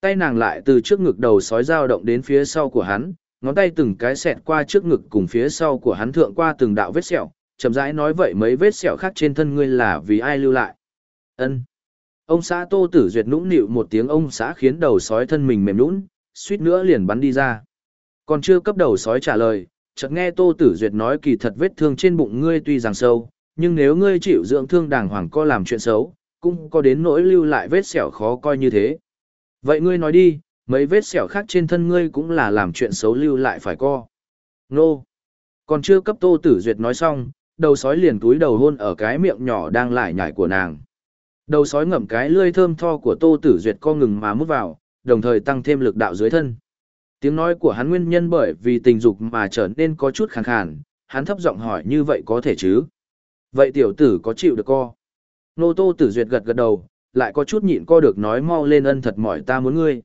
Speaker 1: Tay nàng lại từ trước ngực đầu sói dao động đến phía sau của hắn, ngón tay từng cái xẹt qua trước ngực cùng phía sau của hắn thượng qua từng đạo vết sẹo, chậm rãi nói vậy mấy vết sẹo khác trên thân ngươi là vì ai lưu lại. Ân. Ông xã Tô Tử Duyệt nũng nịu một tiếng ông xã khiến đầu sói thân mình mềm nũng, suýt nữa liền bắn đi ra. Còn chưa cấp đầu sói trả lời, chợt nghe Tô Tử Duyệt nói kỳ thật vết thương trên bụng ngươi tuy rằng sâu, nhưng nếu ngươi chịu dưỡng thương đàng hoàng co làm chuyện xấu, cũng có đến nỗi lưu lại vết sẹo khó coi như thế. Vậy ngươi nói đi, mấy vết sẹo khác trên thân ngươi cũng là làm chuyện xấu lưu lại phải co. Nô! Còn chưa cấp Tô Tử Duyệt nói xong, đầu sói liền túi đầu hôn ở cái miệng nhỏ đang lải nhải của nàng. Đầu sói ngậm cái lưỡi thơm tho của Tô Tử Duyệt co ngừng mà mút vào, đồng thời tăng thêm lực đạo dưới thân. Tiếng nói của hắn nguyên nhân bởi vì tình dục mà trở nên có chút khàn khàn, hắn thấp giọng hỏi như vậy có thể chứ? Vậy tiểu tử có chịu được co? Nô Tô Tử Duyệt gật gật đầu, lại có chút nhịn co được nói mau lên ân thật mỏi ta muốn ngươi.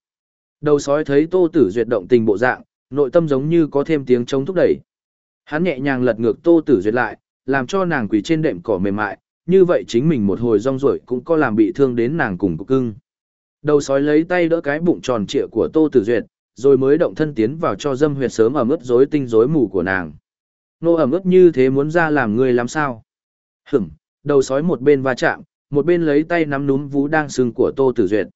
Speaker 1: Đầu sói thấy Tô Tử Duyệt động tình bộ dạng, Nội tâm giống như có thêm tiếng chống thúc đẩy. Hắn nhẹ nhàng lật ngược Tô Tử Duyệt lại, làm cho nàng quỳ trên đệm cỏ mềm mại, như vậy chính mình một hồi rong ruổi cũng có làm bị thương đến nàng cùng cục cưng. Đầu sói lấy tay đỡ cái bụng tròn trịa của Tô Tử Duyệt, rồi mới động thân tiến vào cho dâm huyệt sớm ở ướt rối tinh rối mù của nàng. Nô ẩm ướt như thế muốn ra làm người làm sao? Hửm, đầu sói một bên va chạm, một bên lấy tay nắm núm vú đang sưng của Tô Tử Duyệt.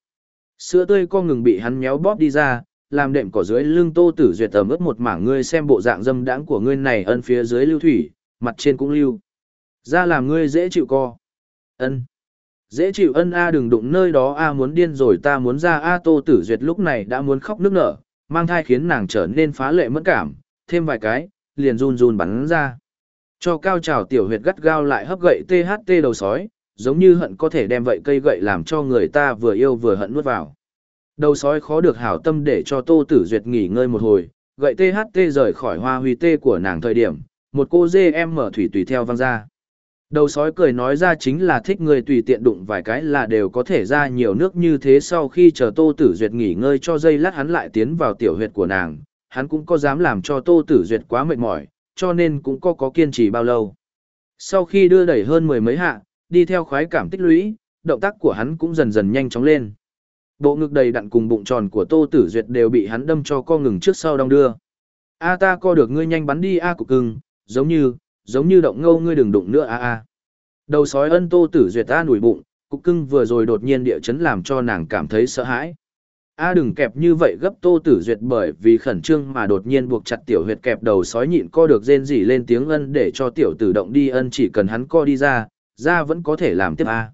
Speaker 1: Sữa tươi co ngừng bị hắn méo bóp đi ra, làm đệm cỏ dưới lưng Tô Tử Duyệt ẩm ướt một mảng ngươi xem bộ dạng dâm đãng của ngươi này ân phía dưới lưu thủy, mặt trên cũng lưu. Ra làm ngươi dễ chịu co. Ân. Dễ chịu ân a đừng đụng nơi đó a muốn điên rồi ta muốn ra a Tô Tử Duyệt lúc này đã muốn khóc nước nở, mang thai khiến nàng trở nên phá lệ mẫn cảm, thêm vài cái, liền run run bắn ra. Cho cao trào tiểu huyệt gắt gao lại hấp gậy THT đầu sói, giống như hận có thể đem vậy cây gậy làm cho người ta vừa yêu vừa hận nuốt vào. Đầu sói khó được hảo tâm để cho Tô Tử Duyệt nghỉ ngơi một hồi, gậy THT rời khỏi hoa huy tê của nàng thời điểm, một cô dê em mở thủy tùy theo văng ra. Đầu sói cười nói ra chính là thích người tùy tiện đụng vài cái là đều có thể ra nhiều nước như thế sau khi chờ Tô Tử Duyệt nghỉ ngơi cho dây lát hắn lại tiến vào tiểu huyệt của nàng, hắn cũng có dám làm cho Tô Tử Duyệt quá mệt mỏi, cho nên cũng có có kiên trì bao lâu. Sau khi đưa đẩy hơn mười mấy hạ, đi theo khoái cảm tích lũy, động tác của hắn cũng dần dần nhanh chóng lên. Bộ ngực đầy đặn cùng bụng tròn của Tô Tử Duyệt đều bị hắn đâm cho co ngừng trước sau đong đưa. A ta co được ngươi nhanh bắn đi a cục cưng, giống như, giống như động ngâu ngươi đừng đụng nữa a a. Đầu sói ân Tô Tử Duyệt ta nổi bụng, cục cưng vừa rồi đột nhiên địa chấn làm cho nàng cảm thấy sợ hãi. A đừng kẹp như vậy gấp Tô Tử Duyệt bởi vì khẩn trương mà đột nhiên buộc chặt tiểu huyệt kẹp đầu sói nhịn co được rên rỉ lên tiếng ân để cho tiểu tử động đi ân chỉ cần hắn co đi ra, ra vẫn có thể làm tiếp A.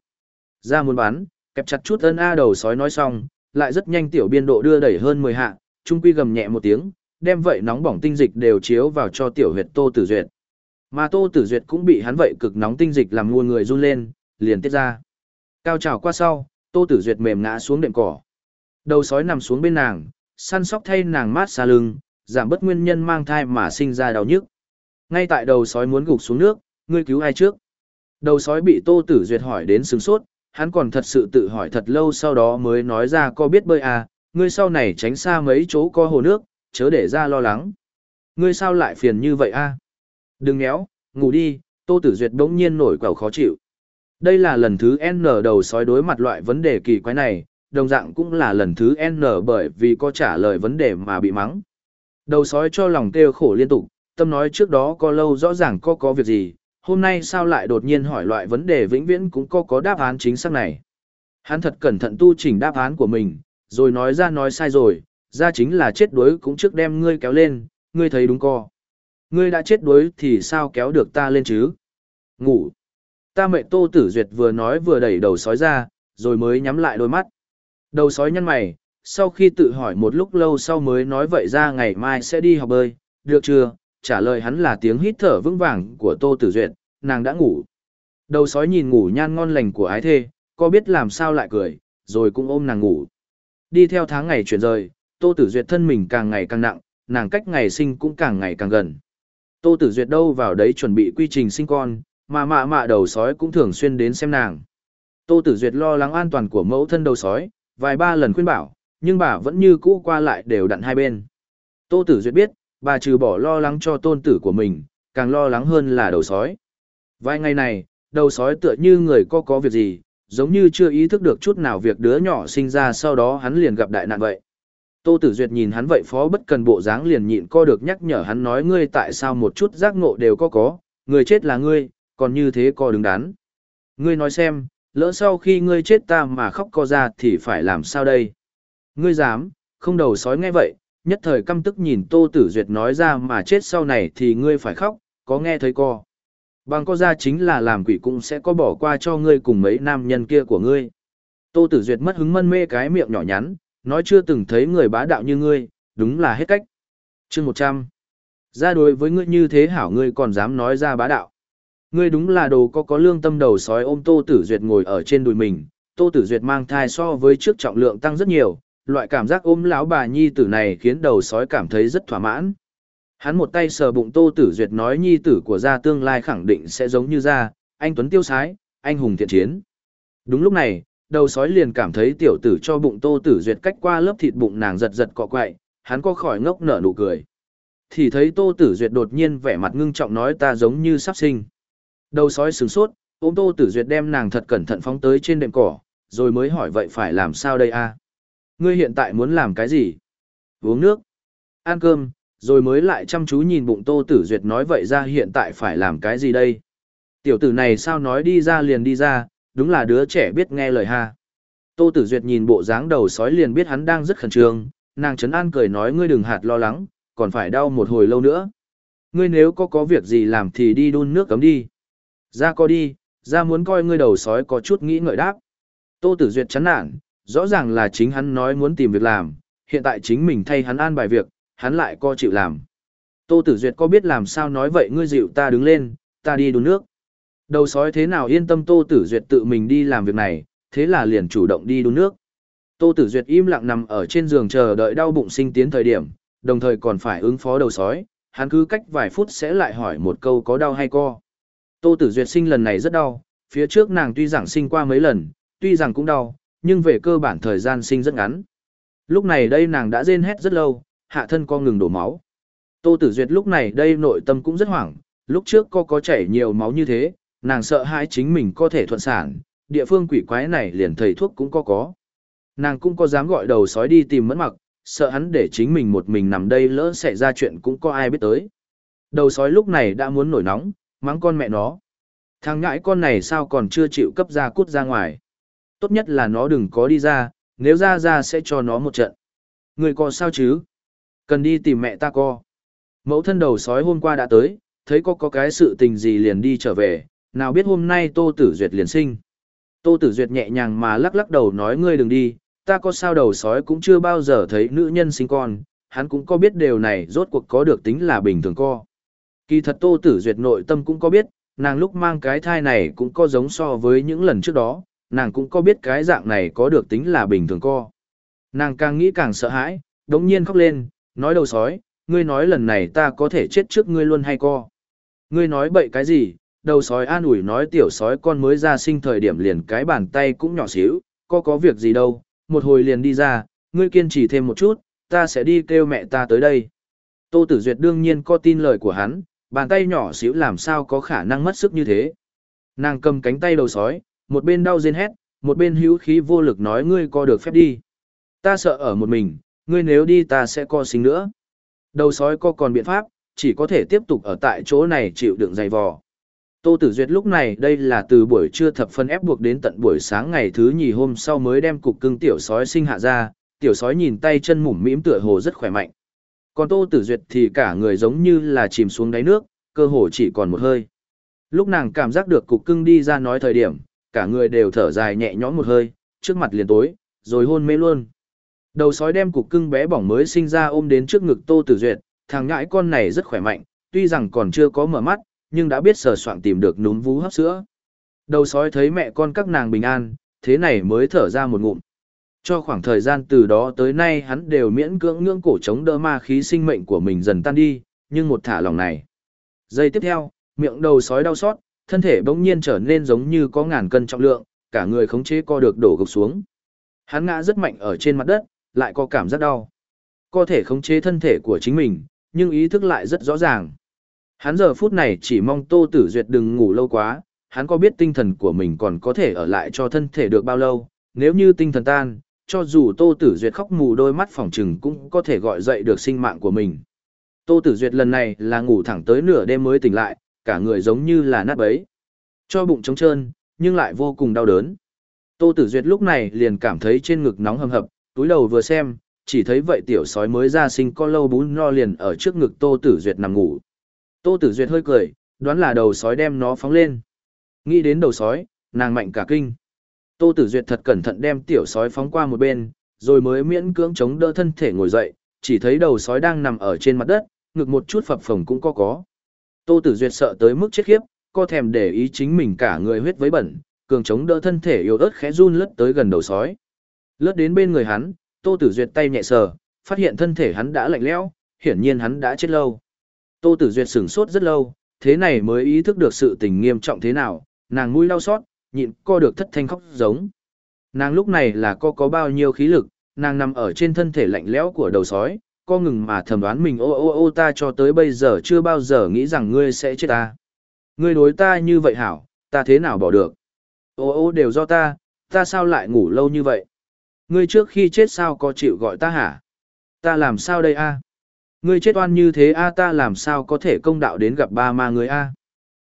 Speaker 1: Ra muốn bán kẹp chặt chút ân A đầu sói nói xong, lại rất nhanh tiểu biên độ đưa đẩy hơn 10 hạ, trung quy gầm nhẹ một tiếng, đem vậy nóng bỏng tinh dịch đều chiếu vào cho tiểu huyệt Tô Tử Duyệt. Mà Tô Tử Duyệt cũng bị hắn vậy cực nóng tinh dịch làm nguồn người run lên, liền tiết ra. Cao trào qua sau, Tô Tử Duyệt mềm ngã xuống đệm cỏ. Đầu sói nằm xuống bên nàng, săn sóc thay nàng mát xa lưng, giảm bớt nguyên nhân mang thai mà sinh ra đau nhức. Ngay tại đầu sói muốn gục xuống nước, ngươi cứu ai trước? Đầu sói bị Tô Tử Duyệt hỏi đến sừng sốt, hắn còn thật sự tự hỏi thật lâu sau đó mới nói ra có biết bơi à, ngươi sau này tránh xa mấy chỗ có hồ nước, chớ để ra lo lắng. Ngươi sao lại phiền như vậy a? À? Đừng méo, ngủ đi, Tô Tử Duyệt bỗng nhiên nổi quẩu khó chịu. Đây là lần thứ N đầu sói đối mặt loại vấn đề kỳ quái này, đồng dạng cũng là lần thứ N bởi vì có trả lời vấn đề mà bị mắng. Đầu sói cho lòng kêu khổ liên tục, tâm nói trước đó có lâu rõ ràng có có việc gì, hôm nay sao lại đột nhiên hỏi loại vấn đề vĩnh viễn cũng có có đáp án chính xác này. Hắn thật cẩn thận tu chỉnh đáp án của mình, rồi nói ra nói sai rồi, ra chính là chết đuối cũng trước đem ngươi kéo lên, ngươi thấy đúng co. Ngươi đã chết đuối thì sao kéo được ta lên chứ? Ngủ. Ta mẹ tô tử duyệt vừa nói vừa đẩy đầu sói ra, rồi mới nhắm lại đôi mắt. Đầu sói nhăn mày, sau khi tự hỏi một lúc lâu sau mới nói vậy ra ngày mai sẽ đi học bơi, được chưa? Trả lời hắn là tiếng hít thở vững vàng của Tô Tử Duyệt, nàng đã ngủ. Đầu sói nhìn ngủ nhan ngon lành của ái thê, có biết làm sao lại cười, rồi cũng ôm nàng ngủ. Đi theo tháng ngày chuyển rời, Tô Tử Duyệt thân mình càng ngày càng nặng, nàng cách ngày sinh cũng càng ngày càng gần. Tô Tử Duyệt đâu vào đấy chuẩn bị quy trình sinh con, mà mạ mạ đầu sói cũng thường xuyên đến xem nàng. Tô Tử Duyệt lo lắng an toàn của mẫu thân đầu sói, vài ba lần khuyên bảo, nhưng bà vẫn như cũ qua lại đều đặn hai bên. Tô Tử Duyệt biết, bà trừ bỏ lo lắng cho tôn tử của mình, càng lo lắng hơn là đầu sói. Vài ngày này, đầu sói tựa như người có có việc gì, giống như chưa ý thức được chút nào việc đứa nhỏ sinh ra sau đó hắn liền gặp đại nạn vậy. Tô Tử Duyệt nhìn hắn vậy phó bất cần bộ dáng liền nhịn co được nhắc nhở hắn nói ngươi tại sao một chút giác ngộ đều có có, người chết là ngươi, còn như thế co đứng đắn. Ngươi nói xem, lỡ sau khi ngươi chết ta mà khóc co ra thì phải làm sao đây? Ngươi dám, không đầu sói nghe vậy, nhất thời căm tức nhìn Tô Tử Duyệt nói ra mà chết sau này thì ngươi phải khóc, có nghe thấy co. Bằng co ra chính là làm quỷ cũng sẽ có bỏ qua cho ngươi cùng mấy nam nhân kia của ngươi. Tô Tử Duyệt mất hứng mân mê cái miệng nhỏ nhắn, nói chưa từng thấy người bá đạo như ngươi, đúng là hết cách. Chương 100. Ra đối với ngươi như thế hảo ngươi còn dám nói ra bá đạo. Ngươi đúng là đồ có có lương tâm đầu sói ôm Tô Tử Duyệt ngồi ở trên đùi mình, Tô Tử Duyệt mang thai so với trước trọng lượng tăng rất nhiều, loại cảm giác ôm lão bà nhi tử này khiến đầu sói cảm thấy rất thỏa mãn. Hắn một tay sờ bụng Tô Tử Duyệt nói nhi tử của gia tương lai khẳng định sẽ giống như gia, anh Tuấn tiêu sái, anh hùng thiện chiến. Đúng lúc này, đầu sói liền cảm thấy tiểu tử cho bụng Tô Tử Duyệt cách qua lớp thịt bụng nàng giật giật cọ quậy, hắn có khỏi ngốc nở nụ cười. thì thấy Tô Tử Duyệt đột nhiên vẻ mặt ngưng trọng nói ta giống như sắp sinh. Đầu sói sửng sốt, ôm Tô Tử Duyệt đem nàng thật cẩn thận phóng tới trên đệm cỏ, rồi mới hỏi vậy phải làm sao đây a? Ngươi hiện tại muốn làm cái gì? Uống nước, ăn cơm, rồi mới lại chăm chú nhìn bụng Tô Tử Duyệt nói vậy ra hiện tại phải làm cái gì đây? Tiểu tử này sao nói đi ra liền đi ra, đúng là đứa trẻ biết nghe lời ha. Tô Tử Duyệt nhìn bộ dáng đầu sói liền biết hắn đang rất khẩn trương, nàng trấn an cười nói ngươi đừng hạt lo lắng, còn phải đau một hồi lâu nữa. Ngươi nếu có có việc gì làm thì đi đun nước cấm đi. Ra co đi, ra muốn coi ngươi đầu sói có chút nghĩ ngợi đáp. Tô Tử Duyệt chán nản, rõ ràng là chính hắn nói muốn tìm việc làm, hiện tại chính mình thay hắn an bài việc, hắn lại co chịu làm. Tô Tử Duyệt có biết làm sao nói vậy ngươi dịu ta đứng lên, ta đi đun nước. Đầu sói thế nào yên tâm Tô Tử Duyệt tự mình đi làm việc này, thế là liền chủ động đi đun nước. Tô Tử Duyệt im lặng nằm ở trên giường chờ đợi đau bụng sinh tiến thời điểm, đồng thời còn phải ứng phó đầu sói, hắn cứ cách vài phút sẽ lại hỏi một câu có đau hay co. Tô Tử Duyệt sinh lần này rất đau, phía trước nàng tuy rằng sinh qua mấy lần, tuy rằng cũng đau, nhưng về cơ bản thời gian sinh rất ngắn. Lúc này đây nàng đã rên hét rất lâu, hạ thân co ngừng đổ máu. Tô Tử Duyệt lúc này đây nội tâm cũng rất hoảng, lúc trước co có chảy nhiều máu như thế, nàng sợ hãi chính mình có thể thuận sản, địa phương quỷ quái này liền thầy thuốc cũng có có. Nàng cũng có dám gọi đầu sói đi tìm mẫn mặc, sợ hắn để chính mình một mình nằm đây lỡ xảy ra chuyện cũng có ai biết tới. Đầu sói lúc này đã muốn nổi nóng, mắng con mẹ nó. Thằng ngãi con này sao còn chưa chịu cấp ra cút ra ngoài. Tốt nhất là nó đừng có đi ra, nếu ra ra sẽ cho nó một trận. Người có sao chứ? Cần đi tìm mẹ ta co. Mẫu thân đầu sói hôm qua đã tới, thấy có có cái sự tình gì liền đi trở về, nào biết hôm nay Tô Tử Duyệt liền sinh. Tô Tử Duyệt nhẹ nhàng mà lắc lắc đầu nói ngươi đừng đi, ta có sao đầu sói cũng chưa bao giờ thấy nữ nhân sinh con, hắn cũng có biết điều này rốt cuộc có được tính là bình thường co. Kỳ thật Tô Tử Duyệt nội tâm cũng có biết, nàng lúc mang cái thai này cũng có giống so với những lần trước đó, nàng cũng có biết cái dạng này có được tính là bình thường co. Nàng càng nghĩ càng sợ hãi, đống nhiên khóc lên, nói đầu sói, ngươi nói lần này ta có thể chết trước ngươi luôn hay co. Ngươi nói bậy cái gì, đầu sói an ủi nói tiểu sói con mới ra sinh thời điểm liền cái bàn tay cũng nhỏ xíu, có có việc gì đâu, một hồi liền đi ra, ngươi kiên trì thêm một chút, ta sẽ đi kêu mẹ ta tới đây. Tô Tử Duyệt đương nhiên có tin lời của hắn, bàn tay nhỏ xíu làm sao có khả năng mất sức như thế. Nàng cầm cánh tay đầu sói, một bên đau rên hét, một bên hữu khí vô lực nói ngươi co được phép đi. Ta sợ ở một mình, ngươi nếu đi ta sẽ co sinh nữa. Đầu sói co còn biện pháp, chỉ có thể tiếp tục ở tại chỗ này chịu đựng dày vò. Tô Tử Duyệt lúc này đây là từ buổi trưa thập phân ép buộc đến tận buổi sáng ngày thứ nhì hôm sau mới đem cục cưng tiểu sói sinh hạ ra, tiểu sói nhìn tay chân mủm mĩm tựa hồ rất khỏe mạnh. Còn Tô Tử Duyệt thì cả người giống như là chìm xuống đáy nước, cơ hồ chỉ còn một hơi. Lúc nàng cảm giác được cục cưng đi ra nói thời điểm, cả người đều thở dài nhẹ nhõm một hơi, trước mặt liền tối, rồi hôn mê luôn. Đầu sói đem cục cưng bé bỏng mới sinh ra ôm đến trước ngực Tô Tử Duyệt, thằng ngãi con này rất khỏe mạnh, tuy rằng còn chưa có mở mắt, nhưng đã biết sờ soạn tìm được núm vú hấp sữa. Đầu sói thấy mẹ con các nàng bình an, thế này mới thở ra một ngụm. Cho khoảng thời gian từ đó tới nay hắn đều miễn cưỡng ngưỡng cổ chống đỡ ma khí sinh mệnh của mình dần tan đi, nhưng một thả lòng này. Giây tiếp theo, miệng đầu sói đau xót, thân thể bỗng nhiên trở nên giống như có ngàn cân trọng lượng, cả người khống chế co được đổ gục xuống. Hắn ngã rất mạnh ở trên mặt đất, lại có cảm giác đau. Có thể khống chế thân thể của chính mình, nhưng ý thức lại rất rõ ràng. Hắn giờ phút này chỉ mong Tô Tử Duyệt đừng ngủ lâu quá, hắn có biết tinh thần của mình còn có thể ở lại cho thân thể được bao lâu, nếu như tinh thần tan, cho dù Tô Tử Duyệt khóc mù đôi mắt phòng trừng cũng có thể gọi dậy được sinh mạng của mình. Tô Tử Duyệt lần này là ngủ thẳng tới nửa đêm mới tỉnh lại, cả người giống như là nát bấy. Cho bụng trống trơn, nhưng lại vô cùng đau đớn. Tô Tử Duyệt lúc này liền cảm thấy trên ngực nóng hầm hập, túi đầu vừa xem, chỉ thấy vậy tiểu sói mới ra sinh con lâu bún no liền ở trước ngực Tô Tử Duyệt nằm ngủ. Tô Tử Duyệt hơi cười, đoán là đầu sói đem nó phóng lên. Nghĩ đến đầu sói, nàng mạnh cả kinh. Tô Tử Duyệt thật cẩn thận đem tiểu sói phóng qua một bên, rồi mới miễn cưỡng chống đỡ thân thể ngồi dậy, chỉ thấy đầu sói đang nằm ở trên mặt đất, ngực một chút phập phồng cũng có có. Tô Tử Duyệt sợ tới mức chết khiếp, co thèm để ý chính mình cả người huyết với bẩn, cường chống đỡ thân thể yếu ớt khẽ run lướt tới gần đầu sói. Lướt đến bên người hắn, Tô Tử Duyệt tay nhẹ sờ, phát hiện thân thể hắn đã lạnh lẽo, hiển nhiên hắn đã chết lâu. Tô Tử Duyệt sửng sốt rất lâu, thế này mới ý thức được sự tình nghiêm trọng thế nào, nàng mũi đau xót, nhịn co được thất thanh khóc giống. Nàng lúc này là co có bao nhiêu khí lực, nàng nằm ở trên thân thể lạnh lẽo của đầu sói, co ngừng mà thầm đoán mình ô ô ô ta cho tới bây giờ chưa bao giờ nghĩ rằng ngươi sẽ chết ta. Ngươi đối ta như vậy hảo, ta thế nào bỏ được. Ô ô đều do ta, ta sao lại ngủ lâu như vậy? Ngươi trước khi chết sao có chịu gọi ta hả? Ta làm sao đây a? Ngươi chết oan như thế a ta làm sao có thể công đạo đến gặp ba ma người a?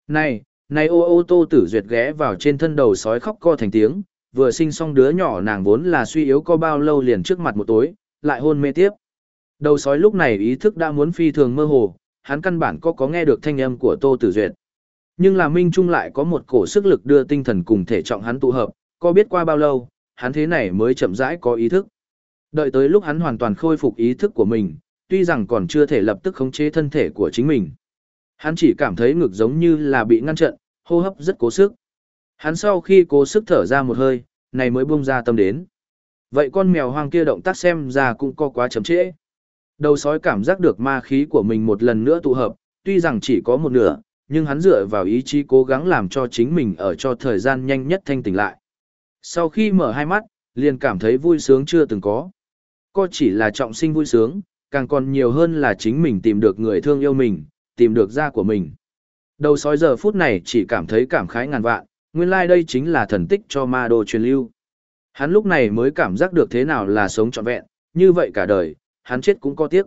Speaker 1: Này, này ô ô tô tử duyệt ghé vào trên thân đầu sói khóc co thành tiếng, vừa sinh xong đứa nhỏ nàng vốn là suy yếu có bao lâu liền trước mặt một tối, lại hôn mê tiếp. Đầu sói lúc này ý thức đã muốn phi thường mơ hồ, hắn căn bản có có nghe được thanh âm của tô tử duyệt. Nhưng là Minh Trung lại có một cổ sức lực đưa tinh thần cùng thể trọng hắn tụ hợp, có biết qua bao lâu, hắn thế này mới chậm rãi có ý thức. Đợi tới lúc hắn hoàn toàn khôi phục ý thức của mình, tuy rằng còn chưa thể lập tức khống chế thân thể của chính mình. Hắn chỉ cảm thấy ngực giống như là bị ngăn trận, hô hấp rất cố sức. Hắn sau khi cố sức thở ra một hơi, này mới buông ra tâm đến. Vậy con mèo hoang kia động tác xem ra cũng có quá chậm trễ. Đầu sói cảm giác được ma khí của mình một lần nữa tụ hợp, tuy rằng chỉ có một nửa, nhưng hắn dựa vào ý chí cố gắng làm cho chính mình ở cho thời gian nhanh nhất thanh tỉnh lại. Sau khi mở hai mắt, liền cảm thấy vui sướng chưa từng có. Có chỉ là trọng sinh vui sướng, càng còn nhiều hơn là chính mình tìm được người thương yêu mình, tìm được da của mình. Đầu sói giờ phút này chỉ cảm thấy cảm khái ngàn vạn, nguyên lai like đây chính là thần tích cho ma đồ truyền lưu. Hắn lúc này mới cảm giác được thế nào là sống trọn vẹn, như vậy cả đời, hắn chết cũng có tiếc.